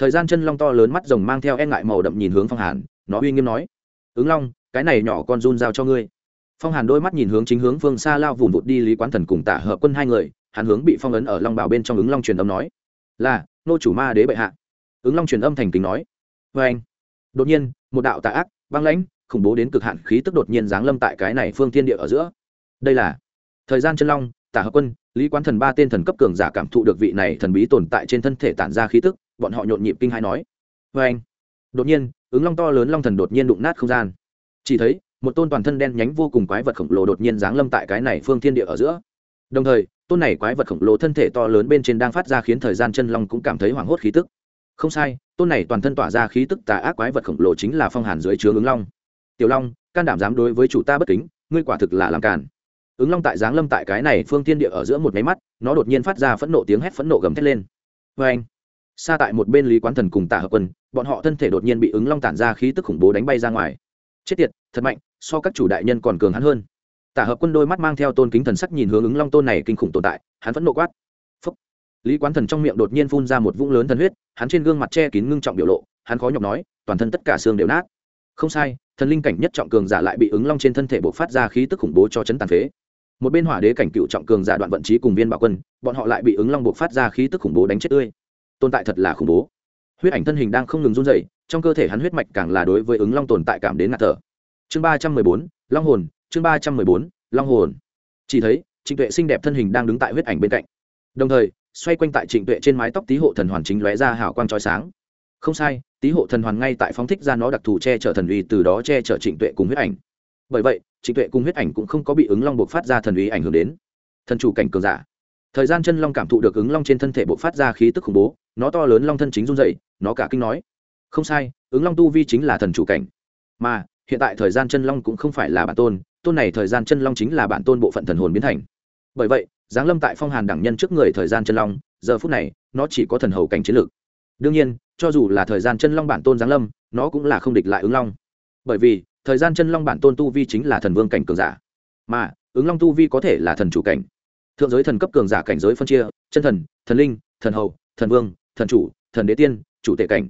thời gian chân long to lớn mắt rồng mang theo e ngại màu đậm nhìn hướng phong hàn, nó uy nghiêm nói, ứng long, cái này nhỏ con run giao cho ngươi. Phong hàn đôi mắt nhìn hướng chính hướng phương xa lao vùng vụt đi lý quán thần cùng tả hợp quân hai người, hắn hướng bị phong ấn ở long bảo bên trong ứng long truyền âm nói, là, nô chủ ma đế bệ hạ. Ứng long truyền âm thành kính nói vê anh. Đột nhiên, một đạo tà ác, băng lãnh, khủng bố đến cực hạn khí tức đột nhiên giáng lâm tại cái này phương thiên địa ở giữa. Đây là thời gian chân long, tả hợp quân, lý quán thần ba tên thần cấp cường giả cảm thụ được vị này thần bí tồn tại trên thân thể tản ra khí tức bọn họ nhộn nhịp kinh hai nói. Vê anh, đột nhiên, ứng long to lớn long thần đột nhiên đụng nát không gian. Chỉ thấy, một tôn toàn thân đen nhánh vô cùng quái vật khổng lồ đột nhiên giáng lâm tại cái này phương thiên địa ở giữa. Đồng thời, tôn này quái vật khổng lồ thân thể to lớn bên trên đang phát ra khiến thời gian chân long cũng cảm thấy hoảng hốt khí tức. Không sai, tôn này toàn thân tỏa ra khí tức tà ác quái vật khổng lồ chính là phong hàn dưới chứa ứng long. Tiểu long, can đảm dám đối với chủ ta bất kính, ngươi quả thực là làm cản ứng long tại giáng lâm tại cái này phương thiên địa ở giữa một máy mắt, nó đột nhiên phát ra phẫn nộ tiếng hét phẫn nộ gầm thét lên. Vê anh xa tại một bên lý quán thần cùng tả hợp quân, bọn họ thân thể đột nhiên bị ứng long tản ra khí tức khủng bố đánh bay ra ngoài. Chết tiệt, thật mạnh, so các chủ đại nhân còn cường hắn hơn. Tả hợp quân đôi mắt mang theo tôn kính thần sắc nhìn hướng ứng long tôn này kinh khủng tồn tại, hắn vẫn nộ quát. Phúc. lý quán thần trong miệng đột nhiên phun ra một vũng lớn thần huyết, hắn trên gương mặt che kín ngưng trọng biểu lộ, hắn khó nhọc nói, toàn thân tất cả xương đều nát. Không sai, thần linh cảnh nhất trọng cường giả lại bị ứng long trên thân thể buộc phát ra khí tức khủng bố cho chấn tàn phế. Một bên hỏa đế cảnh cựu trọng cường giả đoạn vận trí cùng viên bảo quân, bọn họ lại bị ứng long buộc phát ra khí tức khủng bố đánh chết tươi tồn tại thật là khủng bố. Huyết ảnh thân hình đang không ngừng run dậy trong cơ thể hắn huyết mạch càng là đối với ứng long tồn tại cảm đến ngạt thở. Chương ba trăm mười bốn, long hồn, chương ba trăm mười bốn, long hồn. Chỉ thấy, trịnh tuệ xinh đẹp thân hình đang đứng tại huyết ảnh bên cạnh. Đồng thời, xoay quanh tại trịnh tuệ trên mái tóc tý hộ thần hoàn chính lóe ra hào quang trói sáng. Không sai, tý hộ thần hoàn ngay tại phóng thích ra nó đặc thù che chở thần uy, từ đó che chở trịnh tuệ cùng huyết ảnh. Bởi vậy, trịnh tuệ cùng huyết ảnh cũng không có bị ứng long buộc phát ra thần uy ảnh hưởng đến. Thần chủ cảnh cường giả thời gian chân long cảm thụ được ứng long trên thân thể bộ phát ra khí tức khủng bố, nó to lớn long thân chính run dậy nó cả kinh nói, không sai, ứng long tu vi chính là thần chủ cảnh. Mà, hiện tại thời gian chân long cũng không phải là bản tôn tôn này thời gian chân long chính là bản tôn bộ phận thần hồn biến thành. Bởi vậy, giáng lâm tại phong hàn đẳng nhân trước người thời gian chân long, giờ phút này, nó chỉ có thần hầu cảnh chiến lược. Đương nhiên, cho dù là thời gian chân long bản tôn giáng lâm, nó cũng là không địch lại ứng long. Bởi vì, thời gian chân long bản tôn tu vi chính là thần vương cảnh cường giả. Mà, ứng long tu vi có thể là thần chủ cảnh thượng giới thần cấp cường giả cảnh giới phân chia, chân thần thần linh, thần hầu, thần vương, thần chủ, thần đế tiên, chủ tể cảnh.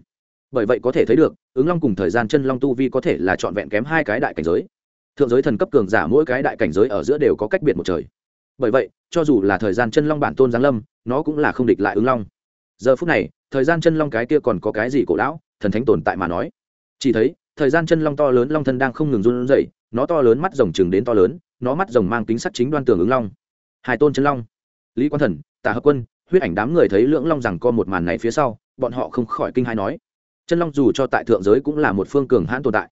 Bởi vậy có thể thấy được, ứng long cùng thời gian chân long tu vi có thể là trọn vẹn kém hai cái đại cảnh giới. Thượng giới thần cấp cường giả mỗi cái đại cảnh giới ở giữa đều có cách biệt một trời. Bởi vậy, cho dù là thời gian chân long bản tôn giáng lâm, nó cũng là không địch lại ứng long. Giờ phút này, thời gian chân long cái kia còn có cái gì cổ lão, thần thánh tồn tại mà nói. Chỉ thấy, thời gian chân long to lớn long thân đang không ngừng run rẩy, nó to lớn mắt rồng chừng đến to lớn, nó mắt rồng mang tính sắc chính đoan tường ứng long hai tôn chân long, lý quan thần, tả hợp quân, huyết ảnh đám người thấy lưỡng long rằng co một màn này phía sau, bọn họ không khỏi kinh hai nói, chân long dù cho tại thượng giới cũng là một phương cường hãn tồn tại.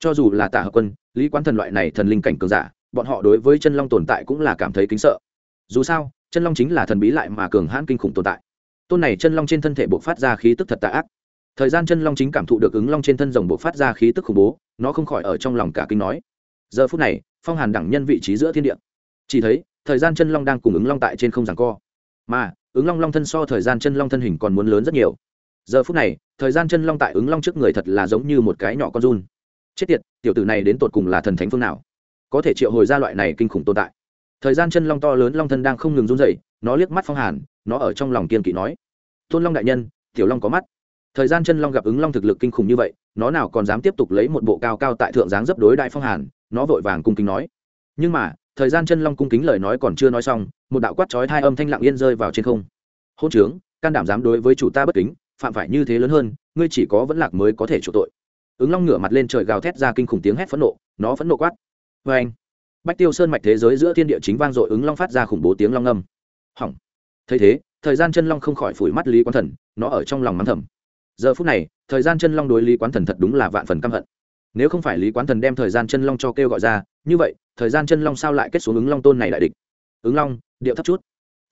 Cho dù là tả hợp quân, lý quan thần loại này thần linh cảnh cường giả, bọn họ đối với chân long tồn tại cũng là cảm thấy kính sợ. Dù sao, chân long chính là thần bí lại mà cường hãn kinh khủng tồn tại. Tôn này chân long trên thân thể buộc phát ra khí tức thật tạ ác. Thời gian chân long chính cảm thụ được ứng long trên thân rồng buộc phát ra khí tức khủng bố, nó không khỏi ở trong lòng cả kinh nói, giờ phút này, phong hàn đẳng nhân vị trí giữa thiên địa. Chỉ thấy thời gian chân long đang cùng ứng long tại trên không giằng co. Mà, ứng long long thân so thời gian chân long thân hình còn muốn lớn rất nhiều. Giờ phút này, thời gian chân long tại ứng long trước người thật là giống như một cái nhỏ con run. Chết tiệt, tiểu tử này đến tột cùng là thần thánh phương nào? Có thể triệu hồi ra loại này kinh khủng tồn tại. Thời gian chân long to lớn long thân đang không ngừng run dậy nó liếc mắt phong hàn, nó ở trong lòng kiên kỵ nói, tôn long đại nhân, tiểu long có mắt. Thời gian chân long gặp ứng long thực lực kinh khủng như vậy, nó nào còn dám tiếp tục lấy một bộ cao cao tại thượng dáng dấp đối đại phong hàn, nó vội vàng cung kính nói, nhưng mà thời gian chân long cung kính lời nói còn chưa nói xong, một đạo quát chói hai âm thanh lặng yên rơi vào trên không. Hôn trướng, can đảm dám đối với chủ ta bất kính, phạm phải như thế lớn hơn, ngươi chỉ có vẫn lạc mới có thể chủ tội. Ứng long ngửa mặt lên trời gào thét ra kinh khủng tiếng hét phẫn nộ, nó phẫn nộ quát. Vê anh bách tiêu sơn mạch thế giới giữa thiên địa chính vang dội ứng long phát ra khủng bố tiếng long âm. Hỏng. Thấy thế, thời gian chân long không khỏi phủi mắt lý quán thần, nó ở trong lòng mắng thầm. Giờ phút này, thời gian chân long đối lý quán thần thật đúng là vạn phần căm hận nếu không phải lý quán thần đem thời gian chân long cho kêu gọi ra, như vậy, thời gian chân long sao lại kết xuống ứng long tôn này đại địch? Ứng long, điệu thấp chút.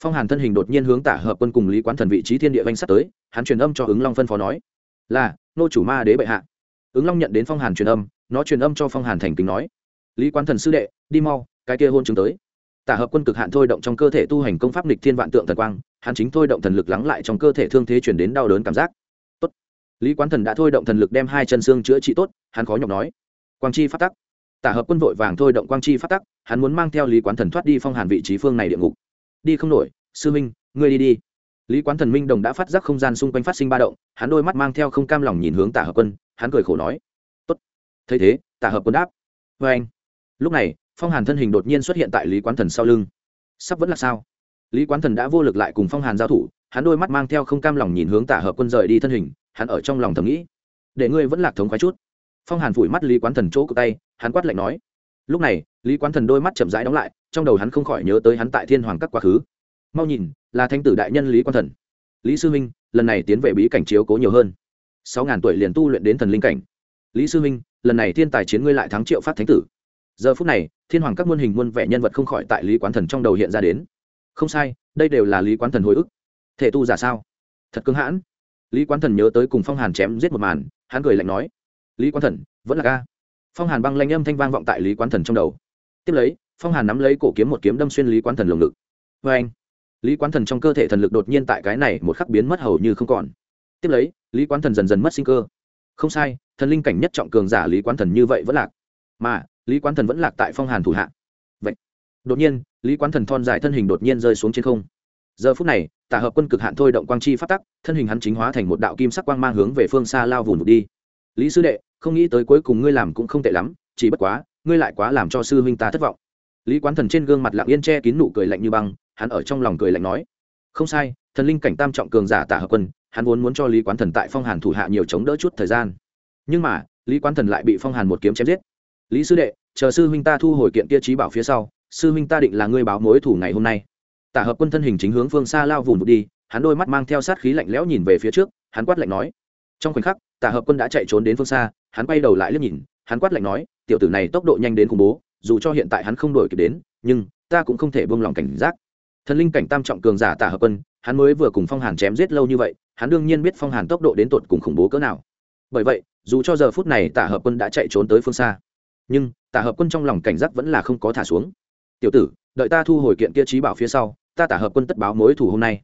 Phong hàn thân hình đột nhiên hướng tả hợp quân cùng lý quán thần vị trí thiên địa vanh sắt tới, hắn truyền âm cho ứng long phân phó nói, là, nô chủ ma đế bệ hạ. Ứng long nhận đến phong hàn truyền âm, nó truyền âm cho phong hàn thành kính nói, lý quán thần sư đệ, đi mau, cái kia hôn chứng tới. Tả hợp quân cực hạn thôi động trong cơ thể tu hành công pháp nịch thiên vạn tượng thần quang, hắn chính thôi động thần lực lắng lại trong cơ thể thương thế chuyển đến đau đớn cảm giác lý quán thần đã thôi động thần lực đem hai chân xương chữa trị tốt, hắn khó nhọc nói. Quang chi phát tắc. Tả hợp quân vội vàng thôi động quang chi phát tắc, hắn muốn mang theo lý quán thần thoát đi phong hàn vị trí phương này địa ngục. Đi không nổi, sư minh ngươi đi đi. Lý quán thần minh đồng đã phát giác không gian xung quanh phát sinh ba động, hắn đôi mắt mang theo không cam lòng nhìn hướng tả hợp quân, hắn cười khổ nói. Tốt. Thấy thế, tả hợp quân đáp. Vê anh. Lúc này, phong hàn thân hình đột nhiên xuất hiện tại lý quán thần sau lưng. Sắp vẫn là sao? Lý quán thần đã vô lực lại cùng phong hàn giao thủ, hắn đôi mắt mang theo không cam lòng nhìn hướng tả hợp quân rời đi thân hình hắn ở trong lòng thầm nghĩ. Để ngươi vẫn lạc thống khoái chút. Phong hàn phủi mắt lý quán thần chỗ cụ tay, hắn quát lạnh nói. Lúc này, lý quán thần đôi mắt chậm rãi đóng lại, trong đầu hắn không khỏi nhớ tới hắn tại thiên hoàng các quá khứ. Mau nhìn, là thanh tử đại nhân lý quán thần. Lý sư minh lần này tiến về bí cảnh chiếu cố nhiều hơn. Sáu ngàn tuổi liền tu luyện đến thần linh cảnh. Lý sư minh lần này thiên tài chiến ngươi lại thắng triệu phát thánh tử. Giờ phút này, thiên hoàng các muôn hình muôn vẻ nhân vật không khỏi tại lý quán thần trong đầu hiện ra đến. Không sai, đây đều là lý quán thần hồi ức. Thể tu giả sao? Thật cưng hãn lý quán thần nhớ tới cùng phong hàn chém giết một màn, hắn cười lạnh nói, lý quán thần, vẫn là ca. Phong hàn băng lanh âm thanh vang vọng tại lý quán thần trong đầu. Tiếp lấy, phong hàn nắm lấy cổ kiếm một kiếm đâm xuyên lý quán thần lồng ngực. Vê anh, lý quán thần trong cơ thể thần lực đột nhiên tại cái này một khắc biến mất hầu như không còn. Tiếp lấy, lý quán thần dần dần mất sinh cơ. Không sai, thần linh cảnh nhất trọng cường giả lý quán thần như vậy vẫn lạc. Mà, lý quán thần vẫn lạc tại phong hàn thủ hạ. Vậy, đột nhiên, lý quán thần thon dài thân hình đột nhiên rơi xuống trên không giờ phút này tả hợp quân cực hạn thôi động quang chi phát tắc, thân hình hắn chính hóa thành một đạo kim sắc quang mang hướng về phương xa lao vùng vụt đi. Lý sư đệ, không nghĩ tới cuối cùng ngươi làm cũng không tệ lắm, chỉ bất quá, ngươi lại quá làm cho sư huynh ta thất vọng. Lý quán thần trên gương mặt lặng yên che kín nụ cười lạnh như băng, hắn ở trong lòng cười lạnh nói, không sai, thần linh cảnh tam trọng cường giả tả hợp quân, hắn vốn muốn cho lý quán thần tại phong hàn thủ hạ nhiều chống đỡ chút thời gian. Nhưng mà, lý quán thần lại bị phong hàn một kiếm chém giết. Lý sư đệ, chờ sư huynh ta thu hồi kiện kia trí bảo phía sau, sư huynh ta định là ngươi báo mối thủ ngày hôm nay tả hợp quân thân hình chính hướng phương xa lao vùng vụt đi, hắn đôi mắt mang theo sát khí lạnh lẽo nhìn về phía trước, hắn quát lạnh nói. Trong khoảnh khắc, tả hợp quân đã chạy trốn đến phương xa, hắn quay đầu lại liếc nhìn, hắn quát lạnh nói, tiểu tử này tốc độ nhanh đến khủng bố, dù cho hiện tại hắn không đổi kịp đến, nhưng ta cũng không thể buông lòng cảnh giác. Thần linh cảnh tam trọng cường giả tả hợp quân, hắn mới vừa cùng phong hàn chém giết lâu như vậy, hắn đương nhiên biết phong hàn tốc độ đến tột cùng khủng bố cỡ nào. Bởi vậy, dù cho giờ phút này tả hợp quân đã chạy trốn tới phương xa, nhưng tả hợp quân trong lòng cảnh giác vẫn là không có thả xuống. Tiểu tử, đợi ta thu hồi kiện kia trí bảo phía sau ta tả hợp quân tất báo mối thủ hôm nay.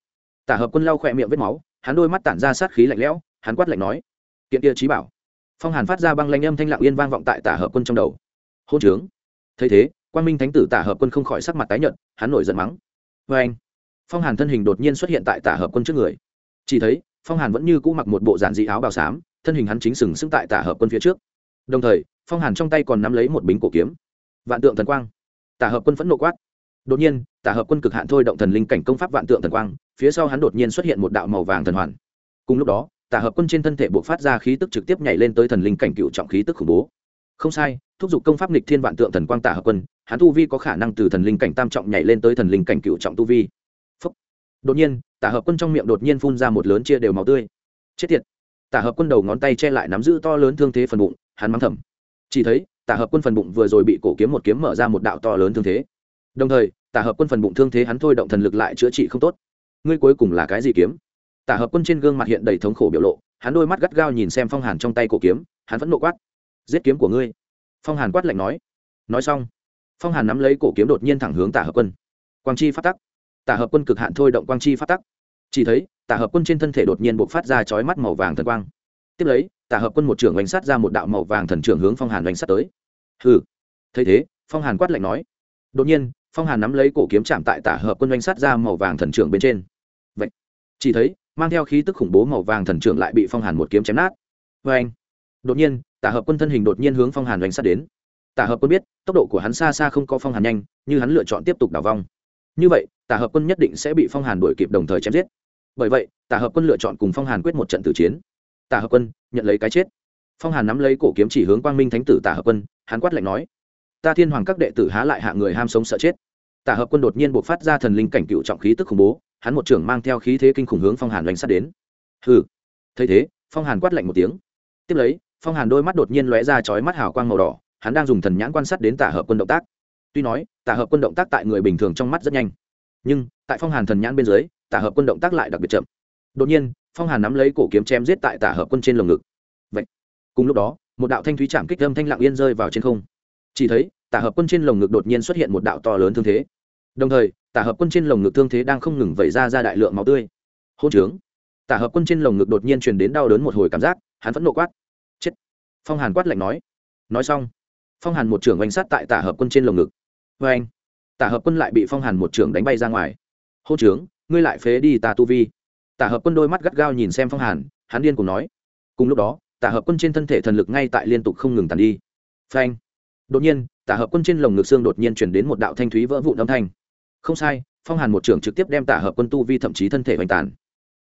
Tả hợp quân lau khỏe miệng vết máu, hắn đôi mắt tản ra sát khí lạnh lẽo, hắn quát lạnh nói. Kiện kia trí bảo. Phong hàn phát ra băng lanh âm thanh lặng yên vang vọng tại tả hợp quân trong đầu. Hôn trướng. Thấy thế quan minh thánh tử tả hợp quân không khỏi sắc mặt tái nhợt, hắn nổi giận mắng. Vê anh. Phong hàn thân hình đột nhiên xuất hiện tại tả hợp quân trước người. Chỉ thấy, phong hàn vẫn như cũ mặc một bộ giản dị áo bào xám, thân hình hắn chính sừng sững tại tả hợp quân phía trước. Đồng thời, phong hàn trong tay còn nắm lấy một bính cổ kiếm. Vạn tượng thần quang. Tả hợp quân phẫn nộ quát đột nhiên, tả hợp quân cực hạn thôi động thần linh cảnh công pháp vạn tượng thần quang, phía sau hắn đột nhiên xuất hiện một đạo màu vàng thần hoàn. Cùng lúc đó, tả hợp quân trên thân thể buộc phát ra khí tức trực tiếp nhảy lên tới thần linh cảnh cựu trọng khí tức khủng bố. Không sai, thúc giục công pháp nịch thiên vạn tượng thần quang tả hợp quân, hắn tu vi có khả năng từ thần linh cảnh tam trọng nhảy lên tới thần linh cảnh cựu trọng tu vi. Phúc. đột nhiên, tả hợp quân trong miệng đột nhiên phun ra một lớn chia đều màu tươi. Chết tiệt. Tả hợp quân đầu ngón tay che lại nắm giữ to lớn thương thế phần bụng, hắn mắng thầm. Chỉ thấy, tả hợp quân phần bụng vừa rồi bị cổ kiếm một kiếm mở ra một đạo to lớn thương thế đồng thời, tả hợp quân phần bụng thương thế hắn thôi động thần lực lại chữa trị không tốt. Ngươi cuối cùng là cái gì kiếm? Tả hợp quân trên gương mặt hiện đầy thống khổ biểu lộ, hắn đôi mắt gắt gao nhìn xem phong hàn trong tay cổ kiếm, hắn vẫn nộ quát. Giết kiếm của ngươi. Phong hàn quát lạnh nói. Nói xong, phong hàn nắm lấy cổ kiếm đột nhiên thẳng hướng tả hợp quân. Quang chi phát tắc. Tả hợp quân cực hạn thôi động quang chi phát tắc. Chỉ thấy, tả hợp quân trên thân thể đột nhiên buộc phát ra chói mắt màu vàng thần quang. Tiếp lấy, tả hợp quân một trưởng oanh sát ra một đạo màu vàng thần trưởng hướng phong hàn oanh sát tới. Hừ. Thấy thế, phong hàn quát lạnh nói. Đột nhiên phong hàn nắm lấy cổ kiếm chạm tại tả hợp quân doanh sát ra màu vàng thần trưởng bên trên. Vậy, chỉ thấy, mang theo khí tức khủng bố màu vàng thần trưởng lại bị phong hàn một kiếm chém nát. Vê anh đột nhiên, tả hợp quân thân hình đột nhiên hướng phong hàn doanh sát đến. Tả hợp quân biết, tốc độ của hắn xa xa không có phong hàn nhanh, như hắn lựa chọn tiếp tục đảo vong. Như vậy, tả hợp quân nhất định sẽ bị phong hàn đuổi kịp đồng thời chém giết. Bởi vậy, tả hợp quân lựa chọn cùng phong hàn quyết một trận tử chiến. Tả hợp quân, nhận lấy cái chết. Phong hàn nắm lấy cổ kiếm chỉ hướng quang minh thánh tử tả hợp quân, hắn quát lạnh nói, ta thiên hoàng các đệ tử há lại hạ người ham sống sợ chết tả hợp quân đột nhiên buộc phát ra thần linh cảnh cựu trọng khí tức khủng bố, hắn một trưởng mang theo khí thế kinh khủng hướng phong hàn oanh sát đến. Hừ. Thấy thế, phong hàn quát lạnh một tiếng. Tiếp lấy, phong hàn đôi mắt đột nhiên lóe ra chói mắt hào quang màu đỏ, hắn đang dùng thần nhãn quan sát đến tả hợp quân động tác. Tuy nói, tả hợp quân động tác tại người bình thường trong mắt rất nhanh, nhưng tại phong hàn thần nhãn bên dưới, tả hợp quân động tác lại đặc biệt chậm. Đột nhiên, phong hàn nắm lấy cổ kiếm chém giết tại tả hợp quân trên lồng ngực. Vậy cùng lúc đó, một đạo thanh thúy chạm kích âm thanh lặng yên rơi vào trên không. Chỉ thấy, tả hợp quân trên lồng ngực đột nhiên xuất hiện một đạo to lớn thương thế đồng thời, tả hợp quân trên lồng ngực thương thế đang không ngừng vẩy ra ra đại lượng máu tươi. Hôn trướng. Tả hợp quân trên lồng ngực đột nhiên truyền đến đau đớn một hồi cảm giác, hắn vẫn nộ quát. Chết. Phong hàn quát lạnh nói. Nói xong, phong hàn một trưởng oanh sát tại tả hợp quân trên lồng ngực. Vê anh tả hợp quân lại bị phong hàn một trưởng đánh bay ra ngoài. Hô trướng, ngươi lại phế đi tà tu vi. Tả hợp quân đôi mắt gắt gao nhìn xem phong hàn, hắn điên cùng nói. Cùng lúc đó, tả hợp quân trên thân thể thần lực ngay tại liên tục không ngừng tàn đi. Phanh. Đột nhiên, tả hợp quân trên lồng ngực xương đột nhiên chuyển đến một đạo thanh thúy vỡ vụn âm thanh không sai, phong hàn một trưởng trực tiếp đem tả hợp quân tu vi thậm chí thân thể hoành tàn.